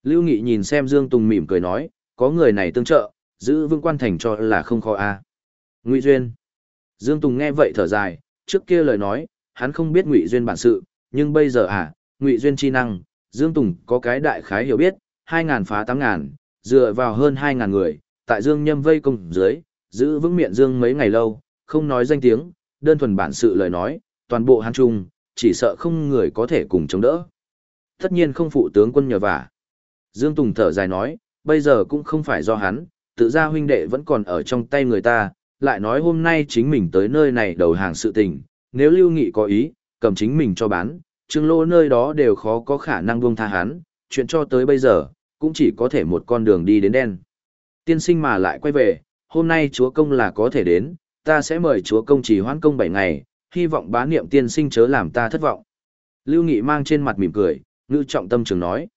Lưu Nghị nhìn xem Dương Tùng mỉm cười nói, có người này tương trợ, giữ vương quan thành cho là không khó a. Ngụy Duyên. Dương Tùng nghe vậy thở dài, trước kia lời nói, hắn không biết Ngụy Duyên bản sự, nhưng bây giờ à, Ngụy Duyên chi năng, Dương Tùng có cái đại khái hiểu biết, hai ngàn phá 8.000, dựa vào hơn hai ngàn người, tại Dương Nhâm vây công dưới, giữ vững miệng Dương mấy ngày lâu, không nói danh tiếng, đơn thuần bản sự lời nói, toàn bộ Hán Trung, chỉ sợ không người có thể cùng chống đỡ. Tất nhiên không phụ tướng quân nhờ vả. Dương Tùng thở dài nói, bây giờ cũng không phải do hắn, tự ra huynh đệ vẫn còn ở trong tay người ta, lại nói hôm nay chính mình tới nơi này đầu hàng sự tình, nếu Lưu Nghị có ý, cầm chính mình cho bán, trương lô nơi đó đều khó có khả năng buông tha hắn, chuyện cho tới bây giờ, cũng chỉ có thể một con đường đi đến đen. Tiên sinh mà lại quay về, hôm nay chúa công là có thể đến, ta sẽ mời chúa công chỉ hoãn công 7 ngày, hy vọng bá niệm tiên sinh chớ làm ta thất vọng. Lưu Nghị mang trên mặt mỉm cười, ngữ trọng tâm trường nói.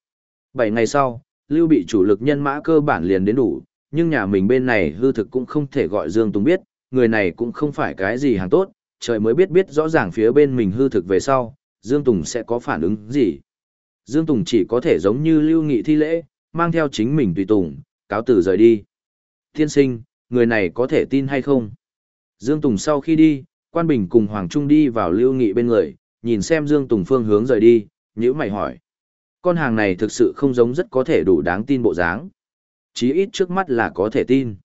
Bảy ngày sau, Lưu bị chủ lực nhân mã cơ bản liền đến đủ, nhưng nhà mình bên này hư thực cũng không thể gọi Dương Tùng biết, người này cũng không phải cái gì hàng tốt, trời mới biết biết rõ ràng phía bên mình hư thực về sau, Dương Tùng sẽ có phản ứng gì. Dương Tùng chỉ có thể giống như Lưu Nghị thi lễ, mang theo chính mình tùy tùng, cáo tử rời đi. Tiên sinh, người này có thể tin hay không? Dương Tùng sau khi đi, Quan Bình cùng Hoàng Trung đi vào Lưu Nghị bên người, nhìn xem Dương Tùng phương hướng rời đi, nhữ mày hỏi. Con hàng này thực sự không giống rất có thể đủ đáng tin bộ dáng. Chí ít trước mắt là có thể tin.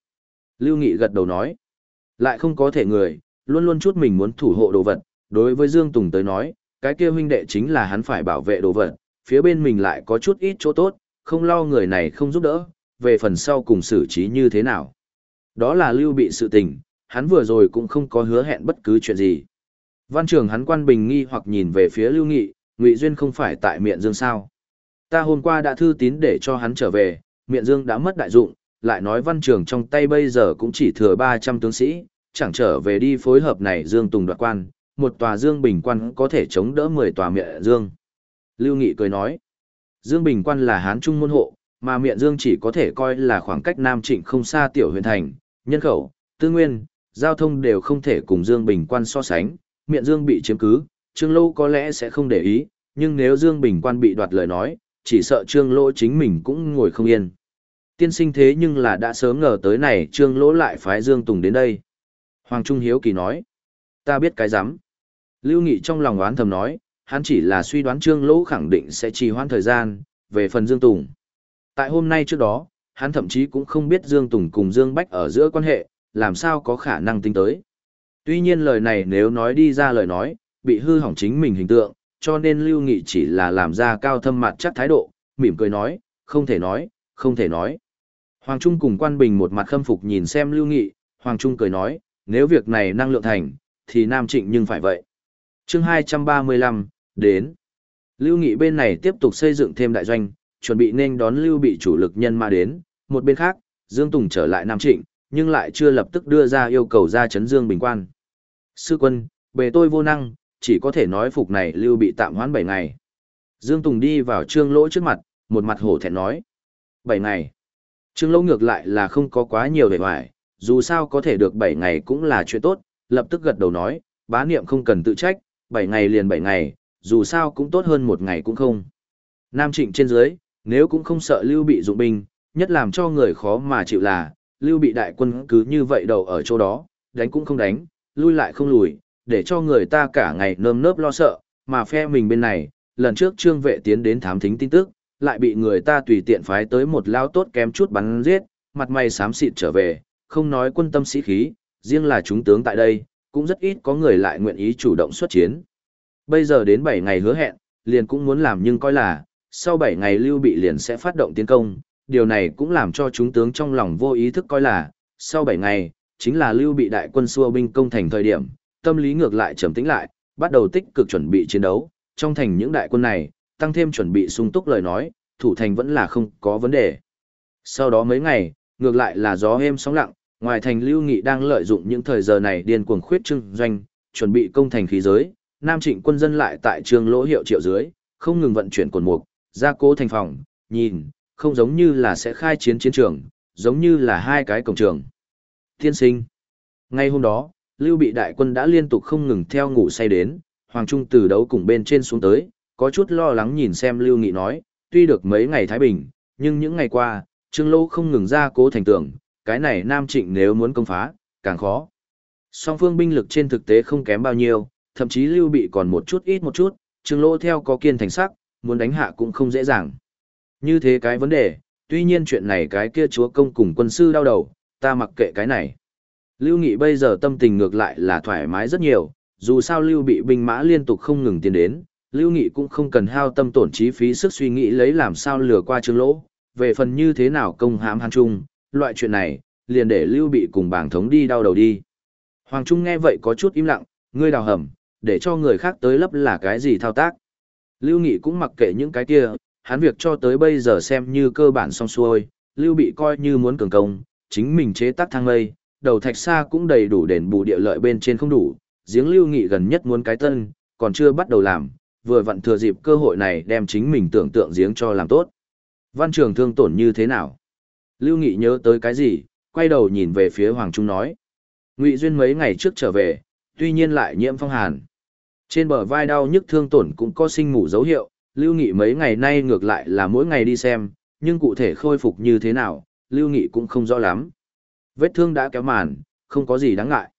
Lưu Nghị gật đầu nói. Lại không có thể người, luôn luôn chút mình muốn thủ hộ đồ vật. Đối với Dương Tùng tới nói, cái kia huynh đệ chính là hắn phải bảo vệ đồ vật. Phía bên mình lại có chút ít chỗ tốt, không lo người này không giúp đỡ, về phần sau cùng xử trí như thế nào. Đó là lưu bị sự tình, hắn vừa rồi cũng không có hứa hẹn bất cứ chuyện gì. Văn trường hắn quan bình nghi hoặc nhìn về phía lưu nghị, ngụy duyên không phải tại miệng dương sao. Ta hôm qua đã thư tín để cho hắn trở về, miệng dương đã mất đại dụng, lại nói văn trường trong tay bây giờ cũng chỉ thừa 300 tướng sĩ, chẳng trở về đi phối hợp này dương tùng đoạt quan, một tòa dương bình quan có thể chống đỡ 10 tòa miệng dương. Lưu Nghị cười nói, dương bình quan là hán trung môn hộ, mà miệng dương chỉ có thể coi là khoảng cách Nam Trịnh không xa tiểu huyền thành, nhân khẩu, tư nguyên, giao thông đều không thể cùng Dương Bình Quan so sánh, miệng Dương bị chiếm cứ, Trương Lô có lẽ sẽ không để ý, nhưng nếu Dương Bình Quan bị đoạt lời nói, chỉ sợ Trương Lô chính mình cũng ngồi không yên. Tiên sinh thế nhưng là đã sớm ngờ tới này Trương Lỗ lại phái Dương Tùng đến đây. Hoàng Trung Hiếu Kỳ nói, ta biết cái rắm Lưu Nghị trong lòng oán thầm nói, hắn chỉ là suy đoán Trương Lỗ khẳng định sẽ trì hoãn thời gian, về phần Dương Tùng. Tại hôm nay trước đó, hắn thậm chí cũng không biết Dương Tùng cùng Dương Bách ở giữa quan hệ, làm sao có khả năng tính tới. Tuy nhiên lời này nếu nói đi ra lời nói, bị hư hỏng chính mình hình tượng, cho nên Lưu Nghị chỉ là làm ra cao thâm mặt chắc thái độ, mỉm cười nói, không thể nói, không thể nói. Hoàng Trung cùng Quan Bình một mặt khâm phục nhìn xem Lưu Nghị, Hoàng Trung cười nói, nếu việc này năng lượng thành, thì Nam Trịnh nhưng phải vậy. chương 235, đến. Lưu Nghị bên này tiếp tục xây dựng thêm đại doanh, chuẩn bị nên đón Lưu bị chủ lực nhân ma đến, một bên khác, Dương Tùng trở lại Nam Trịnh, nhưng lại chưa lập tức đưa ra yêu cầu ra chấn Dương Bình Quan. Sư quân, bề tôi vô năng, chỉ có thể nói phục này Lưu bị tạm hoãn 7 ngày. Dương Tùng đi vào trương lỗ trước mặt, một mặt hổ thẹn nói. 7 ngày. Trương lỗ ngược lại là không có quá nhiều vẻ hoài, dù sao có thể được 7 ngày cũng là chuyện tốt, lập tức gật đầu nói, bá niệm không cần tự trách, 7 ngày liền 7 ngày, dù sao cũng tốt hơn một ngày cũng không. Nam trịnh trên dưới, nếu cũng không sợ lưu bị dụng binh, nhất làm cho người khó mà chịu là, lưu bị đại quân cứ như vậy đầu ở chỗ đó, đánh cũng không đánh, lui lại không lùi, để cho người ta cả ngày nơm nớp lo sợ, mà phe mình bên này, lần trước trương vệ tiến đến thám thính tin tức, lại bị người ta tùy tiện phái tới một lao tốt kém chút bắn giết, mặt mày xám xịt trở về, không nói quân tâm sĩ khí, riêng là chúng tướng tại đây, cũng rất ít có người lại nguyện ý chủ động xuất chiến. Bây giờ đến 7 ngày hứa hẹn, liền cũng muốn làm nhưng coi là, sau 7 ngày Lưu Bị liền sẽ phát động tiến công, điều này cũng làm cho chúng tướng trong lòng vô ý thức coi là, sau 7 ngày, chính là Lưu Bị đại quân xua binh công thành thời điểm, tâm lý ngược lại trầm tĩnh lại, bắt đầu tích cực chuẩn bị chiến đấu, trong thành những đại quân này, tăng thêm chuẩn bị sung túc lời nói, thủ thành vẫn là không có vấn đề. Sau đó mấy ngày, ngược lại là gió êm sóng lặng, ngoài thành Lưu Nghị đang lợi dụng những thời giờ này điên cuồng khuyết trưng doanh, chuẩn bị công thành khí giới, Nam Trịnh quân dân lại tại trường lỗ hiệu triệu dưới, không ngừng vận chuyển cồn mục, ra cố thành phòng, nhìn, không giống như là sẽ khai chiến chiến trường, giống như là hai cái cổng trường. Tiên sinh. Ngay hôm đó, Lưu Bị đại quân đã liên tục không ngừng theo ngủ say đến, Hoàng Trung từ đấu cùng bên trên xuống tới, có chút lo lắng nhìn xem Lưu Nghị nói, tuy được mấy ngày Thái Bình, nhưng những ngày qua, Trương Lô không ngừng ra cố thành tưởng, cái này Nam Trịnh nếu muốn công phá, càng khó. Song phương binh lực trên thực tế không kém bao nhiêu, thậm chí lưu bị còn một chút ít một chút, trương Lô theo có kiên thành sắc, muốn đánh hạ cũng không dễ dàng. Như thế cái vấn đề, tuy nhiên chuyện này cái kia chúa công cùng quân sư đau đầu, ta mặc kệ cái này. Lưu Nghị bây giờ tâm tình ngược lại là thoải mái rất nhiều, dù sao Lưu bị binh mã liên tục không ngừng tiến đến, Lưu Nghị cũng không cần hao tâm tổn trí phí sức suy nghĩ lấy làm sao lừa qua trương lỗ, về phần như thế nào công hãm Hàn Trung, loại chuyện này, liền để Lưu bị cùng bảng thống đi đau đầu đi. Hoàng Trung nghe vậy có chút im lặng, ngươi đào hầm, để cho người khác tới lấp là cái gì thao tác. Lưu Nghị cũng mặc kệ những cái kia, hắn việc cho tới bây giờ xem như cơ bản xong xuôi, Lưu bị coi như muốn cường công, chính mình chế tác thang lây, đầu thạch xa cũng đầy đủ đền bù địa lợi bên trên không đủ, giếng Lưu Nghị gần nhất muốn cái tân, còn chưa bắt đầu làm, vừa vặn thừa dịp cơ hội này đem chính mình tưởng tượng giếng cho làm tốt. Văn trường thương tổn như thế nào? Lưu Nghị nhớ tới cái gì, quay đầu nhìn về phía Hoàng Trung nói. Ngụy Duyên mấy ngày trước trở về, tuy nhiên lại nhiễm phong hàn. Trên bờ vai đau nhức thương tổn cũng có sinh ngủ dấu hiệu, Lưu Nghị mấy ngày nay ngược lại là mỗi ngày đi xem, nhưng cụ thể khôi phục như thế nào, Lưu Nghị cũng không rõ lắm. Vết thương đã kéo màn, không có gì đáng ngại.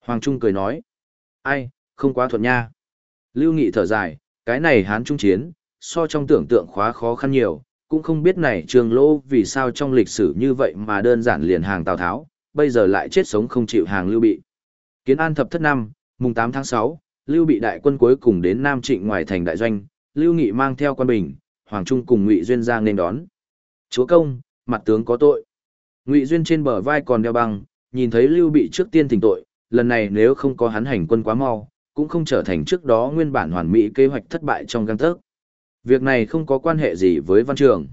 Hoàng Trung cười nói. Ai, không quá thuận nha. Lưu Nghị thở dài, cái này hán trung chiến, so trong tưởng tượng khóa khó khăn nhiều, cũng không biết này trường lô vì sao trong lịch sử như vậy mà đơn giản liền hàng Tào Tháo, bây giờ lại chết sống không chịu hàng Lưu Bị. Kiến An thập thất năm, mùng 8 tháng 6, Lưu Bị đại quân cuối cùng đến Nam Trịnh ngoài thành đại doanh, Lưu Nghị mang theo quan bình, Hoàng Trung cùng Ngụy Duyên Giang nên đón. Chúa công, mặt tướng có tội. Ngụy Duyên trên bờ vai còn đeo băng, nhìn thấy Lưu Bị trước tiên tỉnh tội, lần này nếu không có hắn hành quân quá mau, cũng không trở thành trước đó nguyên bản hoàn mỹ kế hoạch thất bại trong găng tấc. Việc này không có quan hệ gì với văn trường.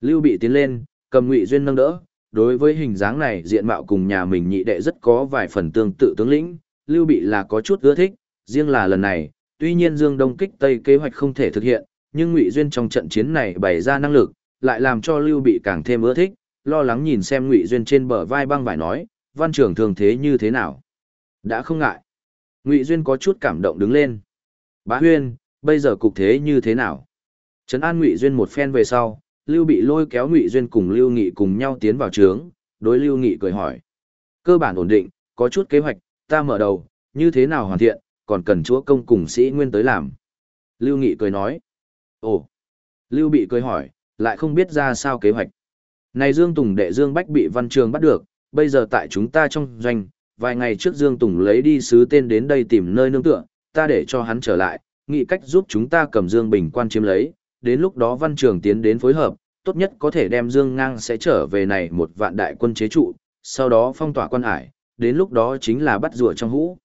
Lưu Bị tiến lên, cầm Ngụy Duyên nâng đỡ, đối với hình dáng này diện mạo cùng nhà mình nhị đệ rất có vài phần tương tự tướng lĩnh, Lưu Bị là có chút ưa thích, riêng là lần này, tuy nhiên Dương Đông kích Tây kế hoạch không thể thực hiện, nhưng Ngụy Duyên trong trận chiến này bày ra năng lực, lại làm cho Lưu Bị càng thêm ưa thích, lo lắng nhìn xem Ngụy Duyên trên bờ vai băng vải nói, văn trưởng thường thế như thế nào. Đã không ngại. Ngụy Duyên có chút cảm động đứng lên. Bá Huyên, bây giờ cục thế như thế nào? Trấn an Ngụy Duyên một phen về sau, Lưu Bị lôi kéo Ngụy Duyên cùng Lưu Nghị cùng nhau tiến vào trướng, đối Lưu Nghị cười hỏi. Cơ bản ổn định, có chút kế hoạch, ta mở đầu, như thế nào hoàn thiện, còn cần chúa công cùng sĩ nguyên tới làm. Lưu Nghị cười nói. Ồ. Lưu Bị cười hỏi, lại không biết ra sao kế hoạch. Này Dương Tùng đệ Dương Bách bị văn trường bắt được, bây giờ tại chúng ta trong doanh, vài ngày trước Dương Tùng lấy đi sứ tên đến đây tìm nơi nương tựa, ta để cho hắn trở lại, nghĩ cách giúp chúng ta cầm Dương Bình quan chiếm lấy, đến lúc đó văn trường tiến đến phối hợp, tốt nhất có thể đem Dương Ngang sẽ trở về này một vạn đại quân chế trụ, sau đó phong tỏa quan hải, đến lúc đó chính là bắt rùa trong hũ.